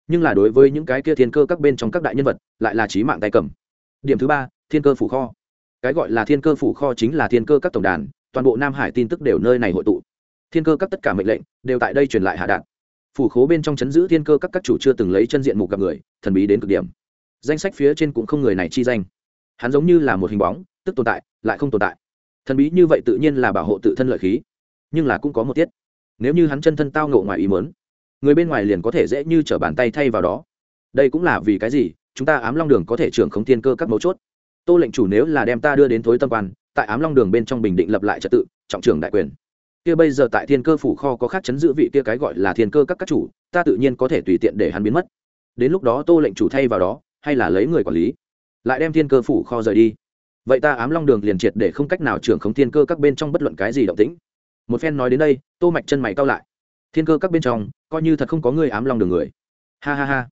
Nhưng là đối với những cái kia thiên cơ các bên trong các đại nhân vật, lại là trí mạng tay cầm. Điểm thứ ba, thiên cơ phủ kho. Cái gọi là thiên cơ phủ kho chính là thiên cơ các tổng đàn toàn bộ nam hải tin tức đều nơi này hội tụ. Thiên cơ các tất cả mệnh lệnh đều tại đây truyền lại hạ đạn. Phủ khố bên trong chấn giữ thiên cơ các các chủ chưa từng lấy chân diện mục gặp người, thần bí đến cực điểm. Danh sách phía trên cũng không người này chi danh. Hắn giống như là một hình bóng, tức tồn tại, lại không tồn tại. Thần bí như vậy tự nhiên là bảo hộ tự thân lợi khí, nhưng là cũng có một tiết. Nếu như hắn chân thân tao ngộ ngoài ý mớn người bên ngoài liền có thể dễ như t r ở bàn tay thay vào đó. Đây cũng là vì cái gì? Chúng ta ám long đường có thể trưởng không thiên cơ các mấu chốt. Tô lệnh chủ nếu là đem ta đưa đến thối tâm quan tại ám long đường bên trong bình định lập lại trật tự, trọng trưởng đại quyền. Kia bây giờ tại thiên cơ phủ kho có khác chấn giữ vị kia cái gọi là thiên cơ các các chủ, ta tự nhiên có thể tùy tiện để hắn biến mất. Đến lúc đó tô lệnh chủ thay vào đó, hay là lấy người quản lý, lại đem thiên cơ phủ kho rời đi. Vậy ta ám long đường liền triệt để không cách nào trưởng khống thiên cơ các bên trong bất luận cái gì động tĩnh. Một phen nói đến đây, tô mạch chân mày cao lại. Thiên cơ các bên trong, coi như thật không có người ám long đường người. Ha ha ha.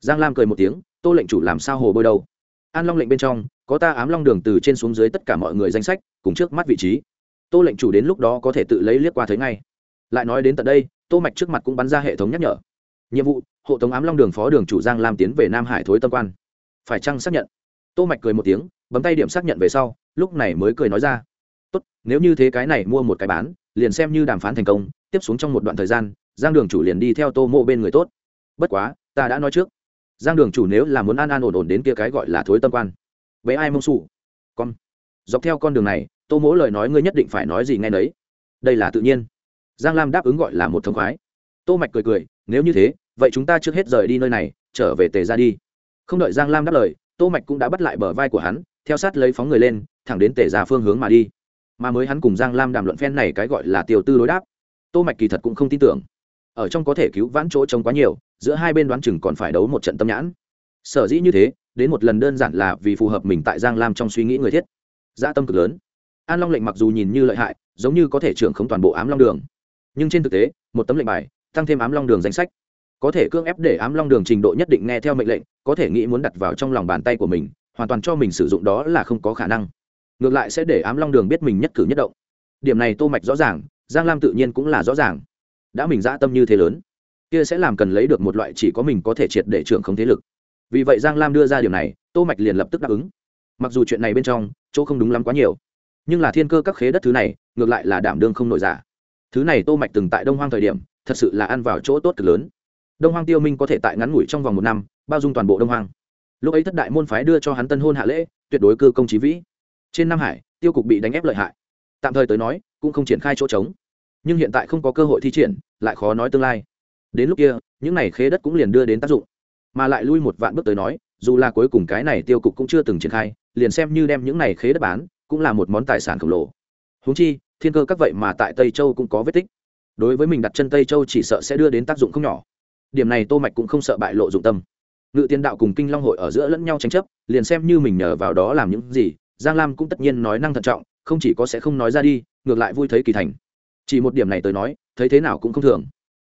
Giang lam cười một tiếng, tô lệnh chủ làm sao hồ bơi đâu? An long lệnh bên trong có ta ám long đường từ trên xuống dưới tất cả mọi người danh sách, cùng trước mắt vị trí. Tô lệnh chủ đến lúc đó có thể tự lấy liếc qua thấy ngay. Lại nói đến tận đây, tô mạch trước mặt cũng bắn ra hệ thống nhắc nhở. Nhiệm vụ, hộ tống ám long đường phó đường chủ giang lam tiến về nam hải thối tâm quan. Phải chăng xác nhận? Tô mạch cười một tiếng, bấm tay điểm xác nhận về sau, lúc này mới cười nói ra. Tốt, nếu như thế cái này mua một cái bán, liền xem như đàm phán thành công, tiếp xuống trong một đoạn thời gian, giang đường chủ liền đi theo tô mộ bên người tốt. Bất quá, ta đã nói trước. Giang đường chủ nếu là muốn an an ổn ổn đến kia cái gọi là thối tâm quan bé ai mông sụ con. Dọc theo con đường này, tô mỗ lời nói ngươi nhất định phải nói gì ngay nấy. Đây là tự nhiên. Giang lam đáp ứng gọi là một thống khoái. Tô mạch cười cười, nếu như thế, vậy chúng ta trước hết rời đi nơi này, trở về tề ra đi. Không đợi giang lam đáp lời, tô mạch cũng đã bắt lại bờ vai của hắn, theo sát lấy phóng người lên, thẳng đến tề ra phương hướng mà đi. Mà mới hắn cùng giang lam đàm luận phen này cái gọi là tiểu tư đối đáp. Tô mạch kỳ thật cũng không tin tưởng. Ở trong có thể cứu vãn chỗ trống quá nhiều, giữa hai bên đoán chừng còn phải đấu một trận tâm nhãn. Sở dĩ như thế đến một lần đơn giản là vì phù hợp mình tại giang lam trong suy nghĩ người thiết. Gia dạ tâm cực lớn. An long lệnh mặc dù nhìn như lợi hại, giống như có thể trưởng không toàn bộ ám long đường. Nhưng trên thực tế, một tấm lệnh bài, tăng thêm ám long đường danh sách, có thể cưỡng ép để ám long đường trình độ nhất định nghe theo mệnh lệnh, có thể nghĩ muốn đặt vào trong lòng bàn tay của mình, hoàn toàn cho mình sử dụng đó là không có khả năng. Ngược lại sẽ để ám long đường biết mình nhất cử nhất động. Điểm này tô mạch rõ ràng, giang lam tự nhiên cũng là rõ ràng. Đã mình dã tâm như thế lớn, kia sẽ làm cần lấy được một loại chỉ có mình có thể triệt để trưởng không thế lực vì vậy giang lam đưa ra điểm này, tô mạch liền lập tức đáp ứng. Mặc dù chuyện này bên trong, chỗ không đúng lắm quá nhiều, nhưng là thiên cơ các khế đất thứ này, ngược lại là đảm đương không nổi giả. Thứ này tô mạch từng tại đông hoang thời điểm, thật sự là ăn vào chỗ tốt cực lớn. Đông hoang tiêu minh có thể tại ngắn ngủi trong vòng một năm, bao dung toàn bộ đông hoang. Lúc ấy thất đại môn phái đưa cho hắn tân hôn hạ lễ, tuyệt đối cư công trí vĩ. Trên nam hải, tiêu cục bị đánh ép lợi hại. Tạm thời tới nói, cũng không triển khai chỗ trống. Nhưng hiện tại không có cơ hội thi triển, lại khó nói tương lai. Đến lúc kia, những này khế đất cũng liền đưa đến tác dụng mà lại lui một vạn bước tới nói, dù là cuối cùng cái này tiêu cục cũng chưa từng triển khai, liền xem như đem những này khế đất bán, cũng là một món tài sản khổng lồ. Húng chi, thiên cơ các vậy mà tại tây châu cũng có vết tích. Đối với mình đặt chân tây châu chỉ sợ sẽ đưa đến tác dụng không nhỏ. Điểm này tô mạch cũng không sợ bại lộ dụng tâm. Ngự tiên đạo cùng kinh long hội ở giữa lẫn nhau tranh chấp, liền xem như mình nhờ vào đó làm những gì, giang lam cũng tất nhiên nói năng thận trọng, không chỉ có sẽ không nói ra đi, ngược lại vui thấy kỳ thành. Chỉ một điểm này tới nói, thấy thế nào cũng không thường.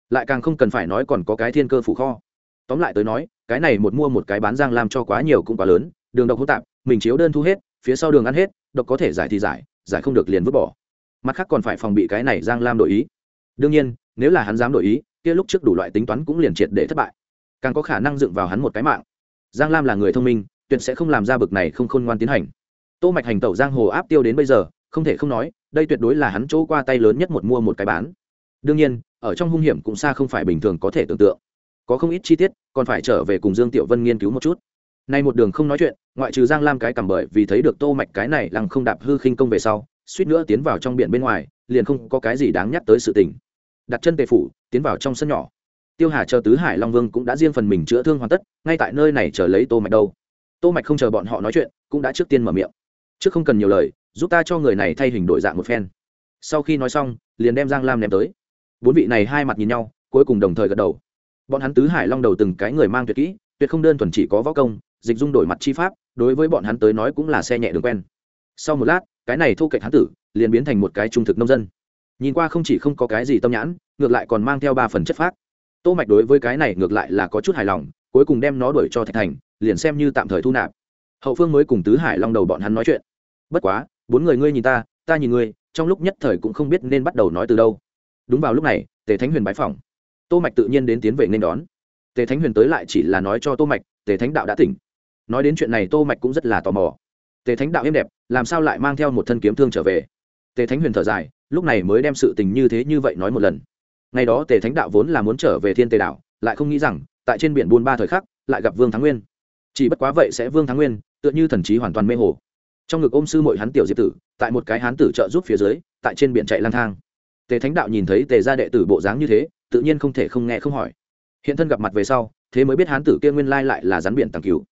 Lại càng không cần phải nói còn có cái thiên cơ phủ kho tóm lại tới nói, cái này một mua một cái bán giang làm cho quá nhiều cũng quá lớn, đường độc hỗn tạp, mình chiếu đơn thu hết, phía sau đường ăn hết, độc có thể giải thì giải giải không được liền vứt bỏ. Mặt khác còn phải phòng bị cái này giang lam đổi ý. Đương nhiên, nếu là hắn dám đổi ý, kia lúc trước đủ loại tính toán cũng liền triệt để thất bại. Càng có khả năng dựng vào hắn một cái mạng. Giang lam là người thông minh, tuyệt sẽ không làm ra bực này không khôn ngoan tiến hành. Tô mạch hành tẩu giang hồ áp tiêu đến bây giờ, không thể không nói, đây tuyệt đối là hắn chỗ qua tay lớn nhất một mua một cái bán. Đương nhiên, ở trong hung hiểm cũng xa không phải bình thường có thể tưởng tượng có không ít chi tiết, còn phải trở về cùng dương tiểu vân nghiên cứu một chút. Nay một đường không nói chuyện, ngoại trừ giang lam cái cầm bởi vì thấy được tô mạch cái này lăng không đạp hư khinh công về sau, suýt nữa tiến vào trong biển bên ngoài, liền không có cái gì đáng nhắc tới sự tình. Đặt chân tề phủ, tiến vào trong sân nhỏ. Tiêu hà chờ tứ hải long vương cũng đã riêng phần mình chữa thương hoàn tất, ngay tại nơi này chờ lấy tô mạch đâu. Tô mạch không chờ bọn họ nói chuyện, cũng đã trước tiên mở miệng. Trước không cần nhiều lời, giúp ta cho người này thay hình đổi dạng một phen. Sau khi nói xong, liền đem giang lam ném tới. Bốn vị này hai mặt nhìn nhau, cuối cùng đồng thời gật đầu bọn hắn tứ hải long đầu từng cái người mang tuyệt kỹ, tuyệt không đơn thuần chỉ có võ công, dịch dung đổi mặt chi pháp, đối với bọn hắn tới nói cũng là xe nhẹ đường quen. Sau một lát, cái này thu kệch hắn tử, liền biến thành một cái trung thực nông dân. Nhìn qua không chỉ không có cái gì tâm nhãn, ngược lại còn mang theo ba phần chất phác. Tô mạch đối với cái này ngược lại là có chút hài lòng, cuối cùng đem nó đuổi cho thạch thành, liền xem như tạm thời thu nạp. Hậu phương mới cùng tứ hải long đầu bọn hắn nói chuyện. Bất quá, bốn người ngươi nhìn ta ta nhìn ngươi, trong lúc nhất thời cũng không biết nên bắt đầu nói từ đâu. Đúng vào lúc này, tề thánh huyền bái phỏng tô mạch tự nhiên đến tiến về nên đón. Tề thánh huyền tới lại chỉ là nói cho tô mạch tề thánh đạo đã tỉnh. Nói đến chuyện này tô mạch cũng rất là tò mò. Tề thánh đạo êm đẹp làm sao lại mang theo một thân kiếm thương trở về? Tề thánh huyền thở dài lúc này mới đem sự tình như thế như vậy nói một lần. Ngày đó tề thánh đạo vốn là muốn trở về thiên tề Đạo, lại không nghĩ rằng tại trên biển buôn ba thời khắc lại gặp vương thắng nguyên. Chỉ bất quá vậy sẽ vương thắng nguyên tựa như thần trí hoàn toàn mê hồ. Trong ngực ôm sư mội hắn tiểu diệp tử tại một cái hán tử trợ giúp phía dưới tại trên biển chạy lang thang. Tề thánh đạo nhìn thấy tề gia đệ tử bộ dáng như thế tự nhiên không thể không nghe không hỏi. Hiện thân gặp mặt về sau, thế mới biết hán tử kia nguyên lai lại là rắn biển tàng cứu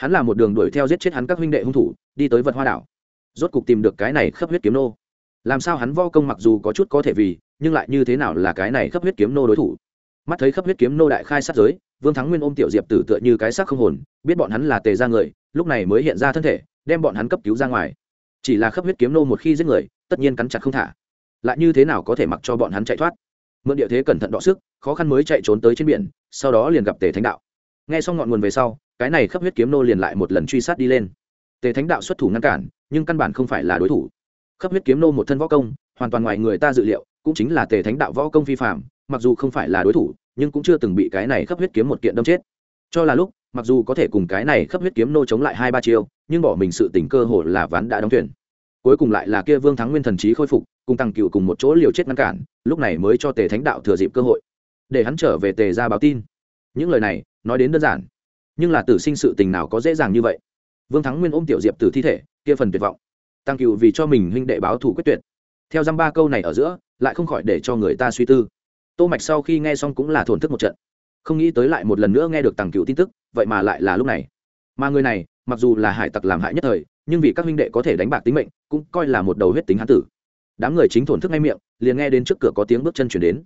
hắn là một đường đuổi theo giết chết hắn các huynh đệ hung thủ, đi tới vật hoa đảo. Rốt cục tìm được cái này khắp huyết kiếm nô. Làm sao hắn vo công mặc dù có chút có thể vì, nhưng lại như thế nào là cái này khắp huyết kiếm nô đối thủ? Mắt thấy khắp huyết kiếm nô đại khai sát giới, vương thắng nguyên ôm tiểu diệp tử tựa như cái xác không hồn, biết bọn hắn là tề ra người, lúc này mới hiện ra thân thể, đem bọn hắn cấp cứu ra ngoài. Chỉ là khắp huyết kiếm nô một khi giết người, tất nhiên cắn chặt không thả. Lại như thế nào có thể mặc cho bọn hắn chạy thoát? Mượn địa thế cẩn thận đọ sức, khó khăn mới chạy trốn tới trên biển, sau đó liền gặp tề thánh đạo. Nghe xong ngọn nguồn về sau, cái này khắp huyết kiếm nô liền lại một lần truy sát đi lên. Tề thánh đạo xuất thủ ngăn cản, nhưng căn bản không phải là đối thủ. Khắp huyết kiếm nô một thân võ công, hoàn toàn ngoài người ta dự liệu, cũng chính là tề thánh đạo võ công phi phạm mặc dù không phải là đối thủ, nhưng cũng chưa từng bị cái này khắp huyết kiếm một kiện đâm chết. Cho là lúc, mặc dù có thể cùng cái này khắp huyết kiếm nô chống lại hai ba chiêu, nhưng bỏ mình sự tình cơ hồ là ván đã đóng thuyền cuối cùng lại là kia vương thắng nguyên thần trí khôi phục, cùng tăng cựu cùng một chỗ liều chết ngăn cản, lúc này mới cho tề thánh đạo thừa dịp cơ hội, để hắn trở về tề ra báo tin. Những lời này, nói đến đơn giản, nhưng là tử sinh sự tình nào có dễ dàng như vậy. Vương thắng nguyên ôm tiểu diệp từ thi thể, kia phần tuyệt vọng. Tăng cựu vì cho mình huynh đệ báo thủ quyết tuyệt. Theo dăm ba câu này ở giữa, lại không khỏi để cho người ta suy tư. Tô mạch sau khi nghe xong cũng là thổn thức một trận. Không nghĩ tới lại một lần nữa nghe được tăng cựu tin tức, vậy mà lại là lúc này. Mà người này, mặc dù là hải tặc làm hại nhất thời nhưng vì các huynh đệ có thể đánh bạc tính mệnh, cũng coi là một đầu huyết tính hán tử. Đám người chính thổn thức ngay miệng, liền nghe đến trước cửa có tiếng bước chân chuyển đến.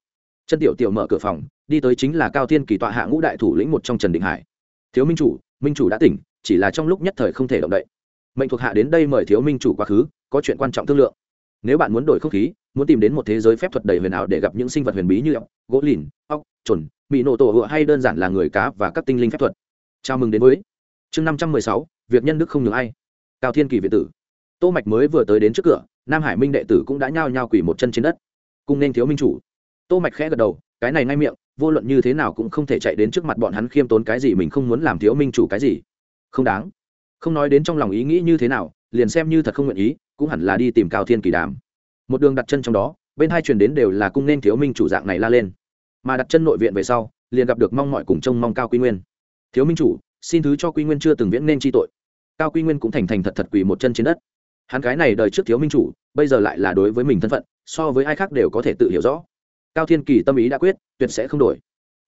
Chân tiểu tiểu mở cửa phòng, đi tới chính là cao thiên kỳ tọa hạ ngũ đại thủ lĩnh một trong trần định hải. Thiếu minh chủ minh chủ đã tỉnh, chỉ là trong lúc nhất thời không thể động đậy. Mệnh thuộc hạ đến đây mời thiếu minh chủ quá khứ, có chuyện quan trọng thương lượng. Nếu bạn muốn đổi không khí, muốn tìm đến một thế giới phép thuật đầy huyền ảo để gặp những sinh vật huyền bí như ốc, gỗ lìn, ốc trồn mỹ nổ tổ hựa hay đơn giản là người cá và các tinh linh phép thuật. Chào mừng đến với. Chương năm trăm mười sáu, việc nhân đức không nhường ai cao thiên kỳ viện tử. Tô mạch mới vừa tới đến trước cửa, nam hải minh đệ tử cũng đã nhao nhao quỳ một chân trên đất. Cùng nên thiếu minh chủ. Tô mạch khẽ gật đầu, cái này ngay miệng, vô luận như thế nào cũng không thể chạy đến trước mặt bọn hắn khiêm tốn cái gì, mình không muốn làm thiếu minh chủ cái gì. Không đáng. Không nói đến trong lòng ý nghĩ như thế nào, liền xem như thật không nguyện ý, cũng hẳn là đi tìm cao thiên kỳ đàm. Một đường đặt chân trong đó, bên hai truyền đến đều là cung nên thiếu minh chủ dạng này la lên. Mà đặt chân nội viện về sau, liền gặp được mong mọi cùng trông mong cao quy nguyên. Thiếu minh chủ, xin thứ cho quy nguyên chưa từng viễn nên chi tội cao quy nguyên cũng thành thành thật thật quỳ một chân trên đất. Hắn cái này đời trước thiếu minh chủ, bây giờ lại là đối với mình thân phận, so với ai khác đều có thể tự hiểu rõ. Cao thiên kỳ tâm ý đã quyết, tuyệt sẽ không đổi.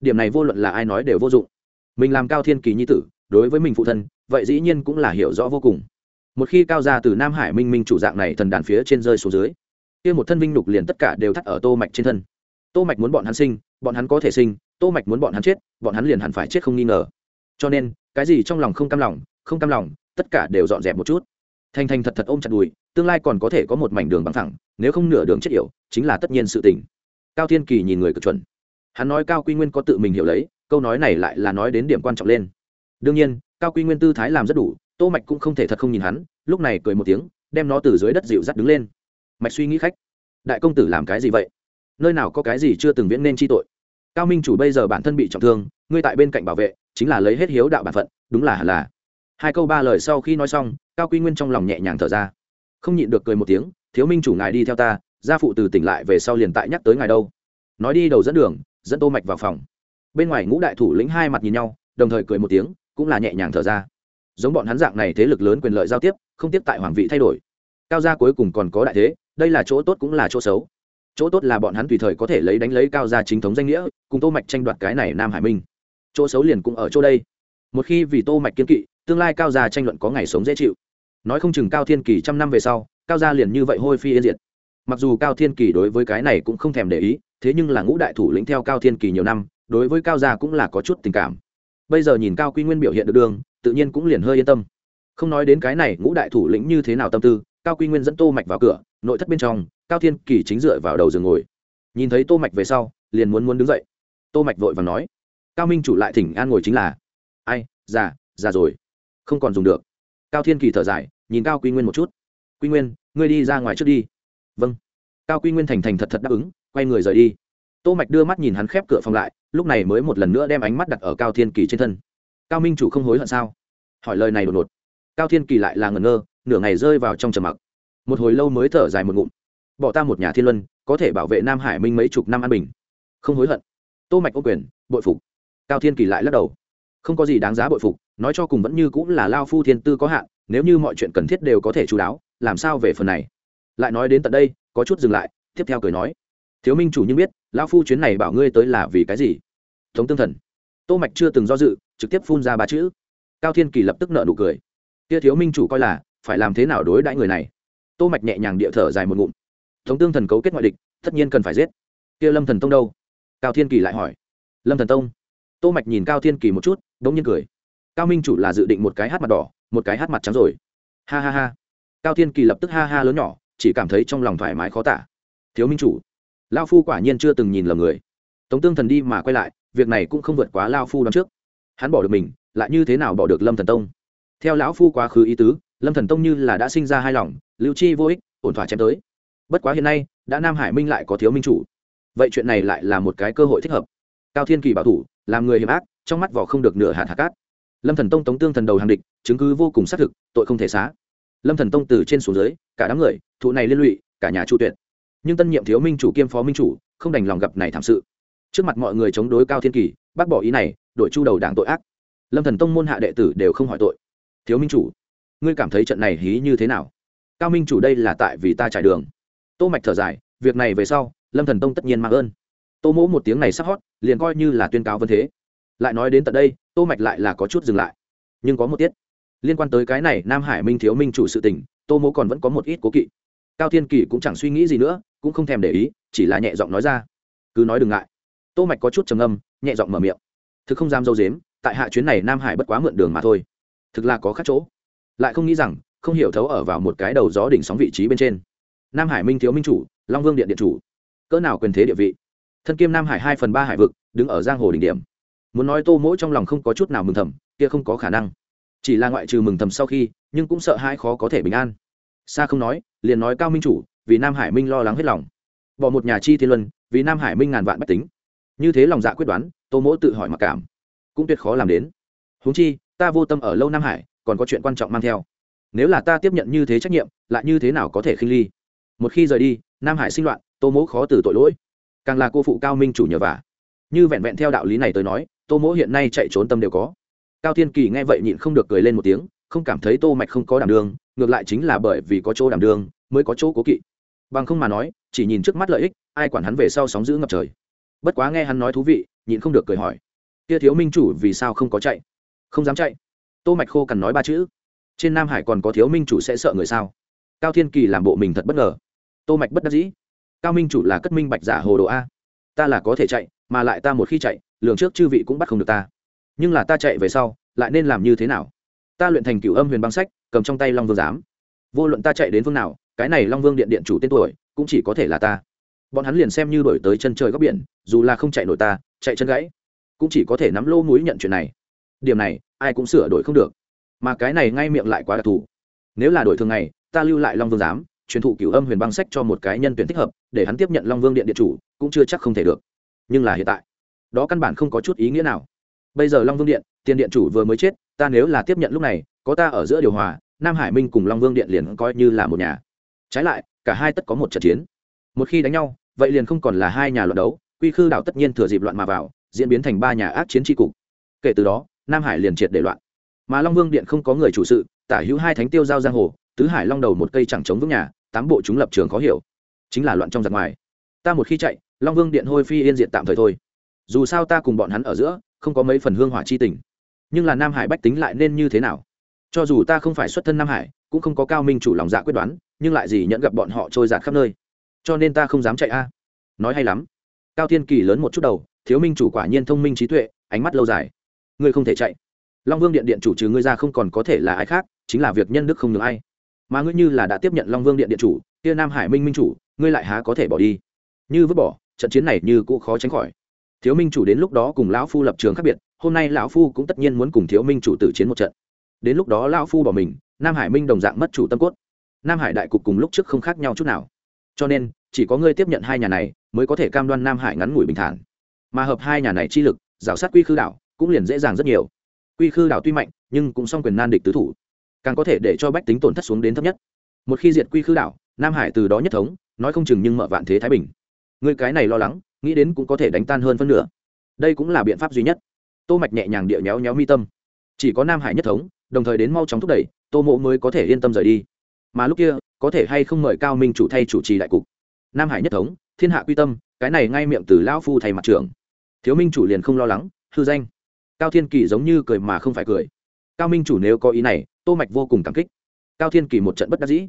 Điểm này vô luận là ai nói đều vô dụng. Mình làm cao thiên kỳ nhi tử, đối với mình phụ thân, vậy dĩ nhiên cũng là hiểu rõ vô cùng. Một khi cao ra từ nam hải minh minh chủ dạng này thần đàn phía trên rơi xuống dưới, kia một thân vinh nhục liền tất cả đều thắt ở tô mạch trên thân. Tô mạch muốn bọn hắn sinh, bọn hắn có thể sinh, tô mạch muốn bọn hắn chết, bọn hắn liền hẳn phải chết không nghi ngờ. Cho nên, cái gì trong lòng không cam lòng, không cam lòng tất cả đều dọn dẹp một chút. Thành thành thật thật ôm chặt đùi, tương lai còn có thể có một mảnh đường bằng thẳng nếu không nửa đường chết yểu, chính là tất nhiên sự tình. Cao thiên kỳ nhìn người cực chuẩn. Hắn nói cao quy nguyên có tự mình hiểu lấy, câu nói này lại là nói đến điểm quan trọng lên. Đương nhiên, cao quy nguyên tư thái làm rất đủ, tô mạch cũng không thể thật không nhìn hắn, lúc này cười một tiếng, đem nó từ dưới đất dịu dắt đứng lên. Mạch suy nghĩ khách. Đại công tử làm cái gì vậy? Nơi nào có cái gì chưa từng viễn nên chi tội? Cao minh chủ bây giờ bản thân bị trọng thương, ngươi tại bên cạnh bảo vệ, chính là lấy hết hiếu đạo bản phận, đúng là hẳn là hai câu ba lời sau khi nói xong, cao quy nguyên trong lòng nhẹ nhàng thở ra. Không nhịn được cười một tiếng, thiếu minh chủ ngài đi theo ta, gia phụ từ tỉnh lại về sau liền tại nhắc tới ngài đâu. Nói đi đầu dẫn đường, dẫn tô mạch vào phòng. Bên ngoài ngũ đại thủ lĩnh hai mặt nhìn nhau, đồng thời cười một tiếng, cũng là nhẹ nhàng thở ra. Giống bọn hắn dạng này thế lực lớn quyền lợi giao tiếp, không tiếp tại hoàng vị thay đổi. Cao gia cuối cùng còn có đại thế, đây là chỗ tốt cũng là chỗ xấu. Chỗ tốt là bọn hắn tùy thời có thể lấy đánh lấy cao gia chính thống danh nghĩa, cùng tô mạch tranh đoạt cái này nam hải minh. Chỗ xấu liền cũng ở chỗ đây. Một khi vì tô mạch kiên kỵ tương lai cao gia tranh luận có ngày sống dễ chịu. Nói không chừng cao thiên kỳ trăm năm về sau, cao gia liền như vậy hôi phi yên diệt. Mặc dù cao thiên kỳ đối với cái này cũng không thèm để ý, thế nhưng là ngũ đại thủ lĩnh theo cao thiên kỳ nhiều năm, đối với cao gia cũng là có chút tình cảm. Bây giờ nhìn cao quy nguyên biểu hiện được đường, tự nhiên cũng liền hơi yên tâm. Không nói đến cái này, ngũ đại thủ lĩnh như thế nào tâm tư, cao quy nguyên dẫn tô mạch vào cửa, nội thất bên trong, cao thiên kỳ chính dựa vào đầu giường ngồi. Nhìn thấy tô mạch về sau, liền muốn muốn đứng dậy. Tô mạch vội vàng nói, cao minh chủ lại thỉnh an ngồi chính là. Ai, già già rồi không còn dùng được. Cao thiên kỳ thở dài, nhìn cao quy nguyên một chút. Quy nguyên, ngươi đi ra ngoài trước đi. Vâng. Cao quy nguyên thành thành thật thật đáp ứng, quay người rời đi. Tô mạch đưa mắt nhìn hắn khép cửa phòng lại, lúc này mới một lần nữa đem ánh mắt đặt ở cao thiên kỳ trên thân. Cao minh chủ không hối hận sao? Hỏi lời này đột ngột. Cao thiên kỳ lại là ngẩn ngơ, nửa ngày rơi vào trong trầm mặc. Một hồi lâu mới thở dài một ngụm. Bỏ ta một nhà thiên luân, có thể bảo vệ nam hải minh mấy chục năm an bình. Không hối hận. Tô mạch ô quyền, bội phục. Cao thiên kỳ lại lắc đầu. Không có gì đáng giá bội phục nói cho cùng vẫn như cũng là lao phu thiên tư có hạn, nếu như mọi chuyện cần thiết đều có thể chú đáo, làm sao về phần này? Lại nói đến tận đây, có chút dừng lại, tiếp theo cười nói, thiếu minh chủ nhưng biết, lao phu chuyến này bảo ngươi tới là vì cái gì? Tống tương thần. Tô mạch chưa từng do dự, trực tiếp phun ra ba chữ. Cao thiên kỳ lập tức nợ nụ cười. Kia thiếu minh chủ coi là, phải làm thế nào đối đãi người này? Tô mạch nhẹ nhàng địa thở dài một ngụm. Tống tương thần cấu kết ngoại địch, tất nhiên cần phải giết. Kia lâm thần tông đâu? Cao thiên kỳ lại hỏi. Lâm thần tông. Tô mạch nhìn cao thiên kỳ một chút, đống nhiên cười cao minh chủ là dự định một cái hát mặt đỏ, một cái hát mặt trắng rồi. Ha ha ha. Cao thiên kỳ lập tức ha ha lớn nhỏ, chỉ cảm thấy trong lòng thoải mái khó tả. Thiếu minh chủ. Lao phu quả nhiên chưa từng nhìn lầm người. Tống tương thần đi mà quay lại, việc này cũng không vượt quá lao phu đón trước. Hắn bỏ được mình, lại như thế nào bỏ được lâm thần tông? Theo lão phu quá khứ ý tứ, lâm thần tông như là đã sinh ra hai lòng, lưu chi vô ích, ổn thỏa chém tới. Bất quá hiện nay, đã nam hải minh lại có thiếu minh chủ. Vậy chuyện này lại là một cái cơ hội thích hợp. Cao thiên kỳ bảo thủ, làm người hiểm ác, trong mắt vỏ không được nửa hạt hạt cát lâm thần tông tống tương thần đầu hàng địch, chứng cứ vô cùng xác thực, tội không thể xá. Lâm thần tông từ trên xuống dưới, cả đám người, thụ này liên lụy, cả nhà chu tuyệt. Nhưng tân nhiệm thiếu minh chủ kiêm phó minh chủ, không đành lòng gặp này thảm sự. Trước mặt mọi người chống đối cao thiên kỳ, bác bỏ ý này, đội chu đầu đảng tội ác. Lâm thần tông môn hạ đệ tử đều không hỏi tội. Thiếu minh chủ, ngươi cảm thấy trận này hí như thế nào? Cao minh chủ đây là tại vì ta trải đường. Tô mạch thở dài, việc này về sau, lâm thần tông tất nhiên mang ơn. Tô mỗ một tiếng này sắp hót, liền coi như là tuyên cáo vân thế lại nói đến tận đây, tô mạch lại là có chút dừng lại. Nhưng có một tiết, liên quan tới cái này nam hải minh thiếu minh chủ sự tình, tô mỗ còn vẫn có một ít cố kỵ. Cao thiên kỳ cũng chẳng suy nghĩ gì nữa, cũng không thèm để ý, chỉ là nhẹ giọng nói ra, cứ nói đừng ngại. Tô mạch có chút trầm âm nhẹ giọng mở miệng thực không dám dâu dếm, tại hạ chuyến này nam hải bất quá mượn đường mà thôi. Thực là có khác chỗ. Lại không nghĩ rằng, không hiểu thấu ở vào một cái đầu gió đỉnh sóng vị trí bên trên. Nam hải minh thiếu minh chủ, long vương điện điện chủ, cỡ nào quyền thế địa vị? Thân kiêm nam hải hai phần ba hải vực, đứng ở giang hồ đỉnh điểm muốn nói tô mỗi trong lòng không có chút nào mừng thầm, kia không có khả năng. Chỉ là ngoại trừ mừng thầm sau khi, nhưng cũng sợ hai khó có thể bình an. Xa không nói, liền nói cao minh chủ, vì nam hải minh lo lắng hết lòng. Bỏ một nhà chi thiên luân, vì nam hải minh ngàn vạn bách tính. Như thế lòng dạ quyết đoán, tô mỗ tự hỏi mặc cảm. Cũng tuyệt khó làm đến. Huống chi, ta vô tâm ở lâu nam hải, còn có chuyện quan trọng mang theo. Nếu là ta tiếp nhận như thế trách nhiệm, lại như thế nào có thể khinh ly? Một khi rời đi, nam hải sinh loạn, tô mỗ khó từ tội lỗi. Càng là cô phụ cao minh chủ nhờ vả. Như vẹn vẹn theo đạo lý này tới nói tô mỗ hiện nay chạy trốn tâm đều có. Cao thiên kỳ nghe vậy nhịn không được cười lên một tiếng, không cảm thấy tô mạch không có đảm đường ngược lại chính là bởi vì có chỗ đảm đường mới có chỗ cố kỵ. Bằng không mà nói, chỉ nhìn trước mắt lợi ích, ai quản hắn về sau sóng giữ ngập trời. Bất quá nghe hắn nói thú vị, nhịn không được cười hỏi. Kia thiếu minh chủ vì sao không có chạy? Không dám chạy. Tô mạch khô cần nói ba chữ. Trên nam hải còn có thiếu minh chủ sẽ sợ người sao? Cao thiên kỳ làm bộ mình thật bất ngờ. Tô mạch bất đắc dĩ. Cao minh chủ là cất minh bạch giả hồ đồ a. Ta là có thể chạy mà lại ta một khi chạy, lường trước chư vị cũng bắt không được ta. Nhưng là ta chạy về sau, lại nên làm như thế nào? Ta luyện thành cửu âm huyền băng sách, cầm trong tay long vương giám. Vô luận ta chạy đến phương nào, cái này long vương điện điện chủ tên tuổi, cũng chỉ có thể là ta. Bọn hắn liền xem như đổi tới chân trời góc biển, dù là không chạy nổi ta, chạy chân gãy, cũng chỉ có thể nắm lô múi nhận chuyện này. Điểm này, ai cũng sửa đổi không được. Mà cái này ngay miệng lại quá đặc thù. Nếu là đổi thường ngày, ta lưu lại long vương giám, truyền thụ cửu âm huyền băng sách cho một cái nhân tuyển thích hợp, để hắn tiếp nhận long vương điện điện chủ, cũng chưa chắc không thể được nhưng là hiện tại, đó căn bản không có chút ý nghĩa nào. Bây giờ long vương điện tiền điện chủ vừa mới chết, ta nếu là tiếp nhận lúc này, có ta ở giữa điều hòa, nam hải minh cùng long vương điện liền coi như là một nhà. Trái lại, cả hai tất có một trận chiến. Một khi đánh nhau, vậy liền không còn là hai nhà luận đấu, quy khư đảo tất nhiên thừa dịp loạn mà vào, diễn biến thành ba nhà ác chiến tri cục. Kể từ đó, nam hải liền triệt để loạn. Mà long vương điện không có người chủ sự, tả hữu hai thánh tiêu giao giang hồ, tứ hải long đầu một cây chẳng chống vững nhà, tám bộ chúng lập trường khó hiểu. Chính là loạn trong giặc ngoài. Ta một khi chạy long vương điện hôi phi yên diện tạm thời thôi. Dù sao ta cùng bọn hắn ở giữa, không có mấy phần hương hỏa chi tình. Nhưng là nam hải bách tính lại nên như thế nào? Cho dù ta không phải xuất thân nam hải, cũng không có cao minh chủ lòng dạ quyết đoán, nhưng lại gì nhận gặp bọn họ trôi giạt khắp nơi. Cho nên ta không dám chạy a. Nói hay lắm. Cao thiên kỳ lớn một chút đầu, thiếu minh chủ quả nhiên thông minh trí tuệ, ánh mắt lâu dài. Ngươi không thể chạy. Long vương điện điện chủ trừ ngươi ra không còn có thể là ai khác, chính là việc nhân đức không được ai. Mà ngươi như là đã tiếp nhận long vương điện điện chủ, kia nam hải minh minh chủ, ngươi lại há có thể bỏ đi? Như vứt bỏ trận chiến này như cũng khó tránh khỏi. Thiếu minh chủ đến lúc đó cùng lão phu lập trường khác biệt, hôm nay lão phu cũng tất nhiên muốn cùng thiếu minh chủ tử chiến một trận. Đến lúc đó lão phu bỏ mình, nam hải minh đồng dạng mất chủ tâm cốt. Nam hải đại cục cùng lúc trước không khác nhau chút nào. Cho nên, chỉ có ngươi tiếp nhận hai nhà này, mới có thể cam đoan nam hải ngắn ngủi bình thản. Mà hợp hai nhà này chi lực, rào sát quy khư đảo, cũng liền dễ dàng rất nhiều. Quy khư đảo tuy mạnh, nhưng cũng song quyền nan địch tứ thủ. Càng có thể để cho bách tính tổn thất xuống đến thấp nhất. Một khi diệt quy khư đảo, nam hải từ đó nhất thống, nói không chừng nhưng mở vạn thế thái bình người cái này lo lắng, nghĩ đến cũng có thể đánh tan hơn phân nửa. Đây cũng là biện pháp duy nhất. Tô mạch nhẹ nhàng địa nhéo nhéo mi tâm. Chỉ có nam hải nhất thống, đồng thời đến mau chóng thúc đẩy, tô mộ mới có thể yên tâm rời đi. Mà lúc kia, có thể hay không mời cao minh chủ thay chủ trì đại cục. Nam hải nhất thống, thiên hạ quy tâm, cái này ngay miệng từ lão phu thầy mặt trưởng. Thiếu minh chủ liền không lo lắng, hư danh. Cao thiên kỳ giống như cười mà không phải cười. Cao minh chủ nếu có ý này, tô mạch vô cùng cảm kích. Cao thiên kỳ một trận bất đắc dĩ.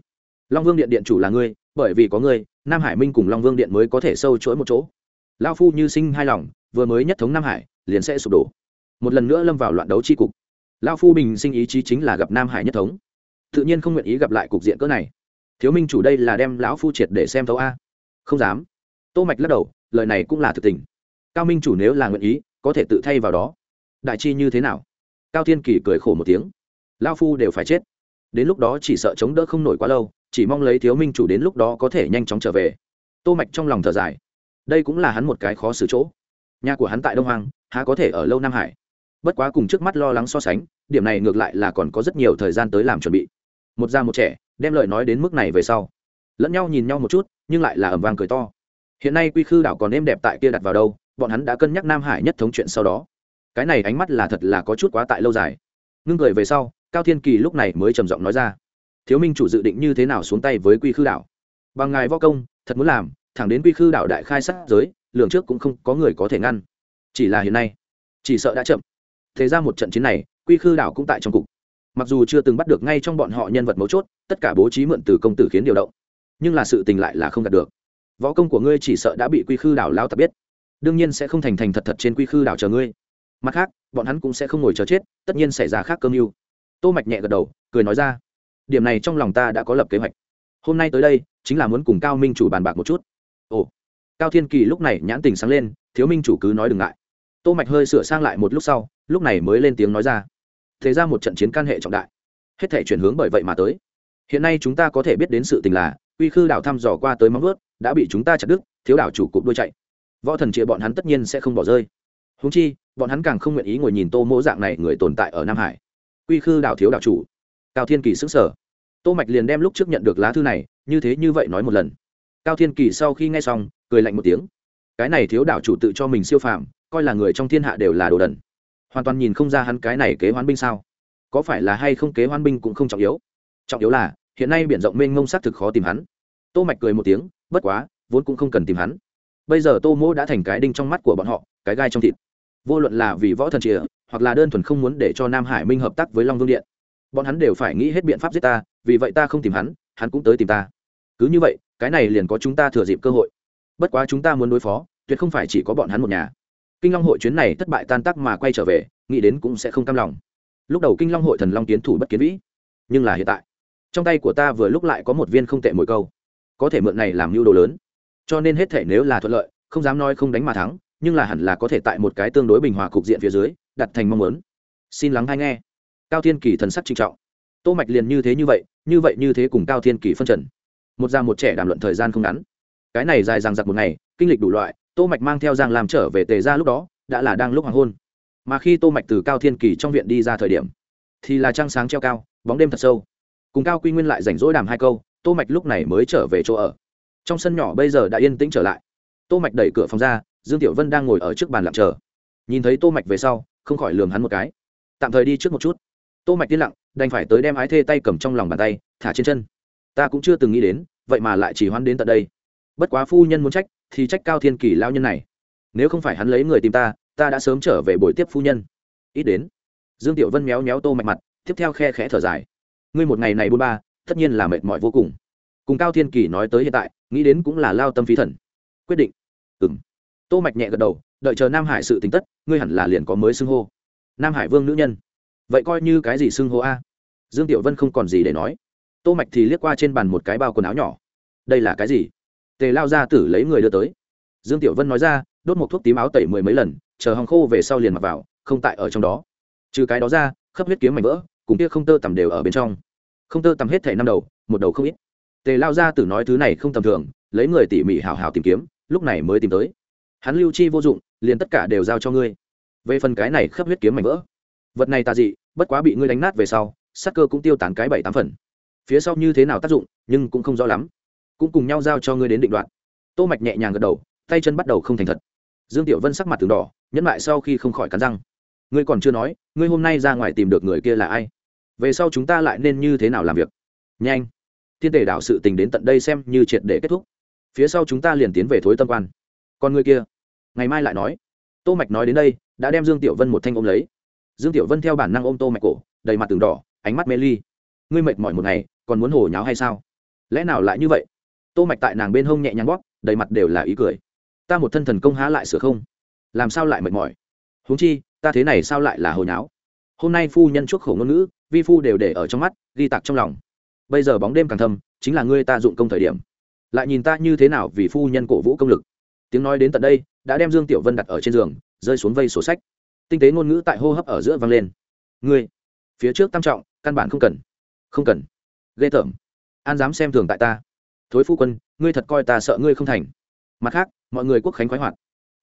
Long vương điện điện chủ là ngươi, bởi vì có ngươi nam hải minh cùng long vương điện mới có thể sâu chuỗi một chỗ lao phu như sinh hai lòng vừa mới nhất thống nam hải liền sẽ sụp đổ một lần nữa lâm vào loạn đấu c h i cục lao phu bình sinh ý chí chính là gặp nam hải nhất thống tự nhiên không nguyện ý gặp lại cục diện cỡ này thiếu minh chủ đây là đem lão phu triệt để xem thấu a không dám tô mạch lắc đầu lời này cũng là thực tình cao minh chủ nếu là nguyện ý có thể tự thay vào đó đại chi như thế nào cao thiên kỳ cười khổ một tiếng lao phu đều phải chết đến lúc đó chỉ sợ chống đỡ không nổi quá lâu chỉ mong lấy thiếu minh chủ đến lúc đó có thể nhanh chóng trở về. Tô mạch trong lòng thở dài. Đây cũng là hắn một cái khó xử chỗ. Nhà của hắn tại đông hoàng há có thể ở lâu nam hải. Bất quá cùng trước mắt lo lắng so sánh, điểm này ngược lại là còn có rất nhiều thời gian tới làm chuẩn bị. Một già một trẻ, đem lời nói đến mức này về sau. Lẫn nhau nhìn nhau một chút, nhưng lại là ẩm vang cười to. Hiện nay quy khư đảo còn êm đẹp tại kia đặt vào đâu, bọn hắn đã cân nhắc nam hải nhất thống chuyện sau đó. Cái này ánh mắt là thật là có chút quá tại lâu dài. Ngưng cười về sau, cao thiên kỳ lúc này mới trầm giọng nói ra thiếu minh chủ dự định như thế nào xuống tay với quy khư đảo? Bằng ngài võ công, thật muốn làm, thẳng đến quy khư đảo đại khai sát giới, lường trước cũng không có người có thể ngăn. Chỉ là hiện nay, chỉ sợ đã chậm. Thế ra một trận chiến này, quy khư đảo cũng tại trong cục. Mặc dù chưa từng bắt được ngay trong bọn họ nhân vật mấu chốt, tất cả bố trí mượn từ công tử khiến điều động. Nhưng là sự tình lại là không đạt được. Võ công của ngươi chỉ sợ đã bị quy khư đảo lao tập biết. Đương nhiên sẽ không thành thành thật thật trên quy khư đảo chờ ngươi. Mặt khác, bọn hắn cũng sẽ không ngồi chờ chết, tất nhiên xảy ra khác cơm mưu tô mạch nhẹ gật đầu, cười nói ra điểm này trong lòng ta đã có lập kế hoạch. Hôm nay tới đây, chính là muốn cùng cao minh chủ bàn bạc một chút. Ồ, cao thiên kỳ lúc này nhãn tình sáng lên, thiếu minh chủ cứ nói đừng ngại. Tô mạch hơi sửa sang lại một lúc sau, lúc này mới lên tiếng nói ra. Thế ra một trận chiến can hệ trọng đại. Hết thể chuyển hướng bởi vậy mà tới. Hiện nay chúng ta có thể biết đến sự tình là, uy khư đảo thăm dò qua tới móng vớt đã bị chúng ta chặt đứt, thiếu đảo chủ cục đuôi chạy. Võ thần chia bọn hắn tất nhiên sẽ không bỏ rơi. Húng chi, bọn hắn càng không nguyện ý ngồi nhìn tô mỗ dạng này người tồn tại ở nam hải. Uy khư đảo thiếu đảo chủ cao thiên kỳ xứng sở tô mạch liền đem lúc trước nhận được lá thư này như thế như vậy nói một lần. Cao thiên kỳ sau khi nghe xong cười lạnh một tiếng. Cái này thiếu đảo chủ tự cho mình siêu phàm coi là người trong thiên hạ đều là đồ đần. Hoàn toàn nhìn không ra hắn cái này kế hoán binh sao. Có phải là hay không kế hoán binh cũng không trọng yếu. Trọng yếu là hiện nay biển rộng mênh mông xác thực khó tìm hắn. Tô mạch cười một tiếng bất quá vốn cũng không cần tìm hắn. Bây giờ tô mỗ đã thành cái đinh trong mắt của bọn họ cái gai trong thịt. Vô luận là vì võ thần chìa, hoặc là đơn thuần không muốn để cho nam hải minh hợp tác với long vương điện bọn hắn đều phải nghĩ hết biện pháp giết ta, vì vậy ta không tìm hắn hắn cũng tới tìm ta. Cứ như vậy, cái này liền có chúng ta thừa dịp cơ hội. Bất quá chúng ta muốn đối phó, tuyệt không phải chỉ có bọn hắn một nhà. Kinh long hội chuyến này thất bại tan tác mà quay trở về, nghĩ đến cũng sẽ không cam lòng. Lúc đầu kinh long hội thần long tiến thủ bất kiến vĩ, nhưng là hiện tại, trong tay của ta vừa lúc lại có một viên không tệ mỗi câu. Có thể mượn này làm mưu đồ lớn. Cho nên hết thể nếu là thuận lợi, không dám nói không đánh mà thắng, nhưng là hẳn là có thể tại một cái tương đối bình hòa cục diện phía dưới, đặt thành mong muốn. Xin lắng hay nghe cao thiên kỳ thần sắc trinh trọng. Tô mạch liền như thế như vậy như vậy như thế cùng cao thiên kỳ phân trần. Một già một trẻ đàm luận thời gian không ngắn. Cái này dài dằng dặc một ngày, kinh lịch đủ loại, tô mạch mang theo giang làm trở về tề ra lúc đó, đã là đang lúc hoàng hôn. Mà khi tô mạch từ cao thiên kỳ trong viện đi ra thời điểm, thì là trăng sáng treo cao, bóng đêm thật sâu. Cùng cao quy nguyên lại rảnh rỗi đàm hai câu, tô mạch lúc này mới trở về chỗ ở. Trong sân nhỏ bây giờ đã yên tĩnh trở lại. Tô mạch đẩy cửa phòng ra, dương tiểu vân đang ngồi ở trước bàn lặng chờ. Nhìn thấy tô mạch về sau, không khỏi lườm hắn một cái. Tạm thời đi trước một chút tô mạch tiên lặng, đành phải tới đem ái thê tay cầm trong lòng bàn tay, thả trên chân. Ta cũng chưa từng nghĩ đến, vậy mà lại chỉ hoan đến tận đây. Bất quá phu nhân muốn trách, thì trách cao thiên kỳ lao nhân này. Nếu không phải hắn lấy người tìm ta ta đã sớm trở về buổi tiếp phu nhân. Ít đến. Dương tiểu vân méo méo tô mạch mặt, tiếp theo khe khẽ thở dài. Ngươi một ngày này buôn ba, tất nhiên là mệt mỏi vô cùng. Cùng cao thiên kỳ nói tới hiện tại, nghĩ đến cũng là lao tâm phí thần. Quyết định. Ừm. Tô mạch nhẹ gật đầu, đợi chờ nam hải sự tính tất, ngươi hẳn là liền có mới xưng hô. Nam hải vương nữ nhân vậy coi như cái gì xưng hô a? Dương tiểu vân không còn gì để nói. Tô mạch thì liếc qua trên bàn một cái bao quần áo nhỏ. Đây là cái gì? Tề lao ra tử lấy người đưa tới. Dương tiểu vân nói ra, đốt một thuốc tím áo tẩy mười mấy lần, chờ hòng khô về sau liền mặc vào, không tại ở trong đó. Trừ cái đó ra khắp huyết kiếm mảnh vỡ, cùng kia không tơ tầm đều ở bên trong. Không tơ tầm hết thẻ năm đầu, một đầu không ít. Tề lao ra tử nói thứ này không tầm thường, lấy người tỉ mỉ hào hào tìm kiếm, lúc này mới tìm tới. Hắn lưu chi vô dụng, liền tất cả đều giao cho ngươi. Về phần cái này khắp huyết kiếm mảnh vỡ vật này tà dị, bất quá bị ngươi đánh nát về sau sắc cơ cũng tiêu tán cái bảy tám phần. Phía sau như thế nào tác dụng, nhưng cũng không rõ lắm. Cũng cùng nhau giao cho ngươi đến định đoạn. Tô mạch nhẹ nhàng gật đầu, tay chân bắt đầu không thành thật. Dương tiểu vân sắc mặt từng đỏ, nhẫn lại sau khi không khỏi cắn răng. Ngươi còn chưa nói, ngươi hôm nay ra ngoài tìm được người kia là ai? Về sau chúng ta lại nên như thế nào làm việc? Nhanh. Thiên tể đạo sự tình đến tận đây xem như triệt để kết thúc. Phía sau chúng ta liền tiến về thối tâm quan. Còn người kia? Ngày mai lại nói. Tô mạch nói đến đây, đã đem dương tiểu vân một thanh ôm lấy dương tiểu vân theo bản năng ôm tô mạch cổ, đầy mặt từng đỏ, ánh mắt mê ly. Ngươi mệt mỏi một ngày, còn muốn hồ nháo hay sao? Lẽ nào lại như vậy? Tô mạch tại nàng bên hông nhẹ nhàng bóp, đầy mặt đều là ý cười. Ta một thân thần công há lại sửa không? Làm sao lại mệt mỏi? Huống chi, ta thế này sao lại là hồ nháo? Hôm nay phu nhân chuốc khổ ngôn ngữ, vi phu đều để ở trong mắt, ghi tạc trong lòng. Bây giờ bóng đêm càng thâm, chính là ngươi ta dụng công thời điểm. Lại nhìn ta như thế nào vì phu nhân cổ vũ công lực. Tiếng nói đến tận đây, đã đem dương tiểu vân đặt ở trên giường, rơi xuống vây sổ sách tinh tế ngôn ngữ tại hô hấp ở giữa vang lên. Ngươi, phía trước tam trọng, căn bản không cần. Không cần. Ghê tởm. An dám xem thường tại ta. Thối phu quân, ngươi thật coi ta sợ ngươi không thành. Mặt khác, mọi người quốc khánh khoái hoạt.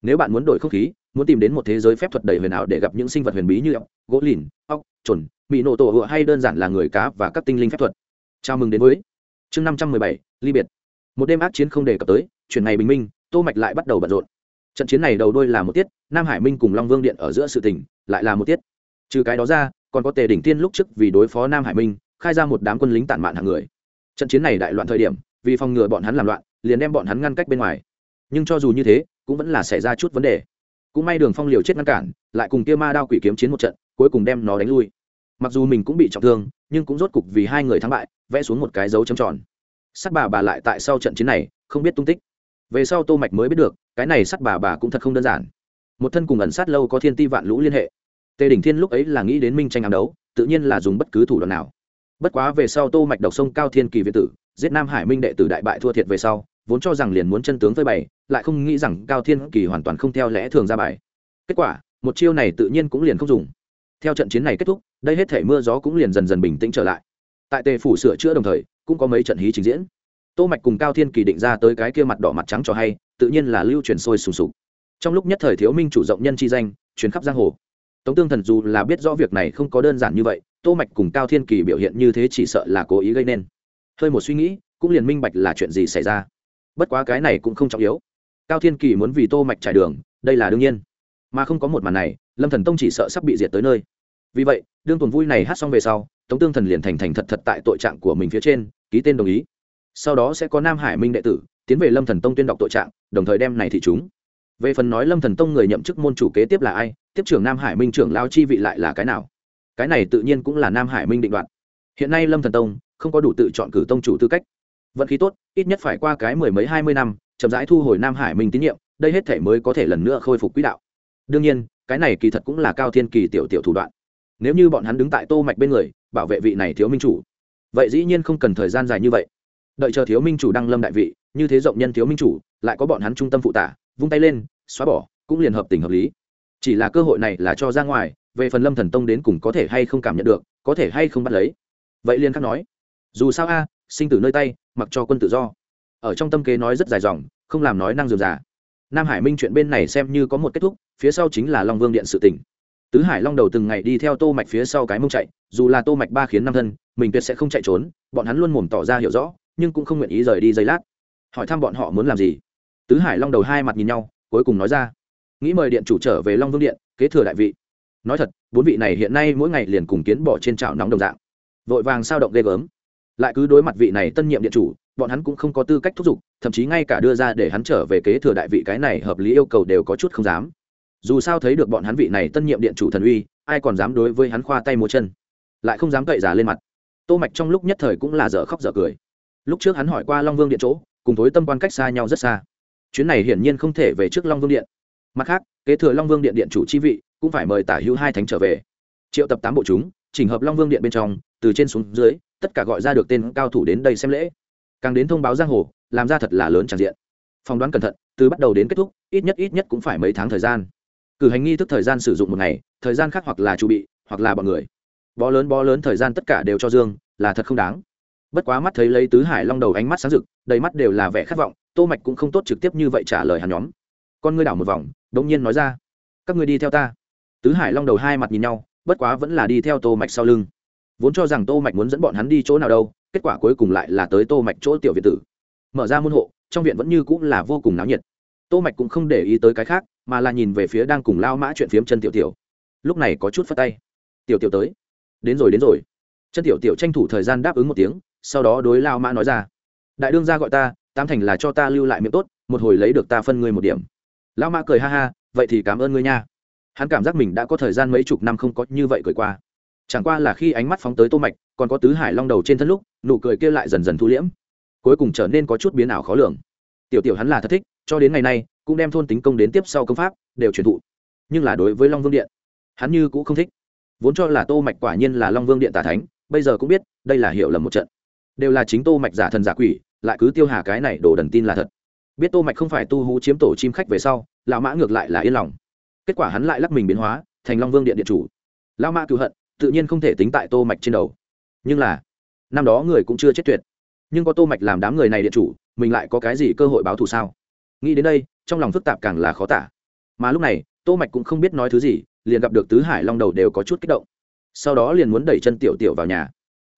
Nếu bạn muốn đổi không khí, muốn tìm đến một thế giới phép thuật đầy huyền ảo để gặp những sinh vật huyền bí như ốc, gỗ lìn, ốc chuẩn mỹ nổ tổ hựa hay đơn giản là người cá và các tinh linh phép thuật. Chào mừng đến với chương năm trăm mười bảy, ly biệt. Một đêm ác chiến không đề cập tới, chuyển ngày bình minh, tô mạch lại bắt đầu bận rộn trận chiến này đầu đôi là một tiết, nam hải minh cùng long vương điện ở giữa sự tình lại là một tiết. Trừ cái đó ra, còn có tề đỉnh tiên lúc trước vì đối phó nam hải minh, khai ra một đám quân lính tản mạn hàng người. Trận chiến này đại loạn thời điểm, vì phòng ngừa bọn hắn làm loạn, liền đem bọn hắn ngăn cách bên ngoài. Nhưng cho dù như thế, cũng vẫn là xảy ra chút vấn đề. Cũng may đường phong liều chết ngăn cản, lại cùng kia ma đao quỷ kiếm chiến một trận, cuối cùng đem nó đánh lui. Mặc dù mình cũng bị trọng thương, nhưng cũng rốt cục vì hai người thắng bại, vẽ xuống một cái dấu chấm tròn. Sắc bà bà lại tại sau trận chiến này, không biết tung tích về sau tô mạch mới biết được, cái này sắt bà bà cũng thật không đơn giản. Một thân cùng ẩn sát lâu có thiên ti vạn lũ liên hệ. Tề đỉnh thiên lúc ấy là nghĩ đến minh tranh ám đấu, tự nhiên là dùng bất cứ thủ đoạn nào. Bất quá về sau tô mạch độc sông cao thiên kỳ viện tử, giết nam hải minh đệ tử đại bại thua thiệt về sau, vốn cho rằng liền muốn chân tướng phơi bày, lại không nghĩ rằng cao thiên kỳ hoàn toàn không theo lẽ thường ra bài. Kết quả, một chiêu này tự nhiên cũng liền không dùng. Theo trận chiến này kết thúc, đây hết thể mưa gió cũng liền dần dần bình tĩnh trở lại. Tại tề phủ sửa chữa đồng thời, cũng có mấy trận hí trình diễn tô mạch cùng cao thiên kỳ định ra tới cái kia mặt đỏ mặt trắng cho hay, tự nhiên là lưu truyền sôi sùng sục. Trong lúc nhất thời thiếu minh chủ rộng nhân chi danh, truyền khắp giang hồ. Tống tương thần dù là biết rõ việc này không có đơn giản như vậy, tô mạch cùng cao thiên kỳ biểu hiện như thế chỉ sợ là cố ý gây nên. Hơi một suy nghĩ, cũng liền minh bạch là chuyện gì xảy ra. Bất quá cái này cũng không trọng yếu. Cao thiên kỳ muốn vì tô mạch trải đường, đây là đương nhiên. Mà không có một màn này, lâm thần tông chỉ sợ sắp bị diệt tới nơi. Vì vậy, đương tuần vui này hát xong về sau, tống tương thần liền thành thành thật thật tại tội trạng của mình phía trên, ký tên đồng ý sau đó sẽ có nam hải minh đệ tử tiến về lâm thần tông tuyên đọc tội trạng, đồng thời đem này thị chúng. Về phần nói lâm thần tông người nhậm chức môn chủ kế tiếp là ai, tiếp trưởng nam hải minh trưởng lao chi vị lại là cái nào? Cái này tự nhiên cũng là nam hải minh định đoạt. Hiện nay lâm thần tông không có đủ tự chọn cử tông chủ tư cách. Vận khí tốt, ít nhất phải qua cái mười mấy hai mươi năm, chậm rãi thu hồi nam hải minh tín nhiệm, đây hết thể mới có thể lần nữa khôi phục quỹ đạo. Đương nhiên, cái này kỳ thật cũng là cao thiên kỳ tiểu tiểu thủ đoạn. Nếu như bọn hắn đứng tại tô mạch bên người, bảo vệ vị này thiếu minh chủ, vậy dĩ nhiên không cần thời gian dài như vậy đợi chờ thiếu minh chủ đăng lâm đại vị, như thế rộng nhân thiếu minh chủ, lại có bọn hắn trung tâm phụ tả, vung tay lên, xóa bỏ, cũng liền hợp tình hợp lý. Chỉ là cơ hội này là cho ra ngoài, về phần lâm thần tông đến cùng có thể hay không cảm nhận được, có thể hay không bắt lấy. Vậy liên khắc nói. Dù sao a, sinh tử nơi tay, mặc cho quân tự do. Ở trong tâm kế nói rất dài dòng, không làm nói năng dườm giả nam hải minh chuyện bên này xem như có một kết thúc, phía sau chính là long vương điện sự tỉnh tứ hải long đầu từng ngày đi theo tô mạch phía sau cái mông chạy, dù là tô mạch ba khiến năm thân, mình tuyệt sẽ không chạy trốn, bọn hắn luôn mồm tỏ ra hiểu rõ nhưng cũng không nguyện ý rời đi giây lát. Hỏi thăm bọn họ muốn làm gì. Tứ hải long đầu hai mặt nhìn nhau, cuối cùng nói ra. Nghĩ mời điện chủ trở về long vương điện, kế thừa đại vị. Nói thật, bốn vị này hiện nay mỗi ngày liền cùng kiến bỏ trên chảo nóng đồng dạng. Vội vàng sao động ghê gớm. Lại cứ đối mặt vị này tân nhiệm điện chủ, bọn hắn cũng không có tư cách thúc giục, thậm chí ngay cả đưa ra để hắn trở về kế thừa đại vị cái này hợp lý yêu cầu đều có chút không dám. Dù sao thấy được bọn hắn vị này tân nhiệm điện chủ thần uy, ai còn dám đối với hắn khoa tay múa chân? Lại không dám cậy giả lên mặt. Tô mạch trong lúc nhất thời cũng là dở khóc dở cười lúc trước hắn hỏi qua long vương điện chỗ, cùng tối tâm quan cách xa nhau rất xa. Chuyến này hiển nhiên không thể về trước long vương điện. Mặt khác, kế thừa long vương điện điện chủ chi vị, cũng phải mời tả hữu hai thánh trở về. Triệu tập tám bộ chúng, chỉnh hợp long vương điện bên trong, từ trên xuống dưới, tất cả gọi ra được tên cao thủ đến đây xem lễ. Càng đến thông báo giang hồ, làm ra thật là lớn tràn diện. Phỏng đoán cẩn thận, từ bắt đầu đến kết thúc, ít nhất ít nhất cũng phải mấy tháng thời gian. Cử hành nghi thức thời gian sử dụng một ngày, thời gian khác hoặc là chu bị, hoặc là bọn người. Bó lớn bó lớn thời gian tất cả đều cho dương, là thật không đáng bất quá mắt thấy lấy tứ hải long đầu ánh mắt sáng rực, đầy mắt đều là vẻ khát vọng, tô mạch cũng không tốt trực tiếp như vậy trả lời hắn nhóm. Con ngươi đảo một vòng, đống nhiên nói ra, các ngươi đi theo ta. Tứ hải long đầu hai mặt nhìn nhau, bất quá vẫn là đi theo tô mạch sau lưng. Vốn cho rằng tô mạch muốn dẫn bọn hắn đi chỗ nào đâu, kết quả cuối cùng lại là tới tô mạch chỗ tiểu viện tử. Mở ra môn hộ, trong viện vẫn như cũng là vô cùng náo nhiệt. Tô mạch cũng không để ý tới cái khác, mà là nhìn về phía đang cùng lao mã chuyện phiếm chân tiểu tiểu. Lúc này có chút phát tay. Tiểu tiểu tới. Đến rồi đến rồi. Chân tiểu tiểu tranh thủ thời gian đáp ứng một tiếng sau đó đối lao mã nói ra, đại đương gia gọi ta tam thành là cho ta lưu lại miệng tốt, một hồi lấy được ta phân ngươi một điểm. Lao mã cười ha ha, vậy thì cảm ơn ngươi nha. Hắn cảm giác mình đã có thời gian mấy chục năm không có như vậy cười qua. Chẳng qua là khi ánh mắt phóng tới tô mạch, còn có tứ hải long đầu trên thân lúc, nụ cười kia lại dần dần thu liễm. Cuối cùng trở nên có chút biến ảo khó lường. Tiểu tiểu hắn là thật thích, cho đến ngày nay, cũng đem thôn tính công đến tiếp sau công pháp, đều truyền thụ. Nhưng là đối với long vương điện, hắn như cũng không thích. Vốn cho là tô mạch quả nhiên là long vương điện tà thánh, bây giờ cũng biết, đây là hiểu lầm một trận đều là chính tô mạch giả thần giả quỷ, lại cứ tiêu hà cái này đổ đần tin là thật. Biết tô mạch không phải tu hú chiếm tổ chim khách về sau, lão mã ngược lại là yên lòng. Kết quả hắn lại lắc mình biến hóa, thành long vương điện điện chủ. Lão mã cựu hận, tự nhiên không thể tính tại tô mạch trên đầu. Nhưng là, năm đó người cũng chưa chết tuyệt. Nhưng có tô mạch làm đám người này điện chủ, mình lại có cái gì cơ hội báo thù sao? Nghĩ đến đây, trong lòng phức tạp càng là khó tả. Mà lúc này, tô mạch cũng không biết nói thứ gì, liền gặp được tứ hải long đầu đều có chút kích động. Sau đó liền muốn đẩy chân tiểu tiểu vào nhà.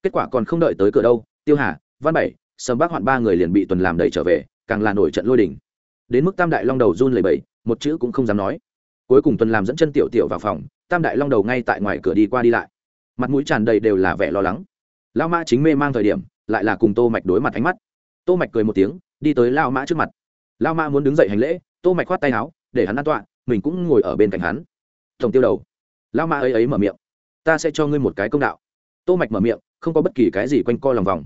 Kết quả còn không đợi tới cửa đâu tiêu hà, văn bảy, sầm bác hoạn ba người liền bị tuần làm đẩy trở về, càng là nổi trận lôi đình. đến mức tam đại long đầu run lẩy bẩy, một chữ cũng không dám nói. Cuối cùng tuần làm dẫn chân tiểu tiểu vào phòng, tam đại long đầu ngay tại ngoài cửa đi qua đi lại. Mặt mũi tràn đầy đều là vẻ lo lắng. Lao mã chính mê mang thời điểm, lại là cùng tô mạch đối mặt ánh mắt. Tô mạch cười một tiếng, đi tới lao mã trước mặt. Lao mã muốn đứng dậy hành lễ, tô mạch khoát tay áo, để hắn an tọa, mình cũng ngồi ở bên cạnh hắn. Tổng tiêu đầu. Lao mã ấy ấy mở miệng. Ta sẽ cho ngươi một cái công đạo. Tô mạch mở miệng, không có bất kỳ cái gì quanh co lòng vòng.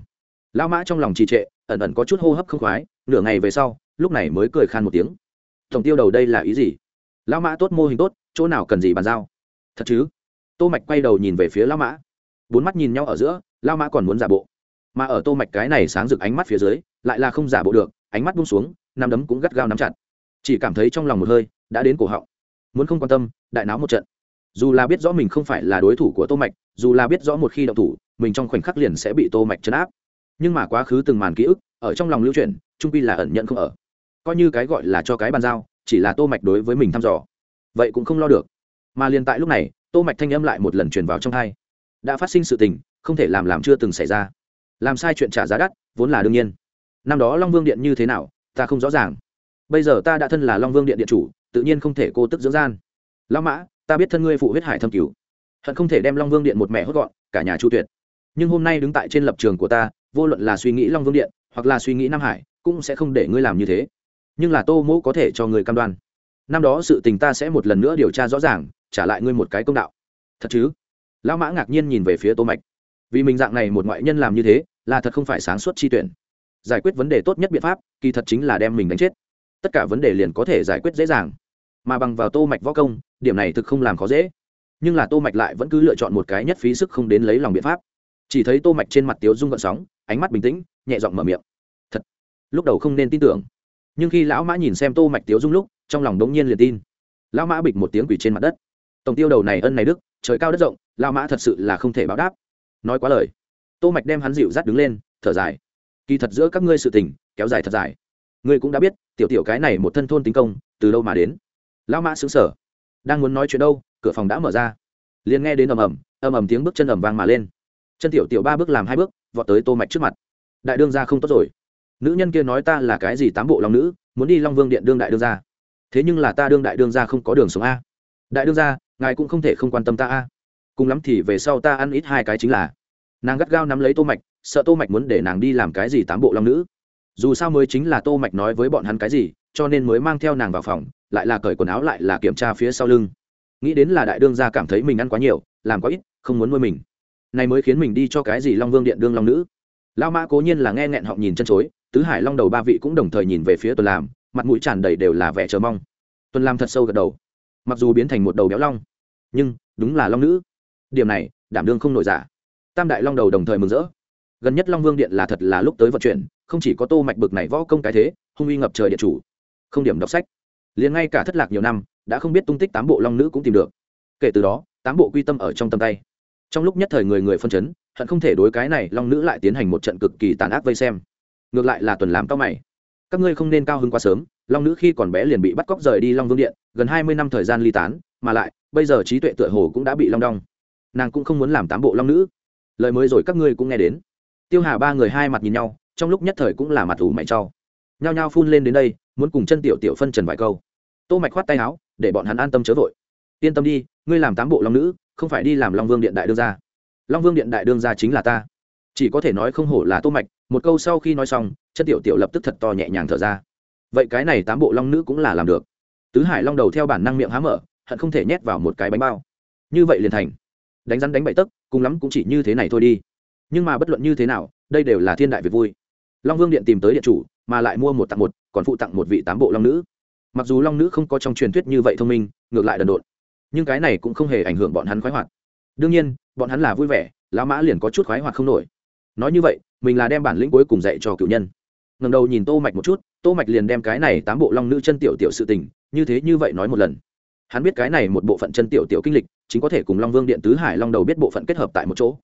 Lão mã trong lòng trì trệ, ẩn ẩn có chút hô hấp không khoái, nửa ngày về sau, lúc này mới cười khan một tiếng. Tổng tiêu đầu đây là ý gì? Lão mã tốt, mô hình tốt, chỗ nào cần gì bàn giao? Thật chứ? Tô mạch quay đầu nhìn về phía lão mã. Bốn mắt nhìn nhau ở giữa, lão mã còn muốn giả bộ. Mà ở tô mạch cái này sáng rực ánh mắt phía dưới, lại là không giả bộ được, ánh mắt buông xuống, nắm đấm cũng gắt gao nắm chặt. Chỉ cảm thấy trong lòng một hơi, đã đến cổ họng. Muốn không quan tâm, đại náo một trận. Dù là biết rõ mình không phải là đối thủ của tô mạch, dù là biết rõ một khi động thủ, mình trong khoảnh khắc liền sẽ bị tô mạch chấn áp nhưng mà quá khứ từng màn ký ức, ở trong lòng lưu truyền trung pi là ẩn nhận không ở. Coi như cái gọi là cho cái bàn giao, chỉ là tô mạch đối với mình thăm dò. Vậy cũng không lo được. Mà liền tại lúc này, tô mạch thanh âm lại một lần truyền vào trong hai đã phát sinh sự tình, không thể làm làm chưa từng xảy ra. Làm sai chuyện trả giá đắt, vốn là đương nhiên. Năm đó long vương điện như thế nào, ta không rõ ràng. Bây giờ ta đã thân là long vương điện điện chủ, tự nhiên không thể cô tức dưỡng gian. Lão mã, ta biết thân ngươi phụ huyết hải thâm cứu hận không thể đem long vương điện một mẹ hốt gọn, cả nhà chu tuyệt. Nhưng hôm nay đứng tại trên lập trường của ta vô luận là suy nghĩ long vương điện, hoặc là suy nghĩ nam hải, cũng sẽ không để ngươi làm như thế. Nhưng là tô mẫu có thể cho người cam đoan. Năm đó sự tình ta sẽ một lần nữa điều tra rõ ràng, trả lại ngươi một cái công đạo. Thật chứ? Lão mã ngạc nhiên nhìn về phía tô mạch. Vì mình dạng này một ngoại nhân làm như thế, là thật không phải sáng suốt chi tuyển. Giải quyết vấn đề tốt nhất biện pháp, kỳ thật chính là đem mình đánh chết. Tất cả vấn đề liền có thể giải quyết dễ dàng. Mà bằng vào tô mạch võ công, điểm này thực không làm khó dễ. Nhưng là tô mạch lại vẫn cứ lựa chọn một cái nhất phí sức không đến lấy lòng biện pháp chỉ thấy tô mạch trên mặt tiếu dung gợn sóng, ánh mắt bình tĩnh, nhẹ giọng mở miệng. Thật, lúc đầu không nên tin tưởng. Nhưng khi lão mã nhìn xem tô mạch tiếu dung lúc, trong lòng đống nhiên liền tin. Lão mã bịch một tiếng quỷ trên mặt đất. Tổng tiêu đầu này ân này đức, trời cao đất rộng, lão mã thật sự là không thể báo đáp. Nói quá lời. Tô mạch đem hắn dịu dắt đứng lên, thở dài. Kỳ thật giữa các ngươi sự tình, kéo dài thật dài. Ngươi cũng đã biết, tiểu tiểu cái này một thân thôn tính công, từ đâu mà đến. Lão mã sững sờ. Đang muốn nói chuyện đâu, cửa phòng đã mở ra. Liền nghe đến ầm ầm ầm ầm tiếng bước chân ầm vang mà lên chân tiểu tiểu ba bước làm hai bước, vọt tới tô mạch trước mặt. Đại đương gia không tốt rồi. Nữ nhân kia nói ta là cái gì tám bộ long nữ, muốn đi long vương điện đương đại đương gia. Thế nhưng là ta đương đại đương gia không có đường sống a. Đại đương gia, ngài cũng không thể không quan tâm ta a. Cùng lắm thì về sau ta ăn ít hai cái chính là. Nàng gắt gao nắm lấy tô mạch, sợ tô mạch muốn để nàng đi làm cái gì tám bộ long nữ. Dù sao mới chính là tô mạch nói với bọn hắn cái gì, cho nên mới mang theo nàng vào phòng, lại là cởi quần áo lại là kiểm tra phía sau lưng. Nghĩ đến là đại đương gia cảm thấy mình ăn quá nhiều, làm quá ít, không muốn nuôi mình này mới khiến mình đi cho cái gì long vương điện đương long nữ? Lao mã cố nhiên là nghe nghẹn họng nhìn chân chối, tứ hải long đầu ba vị cũng đồng thời nhìn về phía tuần làm mặt mũi tràn đầy đều là vẻ chờ mong. Tuần làm thật sâu gật đầu. Mặc dù biến thành một đầu béo long, nhưng đúng là long nữ. Điểm này, đảm đương không nổi giả. Tam đại long đầu đồng thời mừng rỡ. Gần nhất long vương điện là thật là lúc tới vận chuyển, không chỉ có tô mạch bực này võ công cái thế, hung uy ngập trời điện chủ. Không điểm đọc sách. Liền ngay cả thất lạc nhiều năm, đã không biết tung tích tám bộ long nữ cũng tìm được. Kể từ đó, tám bộ quy tâm ở trong tầm tay trong lúc nhất thời người người phân chấn, hận không thể đối cái này long nữ lại tiến hành một trận cực kỳ tàn ác vây xem. Ngược lại là tuần làm cao mày. Các ngươi không nên cao hứng quá sớm, long nữ khi còn bé liền bị bắt cóc rời đi long vương điện, gần hai mươi năm thời gian ly tán, mà lại, bây giờ trí tuệ tựa hồ cũng đã bị long đong. Nàng cũng không muốn làm tám bộ long nữ. Lời mới rồi các ngươi cũng nghe đến. Tiêu hà ba người hai mặt nhìn nhau, trong lúc nhất thời cũng là mặt ủ mày cho. Nhao nhao phun lên đến đây, muốn cùng chân tiểu tiểu phân trần vài câu. Tô mạch khoát tay áo, để bọn hắn an tâm chớ vội. Yên tâm đi, ngươi làm tám bộ long nữ không phải đi làm long vương điện đại đương gia. Long vương điện đại đương gia chính là ta. Chỉ có thể nói không hổ là tô mạch, một câu sau khi nói xong, chân tiểu tiểu lập tức thật to nhẹ nhàng thở ra. Vậy cái này tám bộ long nữ cũng là làm được. Tứ hải long đầu theo bản năng miệng há mở, hận không thể nhét vào một cái bánh bao. Như vậy liền thành. Đánh rắn đánh bậy tấc, cùng lắm cũng chỉ như thế này thôi đi. Nhưng mà bất luận như thế nào, đây đều là thiên đại việc vui. Long vương điện tìm tới điện chủ, mà lại mua một tặng một, còn phụ tặng một vị tám bộ long nữ. Mặc dù long nữ không có trong truyền thuyết như vậy thông minh, ngược lại đần độn nhưng cái này cũng không hề ảnh hưởng bọn hắn khoái hoạt. Đương nhiên, bọn hắn là vui vẻ, lão mã liền có chút khoái hoạt không nổi. Nói như vậy, mình là đem bản lĩnh cuối cùng dạy cho cựu nhân. Ngầm đầu nhìn tô mạch một chút, tô mạch liền đem cái này tám bộ long nữ chân tiểu tiểu sự tình, như thế như vậy nói một lần. Hắn biết cái này một bộ phận chân tiểu tiểu kinh lịch, chính có thể cùng long vương điện tứ hải long đầu biết bộ phận kết hợp tại một chỗ.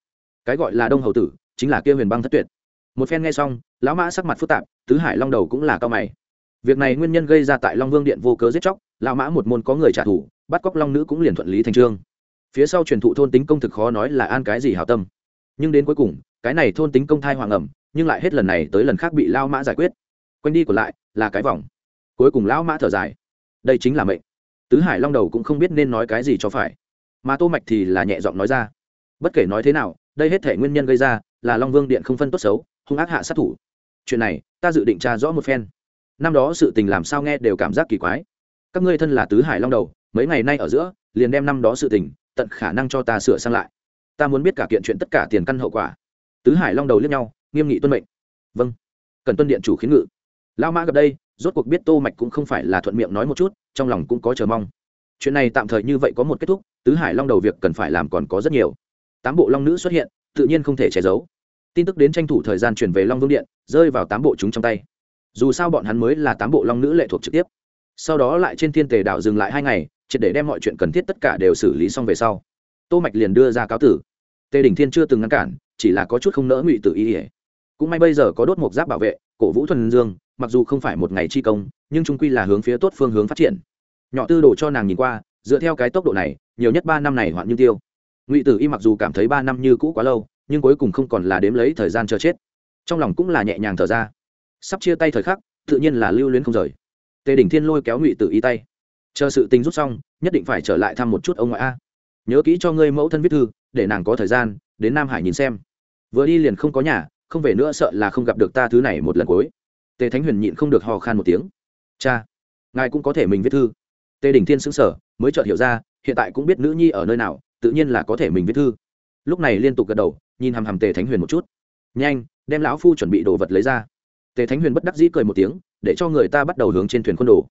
Cái gọi là đông hầu tử, chính là kia huyền băng thất tuyệt. Một phen nghe xong, lão mã sắc mặt phức tạp, tứ hải long đầu cũng là cao mày. Việc này nguyên nhân gây ra tại long vương điện vô cớ giết chóc, lão mã một môn có người trả thù bắt cóc long nữ cũng liền thuận lý thành trương. Phía sau truyền thụ thôn tính công thực khó nói là an cái gì hảo tâm. Nhưng đến cuối cùng, cái này thôn tính công thai hoàng ẩm, nhưng lại hết lần này tới lần khác bị lao mã giải quyết. Quanh đi còn lại, là cái vòng. Cuối cùng lão mã thở dài. Đây chính là mệnh. Tứ hải long đầu cũng không biết nên nói cái gì cho phải. Mà tô mạch thì là nhẹ giọng nói ra. Bất kể nói thế nào, đây hết thể nguyên nhân gây ra là long vương điện không phân tốt xấu, hung ác hạ sát thủ. Chuyện này, ta dự định tra rõ một phen. Năm đó sự tình làm sao nghe đều cảm giác kỳ quái. Các ngươi thân là tứ hải long đầu mấy ngày nay ở giữa, liền đem năm đó sự tình, tận khả năng cho ta sửa sang lại. Ta muốn biết cả kiện chuyện tất cả tiền căn hậu quả. Tứ hải long đầu liếc nhau, nghiêm nghị tuân mệnh. Vâng. Cần tuân điện chủ khiến ngự. Lao mã gặp đây, rốt cuộc biết tô mạch cũng không phải là thuận miệng nói một chút, trong lòng cũng có chờ mong. Chuyện này tạm thời như vậy có một kết thúc, tứ hải long đầu việc cần phải làm còn có rất nhiều. Tám bộ long nữ xuất hiện, tự nhiên không thể che giấu. Tin tức đến tranh thủ thời gian chuyển về long vương điện, rơi vào tám bộ chúng trong tay. Dù sao bọn hắn mới là tám bộ long nữ lệ thuộc trực tiếp. Sau đó lại trên thiên tề đảo dừng lại hai ngày triệt để đem mọi chuyện cần thiết tất cả đều xử lý xong về sau. Tô mạch liền đưa ra cáo tử. Tề Đình thiên chưa từng ngăn cản, chỉ là có chút không nỡ ngụy tử Y. ỉa cũng may bây giờ có đốt một giáp bảo vệ, cổ vũ thuần dương, mặc dù không phải một ngày chi công, nhưng trung quy là hướng phía tốt phương hướng phát triển. Nhỏ tư đồ cho nàng nhìn qua, dựa theo cái tốc độ này, nhiều nhất ba năm này hoạn như tiêu. Ngụy tử y mặc dù cảm thấy ba năm như cũ quá lâu, nhưng cuối cùng không còn là đếm lấy thời gian chờ chết. Trong lòng cũng là nhẹ nhàng thở ra. Sắp chia tay thời khắc, tự nhiên là lưu luyến không rời. Tề đỉnh thiên lôi kéo ngụy tử y tay chờ sự tình rút xong, nhất định phải trở lại thăm một chút ông ngoại a. Nhớ kỹ cho ngươi mẫu thân viết thư, để nàng có thời gian, đến nam hải nhìn xem. Vừa đi liền không có nhà, không về nữa sợ là không gặp được ta thứ này một lần cuối. Tề thánh huyền nhịn không được hò khan một tiếng. Cha, ngài cũng có thể mình viết thư. Tề đình thiên xứng sở mới chợt hiểu ra, hiện tại cũng biết nữ nhi ở nơi nào, tự nhiên là có thể mình viết thư. Lúc này liên tục gật đầu, nhìn hằm hằm tề thánh huyền một chút. Nhanh, đem lão phu chuẩn bị đồ vật lấy ra. Tề thánh huyền bất đắc dĩ cười một tiếng, để cho người ta bắt đầu hướng trên thuyền quân đồ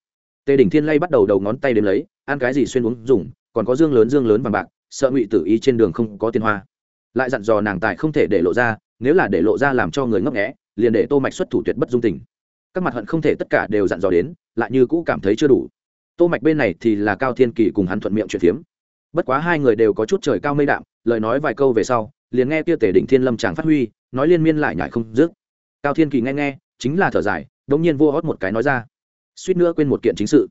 tề đỉnh thiên lay bắt đầu đầu ngón tay đến lấy, ăn cái gì xuyên uống dùng, còn có dương lớn dương lớn vàng bạc, sợ ngụy tử ý trên đường không có tiền hoa. Lại dặn dò nàng tài không thể để lộ ra, nếu là để lộ ra làm cho người ngấp nghẽ liền để tô mạch xuất thủ tuyệt bất dung tình. Các mặt hận không thể tất cả đều dặn dò đến, lại như cũ cảm thấy chưa đủ. Tô mạch bên này thì là cao thiên kỳ cùng hắn thuận miệng chuyện phiếm. Bất quá hai người đều có chút trời cao mây đạm, lời nói vài câu về sau, liền nghe kia tể đỉnh thiên lâm chàng phát huy, nói liên miên lại nhải không dứt. Cao thiên kỳ nghe nghe, chính là thở dài, đống nhiên vua hót một cái nói ra suýt nữa quên một kiện chính sự.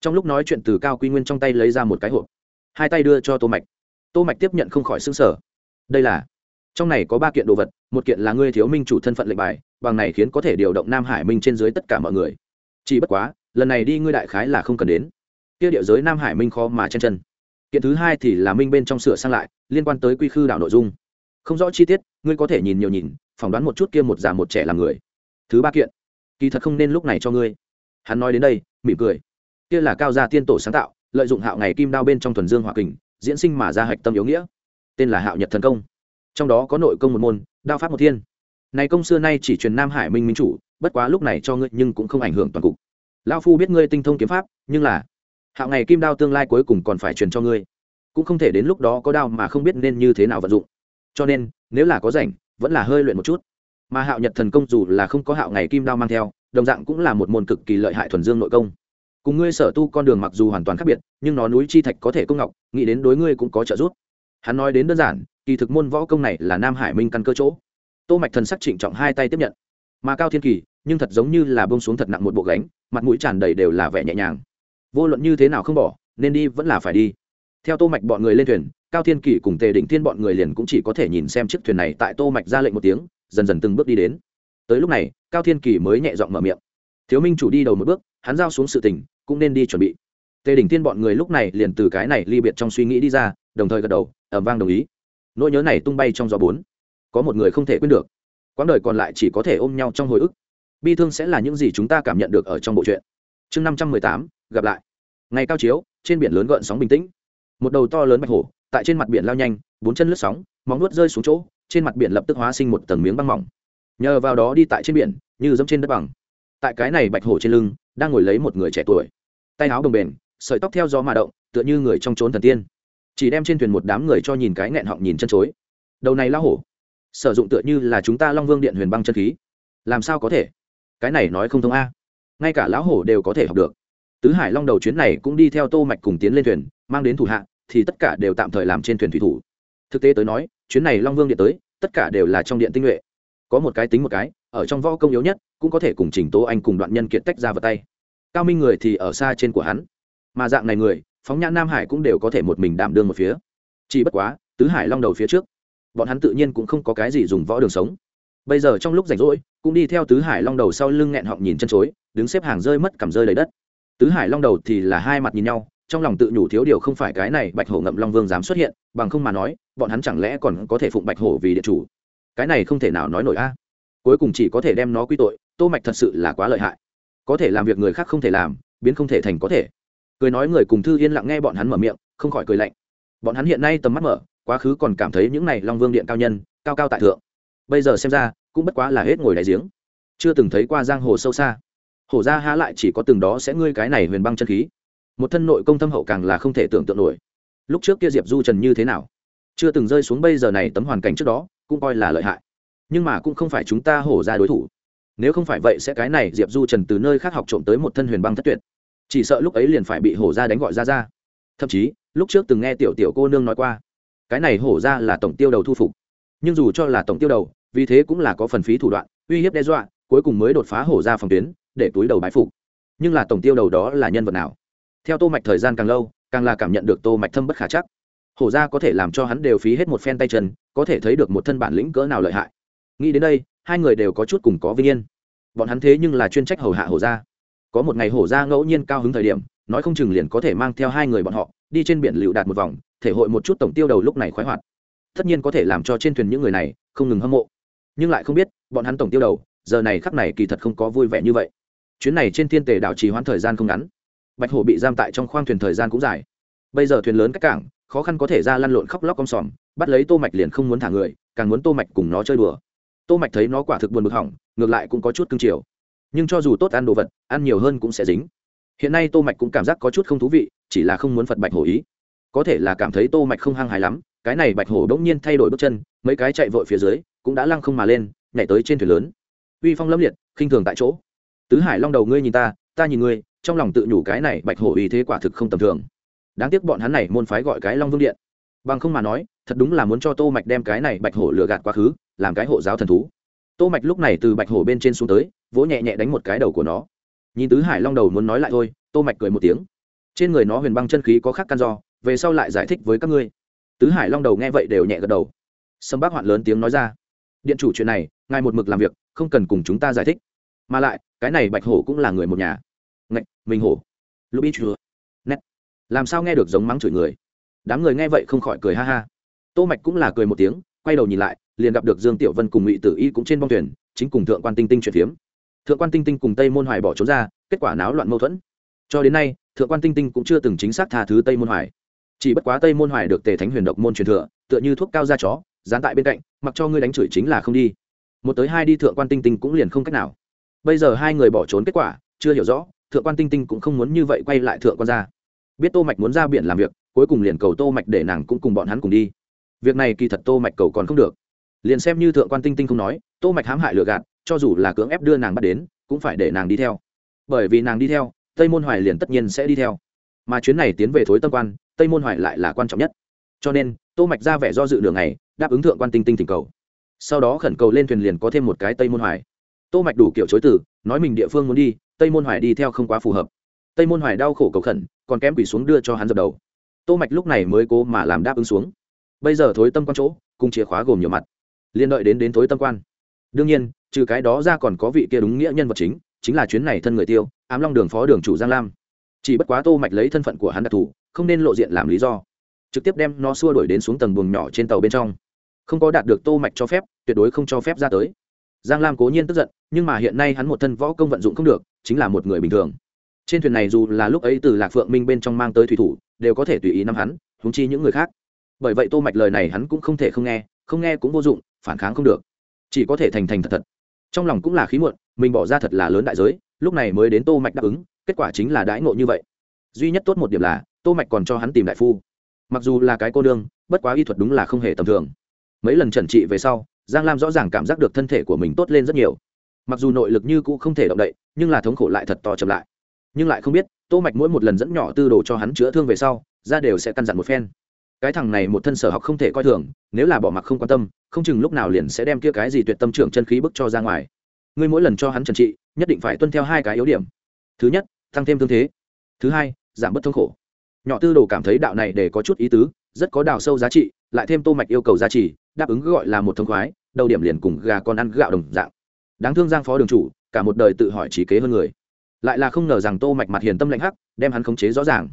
Trong lúc nói chuyện từ cao quy nguyên trong tay lấy ra một cái hộp. Hai tay đưa cho tô mạch. Tô mạch tiếp nhận không khỏi sững sờ. Đây là, trong này có ba kiện đồ vật, một kiện là ngươi thiếu minh chủ thân phận lệnh bài, bằng này khiến có thể điều động nam hải minh trên dưới tất cả mọi người. Chỉ bất quá, lần này đi ngươi đại khái là không cần đến. Kia địa giới nam hải minh khó mà chen chân. Kiện thứ hai thì là minh bên trong sửa sang lại, liên quan tới quy khư đảo nội dung. Không rõ chi tiết, ngươi có thể nhìn nhiều nhìn, phỏng đoán một chút kia một già một trẻ làm người. Thứ ba kiện. Kỳ thật không nên lúc này cho ngươi hắn nói đến đây, mỉm cười. Kia là cao gia tiên tổ sáng tạo, lợi dụng hạo ngày kim đao bên trong thuần dương hòa kình, diễn sinh mà ra hạch tâm yếu nghĩa. Tên là hạo nhật thần công. Trong đó có nội công một môn, đao pháp một thiên. Này công xưa nay chỉ truyền nam hải minh minh chủ, bất quá lúc này cho ngươi nhưng cũng không ảnh hưởng toàn cục. Lao phu biết ngươi tinh thông kiếm pháp, nhưng là hạo ngày kim đao tương lai cuối cùng còn phải truyền cho ngươi. Cũng không thể đến lúc đó có đao mà không biết nên như thế nào vận dụng. Cho nên, nếu là có rảnh, vẫn là hơi luyện một chút. Mà hạo nhật thần công dù là không có hạo ngày kim đao mang theo đồng dạng cũng là một môn cực kỳ lợi hại thuần dương nội công. Cùng ngươi sở tu con đường mặc dù hoàn toàn khác biệt, nhưng nó núi chi thạch có thể công ngọc, nghĩ đến đối ngươi cũng có trợ giúp. Hắn nói đến đơn giản, kỳ thực môn võ công này là nam hải minh căn cơ chỗ. Tô mạch thần sắc trịnh trọng hai tay tiếp nhận. Mà cao thiên kỳ, nhưng thật giống như là bông xuống thật nặng một bộ gánh, mặt mũi tràn đầy đều là vẻ nhẹ nhàng. Vô luận như thế nào không bỏ, nên đi vẫn là phải đi. Theo tô mạch bọn người lên thuyền, cao thiên kỳ cùng tề định thiên bọn người liền cũng chỉ có thể nhìn xem chiếc thuyền này tại tô mạch ra lệnh một tiếng, dần dần từng bước đi đến tới lúc này, cao thiên kỳ mới nhẹ giọng mở miệng. Thiếu minh chủ đi đầu một bước, hắn giao xuống sự tình, cũng nên đi chuẩn bị. Tề đỉnh thiên bọn người lúc này liền từ cái này ly biệt trong suy nghĩ đi ra, đồng thời gật đầu ẩm vang đồng ý. Nỗi nhớ này tung bay trong gió bốn. Có một người không thể quên được. Quãng đời còn lại chỉ có thể ôm nhau trong hồi ức. Bi thương sẽ là những gì chúng ta cảm nhận được ở trong bộ truyện. Chương năm trăm mười tám, gặp lại. Ngày cao chiếu, trên biển lớn gợn sóng bình tĩnh. Một đầu to lớn bạch hổ, tại trên mặt biển lao nhanh, bốn chân lướt sóng, móng nuốt rơi xuống chỗ, trên mặt biển lập tức hóa sinh một tầng miếng băng mỏng nhờ vào đó đi tại trên biển, như dẫm trên đất bằng. Tại cái này bạch hổ trên lưng, đang ngồi lấy một người trẻ tuổi. Tay áo đồng bền sợi tóc theo gió mà động, tựa như người trong trốn thần tiên. Chỉ đem trên thuyền một đám người cho nhìn cái nghẹn họng nhìn chân chối. Đầu này lao hổ, sử dụng tựa như là chúng ta long vương điện huyền băng chân khí. Làm sao có thể? Cái này nói không thông a. Ngay cả lão hổ đều có thể học được. Tứ hải long đầu chuyến này cũng đi theo tô mạch cùng tiến lên thuyền, mang đến thủ hạ, thì tất cả đều tạm thời làm trên thuyền thủy thủ. Thực tế tới nói, chuyến này long vương điện tới, tất cả đều là trong điện tinh nhuệ có một cái tính một cái, ở trong võ công yếu nhất, cũng có thể cùng trình tố anh cùng đoạn nhân kiệt tách ra vào tay. Cao minh người thì ở xa trên của hắn. Mà dạng này người, phóng nhãn nam hải cũng đều có thể một mình đảm đương một phía. Chỉ bất quá, tứ hải long đầu phía trước, bọn hắn tự nhiên cũng không có cái gì dùng võ đường sống. Bây giờ trong lúc rảnh rỗi, cũng đi theo tứ hải long đầu sau lưng nghẹn họng nhìn chân chối, đứng xếp hàng rơi mất cầm rơi lấy đất. Tứ hải long đầu thì là hai mặt nhìn nhau, trong lòng tự nhủ thiếu điều không phải cái này bạch hổ ngậm long vương dám xuất hiện, bằng không mà nói, bọn hắn chẳng lẽ còn có thể phụng bạch hổ vì địa chủ? Cái này không thể nào nói nổi a. Cuối cùng chỉ có thể đem nó quy tội, tô mạch thật sự là quá lợi hại. Có thể làm việc người khác không thể làm, biến không thể thành có thể. Cười nói người cùng thư yên lặng nghe bọn hắn mở miệng, không khỏi cười lạnh. Bọn hắn hiện nay tầm mắt mở, quá khứ còn cảm thấy những này long vương điện cao nhân, cao cao tại thượng. Bây giờ xem ra, cũng bất quá là hết ngồi đại giếng. Chưa từng thấy qua giang hồ sâu xa. Hổ ra há lại chỉ có từng đó sẽ ngươi cái này huyền băng chân khí. Một thân nội công thâm hậu càng là không thể tưởng tượng nổi. Lúc trước kia diệp du trần như thế nào? Chưa từng rơi xuống bây giờ này tấm hoàn cảnh trước đó cũng coi là lợi hại. Nhưng mà cũng không phải chúng ta hổ ra đối thủ. Nếu không phải vậy sẽ cái này diệp du trần từ nơi khác học trộm tới một thân huyền băng thất tuyệt. Chỉ sợ lúc ấy liền phải bị hổ ra đánh gọi ra ra. Thậm chí, lúc trước từng nghe tiểu tiểu cô nương nói qua, cái này hổ ra là tổng tiêu đầu thu phục. Nhưng dù cho là tổng tiêu đầu, vì thế cũng là có phần phí thủ đoạn, uy hiếp đe dọa, cuối cùng mới đột phá hổ ra phòng tuyến, để túi đầu bái phục. Nhưng là tổng tiêu đầu đó là nhân vật nào? Theo tô mạch thời gian càng lâu, càng là cảm nhận được tô mạch thâm bất khả chắc hổ ra có thể làm cho hắn đều phí hết một phen tay chân, có thể thấy được một thân bản lĩnh cỡ nào lợi hại. Nghĩ đến đây, hai người đều có chút cùng có vinh yên. Bọn hắn thế nhưng là chuyên trách hầu hạ hổ ra. Có một ngày hổ ra ngẫu nhiên cao hứng thời điểm, nói không chừng liền có thể mang theo hai người bọn họ, đi trên biển lựu đạt một vòng, thể hội một chút tổng tiêu đầu lúc này khoái hoạt. Tất nhiên có thể làm cho trên thuyền những người này không ngừng hâm mộ. Nhưng lại không biết, bọn hắn tổng tiêu đầu, giờ này khắc này kỳ thật không có vui vẻ như vậy. Chuyến này trên thiên tề đảo trì hoãn thời gian không ngắn. Bạch hổ bị giam tại trong khoang thuyền thời gian cũng dài bây giờ thuyền lớn cách cảng, khó khăn có thể ra lăn lộn khóc lóc con sòm, bắt lấy tô mạch liền không muốn thả người, càng muốn tô mạch cùng nó chơi đùa. Tô mạch thấy nó quả thực buồn bực hỏng, ngược lại cũng có chút cương chiều. Nhưng cho dù tốt ăn đồ vật, ăn nhiều hơn cũng sẽ dính. Hiện nay tô mạch cũng cảm giác có chút không thú vị, chỉ là không muốn phật bạch hổ ý. Có thể là cảm thấy tô mạch không hăng hái lắm, cái này bạch hổ đống nhiên thay đổi bước chân, mấy cái chạy vội phía dưới, cũng đã lăng không mà lên, nhảy tới trên thuyền lớn. Uy phong lâm liệt, khinh thường tại chỗ. Tứ hải long đầu ngươi nhìn ta ta nhìn ngươi, trong lòng tự nhủ cái này bạch hổ uy thế quả thực không tầm thường đáng tiếc bọn hắn này môn phái gọi cái long vương điện. Bằng không mà nói, thật đúng là muốn cho tô mạch đem cái này bạch hổ lừa gạt quá khứ, làm cái hộ giáo thần thú. Tô mạch lúc này từ bạch hổ bên trên xuống tới, vỗ nhẹ nhẹ đánh một cái đầu của nó. Nhìn tứ hải long đầu muốn nói lại thôi, tô mạch cười một tiếng. Trên người nó huyền băng chân khí có khác căn do, về sau lại giải thích với các ngươi. Tứ hải long đầu nghe vậy đều nhẹ gật đầu. Sâm bác hoạn lớn tiếng nói ra. Điện chủ chuyện này, ngài một mực làm việc, không cần cùng chúng ta giải thích. Mà lại, cái này bạch hổ cũng là người một nhà. Ngạch mình hổ. Lũ biết chưa làm sao nghe được giống mắng chửi người? Đám người nghe vậy không khỏi cười ha ha. Tô mạch cũng là cười một tiếng, quay đầu nhìn lại, liền gặp được dương tiểu vân cùng ngụy tử y cũng trên bong thuyền, chính cùng thượng quan tinh tinh chuyển phiếm. Thượng quan tinh tinh cùng tây môn hoài bỏ trốn ra, kết quả náo loạn mâu thuẫn. Cho đến nay, thượng quan tinh tinh cũng chưa từng chính xác tha thứ tây môn hoài. Chỉ bất quá tây môn hoài được tề thánh huyền độc môn truyền thừa, tựa như thuốc cao da chó, dán tại bên cạnh, mặc cho ngươi đánh chửi chính là không đi. Một tới hai đi thượng quan tinh tinh cũng liền không cách nào. Bây giờ hai người bỏ trốn kết quả, chưa hiểu rõ, thượng quan tinh tinh cũng không muốn như vậy quay lại thượng quan ra biết tô mạch muốn ra biển làm việc, cuối cùng liền cầu tô mạch để nàng cũng cùng bọn hắn cùng đi. Việc này kỳ thật tô mạch cầu còn không được. Liền xem như thượng quan tinh tinh không nói, tô mạch hãm hại lừa gạt, cho dù là cưỡng ép đưa nàng bắt đến, cũng phải để nàng đi theo. Bởi vì nàng đi theo, tây môn hoài liền tất nhiên sẽ đi theo. Mà chuyến này tiến về thối tâm quan, tây môn hoài lại là quan trọng nhất. Cho nên, tô mạch ra vẻ do dự đường này đáp ứng thượng quan tinh tinh thỉnh cầu. Sau đó khẩn cầu lên thuyền liền có thêm một cái tây môn hoài. Tô mạch đủ kiểu chối từ, nói mình địa phương muốn đi, tây môn hoài đi theo không quá phù hợp tây môn hoài đau khổ cầu khẩn, còn kém quỷ xuống đưa cho hắn dập đầu. Tô mạch lúc này mới cố mà làm đáp ứng xuống. Bây giờ thối tâm quan chỗ, cùng chìa khóa gồm nhiều mặt. Liên đợi đến đến thối tâm quan. Đương nhiên, trừ cái đó ra còn có vị kia đúng nghĩa nhân vật chính chính là chuyến này thân người tiêu, ám long đường phó đường chủ giang lam. Chỉ bất quá tô mạch lấy thân phận của hắn đặc thù, không nên lộ diện làm lý do. Trực tiếp đem nó xua đuổi đến xuống tầng buồng nhỏ trên tàu bên trong. Không có đạt được tô mạch cho phép, tuyệt đối không cho phép ra tới. Giang lam cố nhiên tức giận, nhưng mà hiện nay hắn một thân võ công vận dụng không được, chính là một người bình thường trên thuyền này dù là lúc ấy từ lạc phượng minh bên trong mang tới thủy thủ, đều có thể tùy ý nắm hắn húng chi những người khác. Bởi vậy tô mạch lời này hắn cũng không thể không nghe không nghe cũng vô dụng, phản kháng không được. Chỉ có thể thành thành thật thật. Trong lòng cũng là khí muộn, mình bỏ ra thật là lớn đại giới, lúc này mới đến tô mạch đáp ứng, kết quả chính là đãi ngộ như vậy. Duy nhất tốt một điểm là, tô mạch còn cho hắn tìm đại phu. Mặc dù là cái cô đương bất quá y thuật đúng là không hề tầm thường. Mấy lần trần trị về sau, giang lam rõ ràng cảm giác được thân thể của mình tốt lên rất nhiều. Mặc dù nội lực như cũ không thể động đậy, nhưng là thống khổ lại thật to chậm lại nhưng lại không biết, tô mạch mỗi một lần dẫn nhỏ tư đồ cho hắn chữa thương về sau ra đều sẽ căn dặn một phen. Cái thằng này một thân sở học không thể coi thường, nếu là bỏ mặc không quan tâm, không chừng lúc nào liền sẽ đem kia cái gì tuyệt tâm trưởng chân khí bức cho ra ngoài. Ngươi mỗi lần cho hắn trần trị, nhất định phải tuân theo hai cái yếu điểm. Thứ nhất, tăng thêm thương thế. Thứ hai, giảm bớt thương khổ. Nhỏ tư đồ cảm thấy đạo này để có chút ý tứ, rất có đào sâu giá trị, lại thêm tô mạch yêu cầu giá trị đáp ứng gọi là một thông khoái, đầu điểm liền cùng gà con ăn gạo đồng dạng. Đáng thương giang phó đường chủ, cả một đời tự hỏi trí kế hơn người lại là không ngờ rằng tô mạch mặt hiền tâm lạnh hắc, đem hắn khống chế rõ ràng.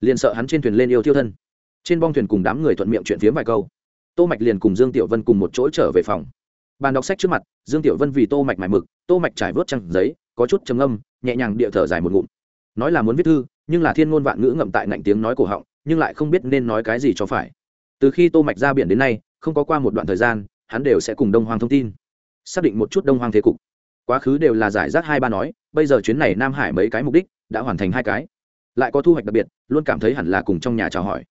Liền sợ hắn trên thuyền lên yêu thiêu thân. Trên bong thuyền cùng đám người thuận miệng chuyện phiếm vài câu. Tô mạch liền cùng dương tiểu vân cùng một chỗ trở về phòng. Bàn đọc sách trước mặt, dương tiểu vân vì tô mạch mải mực, tô mạch trải vớt trang giấy, có chút trầm âm nhẹ nhàng địa thở dài một ngụm. Nói là muốn viết thư, nhưng là thiên ngôn vạn ngữ ngậm tại ngạnh tiếng nói cổ họng, nhưng lại không biết nên nói cái gì cho phải. Từ khi tô mạch ra biển đến nay, không có qua một đoạn thời gian, hắn đều sẽ cùng đông hoàng thông tin. Xác định một chút đông hoàng thế cục. Quá khứ đều là giải rác hai ba nói bây giờ chuyến này nam hải mấy cái mục đích đã hoàn thành hai cái. Lại có thu hoạch đặc biệt, luôn cảm thấy hẳn là cùng trong nhà chào hỏi.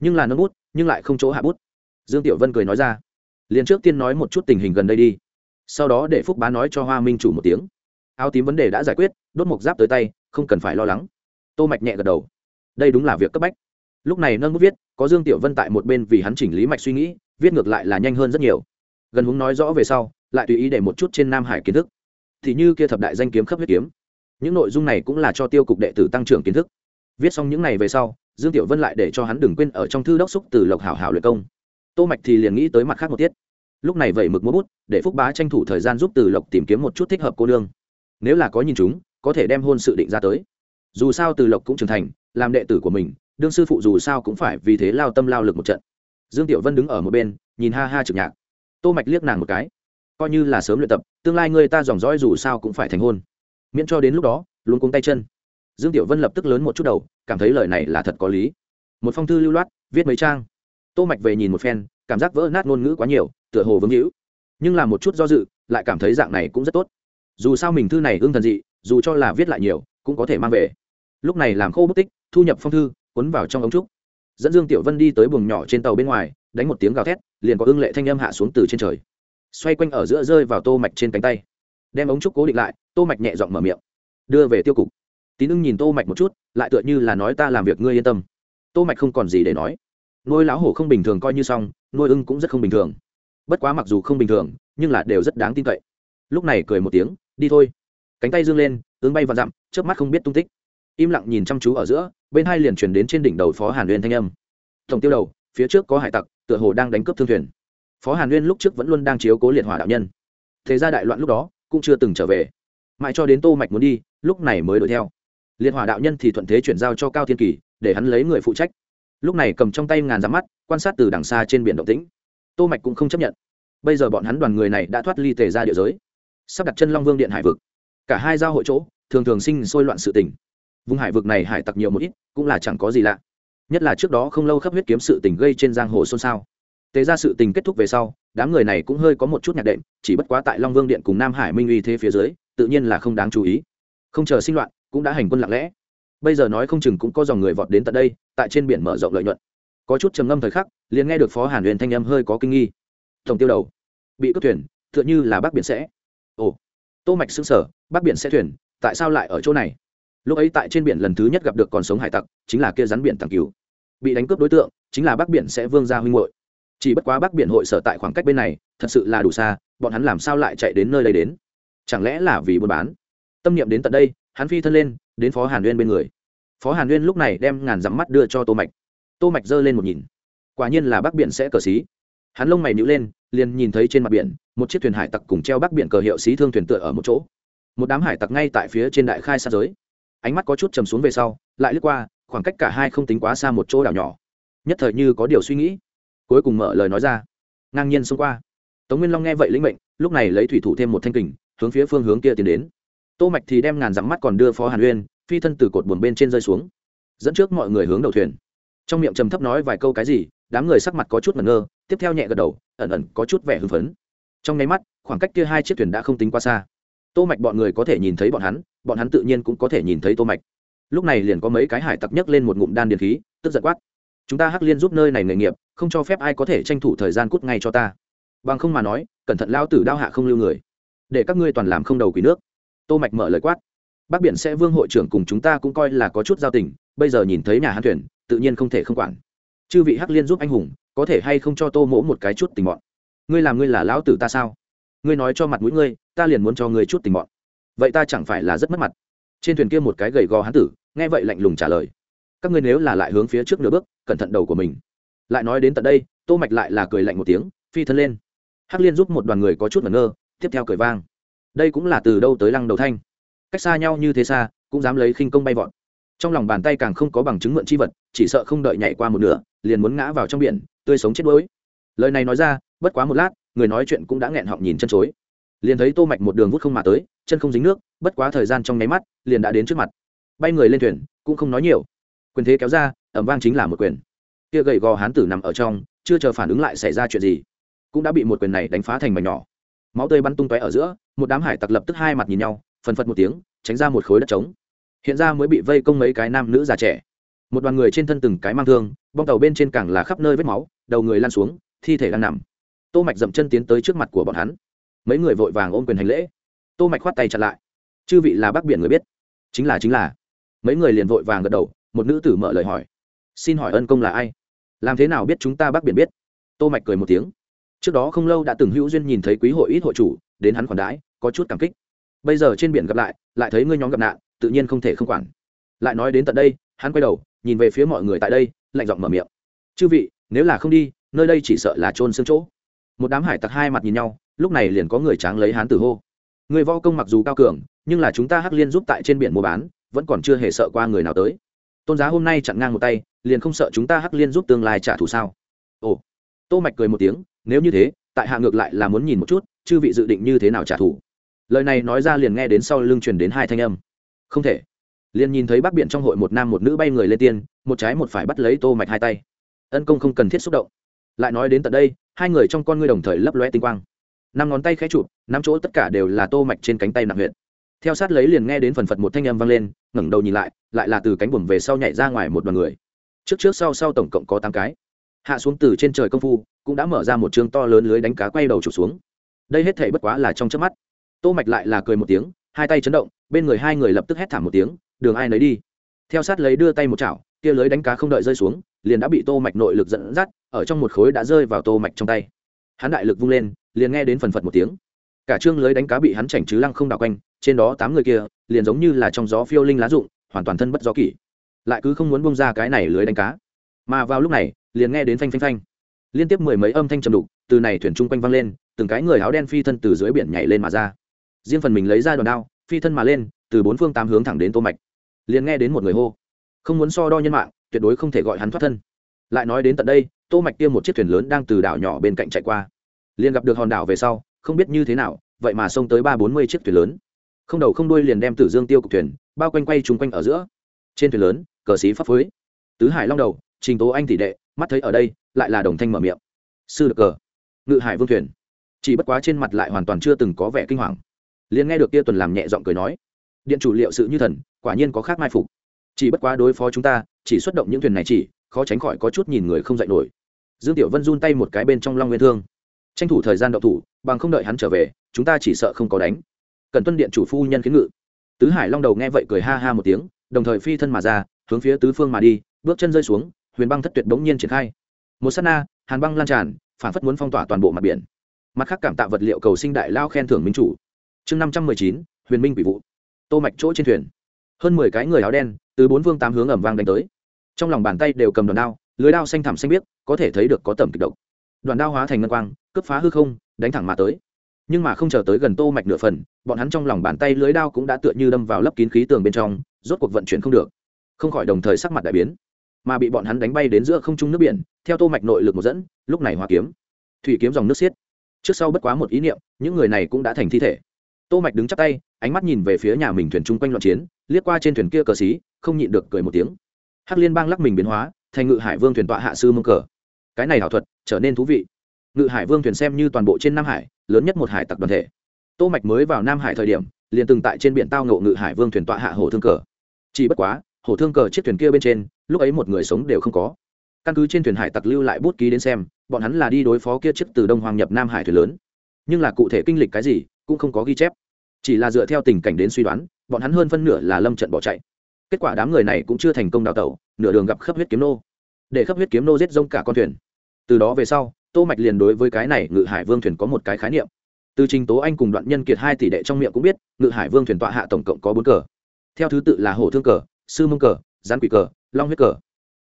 Nhưng là nâng bút, nhưng lại không chỗ hạ bút. Dương tiểu vân cười nói ra, liền trước tiên nói một chút tình hình gần đây đi. Sau đó để phúc bá nói cho hoa minh chủ một tiếng. Áo tím vấn đề đã giải quyết, đốt mộc giáp tới tay, không cần phải lo lắng. Tô mạch nhẹ gật đầu. Đây đúng là việc cấp bách. Lúc này nâng bút viết, có dương tiểu vân tại một bên vì hắn chỉnh lý mạch suy nghĩ, viết ngược lại là nhanh hơn rất nhiều. Gần hướng nói rõ về sau, lại tùy ý để một chút trên nam hải kiến thức thì như kia thập đại danh kiếm khắp huyết kiếm. Những nội dung này cũng là cho tiêu cục đệ tử tăng trưởng kiến thức. Viết xong những này về sau, dương tiểu vân lại để cho hắn đừng quên ở trong thư đốc xúc từ lộc hảo hảo luyện công. Tô mạch thì liền nghĩ tới mặt khác một tiết. Lúc này vậy mực múa bút, để phúc bá tranh thủ thời gian giúp từ lộc tìm kiếm một chút thích hợp cô đương nếu là có nhìn chúng, có thể đem hôn sự định ra tới. Dù sao từ lộc cũng trưởng thành, làm đệ tử của mình, đương sư phụ dù sao cũng phải vì thế lao tâm lao lực một trận. Dương tiểu vân đứng ở một bên, nhìn ha ha trực nhạc. Tô mạch liếc nàng một cái coi như là sớm luyện tập, tương lai người ta dòng dõi dù sao cũng phải thành hôn. Miễn cho đến lúc đó, luôn cuống tay chân. Dương tiểu vân lập tức lớn một chút đầu, cảm thấy lời này là thật có lý. Một phong thư lưu loát, viết mấy trang. Tô mạch về nhìn một phen, cảm giác vỡ nát ngôn ngữ quá nhiều, tựa hồ vướng hữu nhưng là một chút do dự, lại cảm thấy dạng này cũng rất tốt. Dù sao mình thư này ương thần dị, dù cho là viết lại nhiều, cũng có thể mang về. Lúc này làm khô bút tích, thu nhập phong thư, cuốn vào trong ống trúc. Dẫn dương tiểu vân đi tới buồng nhỏ trên tàu bên ngoài, đánh một tiếng gào thét, liền có ương lệ thanh âm hạ xuống từ trên trời xoay quanh ở giữa rơi vào tô mạch trên cánh tay. Đem ống trúc cố định lại, tô mạch nhẹ giọng mở miệng. Đưa về tiêu cục. Tín ưng nhìn tô mạch một chút, lại tựa như là nói ta làm việc ngươi yên tâm. Tô mạch không còn gì để nói. Nuôi lão hổ không bình thường coi như xong, nuôi ưng cũng rất không bình thường. Bất quá mặc dù không bình thường, nhưng là đều rất đáng tin cậy. Lúc này cười một tiếng, đi thôi. Cánh tay dương lên ứng bay và dặm trước mắt không biết tung tích. Im lặng nhìn chăm chú ở giữa, bên hai liền chuyển đến trên đỉnh đầu phó hàn uyên thanh âm. Tổng tiêu đầu, phía trước có hải tặc, tựa hồ đang đánh cướp thương thuyền phó hàn Nguyên lúc trước vẫn luôn đang chiếu cố liệt hỏa đạo nhân thế ra đại loạn lúc đó cũng chưa từng trở về mãi cho đến tô mạch muốn đi lúc này mới đuổi theo liệt hỏa đạo nhân thì thuận thế chuyển giao cho cao thiên kỳ để hắn lấy người phụ trách lúc này cầm trong tay ngàn giám mắt quan sát từ đằng xa trên biển động tĩnh tô mạch cũng không chấp nhận bây giờ bọn hắn đoàn người này đã thoát ly tề ra địa giới sắp đặt chân long vương điện hải vực cả hai giao hội chỗ thường thường sinh sôi loạn sự tình vùng hải vực này hải tặc nhiều một ít cũng là chẳng có gì lạ nhất là trước đó không lâu khắp huyết kiếm sự tình gây trên giang hồ xôn xao tế ra sự tình kết thúc về sau, đám người này cũng hơi có một chút nhạc đệm, chỉ bất quá tại long vương điện cùng nam hải minh uy thế phía dưới, tự nhiên là không đáng chú ý. Không chờ sinh loạn, cũng đã hành quân lặng lẽ. Bây giờ nói không chừng cũng có dòng người vọt đến tận đây, tại trên biển mở rộng lợi nhuận. Có chút trầm ngâm thời khắc, liền nghe được phó hàn huyền thanh âm hơi có kinh nghi. Tổng tiêu đầu, bị cướp thuyền, tựa như là bác biển sẽ. Ồ, tô mạch xứng sở bác biển sẽ thuyền, tại sao lại ở chỗ này? Lúc ấy tại trên biển lần thứ nhất gặp được còn sống hải tặc, chính là kia rắn biển tàng cứu. Bị đánh cướp đối tượng, chính là bác biển sẽ vương gia huynh hội chỉ bất quá bắc biển hội sở tại khoảng cách bên này, thật sự là đủ xa, bọn hắn làm sao lại chạy đến nơi đây đến? Chẳng lẽ là vì buôn bán? Tâm niệm đến tận đây, hắn phi thân lên, đến phó hàn uyên bên người. Phó hàn uyên lúc này đem ngàn dặm mắt đưa cho tô mạch. Tô mạch giơ lên một nhìn. Quả nhiên là bắc biển sẽ cờ xí. Hắn lông mày nhíu lên, liền nhìn thấy trên mặt biển, một chiếc thuyền hải tặc cùng treo bắc biển cờ hiệu xí thương thuyền tựa ở một chỗ. Một đám hải tặc ngay tại phía trên đại khai xa giới. Ánh mắt có chút trầm xuống về sau, lại lướt qua, khoảng cách cả hai không tính quá xa một chỗ đảo nhỏ. Nhất thời như có điều suy nghĩ cuối cùng mở lời nói ra. Ngang nhiên xông qua. Tống nguyên long nghe vậy lĩnh mệnh, lúc này lấy thủy thủ thêm một thanh kình, hướng phía phương hướng kia tiến đến. Tô mạch thì đem ngàn dặm mắt còn đưa phó hàn uyên, phi thân từ cột buồn bên trên rơi xuống, dẫn trước mọi người hướng đầu thuyền. Trong miệng trầm thấp nói vài câu cái gì, đám người sắc mặt có chút ngẩn ngơ, tiếp theo nhẹ gật đầu, ẩn ẩn có chút vẻ hưng phấn. Trong nháy mắt, khoảng cách kia hai chiếc thuyền đã không tính quá xa. Tô mạch bọn người có thể nhìn thấy bọn hắn bọn hắn tự nhiên cũng có thể nhìn thấy tô mạch. Lúc này liền có mấy cái hải tặc nhấc lên một ngụm đan điền khí, tức giận quát chúng ta hắc liên giúp nơi này nghề nghiệp, không cho phép ai có thể tranh thủ thời gian cút ngay cho ta. Bằng không mà nói, cẩn thận lao tử đao hạ không lưu người. Để các ngươi toàn làm không đầu quỷ nước. Tô mạch mở lời quát. Bác biển sẽ vương hội trưởng cùng chúng ta cũng coi là có chút giao tình, bây giờ nhìn thấy nhà Hán thuyền, tự nhiên không thể không quản. Chư vị hắc liên giúp anh hùng, có thể hay không cho tô mỗ một cái chút tình mọn? Ngươi làm ngươi là lão tử ta sao? Ngươi nói cho mặt mũi ngươi, ta liền muốn cho ngươi chút tình mọn. Vậy ta chẳng phải là rất mất mặt. Trên thuyền kia một cái gầy gò hán tử, nghe vậy lạnh lùng trả lời các ngươi nếu là lại hướng phía trước nửa bước, cẩn thận đầu của mình. Lại nói đến tận đây, tô mạch lại là cười lạnh một tiếng, phi thân lên. Hắc liên giúp một đoàn người có chút ngẩn ngơ, tiếp theo cười vang. Đây cũng là từ đâu tới lăng đầu thanh? Cách xa nhau như thế xa, cũng dám lấy khinh công bay vọt. Trong lòng bàn tay càng không có bằng chứng mượn chi vật, chỉ sợ không đợi nhảy qua một nửa, liền muốn ngã vào trong biển, tươi sống chết đuối. Lời này nói ra, bất quá một lát, người nói chuyện cũng đã nghẹn họng nhìn chân chối. Liền thấy tô mạch một đường vút không mà tới, chân không dính nước, bất quá thời gian trong nháy mắt, liền đã đến trước mặt. Bay người lên thuyền, cũng không nói nhiều quyền thế kéo ra, ẩm vang chính là một quyền. Kia gầy gò hán tử nằm ở trong, chưa chờ phản ứng lại xảy ra chuyện gì, cũng đã bị một quyền này đánh phá thành mảnh nhỏ. Máu tươi bắn tung tóe ở giữa, một đám hải tặc lập tức hai mặt nhìn nhau, phần phật một tiếng, tránh ra một khối đất trống. Hiện ra mới bị vây công mấy cái nam nữ già trẻ. Một đoàn người trên thân từng cái mang thương, bong tàu bên trên càng là khắp nơi vết máu, đầu người lan xuống, thi thể đang nằm. Tô mạch dậm chân tiến tới trước mặt của bọn hắn. Mấy người vội vàng ôm quyền hành lễ. Tô mạch khoát tay chặt lại. Chư vị là bác biển người biết. Chính là chính là. Mấy người liền vội vàng gật đầu một nữ tử mở lời hỏi. Xin hỏi ân công là ai? Làm thế nào biết chúng ta bác biển biết? Tô mạch cười một tiếng. Trước đó không lâu đã từng hữu duyên nhìn thấy quý hội ít hội chủ, đến hắn khoản đãi, có chút cảm kích. Bây giờ trên biển gặp lại lại thấy ngươi nhóm gặp nạn, tự nhiên không thể không quản. Lại nói đến tận đây, hắn quay đầu, nhìn về phía mọi người tại đây, lạnh giọng mở miệng. Chư vị, nếu là không đi, nơi đây chỉ sợ là trôn xương chỗ. Một đám hải tặc hai mặt nhìn nhau, lúc này liền có người tráng lấy hán tử hô. Người võ công mặc dù cao cường, nhưng là chúng ta hắc liên giúp tại trên biển mua bán, vẫn còn chưa hề sợ qua người nào tới tôn giá hôm nay chặn ngang một tay liền không sợ chúng ta hắc liên giúp tương lai trả thù sao ồ tô mạch cười một tiếng nếu như thế tại hạ ngược lại là muốn nhìn một chút chư vị dự định như thế nào trả thù lời này nói ra liền nghe đến sau lưng truyền đến hai thanh âm không thể liền nhìn thấy bác biển trong hội một nam một nữ bay người lên tiên một trái một phải bắt lấy tô mạch hai tay ân công không cần thiết xúc động lại nói đến tận đây hai người trong con ngươi đồng thời lấp lóe tinh quang năm ngón tay khẽ chụp năm chỗ tất cả đều là tô mạch trên cánh tay nặng huyện theo sát lấy liền nghe đến phần phật một thanh âm vang lên, ngẩng đầu nhìn lại lại là từ cánh buồm về sau nhảy ra ngoài một đoàn người. Trước trước sau sau tổng cộng có tám cái. Hạ xuống từ trên trời công phu, cũng đã mở ra một chương to lớn lưới đánh cá quay đầu trục xuống. Đây hết thảy bất quá là trong chớp mắt. Tô mạch lại là cười một tiếng, hai tay chấn động, bên người hai người lập tức hét thảm một tiếng, đường ai nấy đi. Theo sát lấy đưa tay một chảo, kia lưới đánh cá không đợi rơi xuống, liền đã bị tô mạch nội lực dẫn dắt, ở trong một khối đã rơi vào tô mạch trong tay. Hắn đại lực vung lên, liền nghe đến phần phật một tiếng cả trương lưới đánh cá bị hắn chảnh chứ lăng không đảo quanh, trên đó tám người kia, liền giống như là trong gió phiêu linh lá rụng, hoàn toàn thân bất gió kỷ. Lại cứ không muốn bông ra cái này lưới đánh cá. Mà vào lúc này, liền nghe đến phanh phanh phanh. Liên tiếp mười mấy âm thanh trầm đục, từ này thuyền chung quanh văng lên, từng cái người áo đen phi thân từ dưới biển nhảy lên mà ra. Riêng phần mình lấy ra đòn đao, phi thân mà lên, từ bốn phương tám hướng thẳng đến tô mạch. Liền nghe đến một người hô. Không muốn so đo nhân mạng, tuyệt đối không thể gọi hắn thoát thân. Lại nói đến tận đây, tô mạch kia một chiếc thuyền lớn đang từ đảo nhỏ bên cạnh chạy qua. Liền gặp được hòn đảo về sau không biết như thế nào, vậy mà xông tới ba bốn mươi chiếc thuyền lớn. Không đầu không đuôi liền đem tử dương tiêu cục thuyền bao quanh quay chung quanh ở giữa. Trên thuyền lớn, cờ xí pháp phối. Tứ hải long đầu, trình tố anh tỷ đệ, mắt thấy ở đây, lại là đồng thanh mở miệng. Sư được cờ. Ngự hải vương thuyền. Chỉ bất quá trên mặt lại hoàn toàn chưa từng có vẻ kinh hoàng. Liền nghe được kia tuần làm nhẹ giọng cười nói. Điện chủ liệu sự như thần, quả nhiên có khác mai phục. Chỉ bất quá đối phó chúng ta, chỉ xuất động những thuyền này chỉ, khó tránh khỏi có chút nhìn người không dạy nổi. Dương tiểu vân run tay một cái bên trong long nguyên thương tranh thủ thời gian đậu thủ, bằng không đợi hắn trở về, chúng ta chỉ sợ không có đánh. Cần tuân điện chủ phu nhân kiến ngự. Tứ hải long đầu nghe vậy cười ha ha một tiếng, đồng thời phi thân mà ra, hướng phía tứ phương mà đi, bước chân rơi xuống, huyền băng thất tuyệt bỗng nhiên triển khai. Một s á t na, hàn băng lan tràn, phản phất muốn phong tỏa toàn bộ mặt biển. Mặt khác cảm tạ vật liệu cầu sinh đại lao khen thưởng minh chủ. Chương năm trăm mười chín, huyền minh bị vụ. Tô mạch chỗ trên thuyền. Hơn mười cái người áo đen, từ bốn phương tám hướng ẩm vang đánh tới. Trong lòng bàn tay đều cầm đòn đao, lưới đao xanh thẳm xanh biếc, có thể thấy được có tầm kịch độc đoàn đao hóa thành ngân quang, cướp phá hư không, đánh thẳng mà tới. Nhưng mà không chờ tới gần tô mạch nửa phần, bọn hắn trong lòng bàn tay lưới đao cũng đã tựa như đâm vào lấp kín khí tường bên trong, rốt cuộc vận chuyển không được. Không khỏi đồng thời sắc mặt đại biến. Mà bị bọn hắn đánh bay đến giữa không trung nước biển, theo tô mạch nội lực một dẫn, lúc này hoa kiếm. Thủy kiếm dòng nước xiết. Trước sau bất quá một ý niệm, những người này cũng đã thành thi thể. Tô mạch đứng chắp tay, ánh mắt nhìn về phía nhà mình thuyền chung quanh loạn chiến, liếc qua trên thuyền kia cờ xí, không nhịn được cười một tiếng. Hắc liên bang lắc mình biến hóa, thành ngự hải vương thuyền tọa hạ sư mông cờ cái này hảo thuật trở nên thú vị. Ngự hải vương thuyền xem như toàn bộ trên nam hải, lớn nhất một hải tặc đoàn thể. Tô mạch mới vào nam hải thời điểm, liền từng tại trên biển tao ngộ ngự hải vương thuyền tọa hạ hồ thương cờ. Chỉ bất quá, hồ thương cờ chiếc thuyền kia bên trên, lúc ấy một người sống đều không có. Căn cứ trên thuyền hải tặc lưu lại bút ký đến xem, bọn hắn là đi đối phó kia chiếc từ đông hoàng nhập nam hải thuyền lớn. Nhưng là cụ thể kinh lịch cái gì, cũng không có ghi chép. Chỉ là dựa theo tình cảnh đến suy đoán, bọn hắn hơn phân nửa là lâm trận bỏ chạy. Kết quả đám người này cũng chưa thành công đào tẩu, nửa đường gặp khắp huyết kiếm nô. Để khắp huyết kiếm nô giết rông cả con thuyền từ đó về sau, tô mạch liền đối với cái này ngự hải vương thuyền có một cái khái niệm. Từ trình tố anh cùng đoạn nhân kiệt hai tỷ đệ trong miệng cũng biết, ngự hải vương thuyền tọa hạ tổng cộng có bốn cờ. Theo thứ tự là hổ thương cờ, sư mông cờ, gián quỷ cờ, long huyết cờ.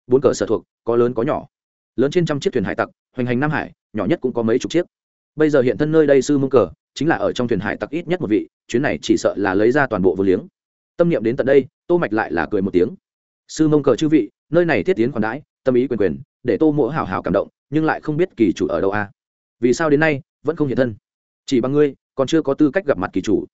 Bốn cờ sở thuộc, có lớn có nhỏ. Lớn trên trăm chiếc thuyền hải tặc, hoành hành nam hải, nhỏ nhất cũng có mấy chục chiếc. Bây giờ hiện thân nơi đây sư mông cờ, chính là ở trong thuyền hải tặc ít nhất một vị, chuyến này chỉ sợ là lấy ra toàn bộ vô liếng. Tâm niệm đến tận đây, tô mạch lại là cười một tiếng. Sư mông cờ chư vị, nơi này thiết tiến khoản đãi, tâm ý quyền quyền, để tô mỗ hào hào cảm động nhưng lại không biết kỳ chủ ở đâu a à? vì sao đến nay, vẫn không hiện thân? Chỉ bằng ngươi, còn chưa có tư cách gặp mặt kỳ chủ.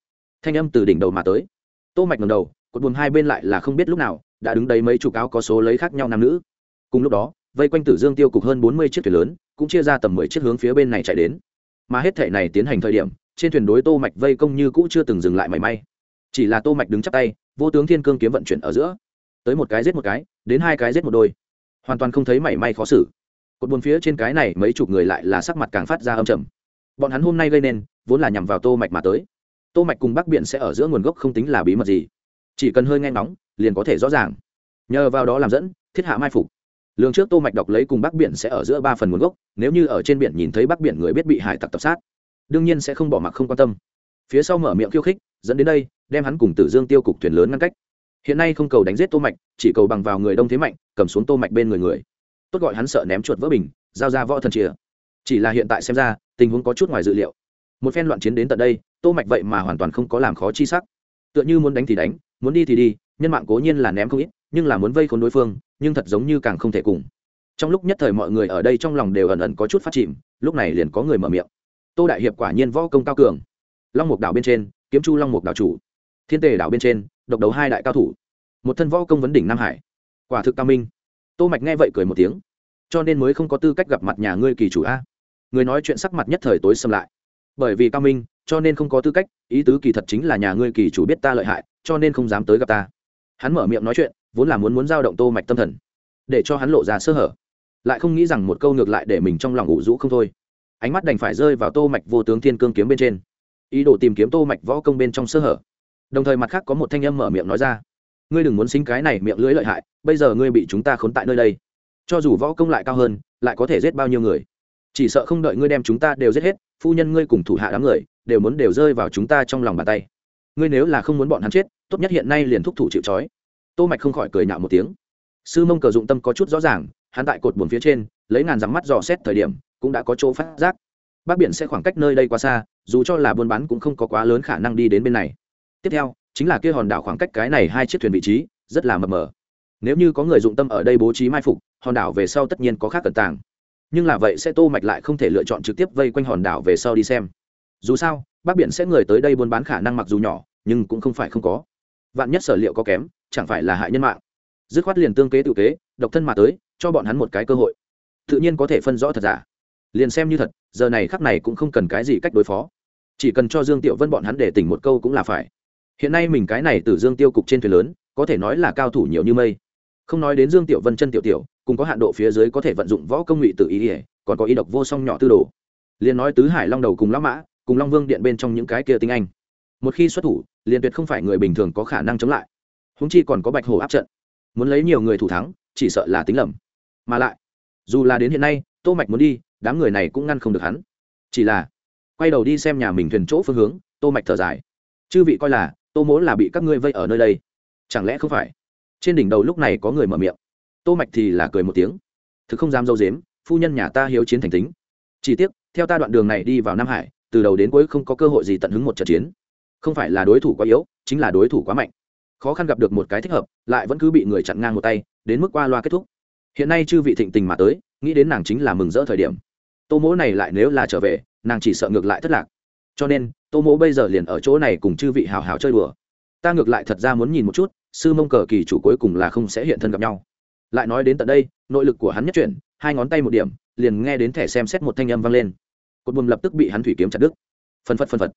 Thanh âm từ đỉnh đầu mà tới. Tô mạch ngầm đầu, cột buồm hai bên lại là không biết lúc nào, đã đứng đấy mấy chục áo có số lấy khác nhau nam nữ. Cùng lúc đó, vây quanh tử dương tiêu cục hơn bốn mươi chiếc thuyền lớn, cũng chia ra tầm mười chiếc hướng phía bên này chạy đến. Mà hết thể này tiến hành thời điểm, trên thuyền đối tô mạch vây công như cũ chưa từng dừng lại mảy may. Chỉ là tô mạch đứng chắp tay, vô tướng thiên cương kiếm vận chuyển ở giữa. Tới một cái giết một cái, đến hai cái giết một đôi. Hoàn toàn không thấy mảy may khó xử cột buồn phía trên cái này mấy chục người lại là sắc mặt càng phát ra âm trầm. Bọn hắn hôm nay gây nên, vốn là nhằm vào tô mạch mà tới. Tô mạch cùng bắc biển sẽ ở giữa nguồn gốc không tính là bí mật gì. Chỉ cần hơi nghe nóng liền có thể rõ ràng. Nhờ vào đó làm dẫn, thiết hạ mai phục. Lường trước tô mạch đọc lấy cùng bắc biển sẽ ở giữa ba phần nguồn gốc, nếu như ở trên biển nhìn thấy bắc biển người biết bị hải tặc tập sát, đương nhiên sẽ không bỏ mặc không quan tâm. Phía sau mở miệng khiêu khích, dẫn đến đây, đem hắn cùng tử dương tiêu cục thuyền lớn ngăn cách. Hiện nay không cầu đánh giết tô mạch, chỉ cầu bằng vào người đông thế mạnh, cầm xuống tô mạch bên người người tốt gọi hắn sợ ném chuột vỡ bình, giao ra võ thần chìa. Chỉ là hiện tại xem ra, tình huống có chút ngoài dự liệu. Một phen loạn chiến đến tận đây, tô mạch vậy mà hoàn toàn không có làm khó chi sắc. Tựa như muốn đánh thì đánh, muốn đi thì đi, nhân mạng cố nhiên là ném không ít, nhưng là muốn vây khốn đối phương, nhưng thật giống như càng không thể cùng. Trong lúc nhất thời mọi người ở đây trong lòng đều ẩn ẩn có chút phát chìm, lúc này liền có người mở miệng. Tô đại hiệp quả nhiên võ công cao cường. Long mục đảo bên trên, kiếm chu long mục đảo chủ. Thiên tề đảo bên trên, độc đấu hai đại cao thủ. Một thân võ công vấn đỉnh nam hải. Quả thực cao minh tô mạch nghe vậy cười một tiếng. Cho nên mới không có tư cách gặp mặt nhà ngươi kỳ chủ a. Người nói chuyện sắc mặt nhất thời tối xâm lại. Bởi vì cao minh, cho nên không có tư cách, ý tứ kỳ thật chính là nhà ngươi kỳ chủ biết ta lợi hại, cho nên không dám tới gặp ta. Hắn mở miệng nói chuyện, vốn là muốn muốn giao động tô mạch tâm thần, để cho hắn lộ ra sơ hở. Lại không nghĩ rằng một câu ngược lại để mình trong lòng ủ rũ không thôi. Ánh mắt đành phải rơi vào tô mạch vô tướng thiên cương kiếm bên trên. Ý đồ tìm kiếm tô mạch võ công bên trong sơ hở. Đồng thời mặt khác có một thanh âm mở miệng nói ra ngươi đừng muốn sinh cái này miệng lưỡi lợi hại, bây giờ ngươi bị chúng ta khốn tại nơi đây. Cho dù võ công lại cao hơn, lại có thể giết bao nhiêu người. Chỉ sợ không đợi ngươi đem chúng ta đều giết hết, phu nhân ngươi cùng thủ hạ đám người, đều muốn đều rơi vào chúng ta trong lòng bàn tay. Ngươi nếu là không muốn bọn hắn chết, tốt nhất hiện nay liền thúc thủ chịu trói. Tô mạch không khỏi cười nhạo một tiếng. Sư mông cờ dụng tâm có chút rõ ràng, hắn tại cột buồn phía trên, lấy ngàn dặm mắt dò xét thời điểm, cũng đã có chỗ phát giác. Bác biển sẽ khoảng cách nơi đây quá xa, dù cho là buôn bán cũng không có quá lớn khả năng đi đến bên này. Tiếp theo chính là kia hòn đảo khoảng cách cái này hai chiếc thuyền vị trí, rất là mập mờ. Nếu như có người dụng tâm ở đây bố trí mai phục, hòn đảo về sau tất nhiên có khác cẩn tàng. Nhưng là vậy sẽ tô mạch lại không thể lựa chọn trực tiếp vây quanh hòn đảo về sau đi xem. Dù sao bác biển sẽ người tới đây buôn bán khả năng mặc dù nhỏ, nhưng cũng không phải không có. Vạn nhất sở liệu có kém, chẳng phải là hại nhân mạng. Dứt khoát liền tương kế tự kế, độc thân mà tới, cho bọn hắn một cái cơ hội. Tự nhiên có thể phân rõ thật giả. Liền xem như thật, giờ này khắc này cũng không cần cái gì cách đối phó. Chỉ cần cho dương tiểu vân bọn hắn để tỉnh một câu cũng là phải hiện nay mình cái này từ dương tiêu cục trên thuyền lớn, có thể nói là cao thủ nhiều như mây. Không nói đến dương tiểu vân chân tiểu tiểu, cùng có hạn độ phía dưới có thể vận dụng võ công ngụy tự ý ỉa còn có ý độc vô song nhỏ tư đồ. Liền nói tứ hải long đầu cùng lão mã, cùng long vương điện bên trong những cái kia tinh anh. Một khi xuất thủ, liền tuyệt không phải người bình thường có khả năng chống lại. Húng chi còn có bạch hồ áp trận. Muốn lấy nhiều người thủ thắng, chỉ sợ là tính lầm. Mà lại, dù là đến hiện nay, tô mạch muốn đi, đám người này cũng ngăn không được hắn. Chỉ là, quay đầu đi xem nhà mình thuyền chỗ phương hướng, tô mạch thở dài. Chư vị coi là tô mỗ là bị các ngươi vây ở nơi đây chẳng lẽ không phải trên đỉnh đầu lúc này có người mở miệng tô mạch thì là cười một tiếng thực không dám dâu dếm phu nhân nhà ta hiếu chiến thành tính chỉ tiếc theo ta đoạn đường này đi vào nam hải từ đầu đến cuối không có cơ hội gì tận hứng một trận chiến không phải là đối thủ quá yếu chính là đối thủ quá mạnh khó khăn gặp được một cái thích hợp lại vẫn cứ bị người chặn ngang một tay đến mức qua loa kết thúc hiện nay chư vị thịnh tình mà tới nghĩ đến nàng chính là mừng rỡ thời điểm tô mỗ này lại nếu là trở về nàng chỉ sợ ngược lại thất lạc cho nên, tô mỗ bây giờ liền ở chỗ này cùng chư vị hào hào chơi đùa. Ta ngược lại thật ra muốn nhìn một chút, sư mông cờ kỳ chủ cuối cùng là không sẽ hiện thân gặp nhau. Lại nói đến tận đây, nội lực của hắn nhất chuyển, hai ngón tay một điểm, liền nghe đến thẻ xem xét một thanh âm vang lên. Cột buồm lập tức bị hắn thủy kiếm chặt đứt. Phân phật phân phật.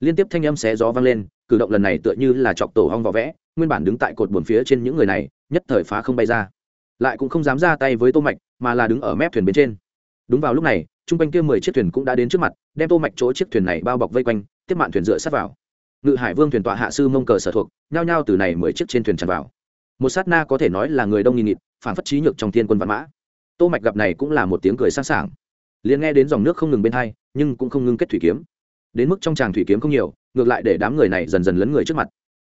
Liên tiếp thanh âm xé gió vang lên, cử động lần này tựa như là chọc tổ hong vỏ vẽ, nguyên bản đứng tại cột buồm phía trên những người này, nhất thời phá không bay ra. Lại cũng không dám ra tay với tô mạch, mà là đứng ở mép thuyền bên trên. Đúng vào lúc này trung quanh kia mười chiếc thuyền cũng đã đến trước mặt, đem tô mạch chỗ chiếc thuyền này bao bọc vây quanh, tiếp mạn thuyền dựa sát vào. Ngự hải vương thuyền tọa hạ sư mông cờ sở thuộc, nhao nhao từ này mười chiếc trên thuyền tràn vào. Một sát na có thể nói là người đông nghìn nghịt phản phất trí nhược trong thiên quân văn mã. Tô mạch gặp này cũng là một tiếng cười sáng sảng. Liền nghe đến dòng nước không ngừng bên hai, nhưng cũng không ngưng kết thủy kiếm. Đến mức trong tràng thủy kiếm không nhiều, ngược lại để đám người này dần dần lấn người trước mặt.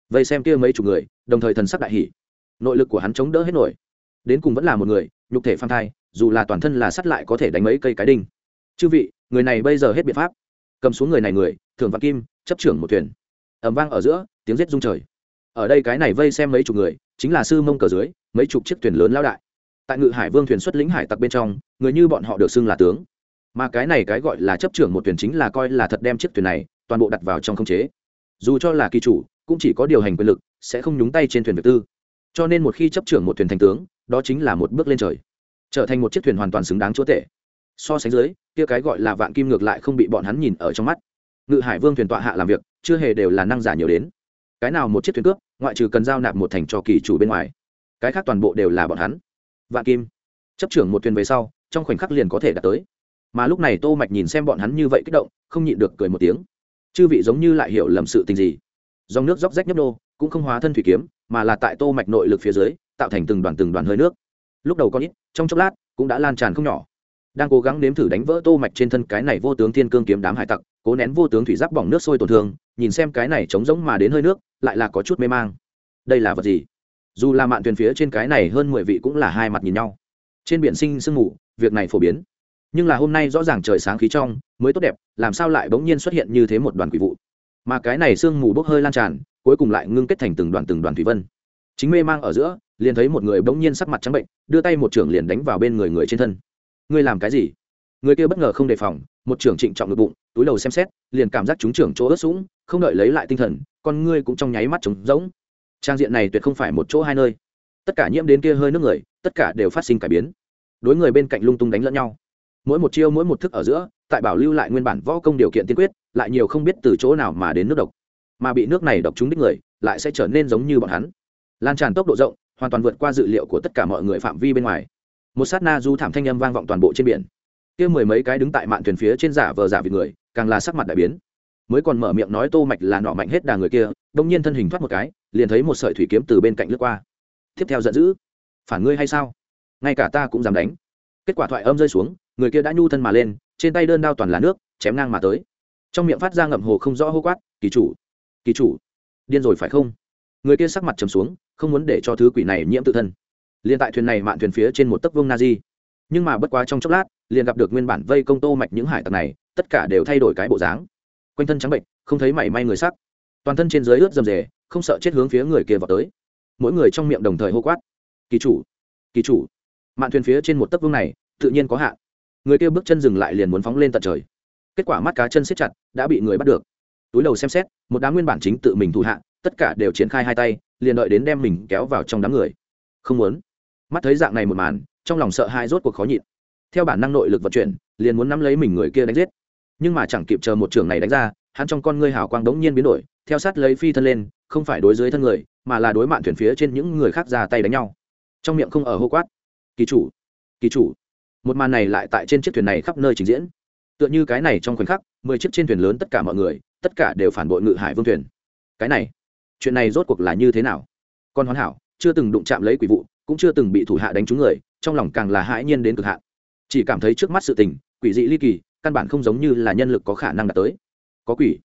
Vây xem kia mấy chục người, đồng thời thần sắc đại hỉ. Nội lực của hắn chống đỡ hết nổi. Đến cùng vẫn là một người, nhục thể phan thai, dù là toàn thân là sắt lại có thể đánh mấy cây cái đinh chư vị, người này bây giờ hết biện pháp. Cầm xuống người này người thường vạn kim, chấp trưởng một thuyền. Ẩm vang ở giữa, tiếng rết rung trời. Ở đây cái này vây xem mấy chục người, chính là sư mông cờ dưới, mấy chục chiếc thuyền lớn lao đại. Tại ngự hải vương thuyền xuất lĩnh hải tặc bên trong, người như bọn họ được xưng là tướng. Mà cái này cái gọi là chấp trưởng một thuyền chính là coi là thật đem chiếc thuyền này toàn bộ đặt vào trong không chế. Dù cho là kỳ chủ, cũng chỉ có điều hành quyền lực, sẽ không nhúng tay trên thuyền việc tư. Cho nên một khi chấp trưởng một thuyền thành tướng, đó chính là một bước lên trời. Trở thành một chiếc thuyền hoàn toàn xứng đáng chúa tể so sánh dưới, kia cái gọi là vạn kim ngược lại không bị bọn hắn nhìn ở trong mắt. Ngự hải vương thuyền tọa hạ làm việc, chưa hề đều là năng giả nhiều đến. Cái nào một chiếc thuyền cướp, ngoại trừ cần giao nạp một thành cho kỳ chủ bên ngoài. Cái khác toàn bộ đều là bọn hắn. Vạn kim, chấp trưởng một thuyền về sau, trong khoảnh khắc liền có thể đạt tới. Mà lúc này tô mạch nhìn xem bọn hắn như vậy kích động, không nhịn được cười một tiếng. Chư vị giống như lại hiểu lầm sự tình gì? Dòng nước róc rách nhấp nô, cũng không hóa thân thủy kiếm, mà là tại tô mạch nội lực phía dưới, tạo thành từng đoàn từng đoàn hơi nước. Lúc đầu có ít, trong chốc lát, cũng đã lan tràn không nhỏ đang cố gắng nếm thử đánh vỡ tô mạch trên thân cái này vô tướng thiên cương kiếm đám hải tặc, cố nén vô tướng thủy giáp bỏng nước sôi tổn thương, nhìn xem cái này trống rỗng mà đến hơi nước, lại là có chút mê mang. Đây là vật gì? Dù là mạn thuyền phía trên cái này hơn mười vị cũng là hai mặt nhìn nhau. Trên biển sinh sương mù, việc này phổ biến. Nhưng là hôm nay rõ ràng trời sáng khí trong, mới tốt đẹp, làm sao lại bỗng nhiên xuất hiện như thế một đoàn quỷ vụ? Mà cái này sương mù bốc hơi lan tràn, cuối cùng lại ngưng kết thành từng đoàn từng đoàn thủy vân. Chính mê mang ở giữa, liền thấy một người bỗng nhiên sắc mặt trắng bệnh, đưa tay một trưởng liền đánh vào bên người người trên thân ngươi làm cái gì? Người kia bất ngờ không đề phòng, một trưởng trịnh trọng ngực bụng, túi đầu xem xét, liền cảm giác chúng trưởng chỗ ướt sũng, không đợi lấy lại tinh thần, con ngươi cũng trong nháy mắt trống rỗng. Trang diện này tuyệt không phải một chỗ hai nơi. Tất cả nhiễm đến kia hơi nước người, tất cả đều phát sinh cải biến. Đối người bên cạnh lung tung đánh lẫn nhau. Mỗi một chiêu, mỗi một thức ở giữa, tại bảo lưu lại nguyên bản võ công điều kiện tiên quyết, lại nhiều không biết từ chỗ nào mà đến nước độc. Mà bị nước này độc trúng đích người, lại sẽ trở nên giống như bọn hắn. Lan tràn tốc độ rộng, hoàn toàn vượt qua dự liệu của tất cả mọi người phạm vi bên ngoài một sát na du thảm thanh âm vang vọng toàn bộ trên biển. Kia mười mấy cái đứng tại mạn thuyền phía trên giả vờ giả vị người, càng là sắc mặt đại biến. Mới còn mở miệng nói tô mạch là nọ mạnh hết đà người kia, đông nhiên thân hình thoát một cái, liền thấy một sợi thủy kiếm từ bên cạnh lướt qua. Tiếp theo giận dữ, phản ngươi hay sao? Ngay cả ta cũng dám đánh. Kết quả thoại âm rơi xuống, người kia đã nhu thân mà lên, trên tay đơn đao toàn là nước, chém ngang mà tới. Trong miệng phát ra ngậm hồ không rõ hô quát, kỳ chủ kỳ chủ, điên rồi phải không? Người kia sắc mặt trầm xuống, không muốn để cho thứ quỷ này nhiễm tự thân liền tại thuyền này mạn thuyền phía trên một tấc vương na di. Nhưng mà bất quá trong chốc lát, liền gặp được nguyên bản vây công tô mạch những hải tặc này, tất cả đều thay đổi cái bộ dáng. Quanh thân trắng bệnh, không thấy mảy may người sắc. Toàn thân trên dưới ướt dầm dề, không sợ chết hướng phía người kia vào tới. Mỗi người trong miệng đồng thời hô quát. Kỳ chủ kỳ chủ. Mạn thuyền phía trên một tấc vương này, tự nhiên có hạn. Người kia bước chân dừng lại liền muốn phóng lên tận trời. Kết quả mắt cá chân siết chặt, đã bị người bắt được. Túi đầu xem xét, một đám nguyên bản chính tự mình thủ hạ, tất cả đều triển khai hai tay, liền đợi đến đem mình kéo vào trong đám người. Không muốn mắt thấy dạng này một màn, trong lòng sợ hai rốt cuộc khó nhịn. Theo bản năng nội lực vận chuyển, liền muốn nắm lấy mình người kia đánh giết. Nhưng mà chẳng kịp chờ một trường này đánh ra, hắn trong con ngươi hào quang đống nhiên biến đổi, theo sát lấy phi thân lên, không phải đối dưới thân người, mà là đối mạn thuyền phía trên những người khác ra tay đánh nhau. Trong miệng không ở hô quát. Kỳ chủ kỳ chủ. Một màn này lại tại trên chiếc thuyền này khắp nơi trình diễn. Tựa như cái này trong khoảnh khắc, mười chiếc trên thuyền lớn tất cả mọi người, tất cả đều phản bội ngự hải vương thuyền. Cái này, chuyện này rốt cuộc là như thế nào? Con hoàn hảo chưa từng đụng chạm lấy quỷ vụ, cũng chưa từng bị thủ hạ đánh trúng người, trong lòng càng là hãi nhiên đến cực hạn. Chỉ cảm thấy trước mắt sự tình, quỷ dị ly kỳ, căn bản không giống như là nhân lực có khả năng đạt tới. Có quỷ,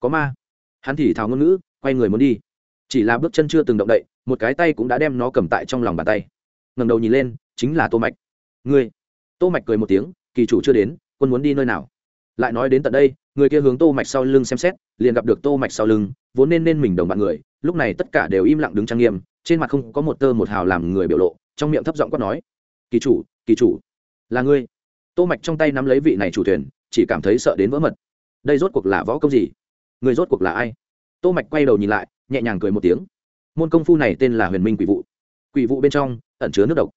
có ma. Hắn thì thào ngôn ngữ, quay người muốn đi. Chỉ là bước chân chưa từng động đậy, một cái tay cũng đã đem nó cầm tại trong lòng bàn tay. Ngầm đầu nhìn lên, chính là tô mạch. Ngươi? Tô mạch cười một tiếng, kỳ chủ chưa đến, quân muốn đi nơi nào? Lại nói đến tận đây, người kia hướng tô mạch sau lưng xem xét, liền gặp được tô mạch sau lưng, vốn nên nên mình đồng bạn người, lúc này tất cả đều im lặng đứng trang nghiêm trên mặt không có một tơ một hào làm người biểu lộ, trong miệng thấp giọng quát nói, kỳ chủ kỳ chủ, là ngươi. Tô mạch trong tay nắm lấy vị này chủ thuyền, chỉ cảm thấy sợ đến vỡ mật. Đây rốt cuộc là võ công gì? Người rốt cuộc là ai? Tô mạch quay đầu nhìn lại, nhẹ nhàng cười một tiếng. Môn công phu này tên là huyền minh quỷ vụ quỷ vụ bên trong, ẩn chứa nước độc.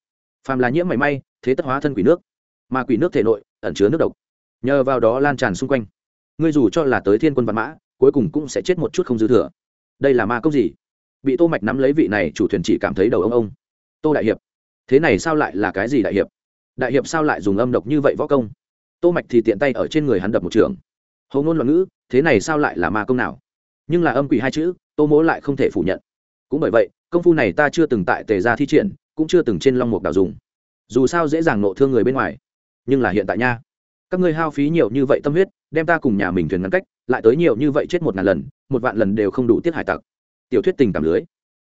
Phàm là nhiễm mảy may, thế tất hóa thân quỷ nước. Mà quỷ nước thể nội, ẩn chứa nước độc. Nhờ vào đó lan tràn xung quanh. Ngươi dù cho là tới thiên quân văn mã, cuối cùng cũng sẽ chết một chút không dư thừa. Đây là ma công gì? Bị tô mạch nắm lấy vị này chủ thuyền chỉ cảm thấy đầu ông ông. Tô đại hiệp, thế này sao lại là cái gì đại hiệp? Đại hiệp sao lại dùng âm độc như vậy võ công? Tô mạch thì tiện tay ở trên người hắn đập một trường. Hầu ngôn loạn ngữ, thế này sao lại là ma công nào? Nhưng là âm quỷ hai chữ, tô mỗ lại không thể phủ nhận. Cũng bởi vậy, công phu này ta chưa từng tại tề gia thi triển, cũng chưa từng trên long mục đào dùng. Dù sao dễ dàng nộ thương người bên ngoài. Nhưng là hiện tại nha, các ngươi hao phí nhiều như vậy tâm huyết, đem ta cùng nhà mình thuyền ngăn cách, lại tới nhiều như vậy chết một ngàn lần, một vạn lần đều không đủ tiết hải tặc tiểu thuyết tình cảm lưới.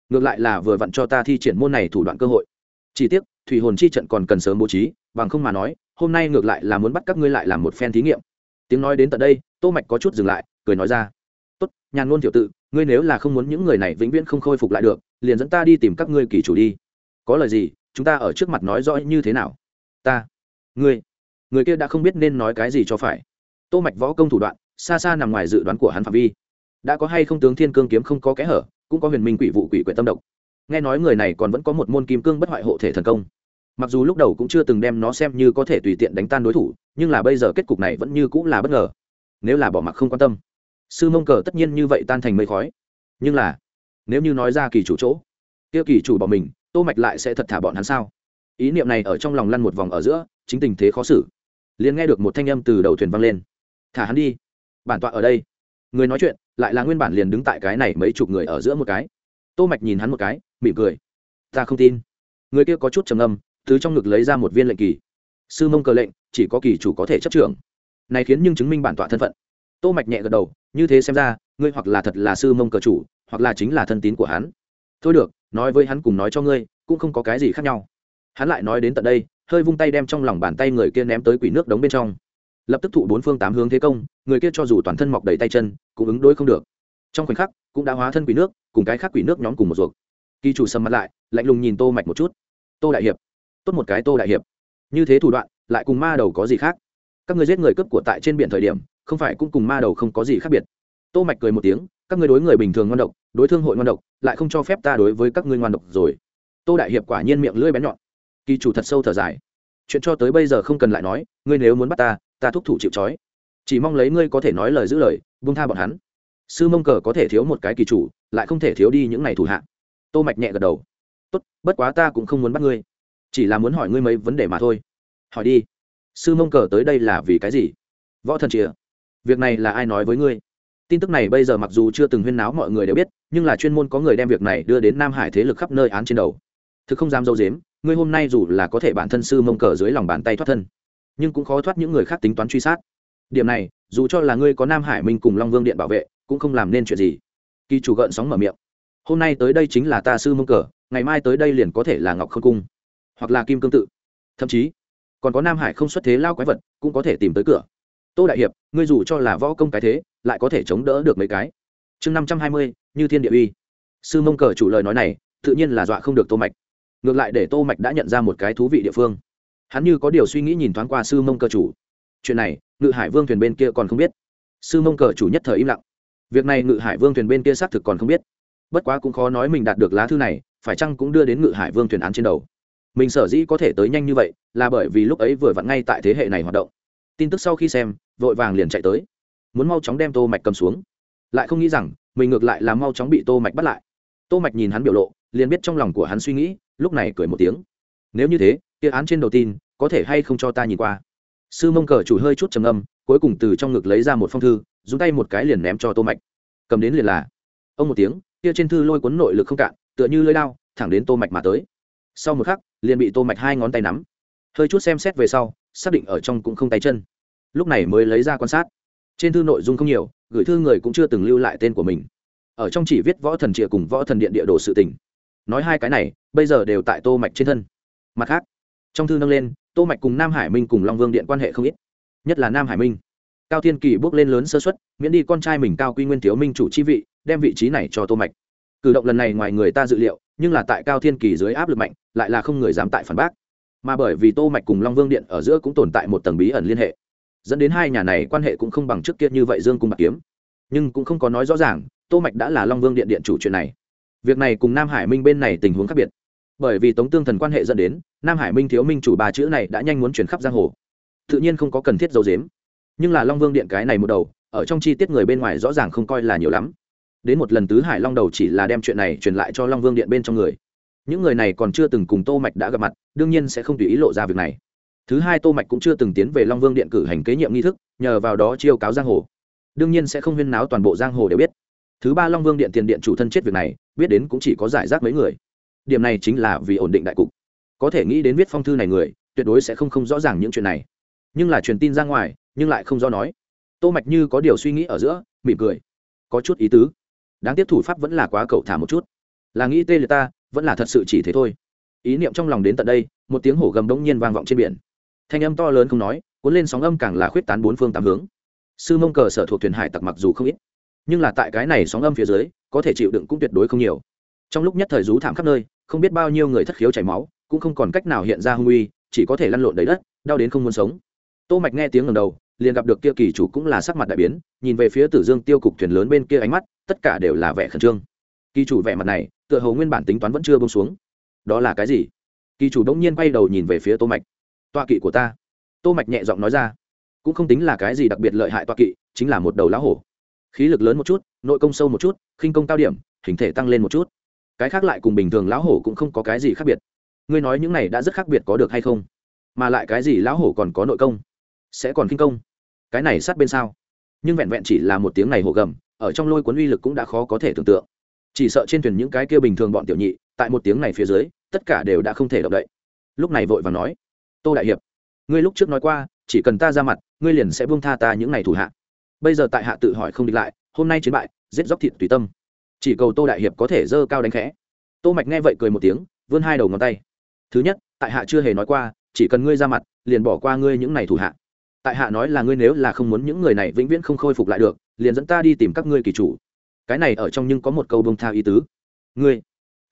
Ngược lại là vừa vặn cho ta thi triển môn này thủ đoạn cơ hội. Chỉ tiếc, thủy hồn chi trận còn cần sớm bố trí, bằng không mà nói, hôm nay ngược lại là muốn bắt các ngươi lại làm một phen thí nghiệm. Tiếng nói đến tận đây, tô mạch có chút dừng lại, cười nói ra. Tốt, nhàn ngôn tiểu tự, ngươi nếu là không muốn những người này vĩnh viễn không khôi phục lại được, liền dẫn ta đi tìm các ngươi kỳ chủ đi. Có lời gì, chúng ta ở trước mặt nói rõ như thế nào? Ta, ngươi, người kia đã không biết nên nói cái gì cho phải. Tô mạch võ công thủ đoạn, xa xa nằm ngoài dự đoán của hắn phạm vi. Đã có hay không tướng thiên cương kiếm không có kẽ hở cũng có huyền minh quỷ vụ quỷ quyệt tâm độc. Nghe nói người này còn vẫn có một môn kim cương bất hoại hộ thể thần công. Mặc dù lúc đầu cũng chưa từng đem nó xem như có thể tùy tiện đánh tan đối thủ, nhưng là bây giờ kết cục này vẫn như cũng là bất ngờ. Nếu là bỏ mặc không quan tâm, sư mông cờ tất nhiên như vậy tan thành mây khói. Nhưng là, nếu như nói ra kỳ chủ chỗ, kia kỳ chủ bỏ mình, tô mạch lại sẽ thật thả bọn hắn sao? Ý niệm này ở trong lòng lăn một vòng ở giữa, chính tình thế khó xử. Liền nghe được một thanh âm từ đầu thuyền vang lên. Thả hắn đi, bản tọa ở đây người nói chuyện, lại là nguyên bản liền đứng tại cái này mấy chục người ở giữa một cái. Tô mạch nhìn hắn một cái, mỉm cười. Ta không tin. Người kia có chút trầm âm từ trong ngực lấy ra một viên lệnh kỳ. Sư mông cờ lệnh, chỉ có kỳ chủ có thể chấp trưởng. Này khiến nhưng chứng minh bản tọa thân phận. Tô mạch nhẹ gật đầu, như thế xem ra, ngươi hoặc là thật là sư mông cờ chủ, hoặc là chính là thân tín của hắn. Thôi được, nói với hắn cùng nói cho ngươi, cũng không có cái gì khác nhau. Hắn lại nói đến tận đây, hơi vung tay đem trong lòng bàn tay người kia ném tới quỷ nước đống bên trong lập tức thụ bốn phương tám hướng thế công, người kia cho dù toàn thân mọc đầy tay chân, cũng ứng đối không được. Trong khoảnh khắc, cũng đã hóa thân quỷ nước, cùng cái khác quỷ nước nhóm cùng một ruột. Kỳ chủ sầm mặt lại, lạnh lùng nhìn tô mạch một chút. Tô đại hiệp, tốt một cái tô đại hiệp. Như thế thủ đoạn, lại cùng ma đầu có gì khác? Các người giết người cướp của tại trên biển thời điểm, không phải cũng cùng ma đầu không có gì khác biệt. Tô mạch cười một tiếng, các ngươi đối người bình thường ngoan độc, đối thương hội ngoan độc, lại không cho phép ta đối với các ngươi ngoan độc rồi. Tô đại hiệp quả nhiên miệng lưỡi bén nhọn. Kỳ chủ thật sâu thở dài. Chuyện cho tới bây giờ không cần lại nói, ngươi nếu muốn bắt ta ta thúc thủ chịu trói. Chỉ mong lấy ngươi có thể nói lời giữ lời, buông tha bọn hắn. Sư mông cờ có thể thiếu một cái kỳ chủ, lại không thể thiếu đi những ngày thủ hạ. Tô mạch nhẹ gật đầu. Tốt, bất quá ta cũng không muốn bắt ngươi. Chỉ là muốn hỏi ngươi mấy vấn đề mà thôi. Hỏi đi. Sư mông cờ tới đây là vì cái gì? Võ thần chìa. Việc này là ai nói với ngươi? Tin tức này bây giờ mặc dù chưa từng huyên náo mọi người đều biết, nhưng là chuyên môn có người đem việc này đưa đến nam hải thế lực khắp nơi án trên đầu. Thực không dám dâu dếm, ngươi hôm nay dù là có thể bản thân sư mông cờ dưới lòng bàn tay thoát thân nhưng cũng khó thoát những người khác tính toán truy sát. Điểm này, dù cho là ngươi có nam hải minh cùng long vương điện bảo vệ, cũng không làm nên chuyện gì. Kỳ chủ gợn sóng mở miệng. Hôm nay tới đây chính là ta sư mông cờ, ngày mai tới đây liền có thể là ngọc khôn cung, hoặc là kim cương tự. Thậm chí, còn có nam hải không xuất thế lao quái vật, cũng có thể tìm tới cửa. Tô đại hiệp, ngươi dù cho là võ công cái thế, lại có thể chống đỡ được mấy cái. Chương năm trăm hai mươi, như thiên địa uy. Sư mông cờ chủ lời nói này, tự nhiên là dọa không được tô mạch. Ngược lại để tô mạch đã nhận ra một cái thú vị địa phương hắn như có điều suy nghĩ nhìn thoáng qua sư mông cờ chủ. Chuyện này, ngự hải vương thuyền bên kia còn không biết. Sư mông cờ chủ nhất thời im lặng. Việc này ngự hải vương thuyền bên kia xác thực còn không biết. Bất quá cũng khó nói mình đạt được lá thư này, phải chăng cũng đưa đến ngự hải vương thuyền án trên đầu. Mình sở dĩ có thể tới nhanh như vậy, là bởi vì lúc ấy vừa vặn ngay tại thế hệ này hoạt động. Tin tức sau khi xem, vội vàng liền chạy tới. Muốn mau chóng đem tô mạch cầm xuống. Lại không nghĩ rằng, mình ngược lại là mau chóng bị tô mạch bắt lại. Tô mạch nhìn hắn biểu lộ, liền biết trong lòng của hắn suy nghĩ, lúc này cười một tiếng. Nếu như thế kia án trên đầu tin, có thể hay không cho ta nhìn qua? Sư mông cờ chủ hơi chút trầm âm cuối cùng từ trong ngực lấy ra một phong thư, dùng tay một cái liền ném cho tô mạch. Cầm đến liền là. Ông một tiếng, kia trên thư lôi cuốn nội lực không cạn, tựa như lưỡi đao, thẳng đến tô mạch mà tới. Sau một khắc, liền bị tô mạch hai ngón tay nắm. Hơi chút xem xét về sau, xác định ở trong cũng không tay chân. Lúc này mới lấy ra quan sát. Trên thư nội dung không nhiều, gửi thư người cũng chưa từng lưu lại tên của mình. Ở trong chỉ viết võ thần trịa cùng võ thần điện địa đồ sự tình. Nói hai cái này, bây giờ đều tại tô mạch trên thân. Mặt khác trong thư nâng lên, tô mạch cùng nam hải minh cùng long vương điện quan hệ không ít. Nhất là nam hải minh. Cao thiên kỳ bước lên lớn sơ suất, miễn đi con trai mình cao quy nguyên thiếu minh chủ chi vị, đem vị trí này cho tô mạch. Cử động lần này ngoài người ta dự liệu, nhưng là tại cao thiên kỳ dưới áp lực mạnh, lại là không người dám tại phản bác. Mà bởi vì tô mạch cùng long vương điện ở giữa cũng tồn tại một tầng bí ẩn liên hệ, dẫn đến hai nhà này quan hệ cũng không bằng trước kia như vậy dương cung bạc kiếm. Nhưng cũng không có nói rõ ràng, tô mạch đã là long vương điện điện chủ chuyện này. Việc này cùng nam hải minh bên này tình huống khác biệt bởi vì tống tương thần quan hệ dẫn đến, nam hải minh thiếu minh chủ ba chữ này đã nhanh muốn chuyển khắp giang hồ. Tự nhiên không có cần thiết giấu dếm nhưng là long vương điện cái này một đầu, ở trong chi tiết người bên ngoài rõ ràng không coi là nhiều lắm. Đến một lần tứ hải long đầu chỉ là đem chuyện này truyền lại cho long vương điện bên trong người. Những người này còn chưa từng cùng tô mạch đã gặp mặt, đương nhiên sẽ không tùy ý lộ ra việc này. Thứ hai tô mạch cũng chưa từng tiến về long vương điện cử hành kế nhiệm nghi thức, nhờ vào đó chiêu cáo giang hồ. Đương nhiên sẽ không huyên náo toàn bộ giang hồ đều biết. Thứ ba long vương điện tiền điện chủ thân chết việc này, biết đến cũng chỉ có giải rác mấy người điểm này chính là vì ổn định đại cục. Có thể nghĩ đến viết phong thư này người, tuyệt đối sẽ không không rõ ràng những chuyện này. Nhưng là truyền tin ra ngoài, nhưng lại không do nói. Tô mạch như có điều suy nghĩ ở giữa, mỉm cười. Có chút ý tứ. Đáng tiếc thủ pháp vẫn là quá cậu thả một chút. Là nghĩ tê liệt ta, vẫn là thật sự chỉ thế thôi. Ý niệm trong lòng đến tận đây, một tiếng hổ gầm đống nhiên vang vọng trên biển. Thanh âm to lớn không nói, cuốn lên sóng âm càng là khuyết tán bốn phương tám hướng. Sư mông cờ sở thuộc thuyền hải tặc mặc dù không ít, nhưng là tại cái này sóng âm phía dưới, có thể chịu đựng cũng tuyệt đối không nhiều. Trong lúc nhất thời rú thảm khắp nơi không biết bao nhiêu người thất khiếu chảy máu, cũng không còn cách nào hiện ra hung uy, chỉ có thể lăn lộn đầy đất, đau đến không muốn sống. Tô mạch nghe tiếng ngầm đầu, liền gặp được kia kỳ chủ cũng là sắc mặt đại biến, nhìn về phía tử dương tiêu cục thuyền lớn bên kia ánh mắt, tất cả đều là vẻ khẩn trương. Kỳ chủ vẻ mặt này, tựa hồ nguyên bản tính toán vẫn chưa bông xuống. Đó là cái gì? Kỳ chủ đống nhiên quay đầu nhìn về phía tô mạch. Toa kỵ của ta. Tô mạch nhẹ giọng nói ra. Cũng không tính là cái gì đặc biệt lợi hại toa kỵ, chính là một đầu lá hổ. Khí lực lớn một chút, nội công sâu một chút, khinh công cao điểm, hình thể tăng lên một chút cái khác lại cùng bình thường lão hổ cũng không có cái gì khác biệt. Ngươi nói những này đã rất khác biệt có được hay không? Mà lại cái gì lão hổ còn có nội công? Sẽ còn kinh công? Cái này sát bên sao? Nhưng vẹn vẹn chỉ là một tiếng này hổ gầm, ở trong lôi cuốn uy lực cũng đã khó có thể tưởng tượng. Chỉ sợ trên thuyền những cái kia bình thường bọn tiểu nhị, tại một tiếng này phía dưới, tất cả đều đã không thể động đậy. Lúc này vội và nói, tô đại hiệp, ngươi lúc trước nói qua, chỉ cần ta ra mặt, ngươi liền sẽ buông tha ta những ngày thủ hạ. Bây giờ tại hạ tự hỏi không địch lại, hôm nay chiến bại, giết dóc thịt tùy tâm chỉ cầu tô đại hiệp có thể dơ cao đánh khẽ. Tô mạch nghe vậy cười một tiếng, vươn hai đầu ngón tay. Thứ nhất, tại hạ chưa hề nói qua, chỉ cần ngươi ra mặt, liền bỏ qua ngươi những này thủ hạ. Tại hạ nói là ngươi nếu là không muốn những người này vĩnh viễn không khôi phục lại được, liền dẫn ta đi tìm các ngươi kỳ chủ. Cái này ở trong nhưng có một câu bông tha ý tứ. Ngươi,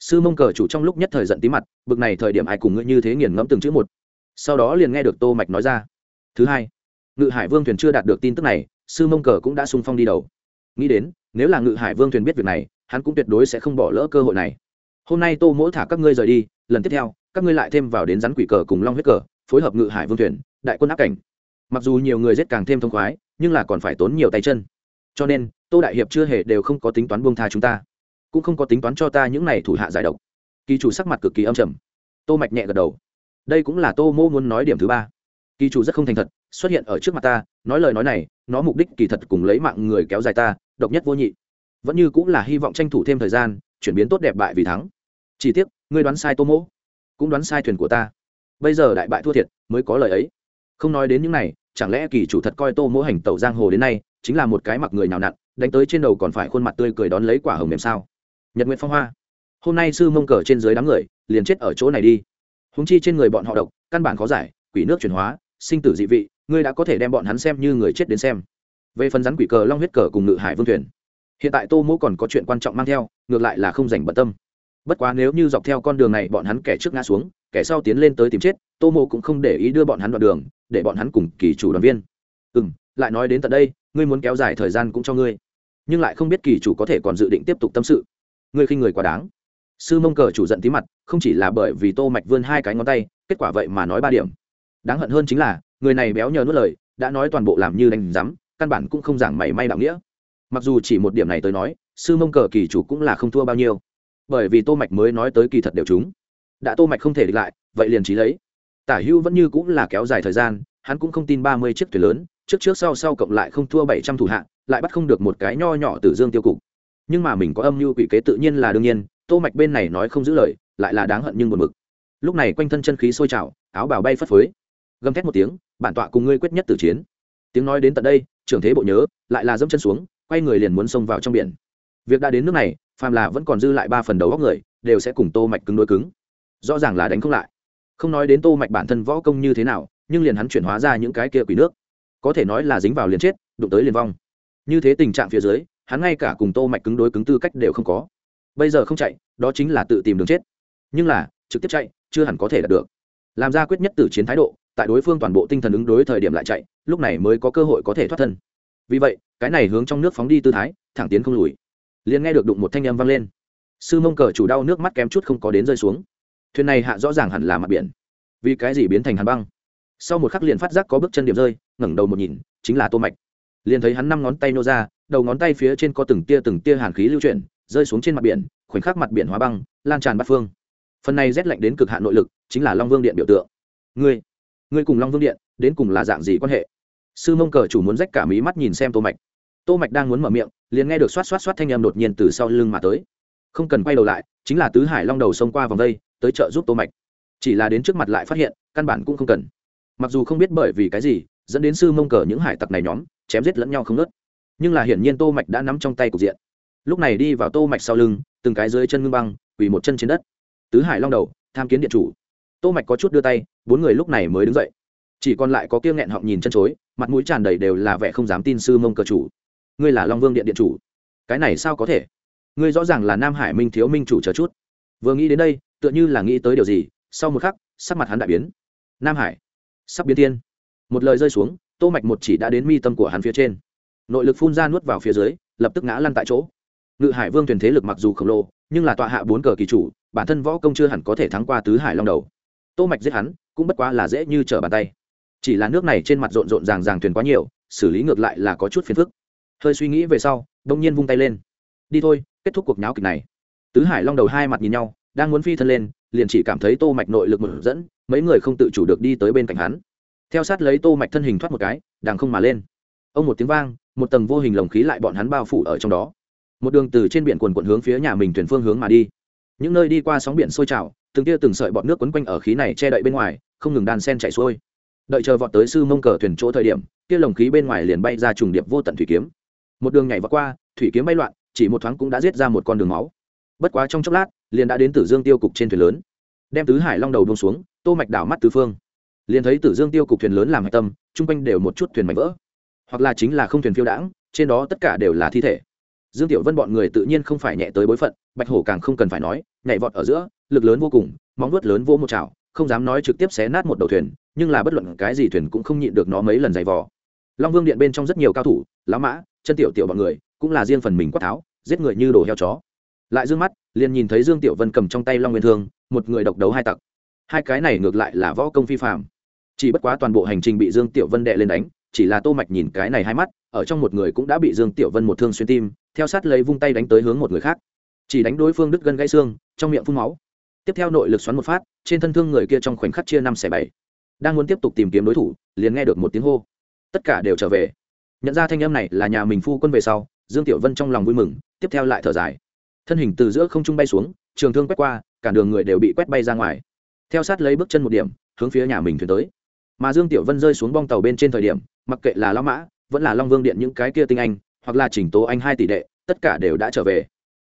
sư mông cờ chủ trong lúc nhất thời giận tí mặt, bực này thời điểm ai cùng ngươi như thế nghiền ngẫm từng chữ một. Sau đó liền nghe được tô mạch nói ra. Thứ hai, ngự hải vương thuyền chưa đạt được tin tức này, sư mông cờ cũng đã sung phong đi đầu. Nghĩ đến, nếu là ngự hải vương thuyền biết việc này hắn cũng tuyệt đối sẽ không bỏ lỡ cơ hội này. Hôm nay tô mỗ thả các ngươi rời đi, lần tiếp theo, các ngươi lại thêm vào đến rắn quỷ cờ cùng long huyết cờ, phối hợp ngự hải vương thuyền, đại quân áp cảnh. Mặc dù nhiều người giết càng thêm thông khoái, nhưng là còn phải tốn nhiều tay chân. Cho nên, tô đại hiệp chưa hề đều không có tính toán buông tha chúng ta, cũng không có tính toán cho ta những này thủ hạ giải độc. Kỳ chủ sắc mặt cực kỳ âm trầm. Tô mạch nhẹ gật đầu. Đây cũng là tô mô muốn nói điểm thứ ba. Kỳ chủ rất không thành thật, xuất hiện ở trước mặt ta, nói lời nói này, nó mục đích kỳ thật cùng lấy mạng người kéo dài ta, độc nhất vô nhị vẫn như cũng là hy vọng tranh thủ thêm thời gian, chuyển biến tốt đẹp bại vì thắng. Chỉ tiếc, ngươi đoán sai tô mỗ, cũng đoán sai thuyền của ta. Bây giờ đại bại thua thiệt mới có lời ấy. Không nói đến những này, chẳng lẽ kỳ chủ thật coi tô mỗ hành tẩu giang hồ đến nay chính là một cái mặc người nào nặn, đánh tới trên đầu còn phải khuôn mặt tươi cười đón lấy quả hồng mềm sao? Nhật nguyện phong hoa, hôm nay sư mông cờ trên dưới đám người, liền chết ở chỗ này đi. Húng chi trên người bọn họ độc, căn bản khó giải, quỷ nước chuyển hóa, sinh tử dị vị, ngươi đã có thể đem bọn hắn xem như người chết đến xem. Về phần rắn quỷ cờ long huyết cờ cùng ngự hải vương thuyền hiện tại tô mỗ còn có chuyện quan trọng mang theo, ngược lại là không dành bận tâm. Bất quá nếu như dọc theo con đường này bọn hắn kẻ trước ngã xuống, kẻ sau tiến lên tới tìm chết, tô mô cũng không để ý đưa bọn hắn đoạn đường, để bọn hắn cùng kỳ chủ đoàn viên. Ừ m lại nói đến tận đây, ngươi muốn kéo dài thời gian cũng cho ngươi. Nhưng lại không biết kỳ chủ có thể còn dự định tiếp tục tâm sự. Ngươi khinh người quá đáng. Sư mông cờ chủ giận tí mặt, không chỉ là bởi vì tô mạch vươn hai cái ngón tay, kết quả vậy mà nói ba điểm. Đáng hận hơn chính là, người này béo nhờ nuốt lời, đã nói toàn bộ làm như đánh rắm căn bản cũng không giảng mảy may đạo nghĩa mặc dù chỉ một điểm này tới nói, sư mông cờ kỳ chủ cũng là không thua bao nhiêu. Bởi vì tô mạch mới nói tới kỳ thật đều chúng đã tô mạch không thể địch lại, vậy liền trí lấy. Tả hưu vẫn như cũng là kéo dài thời gian, hắn cũng không tin ba mươi chiếc thuyền lớn, trước trước sau sau cộng lại không thua bảy trăm thủ hạ, lại bắt không được một cái nho nhỏ từ dương tiêu cục. Nhưng mà mình có âm mưu quỷ kế tự nhiên là đương nhiên, tô mạch bên này nói không giữ lời, lại là đáng hận nhưng buồn bực. Lúc này quanh thân chân khí sôi trào, áo bào bay phất phới. Gầm thét một tiếng, bản tọa cùng ngươi quyết nhất tử chiến. Tiếng nói đến tận đây, trưởng thế bộ nhớ, lại là dẫm chân xuống quay người liền muốn xông vào trong biển. Việc đã đến nước này, phàm là vẫn còn dư lại ba phần đầu góc người, đều sẽ cùng tô mạch cứng đối cứng. Rõ ràng là đánh không lại. Không nói đến tô mạch bản thân võ công như thế nào, nhưng liền hắn chuyển hóa ra những cái kia quỷ nước. Có thể nói là dính vào liền chết, đụng tới liền vong. Như thế tình trạng phía dưới, hắn ngay cả cùng tô mạch cứng đối cứng tư cách đều không có. Bây giờ không chạy, đó chính là tự tìm đường chết. Nhưng là, trực tiếp chạy, chưa hẳn có thể đạt được. Làm ra quyết nhất tử chiến thái độ, tại đối phương toàn bộ tinh thần ứng đối thời điểm lại chạy, lúc này mới có cơ hội có thể thoát thân. Vì vậy cái này hướng trong nước phóng đi tư thái, thẳng tiến không lùi. Liền nghe được đụng một thanh âm vang lên. Sư mông cờ chủ đau nước mắt kém chút không có đến rơi xuống. Thuyền này hạ rõ ràng hẳn là mặt biển. Vì cái gì biến thành hàn băng? Sau một khắc liền phát giác có bước chân điểm rơi, ngẩng đầu một nhìn, chính là tô mạch. Liền thấy hắn năm ngón tay nô ra, đầu ngón tay phía trên có từng tia từng tia hàn khí lưu chuyển, rơi xuống trên mặt biển, khoảnh khắc mặt biển hóa băng, lan tràn bát phương. Phần này rét lạnh đến cực hạn nội lực, chính là long vương điện biểu tượng. Ngươi ngươi cùng long vương điện, đến cùng là dạng gì quan hệ? Sư mông cờ chủ muốn rách cả mí mắt nhìn xem tô mạch tô mạch đang muốn mở miệng, liền nghe được xoát xoát xoát thanh âm đột nhiên từ sau lưng mà tới. Không cần quay đầu lại, chính là tứ hải long đầu xông qua vòng đây, tới trợ giúp tô mạch. Chỉ là đến trước mặt lại phát hiện, căn bản cũng không cần. Mặc dù không biết bởi vì cái gì, dẫn đến sư mông cờ những hải tặc này nhóm, chém giết lẫn nhau không nớt nhưng là hiển nhiên tô mạch đã nắm trong tay cục diện. Lúc này đi vào tô mạch sau lưng, từng cái dưới chân ngưng băng, quỳ một chân trên đất. Tứ hải long đầu, tham kiến điện chủ. Tô mạch có chút đưa tay, bốn người lúc này mới đứng dậy. Chỉ còn lại có kia nghẹn họng nhìn chân chối, mặt mũi tràn đầy đều là vẻ không dám tin sư mông cờ chủ ngươi là long vương điện điện chủ. Cái này sao có thể? Ngươi rõ ràng là nam hải minh thiếu minh chủ chờ chút. Vừa nghĩ đến đây, tựa như là nghĩ tới điều gì, sau một khắc, sắc mặt hắn đại biến. Nam hải, sắp biến tiên một lời rơi xuống, tô mạch một chỉ đã đến mi tâm của hắn phía trên. Nội lực phun ra nuốt vào phía dưới, lập tức ngã lăn tại chỗ. Ngự hải vương thuyền thế lực mặc dù khổng lồ, nhưng là tọa hạ bốn cờ kỳ chủ, bản thân võ công chưa hẳn có thể thắng qua tứ hải long đầu. Tô mạch giết hắn, cũng bất quá là dễ như trở bàn tay. Chỉ là nước này trên mặt rộn rộn ràng ràng thuyền quá nhiều, xử lý ngược lại là có chút phiền phức hơi suy nghĩ về sau đông nhiên vung tay lên. Đi thôi, kết thúc cuộc nháo kịch này. Tứ hải long đầu hai mặt nhìn nhau, đang muốn phi thân lên, liền chỉ cảm thấy tô mạch nội lực mở dẫn, mấy người không tự chủ được đi tới bên cạnh hắn. Theo sát lấy tô mạch thân hình thoát một cái đàng không mà lên. Ông một tiếng vang, một tầng vô hình lồng khí lại bọn hắn bao phủ ở trong đó. Một đường từ trên biển quần quận hướng phía nhà mình thuyền phương hướng mà đi. Những nơi đi qua sóng biển sôi trào, từng tia từng sợi bọt nước quấn quanh ở khí này che đậy bên ngoài, không ngừng đan sen chạy xuôi. Đợi chờ vọt tới sư mông cờ thuyền chỗ thời điểm kia lồng khí bên ngoài liền bay ra trùng điệp vô tận thủy kiếm một đường nhảy vọt qua, thủy kiếm bay loạn, chỉ một thoáng cũng đã giết ra một con đường máu. Bất quá trong chốc lát, liền đã đến tử dương tiêu cục trên thuyền lớn. Đem tứ hải long đầu bông xuống, tô mạch đảo mắt tứ phương. Liền thấy tử dương tiêu cục thuyền lớn làm hạch tâm, chung quanh đều một chút thuyền mảnh vỡ. Hoặc là chính là không thuyền phiêu đãng, trên đó tất cả đều là thi thể. Dương tiểu vân bọn người tự nhiên không phải nhẹ tới bối phận, bạch hổ càng không cần phải nói, nhảy vọt ở giữa, lực lớn vô cùng, móng vuốt lớn vô một chảo, không dám nói trực tiếp xé nát một đầu thuyền, nhưng là bất luận cái gì thuyền cũng không nhịn được nó mấy lần giày vò. Long vương điện bên trong rất nhiều cao thủ lá mã chân tiểu tiểu bọn người, cũng là riêng phần mình quát tháo, giết người như đồ heo chó. Lại dương mắt, liền nhìn thấy dương tiểu vân cầm trong tay long nguyên thương, một người độc đấu hai tặc. Hai cái này ngược lại là võ công phi phạm chỉ bất quá toàn bộ hành trình bị dương tiểu vân đệ lên đánh, chỉ là tô mạch nhìn cái này hai mắt, ở trong một người cũng đã bị dương tiểu vân một thương xuyên tim, theo sát lấy vung tay đánh tới hướng một người khác. Chỉ đánh đối phương đứt gân gãy xương, trong miệng phun máu. Tiếp theo nội lực xoắn một phát, trên thân thương người kia trong khoảnh khắc chia năm xẻ bảy. Đang muốn tiếp tục tìm kiếm đối thủ, liền nghe được một tiếng hô. Tất cả đều trở về nhận ra thanh âm này là nhà mình phu quân về sau, dương tiểu vân trong lòng vui mừng, tiếp theo lại thở dài. Thân hình từ giữa không trung bay xuống, trường thương quét qua, cả đường người đều bị quét bay ra ngoài. Theo sát lấy bước chân một điểm, hướng phía nhà mình thuyền tới. Mà dương tiểu vân rơi xuống bong tàu bên trên thời điểm, mặc kệ là lao mã, vẫn là long vương điện những cái kia tinh anh, hoặc là chỉnh tố anh hai tỷ đệ, tất cả đều đã trở về.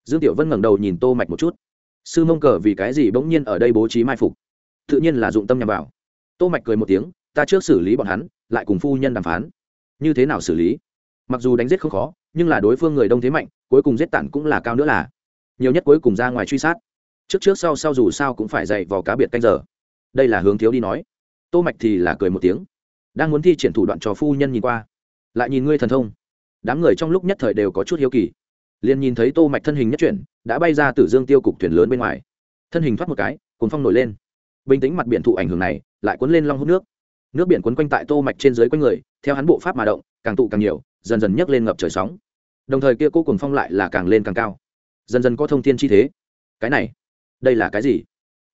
Dương tiểu vân ngẩng đầu nhìn tô mạch một chút. Sư mông cờ vì cái gì bỗng nhiên ở đây bố trí mai phục? Tự nhiên là dụng tâm nhằm vào. Tô mạch cười một tiếng, ta trước xử lý bọn hắn, lại cùng phu nhân đàm phán như thế nào xử lý? Mặc dù đánh giết không khó, nhưng là đối phương người đông thế mạnh, cuối cùng giết tản cũng là cao nữa là. Nhiều nhất cuối cùng ra ngoài truy sát. Trước trước sau sau dù sao cũng phải dạy vào cá biệt canh giờ. Đây là hướng thiếu đi nói. Tô mạch thì là cười một tiếng. Đang muốn thi triển thủ đoạn cho phu nhân nhìn qua. Lại nhìn ngươi thần thông. Đám người trong lúc nhất thời đều có chút hiếu kỳ. Liền nhìn thấy tô mạch thân hình nhất chuyển, đã bay ra từ dương tiêu cục thuyền lớn bên ngoài. Thân hình thoát một cái, cuốn phong nổi lên. Bình tĩnh mặt biển thụ ảnh hưởng này, lại cuốn lên long hút nước nước biển cuốn quanh tại tô mạch trên dưới quanh người, theo hắn bộ pháp mà động, càng tụ càng nhiều, dần dần nhấc lên ngập trời sóng. Đồng thời kia cô cùng phong lại là càng lên càng cao. Dần dần có thông thiên chi thế. Cái này, đây là cái gì?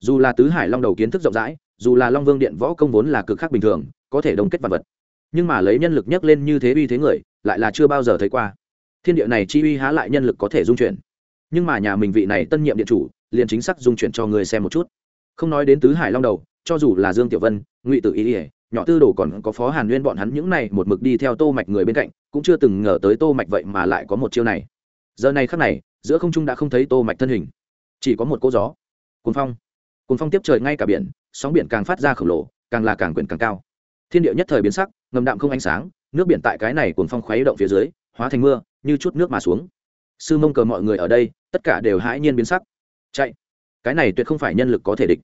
Dù là tứ hải long đầu kiến thức rộng rãi, dù là long vương điện võ công vốn là cực khác bình thường, có thể đồng kết vật vật. Nhưng mà lấy nhân lực nhấc lên như thế uy thế người, lại là chưa bao giờ thấy qua. Thiên địa này chi uy há lại nhân lực có thể dung chuyển. Nhưng mà nhà mình vị này tân nhiệm điện chủ, liền chính xác dung chuyển cho người xem một chút. Không nói đến tứ hải long đầu, cho dù là dương tiểu vân, ngụy tử ý ỉa nhỏ tư đồ còn có phó hàn nguyên bọn hắn những này một mực đi theo tô mạch người bên cạnh, cũng chưa từng ngờ tới tô mạch vậy mà lại có một chiêu này. Giờ này khắc này, giữa không trung đã không thấy tô mạch thân hình. Chỉ có một cỗ gió. Cuốn phong. Cuốn phong tiếp trời ngay cả biển, sóng biển càng phát ra khổng lồ, càng là càng quyển càng cao. Thiên địa nhất thời biến sắc, ngầm đạm không ánh sáng, nước biển tại cái này cuốn phong khuấy động phía dưới, hóa thành mưa, như chút nước mà xuống. Sư mông cờ mọi người ở đây, tất cả đều hãi nhiên biến sắc. Chạy. Cái này tuyệt không phải nhân lực có thể địch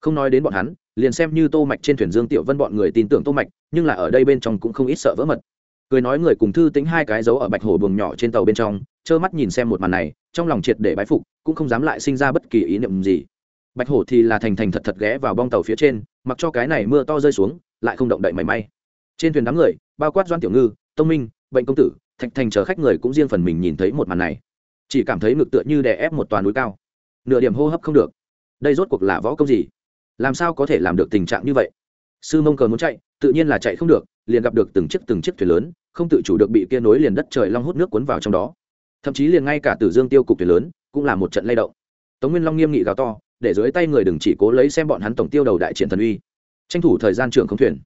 không nói đến bọn hắn, liền xem như tô mạch trên thuyền dương tiểu vân bọn người tin tưởng tô mạch, nhưng là ở đây bên trong cũng không ít sợ vỡ mật. Cười nói người cùng thư tính hai cái dấu ở bạch hồ buồng nhỏ trên tàu bên trong, trơ mắt nhìn xem một màn này, trong lòng triệt để bái phục, cũng không dám lại sinh ra bất kỳ ý niệm gì. Bạch hổ thì là thành thành thật thật ghé vào bong tàu phía trên, mặc cho cái này mưa to rơi xuống, lại không động đậy mảy may. Trên thuyền đám người, bao quát doan tiểu ngư, tông minh, bệnh công tử, thạch thành chờ khách người cũng riêng phần mình nhìn thấy một màn này. Chỉ cảm thấy ngực tựa như đè ép một toàn núi cao. Nửa điểm hô hấp không được. Đây rốt cuộc là võ công gì? Làm sao có thể làm được tình trạng như vậy? Sư mông cờ muốn chạy, tự nhiên là chạy không được, liền gặp được từng chiếc từng chiếc thuyền lớn, không tự chủ được bị kia nối liền đất trời long hút nước cuốn vào trong đó. Thậm chí liền ngay cả tử dương tiêu cục thuyền lớn cũng là một trận lay động. Tống nguyên long nghiêm nghị gào to, để dưới tay người đừng chỉ cố lấy xem bọn hắn tổng tiêu đầu đại triển thần uy. Tranh thủ thời gian trưởng không thuyền.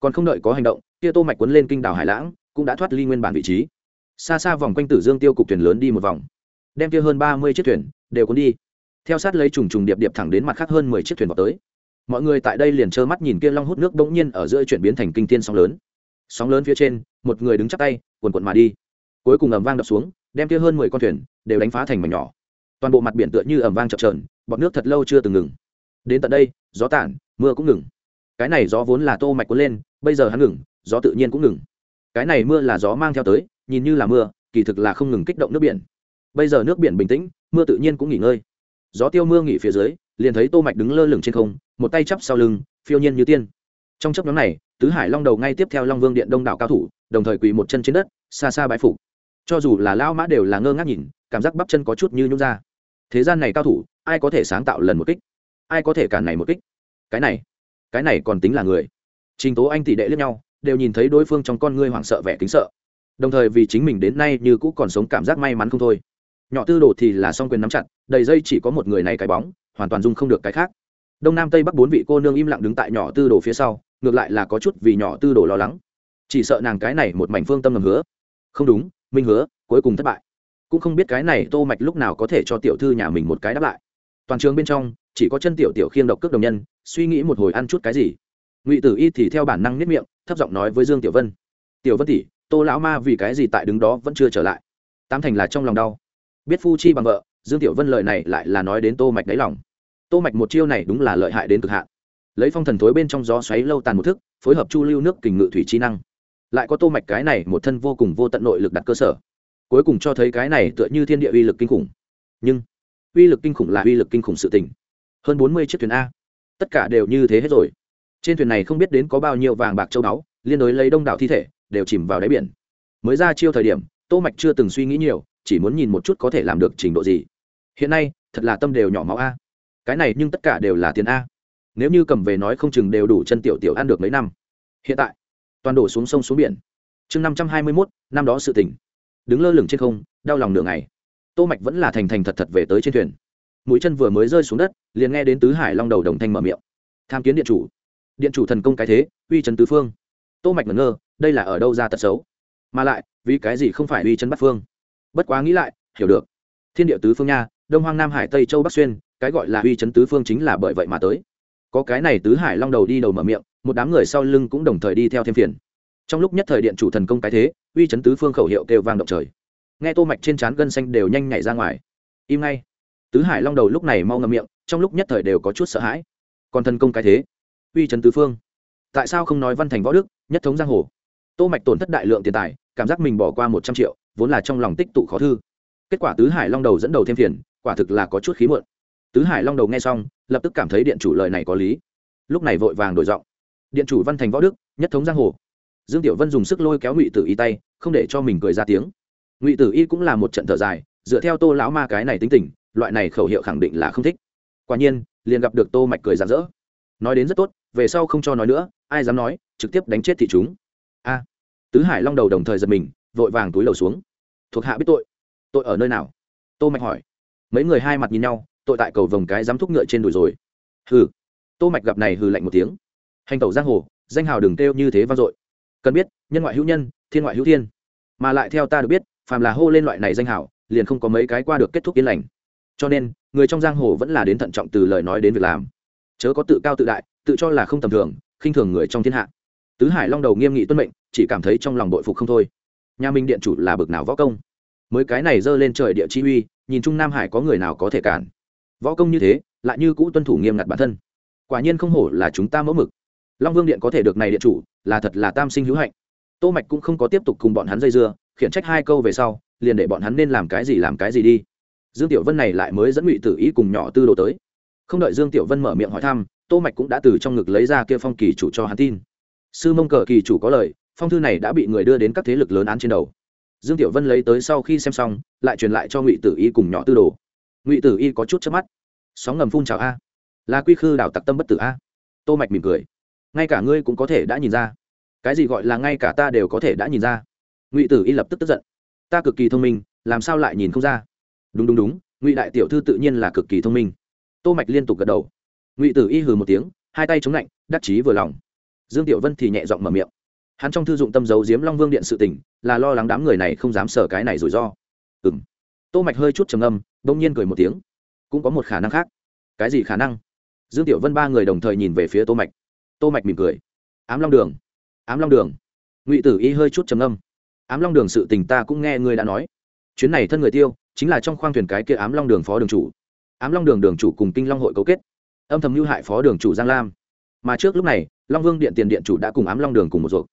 Còn không đợi có hành động, kia tô mạch cuốn lên kinh đảo hải lãng, cũng đã thoát ly nguyên bản vị trí. Xa xa vòng quanh tử dương tiêu cục thuyền lớn đi một vòng. Đem kia hơn ba mươi chiếc thuyền đều cuốn đi. Theo sát lấy trùng trùng điệp điệp thẳng đến mặt khác hơn mười chiếc thuyền vào tới mọi người tại đây liền trơ mắt nhìn kia long hút nước bỗng nhiên ở giữa chuyển biến thành kinh thiên sóng lớn. Sóng lớn phía trên, một người đứng chắc tay, quần quần mà đi. Cuối cùng ầm vang đập xuống, đem kia hơn mười con thuyền đều đánh phá thành mảnh nhỏ. Toàn bộ mặt biển tựa như ầm vang chập trờn bọt nước thật lâu chưa từng ngừng. Đến tận đây, gió tản, mưa cũng ngừng. Cái này gió vốn là tô mạch cuốn lên, bây giờ hắn ngừng, gió tự nhiên cũng ngừng. Cái này mưa là gió mang theo tới, nhìn như là mưa, kỳ thực là không ngừng kích động nước biển. Bây giờ nước biển bình tĩnh, mưa tự nhiên cũng nghỉ ngơi. Gió tiêu mưa nghỉ phía dưới, liền thấy tô mạch đứng lơ lửng trên không một tay chắp sau lưng, phiêu nhiên như tiên. Trong chấp nhóm này, tứ hải long đầu ngay tiếp theo long vương điện đông đảo cao thủ, đồng thời quỳ một chân trên đất, xa xa bái phục. Cho dù là lao mã đều là ngơ ngác nhìn, cảm giác bắp chân có chút như nhún ra. Thế gian này cao thủ, ai có thể sáng tạo lần một kích? Ai có thể cản này một kích? Cái này cái này còn tính là người. Trình tố anh tỷ đệ lẫn nhau, đều nhìn thấy đối phương trong con ngươi hoảng sợ vẻ kính sợ. Đồng thời vì chính mình đến nay như cũng còn sống cảm giác may mắn không thôi. Nhỏ tư đồ thì là song quyền nắm chặt, đầy dây chỉ có một người này cái bóng, hoàn toàn dung không được cái khác đông nam tây bắc bốn vị cô nương im lặng đứng tại nhỏ tư đồ phía sau, ngược lại là có chút vì nhỏ tư đồ lo lắng. Chỉ sợ nàng cái này một mảnh phương tâm ngầm hứa. Không đúng, minh hứa, cuối cùng thất bại. Cũng không biết cái này tô mạch lúc nào có thể cho tiểu thư nhà mình một cái đáp lại. Toàn trường bên trong, chỉ có chân tiểu tiểu khiêng độc cước đồng nhân, suy nghĩ một hồi ăn chút cái gì. Ngụy tử y thì theo bản năng nhất miệng, thấp giọng nói với dương tiểu vân. Tiểu vân tỷ, tô lão ma vì cái gì tại đứng đó vẫn chưa trở lại? Tám thành là trong lòng đau. Biết phu chi bằng vợ, dương tiểu vân lời này lại là nói đến tô mạch đáy lòng tô mạch một chiêu này đúng là lợi hại đến cực hạn. Lấy phong thần thối bên trong gió xoáy lâu tàn một thức, phối hợp chu lưu nước kình ngự thủy chi năng. Lại có tô mạch cái này một thân vô cùng vô tận nội lực đặt cơ sở. Cuối cùng cho thấy cái này tựa như thiên địa uy lực kinh khủng. Nhưng, uy lực kinh khủng là uy lực kinh khủng sự tình. Hơn bốn mươi chiếc thuyền a. Tất cả đều như thế hết rồi. Trên thuyền này không biết đến có bao nhiêu vàng bạc châu báu, liên đối lấy đông đảo thi thể, đều chìm vào đáy biển. Mới ra chiêu thời điểm, tô mạch chưa từng suy nghĩ nhiều, chỉ muốn nhìn một chút có thể làm được trình độ gì. Hiện nay, thật là tâm đều nhỏ máu a cái này nhưng tất cả đều là tiền a. Nếu như cầm về nói không chừng đều đủ chân tiểu tiểu ăn được mấy năm. Hiện tại, toàn đổ xuống sông xuống biển. Chương năm trăm hai mươi mốt, năm đó sự tỉnh đứng lơ lửng trên không, đau lòng nửa ngày. Tô mạch vẫn là thành thành thật thật về tới trên thuyền. Mũi chân vừa mới rơi xuống đất, liền nghe đến tứ hải long đầu đồng thanh mở miệng. Tham kiến điện chủ. Điện chủ thần công cái thế, uy trấn tứ phương. Tô mạch ngẩn ngơ, đây là ở đâu ra tật xấu? Mà lại, vì cái gì không phải uy trấn bắt phương? Bất quá nghĩ lại, hiểu được. Thiên địa tứ phương nha đông hoang nam hải tây châu bắc xuyên, cái gọi là uy chấn tứ phương chính là bởi vậy mà tới. Có cái này tứ hải long đầu đi đầu mở miệng, một đám người sau lưng cũng đồng thời đi theo thêm phiền. Trong lúc nhất thời điện chủ thần công cái thế, uy chấn tứ phương khẩu hiệu kêu vang động trời. Nghe tô mạch trên trán gân xanh đều nhanh nhảy ra ngoài. Im ngay. Tứ hải long đầu lúc này mau ngậm miệng, trong lúc nhất thời đều có chút sợ hãi. Còn thần công cái thế, uy chấn tứ phương. Tại sao không nói văn thành võ đức, nhất thống giang hồ? Tô mạch tổn thất đại lượng tiền tài, cảm giác mình bỏ qua một trăm triệu, vốn là trong lòng tích tụ khó thư. Kết quả tứ hải long đầu dẫn đầu thêm phiền quả thực là có chút khí mượn tứ hải long đầu nghe xong, lập tức cảm thấy điện chủ lời này có lý. Lúc này vội vàng đổi giọng. Điện chủ văn thành võ đức, nhất thống giang hồ. Dương tiểu vân dùng sức lôi kéo ngụy tử y tay, không để cho mình cười ra tiếng. Ngụy tử y cũng là một trận thở dài, dựa theo tô lão ma cái này tính tình, loại này khẩu hiệu khẳng định là không thích. Quả nhiên, liền gặp được tô mạch cười rạng rỡ. Nói đến rất tốt, về sau không cho nói nữa, ai dám nói, trực tiếp đánh chết thì chúng. A. Tứ hải long đầu đồng thời giật mình, vội vàng túi lầu xuống. Thuộc hạ biết tội. Tội ở nơi nào? Tô mạch hỏi mấy người hai mặt nhìn nhau, tội tại cầu vồng cái dám thúc ngựa trên đùi rồi. Hừ. Tô mạch gặp này hừ lạnh một tiếng. Hành tẩu giang hồ, danh hào đừng kêu như thế vang dội. Cần biết, nhân ngoại hữu nhân, thiên ngoại hữu thiên. Mà lại theo ta được biết, phàm là hô lên loại này danh hào, liền không có mấy cái qua được kết thúc yên lành. Cho nên, người trong giang hồ vẫn là đến thận trọng từ lời nói đến việc làm. Chớ có tự cao tự đại, tự cho là không tầm thường, khinh thường người trong thiên hạ. Tứ hải long đầu nghiêm nghị tuân mệnh, chỉ cảm thấy trong lòng bội phục không thôi. Nhà minh điện chủ là bực nào võ công? Mới cái này dơ lên trời địa chi uy nhìn chung nam hải có người nào có thể cản. Võ công như thế, lại như cũ tuân thủ nghiêm ngặt bản thân. Quả nhiên không hổ là chúng ta mẫu mực. Long vương điện có thể được này điện chủ, là thật là tam sinh hữu hạnh. Tô mạch cũng không có tiếp tục cùng bọn hắn dây dưa, khiển trách hai câu về sau, liền để bọn hắn nên làm cái gì làm cái gì đi. Dương tiểu vân này lại mới dẫn ngụy tử ý cùng nhỏ tư đồ tới. Không đợi dương tiểu vân mở miệng hỏi thăm, tô mạch cũng đã từ trong ngực lấy ra kia phong kỳ chủ cho hắn tin. Sư mông cờ kỳ chủ có lời, phong thư này đã bị người đưa đến các thế lực lớn án trên đầu dương tiểu vân lấy tới sau khi xem xong, lại truyền lại cho ngụy tử y cùng nhỏ tư đồ. Ngụy tử y có chút chớp mắt. Sóng ngầm phun trào a. Là quy khư đảo tặc tâm bất tử a. Tô mạch mỉm cười. Ngay cả ngươi cũng có thể đã nhìn ra. Cái gì gọi là ngay cả ta đều có thể đã nhìn ra. Ngụy tử y lập tức tức giận. Ta cực kỳ thông minh, làm sao lại nhìn không ra? Đúng đúng đúng, ngụy đại tiểu thư tự nhiên là cực kỳ thông minh. Tô mạch liên tục gật đầu. Ngụy tử y hừ một tiếng, hai tay chống lạnh, đắc chí vừa lòng. Dương tiểu vân thì nhẹ giọng mở miệng hắn trong thư dụng tâm dấu diếm long vương điện sự tình, là lo lắng đám người này không dám sở cái này rủi ro. Ừ m tô mạch hơi chút trầm âm đông nhiên cười một tiếng. Cũng có một khả năng khác. Cái gì khả năng? Dương tiểu vân ba người đồng thời nhìn về phía tô mạch. Tô mạch mỉm cười. Ám long đường. Ám long đường. Ngụy tử y hơi chút trầm âm ám long đường sự tình ta cũng nghe ngươi đã nói. Chuyến này thân người tiêu, chính là trong khoang thuyền cái kia ám long đường phó đường chủ. Ám long đường đường chủ cùng kinh long hội cấu kết. Âm thầm lưu hại phó đường chủ giang lam. Mà trước lúc này, long vương điện tiền điện chủ đã cùng ám long đường cùng một ruột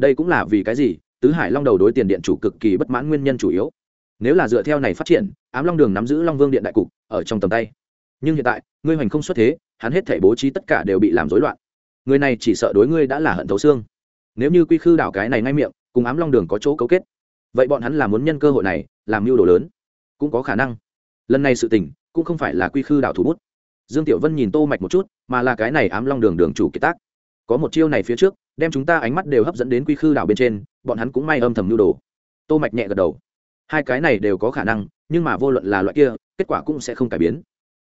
đây cũng là vì cái gì? Tứ hải long đầu đối tiền điện chủ cực kỳ bất mãn nguyên nhân chủ yếu. Nếu là dựa theo này phát triển, ám long đường nắm giữ long vương điện đại cục, ở trong tầm tay. Nhưng hiện tại, ngươi hoành không xuất thế, hắn hết thể bố trí tất cả đều bị làm rối loạn. Người này chỉ sợ đối ngươi đã là hận thấu xương. Nếu như quy khư đảo cái này ngay miệng, cùng ám long đường có chỗ cấu kết, vậy bọn hắn là muốn nhân cơ hội này, làm mưu đồ lớn. Cũng có khả năng. Lần này sự tình, cũng không phải là quy khư đảo thủ bút. Dương tiểu vân nhìn tô mạch một chút, mà là cái này ám long đường đường chủ kiệt tác. Có một chiêu này phía trước đem chúng ta ánh mắt đều hấp dẫn đến quy khư đảo bên trên, bọn hắn cũng may âm thầm nhu đồ. Tô mạch nhẹ gật đầu. Hai cái này đều có khả năng, nhưng mà vô luận là loại kia, kết quả cũng sẽ không cải biến.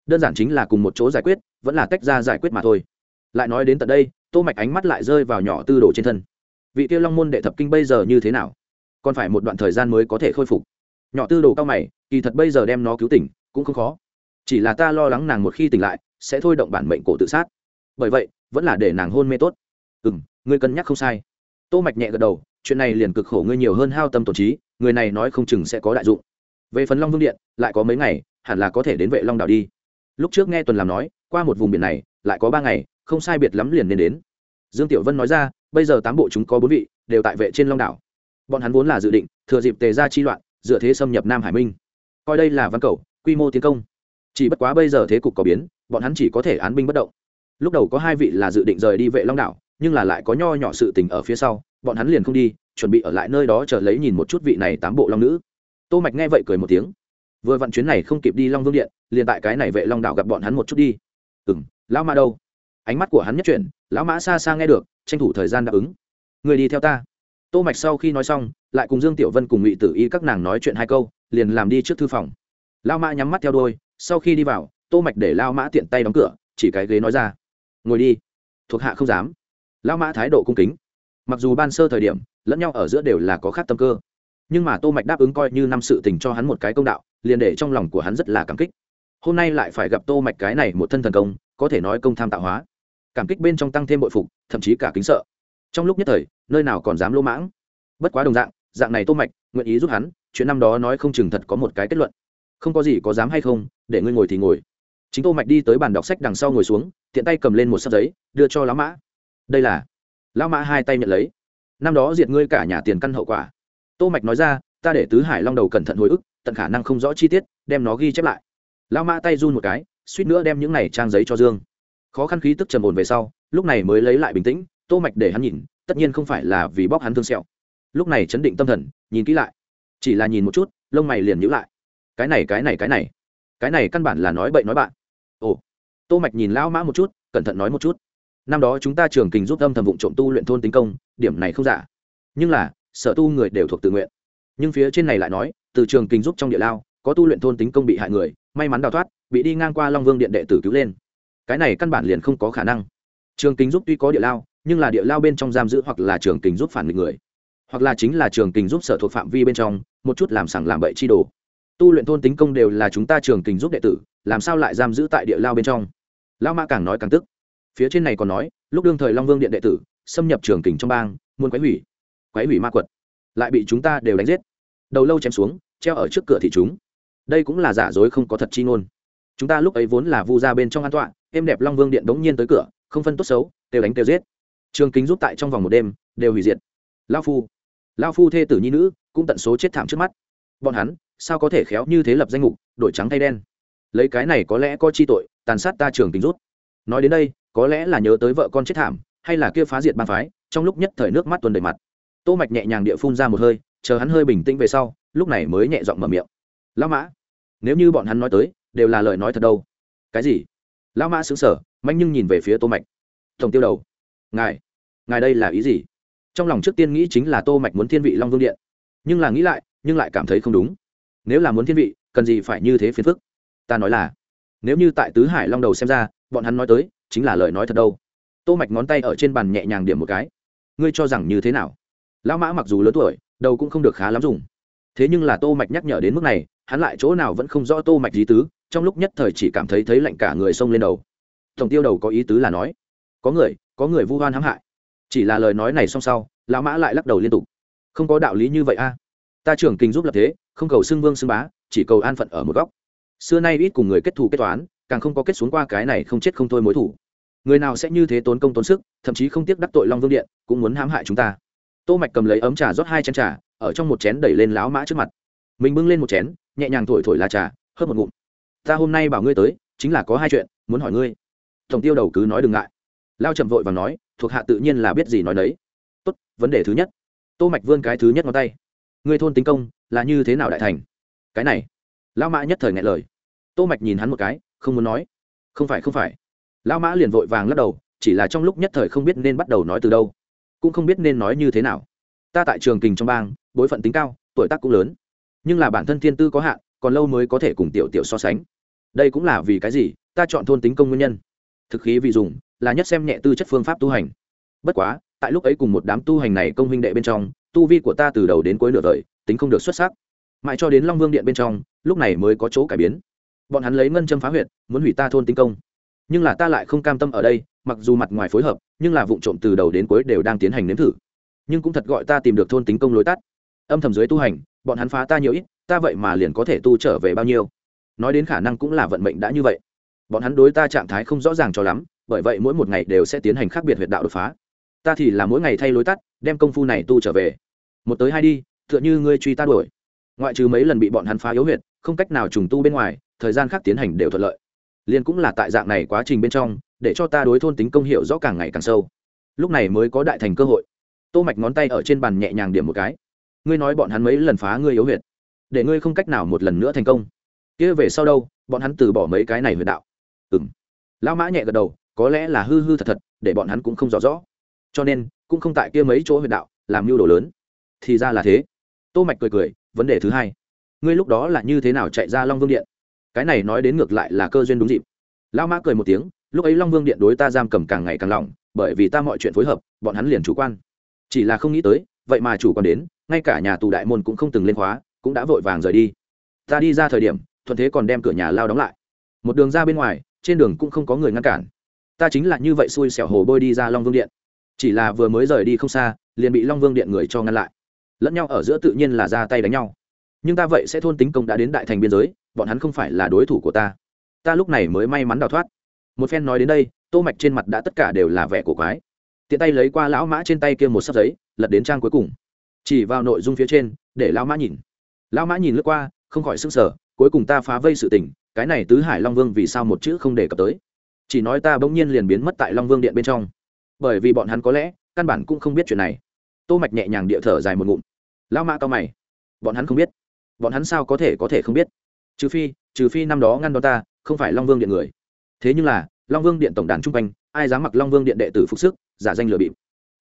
Đơn giản chính là cùng một chỗ giải quyết, vẫn là tách ra giải quyết mà thôi. Lại nói đến tận đây, tô mạch ánh mắt lại rơi vào nhỏ tư đồ trên thân. Vị tiêu long môn đệ thập kinh bây giờ như thế nào? Còn phải một đoạn thời gian mới có thể khôi phục. Nhỏ tư đồ cao mày, kỳ thật bây giờ đem nó cứu tỉnh, cũng không khó. Chỉ là ta lo lắng nàng một khi tỉnh lại, sẽ thôi động bản mệnh cổ tự sát. Bởi vậy, vẫn là để nàng hôn mê tốt. Ừ m ngươi cân nhắc không sai. Tô mạch nhẹ gật đầu, chuyện này liền cực khổ ngươi nhiều hơn hao tâm tổn trí, người này nói không chừng sẽ có đại dụng. Về phần long vương điện, lại có mấy ngày, hẳn là có thể đến vệ long đảo đi. Lúc trước nghe tuần làm nói, qua một vùng biển này, lại có ba ngày, không sai biệt lắm liền nên đến. Dương tiểu vân nói ra, bây giờ tám bộ chúng có bốn vị, đều tại vệ trên long đảo. Bọn hắn vốn là dự định, thừa dịp tề ra chi loạn, dựa thế xâm nhập nam hải minh. Coi đây là văn cầu, quy mô tiến công. Chỉ bất quá bây giờ thế cục có biến, bọn hắn chỉ có thể án binh bất động. Lúc đầu có hai vị là dự định rời đi vệ long đảo nhưng là lại có nho nhỏ sự tình ở phía sau, bọn hắn liền không đi, chuẩn bị ở lại nơi đó chờ lấy nhìn một chút vị này tám bộ long nữ. Tô mạch nghe vậy cười một tiếng. Vừa vận chuyến này không kịp đi long vương điện, liền tại cái này vệ long đảo gặp bọn hắn một chút đi. Ừm, lão ma đâu? Ánh mắt của hắn nhất chuyển, lão mã xa xa nghe được, tranh thủ thời gian đáp ứng. Người đi theo ta. Tô mạch sau khi nói xong, lại cùng dương tiểu vân cùng ngụy tử y các nàng nói chuyện hai câu, liền làm đi trước thư phòng. Lão mã nhắm mắt theo đôi sau khi đi vào, tô mạch để Lão mã tiện tay đóng cửa, chỉ cái ghế nói ra. Ngồi đi. Thuộc hạ không dám lao mã thái độ cung kính. Mặc dù ban sơ thời điểm, lẫn nhau ở giữa đều là có khác tâm cơ, nhưng mà tô mạch đáp ứng coi như năm sự tình cho hắn một cái công đạo, liền để trong lòng của hắn rất là cảm kích. Hôm nay lại phải gặp tô mạch cái này một thân thần công, có thể nói công tham tạo hóa. Cảm kích bên trong tăng thêm bội phục, thậm chí cả kính sợ. Trong lúc nhất thời, nơi nào còn dám lỗ mãng. Bất quá đồng dạng dạng này tô mạch nguyện ý giúp hắn, chuyện năm đó nói không chừng thật có một cái kết luận. Không có gì có dám hay không, để ngươi ngồi thì ngồi. Chính tô mạch đi tới bàn đọc sách đằng sau ngồi xuống, tiện tay cầm lên một sấp giấy, đưa cho lão mã đây là. Lão mã hai tay nhận lấy. Năm đó diệt ngươi cả nhà tiền căn hậu quả. Tô mạch nói ra, ta để tứ hải long đầu cẩn thận hồi ức, tận khả năng không rõ chi tiết, đem nó ghi chép lại. Lão mã tay run một cái, suýt nữa đem những này trang giấy cho dương. Khó khăn khí tức trầm ổn về sau, lúc này mới lấy lại bình tĩnh, tô mạch để hắn nhìn, tất nhiên không phải là vì bóc hắn thương sẹo. Lúc này chấn định tâm thần, nhìn kỹ lại. Chỉ là nhìn một chút, lông mày liền nhíu lại. Cái này cái này cái này. Cái này căn bản là nói bậy nói bạn. Ồ. Tô mạch nhìn lão mã một chút, cẩn thận nói một chút năm đó chúng ta trường kình giúp âm thầm vụ trộm tu luyện thôn tính công, điểm này không giả. Nhưng là, sở tu người đều thuộc tự nguyện. Nhưng phía trên này lại nói, từ trường kình giúp trong địa lao, có tu luyện thôn tính công bị hại người, may mắn đào thoát, bị đi ngang qua long vương điện đệ tử cứu lên. Cái này căn bản liền không có khả năng. Trường kình giúp tuy có địa lao, nhưng là địa lao bên trong giam giữ hoặc là trường kình giúp phản nghịch người. Hoặc là chính là trường kình giúp sở thuộc phạm vi bên trong, một chút làm sảng làm bậy chi đồ. Tu luyện thôn tính công đều là chúng ta trường kình giúp đệ tử, làm sao lại giam giữ tại địa lao bên trong? Lao mã càng nói càng tức phía trên này còn nói, lúc đương thời long vương điện đệ tử, xâm nhập trường kình trong bang, muốn quấy hủy. Quấy hủy ma quật. Lại bị chúng ta đều đánh giết. Đầu lâu chém xuống, treo ở trước cửa thị chúng. Đây cũng là giả dối không có thật chi ngôn. Chúng ta lúc ấy vốn là vu ra bên trong an tọa, êm đẹp long vương điện bỗng nhiên tới cửa, không phân tốt xấu, đều đánh đều giết. Trường kính giúp tại trong vòng một đêm, đều hủy diệt. Lao phu. Lao phu thê tử nhi nữ, cũng tận số chết thảm trước mắt. Bọn hắn, sao có thể khéo như thế lập danh mục đổi trắng thay đen? Lấy cái này có lẽ có chi tội, tàn sát ta trường kính rút. Nói đến đây có lẽ là nhớ tới vợ con chết thảm, hay là kia phá diệt ban phái, trong lúc nhất thời nước mắt tuần đầy mặt. Tô mạch nhẹ nhàng địa phun ra một hơi, chờ hắn hơi bình tĩnh về sau, lúc này mới nhẹ giọng mở miệng. Lão mã, nếu như bọn hắn nói tới, đều là lời nói thật đâu. Cái gì? Lão mã sững sờ mạnh nhưng nhìn về phía tô mạch. Tổng tiêu đầu. Ngài ngài đây là ý gì? Trong lòng trước tiên nghĩ chính là tô mạch muốn thiên vị long vương điện. Nhưng là nghĩ lại, nhưng lại cảm thấy không đúng. Nếu là muốn thiên vị, cần gì phải như thế phiền phức? Ta nói là, nếu như tại tứ hải long đầu xem ra, bọn hắn nói tới chính là lời nói thật đâu. Tô mạch ngón tay ở trên bàn nhẹ nhàng điểm một cái. Ngươi cho rằng như thế nào? Lão mã mặc dù lớn tuổi, đầu cũng không được khá lắm dùng. Thế nhưng là tô mạch nhắc nhở đến mức này, hắn lại chỗ nào vẫn không rõ tô mạch ý tứ, trong lúc nhất thời chỉ cảm thấy thấy lạnh cả người xông lên đầu. Tổng tiêu đầu có ý tứ là nói, có người có người vu oan hãm hại. Chỉ là lời nói này xong sau, lão mã lại lắc đầu liên tục. Không có đạo lý như vậy a. Ta trưởng kinh giúp lập thế, không cầu xưng vương xưng bá, chỉ cầu an phận ở một góc. Xưa nay ít cùng người kết thù kết toán càng không có kết xuống qua cái này không chết không thôi mối thủ. Người nào sẽ như thế tốn công tốn sức, thậm chí không tiếc đắc tội long vương điện, cũng muốn hãm hại chúng ta. Tô mạch cầm lấy ấm trà rót hai chén trà, ở trong một chén đẩy lên lão mã trước mặt. Mình bưng lên một chén, nhẹ nhàng thổi thổi lá trà, hớp một ngụm. Ta hôm nay bảo ngươi tới, chính là có hai chuyện, muốn hỏi ngươi. Tổng tiêu đầu cứ nói đừng ngại. Lao chậm vội và nói, thuộc hạ tự nhiên là biết gì nói đấy tốt, vấn đề thứ nhất. Tô mạch vươn cái thứ nhất ngón tay. Ngươi thôn tính công, là như thế nào đại thành? Cái này. Lao mã nhất thời ngại lời. Tô mạch nhìn hắn một cái không muốn nói. Không phải không phải. Lao mã liền vội vàng lắc đầu, chỉ là trong lúc nhất thời không biết nên bắt đầu nói từ đâu. Cũng không biết nên nói như thế nào. Ta tại trường kình trong bang, bối phận tính cao, tuổi tác cũng lớn. Nhưng là bản thân thiên tư có hạn, còn lâu mới có thể cùng tiểu tiểu so sánh. Đây cũng là vì cái gì? Ta chọn thôn tính công nguyên nhân. Thực khí vì dùng, là nhất xem nhẹ tư chất phương pháp tu hành. Bất quá, tại lúc ấy cùng một đám tu hành này công huynh đệ bên trong, tu vi của ta từ đầu đến cuối nửa đời, tính không được xuất sắc. Mãi cho đến long vương điện bên trong, lúc này mới có chỗ cải biến bọn hắn lấy ngân châm phá huyệt, muốn hủy ta thôn tinh công. Nhưng là ta lại không cam tâm ở đây, mặc dù mặt ngoài phối hợp, nhưng là vụ trộm từ đầu đến cuối đều đang tiến hành nếm thử. Nhưng cũng thật gọi ta tìm được thôn tính công lối tắt. Âm thầm dưới tu hành, bọn hắn phá ta nhiều ít, ta vậy mà liền có thể tu trở về bao nhiêu? Nói đến khả năng cũng là vận mệnh đã như vậy. Bọn hắn đối ta trạng thái không rõ ràng cho lắm, bởi vậy mỗi một ngày đều sẽ tiến hành khác biệt huyệt đạo đột phá. Ta thì là mỗi ngày thay lối tắt, đem công phu này tu trở về. Một tới hai đi, tựa như ngươi truy ta đuổi. Ngoại trừ mấy lần bị bọn hắn phá yếu huyệt, không cách nào trùng tu bên ngoài thời gian khác tiến hành đều thuận lợi. Liên cũng là tại dạng này quá trình bên trong, để cho ta đối thôn tính công hiệu rõ càng ngày càng sâu. Lúc này mới có đại thành cơ hội. Tô mạch ngón tay ở trên bàn nhẹ nhàng điểm một cái. Ngươi nói bọn hắn mấy lần phá ngươi yếu huyệt, để ngươi không cách nào một lần nữa thành công. Kia về sau đâu, bọn hắn từ bỏ mấy cái này huyệt đạo. Ừm. Lão mã nhẹ gật đầu, có lẽ là hư hư thật thật, để bọn hắn cũng không rõ rõ. Cho nên, cũng không tại kia mấy chỗ huyệt đạo, làm mưu đồ lớn. Thì ra là thế. Tô mạch cười cười, vấn đề thứ hai. Ngươi lúc đó là như thế nào chạy ra long vương điện? Cái này nói đến ngược lại là cơ duyên đúng dịp. Lão mã cười một tiếng, lúc ấy long vương điện đối ta giam cầm càng ngày càng lỏng, bởi vì ta mọi chuyện phối hợp, bọn hắn liền chủ quan. Chỉ là không nghĩ tới, vậy mà chủ quan đến, ngay cả nhà tù đại môn cũng không từng lên khóa, cũng đã vội vàng rời đi. Ta đi ra thời điểm, thuận thế còn đem cửa nhà lao đóng lại. Một đường ra bên ngoài, trên đường cũng không có người ngăn cản. Ta chính là như vậy xui xẻo hồ bơi đi ra long vương điện. Chỉ là vừa mới rời đi không xa, liền bị long vương điện người cho ngăn lại. Lẫn nhau ở giữa tự nhiên là ra tay đánh nhau. Nhưng ta vậy sẽ thôn tính công đã đến đại thành biên giới bọn hắn không phải là đối thủ của ta. Ta lúc này mới may mắn đào thoát. Một phen nói đến đây, tô mạch trên mặt đã tất cả đều là vẻ của quái. Tiện tay lấy qua lão mã trên tay kia một sấp giấy, lật đến trang cuối cùng. Chỉ vào nội dung phía trên, để lão mã nhìn. Lão mã nhìn lướt qua, không khỏi sức sở cuối cùng ta phá vây sự tình, cái này tứ hải long vương vì sao một chữ không đề cập tới? Chỉ nói ta bỗng nhiên liền biến mất tại long vương điện bên trong. Bởi vì bọn hắn có lẽ, căn bản cũng không biết chuyện này. Tô mạch nhẹ nhàng địa thở dài một ngụm. Lão mã cao mày. Bọn hắn không biết. Bọn hắn sao có thể có thể không biết? Trừ phi trừ phi năm đó ngăn đó ta, không phải long vương điện người. Thế nhưng là, long vương điện tổng đàn trung quanh, ai dám mặc long vương điện đệ tử phục sức, giả danh lừa bịp?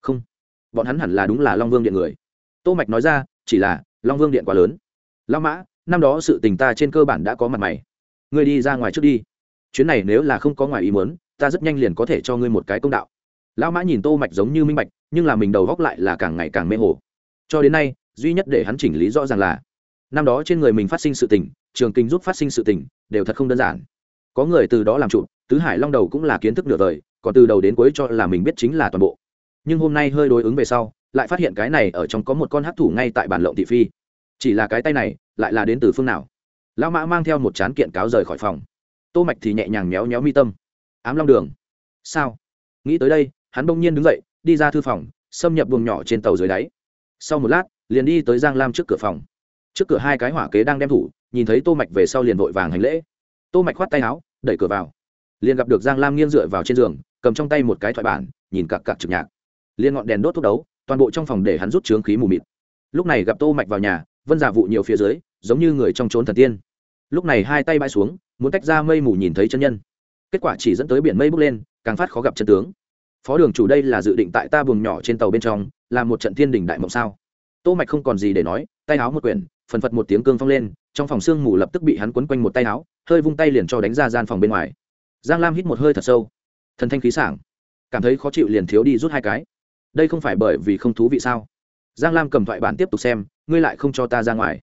Không. Bọn hắn hẳn là đúng là long vương điện người. Tô mạch nói ra, chỉ là, long vương điện quá lớn. Lao mã, năm đó sự tình ta trên cơ bản đã có mặt mày. Ngươi đi ra ngoài trước đi. Chuyến này nếu là không có ngoài ý muốn, ta rất nhanh liền có thể cho ngươi một cái công đạo. Lão mã nhìn tô mạch giống như minh bạch, nhưng là mình đầu góc lại là càng ngày càng mê hồ. Cho đến nay, duy nhất để hắn chỉnh lý rõ ràng là năm đó trên người mình phát sinh sự tình, trường kinh giúp phát sinh sự tình, đều thật không đơn giản. Có người từ đó làm chủ, tứ hải long đầu cũng là kiến thức nửa đời, còn từ đầu đến cuối cho là mình biết chính là toàn bộ. Nhưng hôm nay hơi đối ứng về sau, lại phát hiện cái này ở trong có một con hát thủ ngay tại bản lộng thị phi. Chỉ là cái tay này, lại là đến từ phương nào? Lão mã mang theo một chán kiện cáo rời khỏi phòng. Tô mạch thì nhẹ nhàng méo méo mi tâm. Ám long đường. Sao? Nghĩ tới đây, hắn bỗng nhiên đứng dậy, đi ra thư phòng, xâm nhập buồng nhỏ trên tàu dưới đáy. Sau một lát, liền đi tới giang lam trước cửa phòng trước cửa hai cái hỏa kế đang đem thủ, nhìn thấy tô mạch về sau liền vội vàng hành lễ. Tô mạch khoát tay áo, đẩy cửa vào. Liền gặp được giang lam nghiêng dựa vào trên giường, cầm trong tay một cái thoại bản, nhìn cặc cặc trực nhạc. Liền ngọn đèn đốt thuốc đấu, toàn bộ trong phòng để hắn rút trướng khí mù mịt. Lúc này gặp tô mạch vào nhà, vân giả vụ nhiều phía dưới, giống như người trong trốn thần tiên. Lúc này hai tay bay xuống, muốn tách ra mây mù nhìn thấy chân nhân. Kết quả chỉ dẫn tới biển mây bốc lên, càng phát khó gặp chân tướng. Phó đường chủ đây là dự định tại ta buồng nhỏ trên tàu bên trong, làm một trận thiên đình đại mộng sao? Tô mạch không còn gì để nói, tay áo một quyển phần phật một tiếng cương phong lên, trong phòng xương mù lập tức bị hắn quấn quanh một tay áo, hơi vung tay liền cho đánh ra gian phòng bên ngoài. Giang lam hít một hơi thật sâu. Thần thanh khí sảng. Cảm thấy khó chịu liền thiếu đi rút hai cái. Đây không phải bởi vì không thú vị sao? Giang lam cầm thoại bản tiếp tục xem, ngươi lại không cho ta ra ngoài.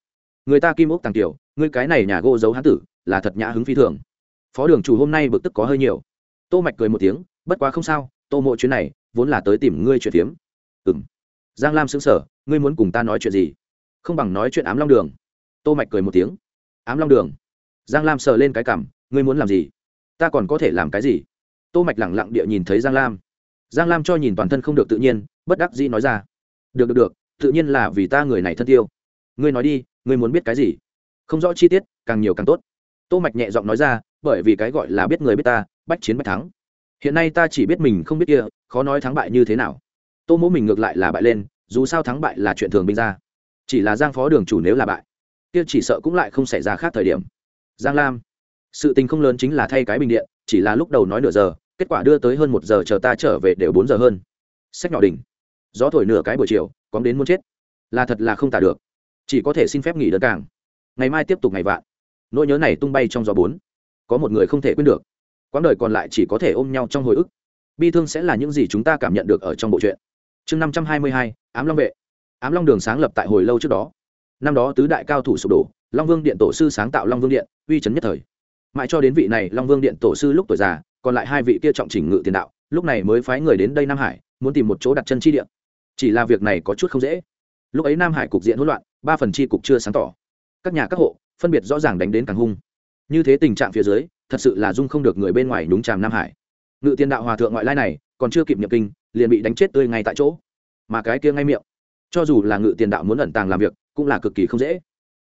Người ta kim ốc tàng tiểu, ngươi cái này nhà gỗ giấu hán tử, là thật nhã hứng phi thường. Phó đường chủ hôm nay bực tức có hơi nhiều. Tô mạch cười một tiếng, bất quá không sao, tô mộ chuyến này, vốn là tới tìm ngươi chuyện phiếm. Ừ m giang lam sững sở ngươi muốn cùng ta nói chuyện gì? Không bằng nói chuyện ám long đường. Tô mạch cười một tiếng. Ám long đường? Giang lam sờ lên cái cằm, ngươi muốn làm gì? Ta còn có thể làm cái gì? Tô mạch lẳng lặng địa nhìn thấy giang lam. Giang lam cho nhìn toàn thân không được tự nhiên, bất đắc dĩ nói ra. Được được được, tự nhiên là vì ta người này thân tiêu ngươi nói đi, ngươi muốn biết cái gì? Không rõ chi tiết, càng nhiều càng tốt. Tô mạch nhẹ giọng nói ra, bởi vì cái gọi là biết người biết ta, bách chiến bách thắng. Hiện nay ta chỉ biết mình không biết kia, khó nói thắng bại như thế nào. Tô mỗ mình ngược lại là bại lên, dù sao thắng bại là chuyện thường binh ra chỉ là giang phó đường chủ nếu là bại, kia chỉ sợ cũng lại không xảy ra khác thời điểm. Giang lam, sự tình không lớn chính là thay cái bình điện, chỉ là lúc đầu nói nửa giờ, kết quả đưa tới hơn một giờ chờ ta trở về đều bốn giờ hơn. Sách nhỏ đỉnh, gió thổi nửa cái buổi chiều có đến muốn chết. Là thật là không tả được, chỉ có thể xin phép nghỉ đơn càng ngày mai tiếp tục ngày vạn. Nỗi nhớ này tung bay trong gió bốn. Có một người không thể quên được. Quãng đời còn lại chỉ có thể ôm nhau trong hồi ức. Bi thương sẽ là những gì chúng ta cảm nhận được ở trong bộ truyện. Chương năm trăm hai mươi hai, ám long vệ ám long đường sáng lập tại hồi lâu trước đó. Năm đó tứ đại cao thủ sụp đổ, long vương điện tổ sư sáng tạo long vương điện, uy chấn nhất thời. Mãi cho đến vị này long vương điện tổ sư lúc tuổi già, còn lại hai vị kia trọng chỉnh ngự tiền đạo, lúc này mới phái người đến đây nam hải, muốn tìm một chỗ đặt chân chi điện chỉ là việc này có chút không dễ. Lúc ấy nam hải cục diện hỗn loạn, ba phần chi cục chưa sáng tỏ. Các nhà các hộ, phân biệt rõ ràng đánh đến càng hung. Như thế tình trạng phía dưới, thật sự là dung không được người bên ngoài đúng tràm nam hải. Ngự tiền đạo hòa thượng ngoại lai này, còn chưa kịp nhập kinh, liền bị đánh chết tươi ngay tại chỗ. Mà cái kia ngay miệng cho dù là ngự tiền đạo muốn ẩn tàng làm việc, cũng là cực kỳ không dễ.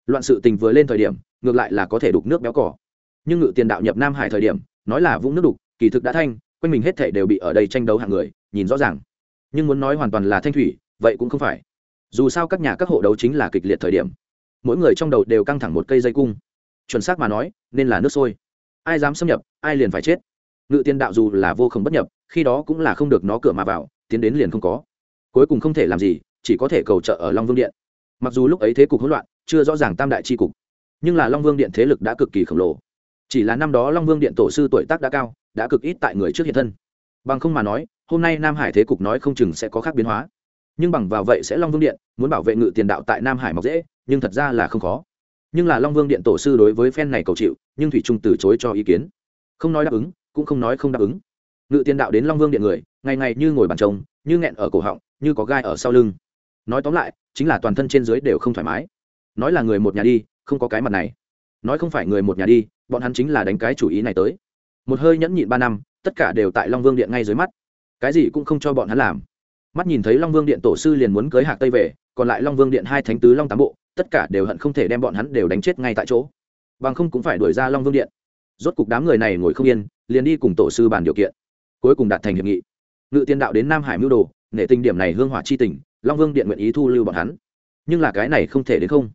Loạn sự tình vừa lên thời điểm, ngược lại là có thể đục nước béo cỏ. Nhưng ngự tiền đạo nhập nam hải thời điểm, nói là vũng nước đục, kỳ thực đã thanh, quanh mình hết thể đều bị ở đây tranh đấu hạng người, nhìn rõ ràng. Nhưng muốn nói hoàn toàn là thanh thủy, vậy cũng không phải. Dù sao các nhà các hộ đấu chính là kịch liệt thời điểm. Mỗi người trong đầu đều căng thẳng một cây dây cung. Chuẩn xác mà nói, nên là nước sôi. Ai dám xâm nhập, ai liền phải chết. Ngự tiền đạo dù là vô không bất nhập, khi đó cũng là không được nó cửa mà vào, tiến đến liền không có. Cuối cùng không thể làm gì chỉ có thể cầu trợ ở long vương điện. Mặc dù lúc ấy thế cục hỗn loạn, chưa rõ ràng tam đại tri cục, nhưng là long vương điện thế lực đã cực kỳ khổng lồ. Chỉ là năm đó long vương điện tổ sư tuổi tác đã cao, đã cực ít tại người trước hiện thân. Bằng không mà nói, hôm nay nam hải thế cục nói không chừng sẽ có khác biến hóa. Nhưng bằng vào vậy sẽ long vương điện muốn bảo vệ ngự tiền đạo tại nam hải mọc dễ, nhưng thật ra là không khó. Nhưng là long vương điện tổ sư đối với phen này cầu chịu, nhưng thủy trung từ chối cho ý kiến. Không nói đáp ứng, cũng không nói không đáp ứng. Ngự tiền đạo đến long vương điện người, ngày ngày như ngồi bàn trông như nghẹn ở cổ họng, như có gai ở sau lưng nói tóm lại, chính là toàn thân trên dưới đều không thoải mái. Nói là người một nhà đi, không có cái mặt này. Nói không phải người một nhà đi, bọn hắn chính là đánh cái chủ ý này tới. Một hơi nhẫn nhịn ba năm, tất cả đều tại long vương điện ngay dưới mắt. Cái gì cũng không cho bọn hắn làm. Mắt nhìn thấy long vương điện tổ sư liền muốn cưới hạc tây về, còn lại long vương điện hai thánh tứ long tám bộ, tất cả đều hận không thể đem bọn hắn đều đánh chết ngay tại chỗ. Bằng không cũng phải đuổi ra long vương điện. Rốt cục đám người này ngồi không yên, liền đi cùng tổ sư bàn điều kiện. Cuối cùng đạt thành hiệp nghị. Ngự tiên đạo đến nam hải mưu đồ, nể tình điểm này hương hỏa chi tình long vương điện nguyện ý thu lưu bọn hắn. Nhưng là cái này không thể đến không.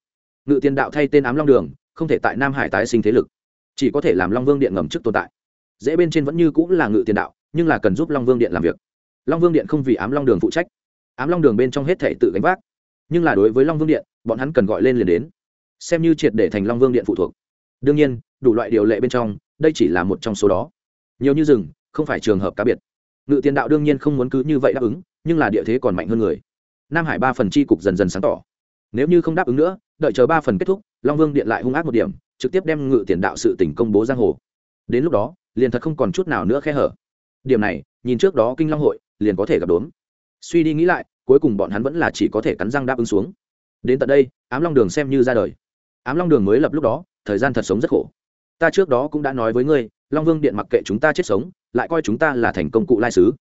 Ngự tiền đạo thay tên ám long đường, không thể tại nam hải tái sinh thế lực. Chỉ có thể làm long vương điện ngầm chức tồn tại. Dễ bên trên vẫn như cũng là ngự tiền đạo, nhưng là cần giúp long vương điện làm việc. Long vương điện không vì ám long đường phụ trách. Ám long đường bên trong hết thể tự gánh vác. Nhưng là đối với long vương điện, bọn hắn cần gọi lên liền đến. Xem như triệt để thành long vương điện phụ thuộc. Đương nhiên, đủ loại điều lệ bên trong, đây chỉ là một trong số đó. Nhiều như rừng, không phải trường hợp cá biệt. Ngự tiền đạo đương nhiên không muốn cứ như vậy đáp ứng, nhưng là địa thế còn mạnh hơn người nam hải ba phần c h i cục dần dần sáng tỏ. Nếu như không đáp ứng nữa, đợi chờ ba phần kết thúc, long vương điện lại hung ác một điểm, trực tiếp đem ngự tiền đạo sự tỉnh công bố giang hồ. Đến lúc đó, liền thật không còn chút nào nữa khe hở. Điểm này, nhìn trước đó kinh long hội, liền có thể gặp đốn. Suy đi nghĩ lại, cuối cùng bọn hắn vẫn là chỉ có thể cắn răng đáp ứng xuống. Đến tận đây, ám long đường xem như ra đời. Ám long đường mới lập lúc đó, thời gian thật sống rất khổ. Ta trước đó cũng đã nói với ngươi, long vương điện mặc kệ chúng ta chết sống, lại coi chúng ta là thành công cụ lai sứ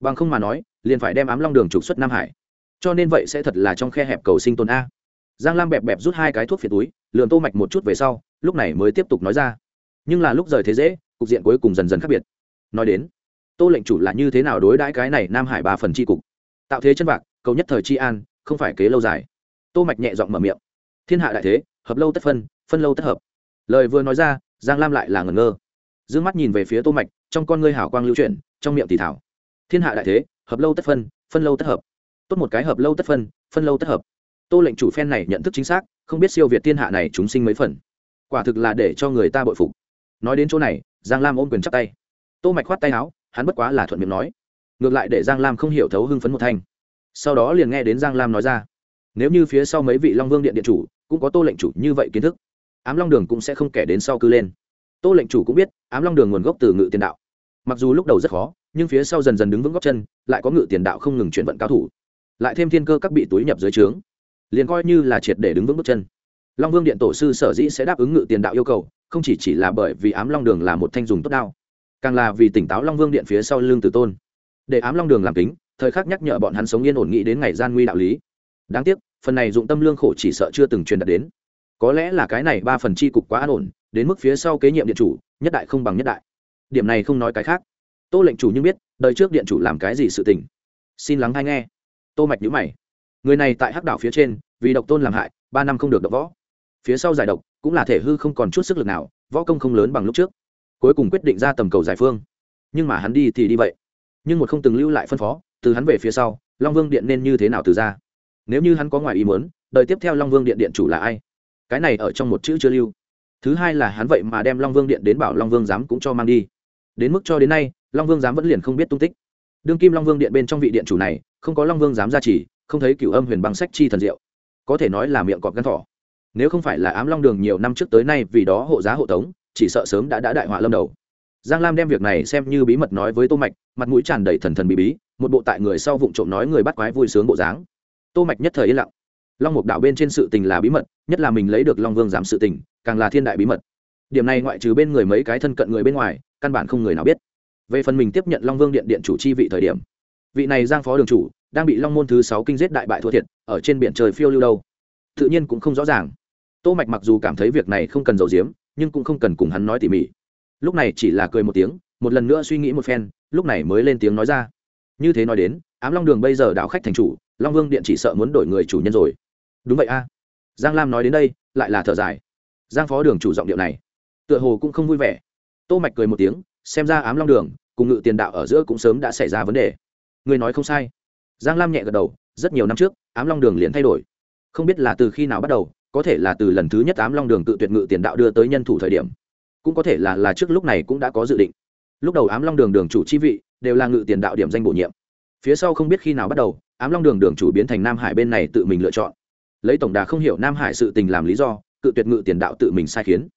bằng không mà nói, liền phải đem ám long đường trục xuất nam hải cho nên vậy sẽ thật là trong khe hẹp cầu sinh tồn a. Giang lam bẹp bẹp rút hai cái thuốc phiệt túi lượm tô mạch một chút về sau, lúc này mới tiếp tục nói ra. Nhưng là lúc rời thế dễ, cục diện cuối cùng dần dần khác biệt. Nói đến, tô lệnh chủ là như thế nào đối đãi cái này nam hải ba phần tri cục? Tạo thế chân vạc, cầu nhất thời tri an, không phải kế lâu dài. Tô mạch nhẹ giọng mở miệng. Thiên hạ đại thế, hợp lâu tất phân phân lâu tất hợp. Lời vừa nói ra, giang lam lại là ngẩn ngơ. Dương mắt nhìn về phía tô mạch, trong con ngươi hảo quang lưu chuyển, trong miệng thì thảo. Thiên hạ đại thế, hợp lâu tất phân phân lâu tất hợp tốt một cái hợp lâu tất phân phân lâu tất hợp. Tô lệnh chủ phen này nhận thức chính xác, không biết siêu việt thiên hạ này chúng sinh mấy phần. Quả thực là để cho người ta bội phục. Nói đến chỗ này, giang lam ôm quyền chắp tay. Tô mạch khoát tay áo, hắn bất quá là thuận miệng nói. Ngược lại để giang lam không hiểu thấu hưng phấn một thanh. Sau đó liền nghe đến giang lam nói ra. Nếu như phía sau mấy vị long vương điện điện chủ, cũng có tô lệnh chủ như vậy kiến thức, ám long đường cũng sẽ không kể đến sau cư lên. Tô lệnh chủ cũng biết, ám long đường nguồn gốc từ ngự tiền đạo. Mặc dù lúc đầu rất khó, nhưng phía sau dần dần đứng vững góc chân, lại có ngự tiền đạo không ngừng chuyển vận cao thủ lại thêm thiên cơ các bị túi nhập dưới trướng, liền coi như là triệt để đứng vững bước chân. Long vương điện tổ sư sở dĩ sẽ đáp ứng ngự tiền đạo yêu cầu, không chỉ chỉ là bởi vì ám long đường là một thanh dùng tốt đao, càng là vì tỉnh táo long vương điện phía sau lưng tử tôn. Để ám long đường làm kính, thời khắc nhắc nhở bọn hắn sống yên ổn nghĩ đến ngày gian nguy đạo lý. Đáng tiếc, phần này dụng tâm lương khổ chỉ sợ chưa từng truyền đạt đến. Có lẽ là cái này ba phần chi cục quá an ổn, đến mức phía sau kế nhiệm điện chủ, nhất đại không bằng nhất đại. Điểm này không nói cái khác. Tô lệnh chủ nhưng biết, đời trước điện chủ làm cái gì sự tình. Xin lắng hay nghe tô mạch nhíu mày. Người này tại hắc đảo phía trên, vì độc tôn làm hại, ba năm không được độc võ. Phía sau giải độc, cũng là thể hư không còn chút sức lực nào, võ công không lớn bằng lúc trước. Cuối cùng quyết định ra tầm cầu giải phương. Nhưng mà hắn đi thì đi vậy. Nhưng một không từng lưu lại phân phó, từ hắn về phía sau, long vương điện nên như thế nào từ ra? Nếu như hắn có ngoài ý muốn, đời tiếp theo long vương điện điện chủ là ai? Cái này ở trong một chữ chưa lưu. Thứ hai là hắn vậy mà đem long vương điện đến bảo long vương giám cũng cho mang đi. Đến mức cho đến nay, long vương giám vẫn liền không biết tung tích. Đương kim long vương điện bên trong vị điện chủ này không có long vương dám ra chỉ, không thấy cửu âm huyền băng sách chi thần diệu. Có thể nói là miệng cọp gắn thỏ. Nếu không phải là ám long đường nhiều năm trước tới nay vì đó hộ giá hộ tống chỉ sợ sớm đã đã đại họa lâm đầu. Giang lam đem việc này xem như bí mật nói với tô mạch mặt mũi tràn đầy thần thần bí bí một bộ tại người sau vụng trộm nói người bắt quái vui sướng bộ dáng. Tô mạch nhất thời yên lặng. Long mục đạo bên trên sự tình là bí mật nhất là mình lấy được long vương giám sự tình càng là thiên đại bí mật. Điểm này ngoại trừ bên người mấy cái thân cận người bên ngoài căn bản không người nào biết. Về phần mình tiếp nhận long vương điện điện chủ chi vị thời điểm vị này giang phó đường chủ, đang bị long môn thứ sáu kinh giết đại bại thua thiệt, ở trên biển trời phiêu lưu đâu? Tự nhiên cũng không rõ ràng. Tô mạch mặc dù cảm thấy việc này không cần dầu diếm, nhưng cũng không cần cùng hắn nói tỉ mỉ. Lúc này chỉ là cười một tiếng, một lần nữa suy nghĩ một phen, lúc này mới lên tiếng nói ra. Như thế nói đến, ám long đường bây giờ đảo khách thành chủ, long vương điện chỉ sợ muốn đổi người chủ nhân rồi. Đúng vậy a. Giang lam nói đến đây, lại là thở dài. Giang phó đường chủ giọng điệu này, tựa hồ cũng không vui vẻ. Tô mạch cười một tiếng, xem ra ám long đường, cùng ngự tiền đạo ở giữa cũng sớm đã xảy ra vấn đề người nói không sai. Giang lam nhẹ gật đầu, rất nhiều năm trước, ám long đường liền thay đổi. Không biết là từ khi nào bắt đầu, có thể là từ lần thứ nhất ám long đường tự tuyệt ngự tiền đạo đưa tới nhân thủ thời điểm, cũng có thể là là trước lúc này cũng đã có dự định. Lúc đầu ám long đường đường chủ chi vị đều là ngự tiền đạo điểm danh bổ nhiệm. Phía sau không biết khi nào bắt đầu, ám long đường đường chủ biến thành nam hải bên này tự mình lựa chọn. Lấy tổng đà không hiểu nam hải sự tình làm lý do cự tuyệt ngự tiền đạo tự mình sai khiến.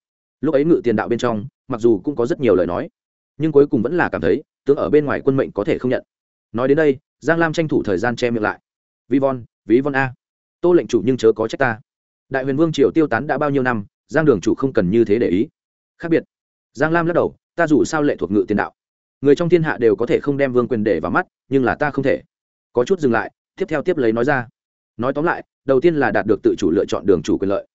Lúc ấy ngự tiền đạo bên trong, mặc dù cũng có rất nhiều lời nói, nhưng cuối cùng vẫn là cảm thấy, tướng ở bên ngoài quân mệnh có thể không nhận nói đến đây, giang lam tranh thủ thời gian che miệng lại. Vi von ví von a. Tô lệnh chủ nhưng chớ có trách ta. Đại huyền vương triều tiêu tán đã bao nhiêu năm, giang đường chủ không cần như thế để ý. Khác biệt, giang lam lắc đầu, ta dù sao lệ thuộc ngự tiền đạo. Người trong thiên hạ đều có thể không đem vương quyền để vào mắt, nhưng là ta không thể. Có chút dừng lại, tiếp theo tiếp lấy nói ra. Nói tóm lại, đầu tiên là đạt được tự chủ lựa chọn đường chủ quyền lợi.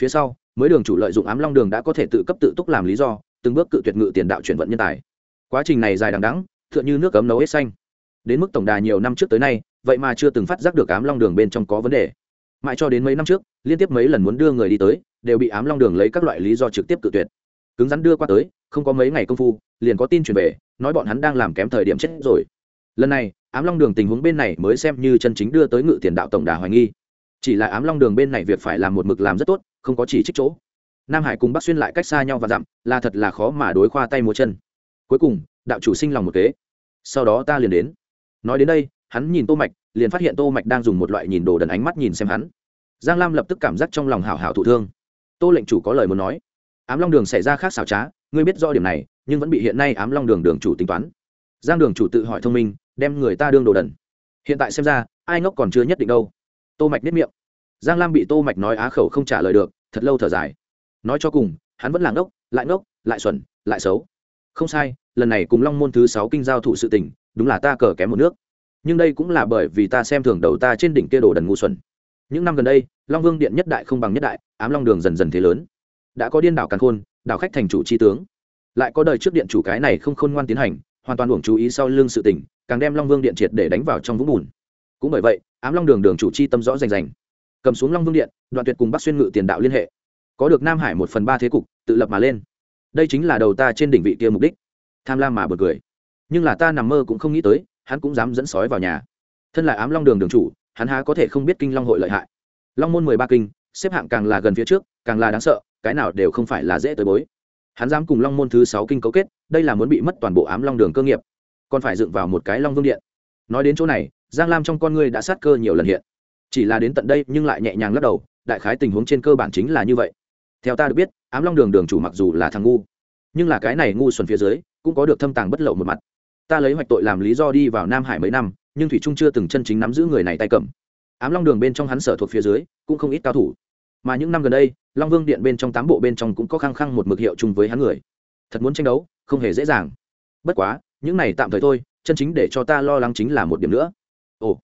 Phía sau, mới đường chủ lợi dụng ám long đường đã có thể tự cấp tự túc làm lý do, từng bước cự tuyệt ngự tiền đạo chuyển vận nhân tài. Quá trình này dài đằng đắng t h ư ợ n h ư nước cấm nấu hết xanh đến mức tổng đà nhiều năm trước tới nay, vậy mà chưa từng phát giác được ám long đường bên trong có vấn đề. Mãi cho đến mấy năm trước, liên tiếp mấy lần muốn đưa người đi tới, đều bị ám long đường lấy các loại lý do trực tiếp cự tuyệt. Cứng rắn đưa qua tới, không có mấy ngày công phu, liền có tin truyền về, nói bọn hắn đang làm kém thời điểm chết rồi. Lần này, ám long đường tình huống bên này mới xem như chân chính đưa tới ngự tiền đạo tổng đà hoài nghi. Chỉ là ám long đường bên này việc phải làm một mực làm rất tốt, không có chỉ trích chỗ. Nam hải cùng bắc xuyên lại cách xa nhau và dặm, là thật là khó mà đối khoa tay múa chân. Cuối cùng, đạo chủ sinh lòng một kế. Sau đó ta liền đến nói đến đây, hắn nhìn tô mạch, liền phát hiện tô mạch đang dùng một loại nhìn đồ đần ánh mắt nhìn xem hắn. Giang lam lập tức cảm giác trong lòng hảo hảo thụ thương. Tô lệnh chủ có lời muốn nói. Ám long đường xảy ra khác xảo trá, ngươi biết rõ điểm này, nhưng vẫn bị hiện nay ám long đường đường chủ tính toán. Giang đường chủ tự hỏi thông minh, đem người ta đương đồ đần. Hiện tại xem ra, ai ngốc còn chưa nhất định đâu. Tô mạch nếp miệng. Giang lam bị tô mạch nói á khẩu không trả lời được, thật lâu thở dài. Nói cho cùng, hắn vẫn là ngốc, lại ngốc, lại xuẩn, lại xấu. Không sai, lần này cùng long môn thứ sáu kinh giao thủ sự tình đúng là ta cờ kém một nước. Nhưng đây cũng là bởi vì ta xem thường đầu ta trên đỉnh kia đồ đần ngu xuẩn. Những năm gần đây, long vương điện nhất đại không bằng nhất đại, ám long đường dần dần thế lớn. Đã có điên đảo càn khôn, đảo khách thành chủ chi tướng. Lại có đời trước điện chủ cái này không khôn ngoan tiến hành, hoàn toàn uổng chú ý sau lương sự tỉnh càng đem long vương điện triệt để đánh vào trong vũng bùn. Cũng bởi vậy, ám long đường đường chủ chi tâm rõ rành rành. Cầm xuống long vương điện, đoạn tuyệt cùng bắc xuyên ngự tiền đạo liên hệ. Có được nam hải một phần ba thế cục, tự lập mà lên. Đây chính là đầu ta trên đỉnh vị kia mục đích. Tham lam mà bật cười nhưng là ta nằm mơ cũng không nghĩ tới, hắn cũng dám dẫn sói vào nhà. Thân là ám long đường đường chủ, hắn há có thể không biết kinh long hội lợi hại. Long môn mười ba kinh, xếp hạng càng là gần phía trước, càng là đáng sợ, cái nào đều không phải là dễ tới bối. Hắn dám cùng long môn thứ sáu kinh cấu kết, đây là muốn bị mất toàn bộ ám long đường cơ nghiệp. Còn phải dựng vào một cái long vương điện. Nói đến chỗ này, giang lam trong con ngươi đã sát cơ nhiều lần hiện. Chỉ là đến tận đây nhưng lại nhẹ nhàng lắc đầu, đại khái tình huống trên cơ bản chính là như vậy. Theo ta được biết, ám long đường đường chủ mặc dù là thằng ngu, nhưng là cái này ngu xuẩn phía dưới, cũng có được thâm tàng bất lậu một mặt ta lấy hoạch tội làm lý do đi vào nam hải mấy năm, nhưng thủy trung chưa từng chân chính nắm giữ người này tay cầm. Ám long đường bên trong hắn sở thuộc phía dưới, cũng không ít cao thủ. Mà những năm gần đây, long vương điện bên trong tám bộ bên trong cũng có khăng khăng một mực hiệu chung với hắn người. Thật muốn tranh đấu, không hề dễ dàng. Bất quá, những này tạm thời thôi, chân chính để cho ta lo lắng chính là một điểm nữa. Ồ.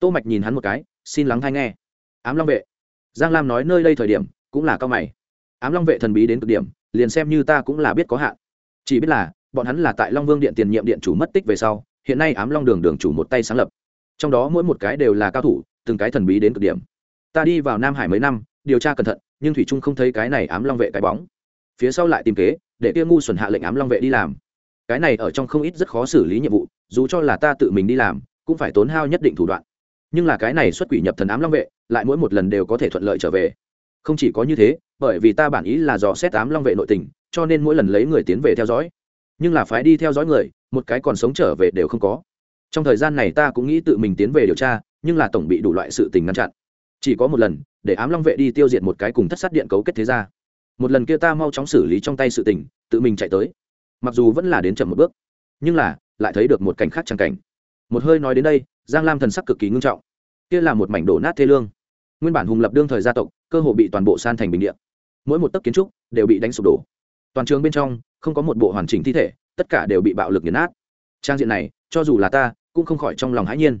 Tô mạch nhìn hắn một cái, xin lắng hay nghe. Ám long vệ. Giang lam nói nơi đây thời điểm, cũng là cao mày. Ám long vệ thần bí đến cực điểm, liền xem như ta cũng là biết có hạn. Chỉ biết là bọn hắn là tại long vương điện tiền nhiệm điện chủ mất tích về sau, hiện nay ám long đường đường chủ một tay sáng lập. Trong đó mỗi một cái đều là cao thủ, từng cái thần bí đến cực điểm. Ta đi vào nam hải mấy năm, điều tra cẩn thận, nhưng thủy trung không thấy cái này ám long vệ cái bóng. Phía sau lại tìm kế, để kia ngu xuẩn hạ lệnh ám long vệ đi làm. Cái này ở trong không ít rất khó xử lý nhiệm vụ, dù cho là ta tự mình đi làm, cũng phải tốn hao nhất định thủ đoạn. Nhưng là cái này xuất quỷ nhập thần ám long vệ, lại mỗi một lần đều có thể thuận lợi trở về. Không chỉ có như thế, bởi vì ta bản ý là dò xét ám long vệ nội tình, cho nên mỗi lần lấy người tiến về theo dõi nhưng là phái đi theo dõi người, một cái còn sống trở về đều không có. Trong thời gian này ta cũng nghĩ tự mình tiến về điều tra, nhưng là tổng bị đủ loại sự tình ngăn chặn. Chỉ có một lần, để ám long vệ đi tiêu diệt một cái cùng thất sát điện cấu kết thế ra một lần kia ta mau chóng xử lý trong tay sự tình, tự mình chạy tới. Mặc dù vẫn là đến chậm một bước, nhưng là lại thấy được một cảnh khác chẳng cảnh. Một hơi nói đến đây, giang lam thần sắc cực kỳ ngưng trọng. Kia là một mảnh đổ nát thê lương. Nguyên bản hùng lập đương thời gia tộc, cơ hồ bị toàn bộ san thành bình điện mỗi một tấc kiến trúc đều bị đánh sụp đổ toàn trường bên trong không có một bộ hoàn chỉnh thi thể, tất cả đều bị bạo lực nghiền nát. Trang diện này, cho dù là ta, cũng không khỏi trong lòng hãi nhiên.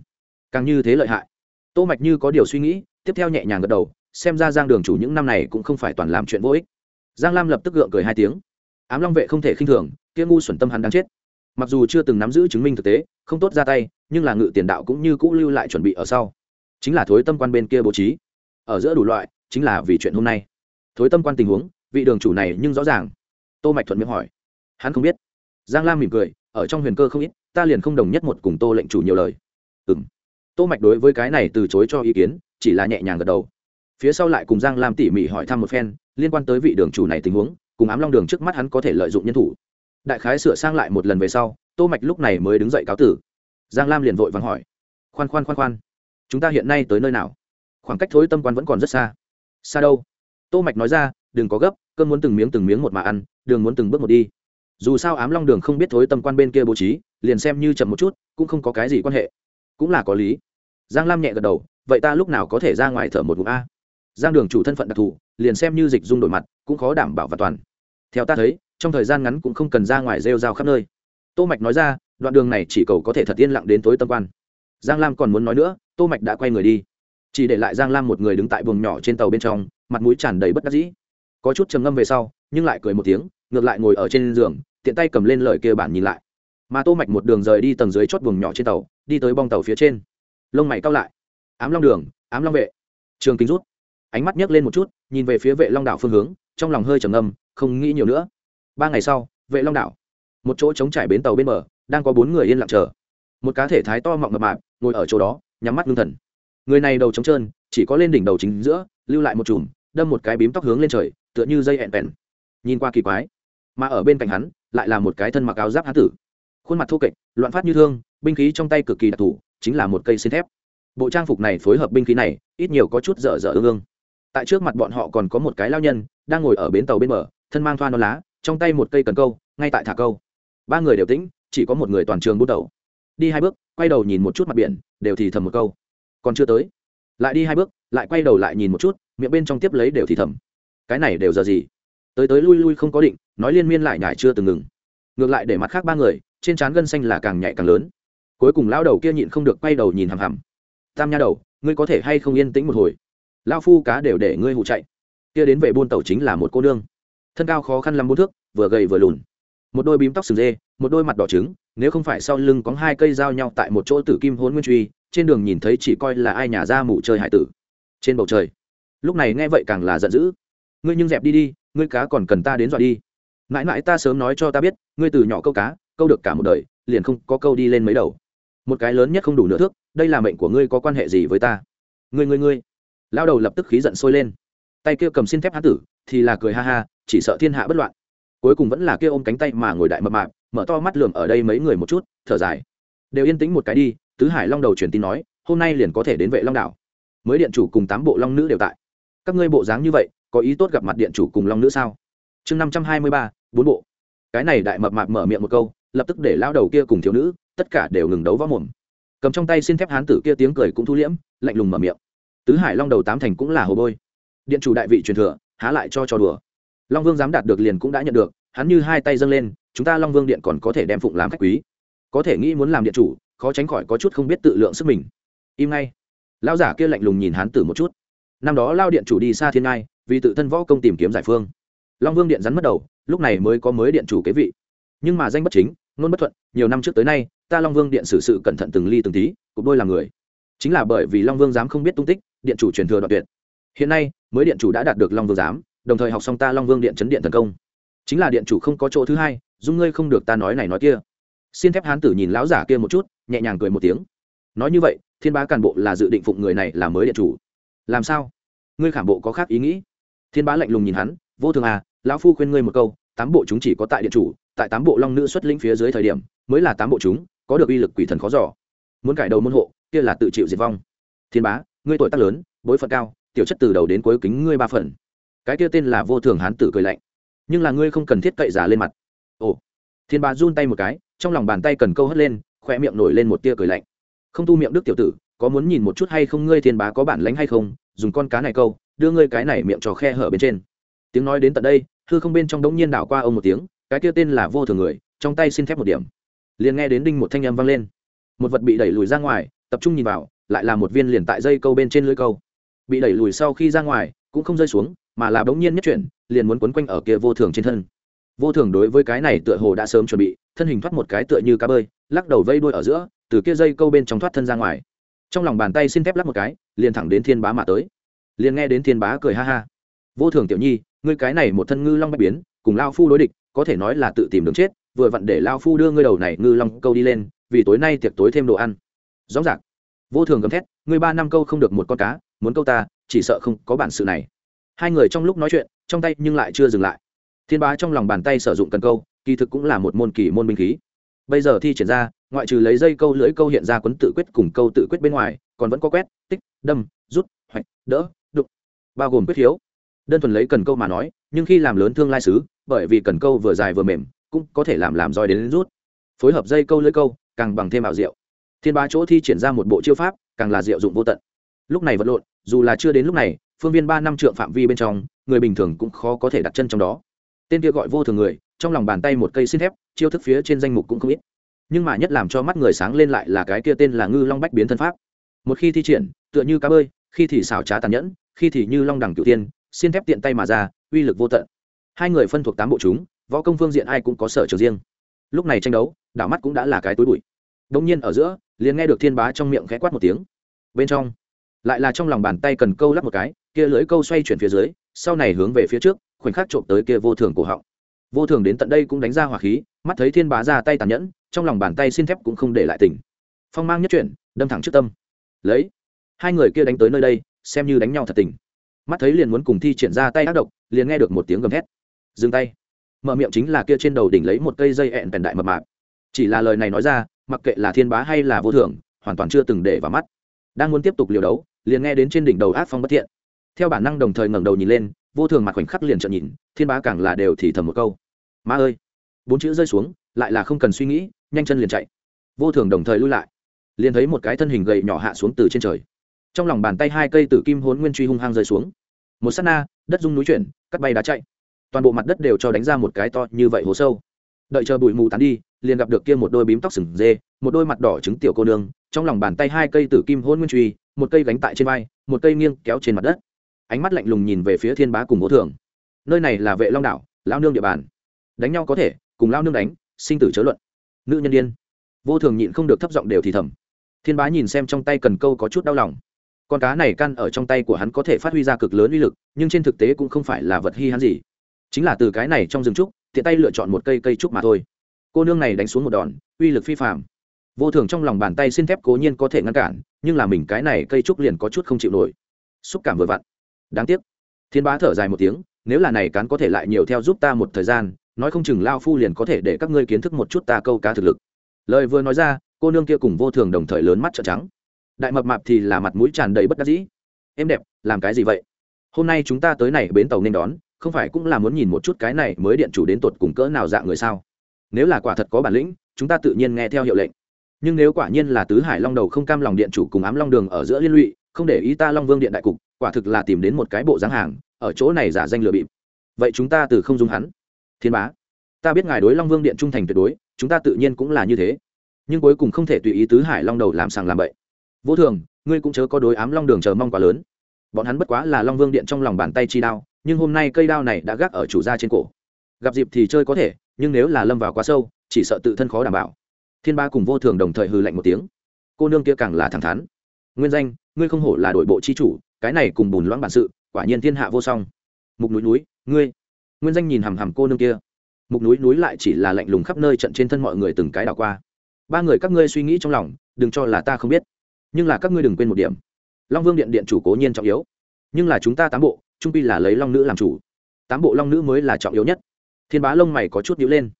Càng như thế lợi hại. Tô mạch như có điều suy nghĩ, tiếp theo nhẹ nhàng gật đầu, xem ra giang đường chủ những năm này cũng không phải toàn làm chuyện vô ích. Giang lam lập tức gượng cười hai tiếng. Ám long vệ không thể khinh thường, kia ngu xuẩn tâm hắn đáng chết. Mặc dù chưa từng nắm giữ chứng minh thực tế, không tốt ra tay, nhưng là ngự tiền đạo cũng như cũ lưu lại chuẩn bị ở sau. Chính là thối tâm quan bên kia bố trí. Ở giữa đủ loại, chính là vì chuyện hôm nay. Thối tâm quan tình huống, vị đường chủ này nhưng rõ ràng tô mạch thuận miệng hỏi. Hắn không biết. Giang lam mỉm cười, ở trong huyền cơ không ít, ta liền không đồng nhất một cùng tô lệnh chủ nhiều lời. Ừm. Tô mạch đối với cái này từ chối cho ý kiến, chỉ là nhẹ nhàng gật đầu. Phía sau lại cùng giang lam tỉ mỉ hỏi thăm một phen, liên quan tới vị đường chủ này tình huống, cùng ám long đường trước mắt hắn có thể lợi dụng nhân thủ. Đại khái sửa sang lại một lần về sau, tô mạch lúc này mới đứng dậy cáo tử. Giang lam liền vội vàng hỏi. Khoan khoan khoan khoan. Chúng ta hiện nay tới nơi nào? Khoảng cách thối tâm quan vẫn còn rất xa. Xa đâu? Tô mạch nói ra đừng có gấp, cơm muốn từng miếng từng miếng một mà ăn, đường muốn từng bước một đi. Dù sao ám long đường không biết thối tâm quan bên kia bố trí, liền xem như chậm một chút, cũng không có cái gì quan hệ. Cũng là có lý. Giang lam nhẹ gật đầu, vậy ta lúc nào có thể ra ngoài thở một ngụm a? Giang đường chủ thân phận đặc thù, liền xem như dịch dung đổi mặt, cũng khó đảm bảo và toàn. Theo ta thấy, trong thời gian ngắn cũng không cần ra ngoài rêu rao khắp nơi. Tô mạch nói ra, đoạn đường này chỉ cầu có thể thật yên lặng đến tối tâm quan. Giang lam còn muốn nói nữa, tô mạch đã quay người đi. Chỉ để lại giang lam một người đứng tại buồng nhỏ trên tàu bên trong, mặt mũi tràn đầy bất đắc dĩ có chút trầm ngâm về sau, nhưng lại cười một tiếng, ngược lại ngồi ở trên giường, tiện tay cầm lên lời kia bản nhìn lại. Mà tô mạch một đường rời đi tầng dưới chót buồng nhỏ trên tàu, đi tới bong tàu phía trên. Lông mày cao lại. Ám long đường, ám long vệ. Trường kính rút. Ánh mắt nhấc lên một chút, nhìn về phía vệ long đảo phương hướng, trong lòng hơi trầm ngâm, không nghĩ nhiều nữa. Ba ngày sau, vệ long đảo. Một chỗ trống trải bến tàu bên bờ, đang có bốn người yên lặng chờ. Một cá thể thái to mọng mập mạp, ngồi ở chỗ đó, nhắm mắt ngưng thần. Người này đầu trống trơn, chỉ có lên đỉnh đầu chính giữa, lưu lại một chùm, đâm một cái bím tóc hướng lên trời tựa như dây hẹn vẹn nhìn qua kỳ quái, mà ở bên cạnh hắn lại là một cái thân mặc áo giáp hán tử. Khuôn mặt thô kệch, loạn phát như thương, binh khí trong tay cực kỳ đặc thù, chính là một cây xin thép. Bộ trang phục này phối hợp binh khí này, ít nhiều có chút dở dở ương ương. Tại trước mặt bọn họ còn có một cái lao nhân, đang ngồi ở bến tàu bên bờ, thân mang thoa non lá, trong tay một cây cần câu, ngay tại thả câu. Ba người đều tĩnh, chỉ có một người toàn trường bút đầu đi hai bước, quay đầu nhìn một chút mặt biển, đều thì thầm một câu. Còn chưa tới. Lại đi hai bước, lại quay đầu lại nhìn một chút, miệng bên trong tiếp lấy đều thì thầm cái này đều giờ gì? Tới tới lui lui không có định, nói liên miên lại nhải chưa từng ngừng. Ngược lại để mặt khác ba người, trên trán gân xanh là càng nhạy càng lớn. Cuối cùng lao đầu kia nhịn không được quay đầu nhìn hằm hằm. Tam nha đầu, ngươi có thể hay không yên tĩnh một hồi? Lao phu cá đều để ngươi hụ chạy. Kia đến về buôn tàu chính là một cô nương. Thân cao khó khăn lắm bốn thước, vừa gầy vừa lùn. Một đôi bím tóc sừng dê, một đôi mặt đỏ trứng, nếu không phải sau lưng có hai cây dao nhau tại một chỗ tử kim hôn nguyên truy, trên đường nhìn thấy chỉ coi là ai nhà ra mụ chơi hải tử. Trên bầu trời. Lúc này nghe vậy càng là giận dữ ngươi nhưng dẹp đi đi, ngươi cá còn cần ta đến dọa đi. Mãi mãi ta sớm nói cho ta biết, ngươi từ nhỏ câu cá, câu được cả một đời, liền không có câu đi lên mấy đầu. Một cái lớn nhất không đủ nửa thước, đây là mệnh của ngươi có quan hệ gì với ta? Ngươi ngươi ngươi. Lao đầu lập tức khí giận sôi lên. Tay kia cầm xin thép hán tử, thì là cười ha ha, chỉ sợ thiên hạ bất loạn. Cuối cùng vẫn là kia ôm cánh tay mà ngồi đại mập mạp, mở to mắt lườm ở đây mấy người một chút, thở dài. Đều yên tĩnh một cái đi, tứ hải long đầu truyền tin nói, hôm nay liền có thể đến vệ long đảo. Mới điện chủ cùng tám bộ long nữ đều tại. Các ngươi bộ dáng như vậy có ý tốt gặp mặt điện chủ cùng long nữ sao? Chương năm trăm hai mươi ba, bốn bộ. Cái này đại mập mạp mở miệng một câu, lập tức để lao đầu kia cùng thiếu nữ, tất cả đều ngừng đấu võ mồm. Cầm trong tay xin thép hán tử kia tiếng cười cũng thu liễm, lạnh lùng mở miệng. Tứ hải long đầu tám thành cũng là hồ bôi. Điện chủ đại vị truyền thừa, há lại cho cho đùa. Long vương dám đạt được liền cũng đã nhận được, hắn như hai tay dâng lên, chúng ta long vương điện còn có thể đem phụng làm khách quý. Có thể nghĩ muốn làm điện chủ, khó tránh khỏi có chút không biết tự lượng sức mình. Im ngay. Lao giả kia lạnh lùng nhìn hán tử một chút. Năm đó lao điện chủ đi xa thiên ngai vì tự thân võ công tìm kiếm giải phương. Long vương điện rắn mất đầu, lúc này mới có mới điện chủ kế vị. Nhưng mà danh bất chính, ngôn bất thuận, nhiều năm trước tới nay, ta long vương điện xử sự cẩn thận từng ly từng tí, cục đôi làm người. Chính là bởi vì long vương dám không biết tung tích, điện chủ truyền thừa đoạn tuyệt. Hiện nay, mới điện chủ đã đạt được long vương giám, đồng thời học xong ta long vương điện chấn điện thần công. Chính là điện chủ không có chỗ thứ hai, dung ngươi không được ta nói này nói kia. Xin thép hán tử nhìn lão giả kia một chút, nhẹ nhàng cười một tiếng. Nói như vậy, thiên bá cản bộ là dự định phụng người này là mới điện chủ. Làm sao? Ngươi khảm bộ có khác ý nghĩ thiên bá lạnh lùng nhìn hắn, vô thường à lão phu khuyên ngươi một câu, tám bộ chúng chỉ có tại điện chủ, tại tám bộ long nữ xuất lĩnh phía dưới thời điểm, mới là tám bộ chúng, có được uy lực quỷ thần khó giỏ muốn cải đầu môn hộ, kia là tự chịu diệt vong. Thiên bá, ngươi tuổi tác lớn, bối phận cao, tiểu chất từ đầu đến cuối kính ngươi ba phần. Cái kia tên là vô thường hán tử cười lạnh. Nhưng là ngươi không cần thiết cậy giả lên mặt. Ồ. Thiên bá run tay một cái, trong lòng bàn tay cần câu hất lên khoe miệng nổi lên một tia cười lạnh. Không tu miệng đức tiểu tử, có muốn nhìn một chút hay không ngươi thiên bá có bản lánh hay không, dùng con cá này câu đưa ngươi cái này miệng trò khe hở bên trên. Tiếng nói đến tận đây, hư không bên trong đống nhiên đảo qua ông một tiếng, cái kia tên là vô thường người, trong tay xin thép một điểm. Liền nghe đến đinh một thanh âm vang lên. Một vật bị đẩy lùi ra ngoài, tập trung nhìn vào, lại là một viên liền tại dây câu bên trên lưới câu. Bị đẩy lùi sau khi ra ngoài, cũng không rơi xuống, mà là bỗng nhiên nhất chuyển, liền muốn quấn quanh ở kia vô thường trên thân. Vô thường đối với cái này tựa hồ đã sớm chuẩn bị, thân hình thoát một cái tựa như cá bơi, lắc đầu vây đuôi ở giữa, từ kia dây câu bên trong thoát thân ra ngoài. Trong lòng bàn tay xin thép lắc một cái, liền thẳng đến thiên bá mà tới liền nghe đến thiên bá cười ha ha. Vô thường tiểu nhi, ngươi cái này một thân ngư long bạch biến, cùng lao phu đối địch, có thể nói là tự tìm đường chết, vừa vặn để lao phu đưa ngươi đầu này ngư long câu đi lên, vì tối nay tiệc tối thêm đồ ăn. Rõ ràng. Vô thường gầm thét, ngươi ba năm câu không được một con cá, muốn câu ta, chỉ sợ không có bản sự này. Hai người trong lúc nói chuyện, trong tay nhưng lại chưa dừng lại. Thiên bá trong lòng bàn tay sử dụng cần câu, kỳ thực cũng là một môn kỳ môn binh khí. Bây giờ thi triển ra, ngoại trừ lấy dây câu lưỡi câu hiện ra quấn tự quyết cùng câu tự quyết bên ngoài, còn vẫn có quét, tích, đâm, rút, hoạch, đỡ bao gồm quyết hiếu. Đơn thuần lấy cần câu mà nói nhưng khi làm lớn thương lai sứ bởi vì cần câu vừa dài vừa mềm cũng có thể làm làm roi đến, đến rút. Phối hợp dây câu lưỡi câu càng bằng thêm ảo diệu. Thiên bá chỗ thi triển ra một bộ chiêu pháp càng là diệu dụng vô tận. Lúc này vật lộn dù là chưa đến lúc này phương viên ba năm trượng phạm vi bên trong người bình thường cũng khó có thể đặt chân trong đó. Tên kia gọi vô thường người trong lòng bàn tay một cây xin thép chiêu thức phía trên danh mục cũng không ít. Nhưng mà nhất làm cho mắt người sáng lên lại là cái kia tên là ngư long bách biến thân pháp. Một khi thi triển tựa như cá bơi khi thì xảo trá tàn nhẫn, khi thì như long đẳng cửu tiên xin thép tiện tay mà ra, uy lực vô tận. Hai người phân thuộc tám bộ chúng, võ công phương diện ai cũng có sở trường riêng. Lúc này tranh đấu, đảo mắt cũng đã là cái túi bụi. Đông nhiên ở giữa, liền nghe được thiên bá trong miệng khẽ quát một tiếng. Bên trong, lại là trong lòng bàn tay cần câu lắp một cái, kia lưới câu xoay chuyển phía dưới, sau này hướng về phía trước, khoảnh khắc trộm tới kia vô thường cổ họng. Vô thường đến tận đây cũng đánh ra hỏa khí, mắt thấy thiên bá ra tay tàn nhẫn, trong lòng bàn tay xin thép cũng không để lại tỉnh. Phong mang nhất chuyển, đâm thẳng trước tâm. Lấy hai người kia đánh tới nơi đây xem như đánh nhau thật tình. Mắt thấy liền muốn cùng thi triển ra tay ác độc liền nghe được một tiếng gầm thét. Dừng tay. Mở miệng chính là kia trên đầu đỉnh lấy một cây dây ẹn bèn đại mập mạp. Chỉ là lời này nói ra mặc kệ là thiên bá hay là vô thưởng, hoàn toàn chưa từng để vào mắt. Đang muốn tiếp tục liều đấu liền nghe đến trên đỉnh đầu ác phong bất thiện. Theo bản năng đồng thời ngẩng đầu nhìn lên vô thường mặt khoảnh khắc liền trợn nhìn thiên bá càng là đều thì thầm một câu. Ma ơi! Bốn chữ rơi xuống lại là không cần suy nghĩ nhanh chân liền chạy. Vô thường đồng thời lui lại liền thấy một cái thân hình gầy nhỏ hạ xuống từ trên trời trong lòng bàn tay hai cây tử kim hốn nguyên truy hung hăng rơi xuống. Một s á t na, đất rung núi chuyển, cắt bay đá chạy. Toàn bộ mặt đất đều cho đánh ra một cái to như vậy hố sâu. Đợi chờ bụi mù tán đi, liền gặp được kia một đôi bím tóc sừng dê, một đôi mặt đỏ trứng tiểu cô nương, trong lòng bàn tay hai cây tử kim hôn nguyên truy, một cây gánh tại trên vai, một cây nghiêng kéo trên mặt đất. Ánh mắt lạnh lùng nhìn về phía thiên bá cùng vô thường nơi này là vệ long đảo lao nương địa bàn. Đánh nhau có thể, cùng lao nương đánh, sinh tử chớ luận. Nữ nhân đ i ê n vô thường nhịn không được thấp giọng đều thì thầm. Thiên bá nhìn xem trong tay cần câu có chút đau lòng con cá này căn ở trong tay của hắn có thể phát huy ra cực lớn uy lực, nhưng trên thực tế cũng không phải là vật hy hắn gì. Chính là từ cái này trong rừng trúc, tiện tay lựa chọn một cây cây trúc mà thôi. Cô nương này đánh xuống một đòn, uy lực phi phạm vô thường trong lòng bàn tay xin thép cố nhiên có thể ngăn cản, nhưng là mình cái này cây trúc liền có chút không chịu nổi. Xúc cảm vừa vặn. Đáng tiếc. Thiên bá thở dài một tiếng, nếu là này cán có thể lại nhiều theo giúp ta một thời gian, nói không chừng lao phu liền có thể để các ngươi kiến thức một chút ta câu cá thực lực. Lời vừa nói ra, cô nương kia cùng vô thường đồng thời lớn mắt trợn trắng đại mập mạp thì là mặt mũi tràn đầy bất đắc dĩ. Em đẹp, làm cái gì vậy? Hôm nay chúng ta tới này bến tàu nên đón, không phải cũng là muốn nhìn một chút cái này mới điện chủ đến tột cùng cỡ nào dạng người sao? Nếu là quả thật có bản lĩnh, chúng ta tự nhiên nghe theo hiệu lệnh. Nhưng nếu quả nhiên là tứ hải long đầu không cam lòng điện chủ cùng ám long đường ở giữa liên lụy, không để ý ta long vương điện đại cục, quả thực là tìm đến một cái bộ dáng hàng, ở chỗ này giả danh lừa bịp. Vậy chúng ta từ không dung hắn. Thiên bá, ta biết ngài đối long vương điện trung thành tuyệt đối, chúng ta tự nhiên cũng là như thế. Nhưng cuối cùng không thể tùy ý tứ hải long đầu làm sàng làm bậy vô thường, ngươi cũng chớ có đối ám long đường chờ mong quá lớn. Bọn hắn bất quá là long vương điện trong lòng bàn tay chi đao, nhưng hôm nay cây đao này đã gác ở chủ gia trên cổ. Gặp dịp thì chơi có thể, nhưng nếu là lâm vào quá sâu, chỉ sợ tự thân khó đảm bảo. Thiên ba cùng vô thường đồng thời hư lạnh một tiếng. Cô nương kia càng là thẳng thắn. Nguyên danh, ngươi không hổ là đội bộ chi chủ, cái này cùng bùn loãng bản sự, quả nhiên thiên hạ vô song. Mục núi núi, ngươi. Nguyên danh nhìn hằm hằm cô nương kia. Mục núi núi lại chỉ là lạnh lùng khắp nơi trận trên thân mọi người từng cái đảo qua. Ba người các ngươi suy nghĩ trong lòng, đừng cho là ta không biết nhưng là các ngươi đừng quên một điểm. Long vương điện điện chủ cố nhiên trọng yếu. Nhưng là chúng ta tám bộ, trung pi là lấy long nữ làm chủ. Tám bộ long nữ mới là trọng yếu nhất. Thiên bá lông mày có chút nhữ lên.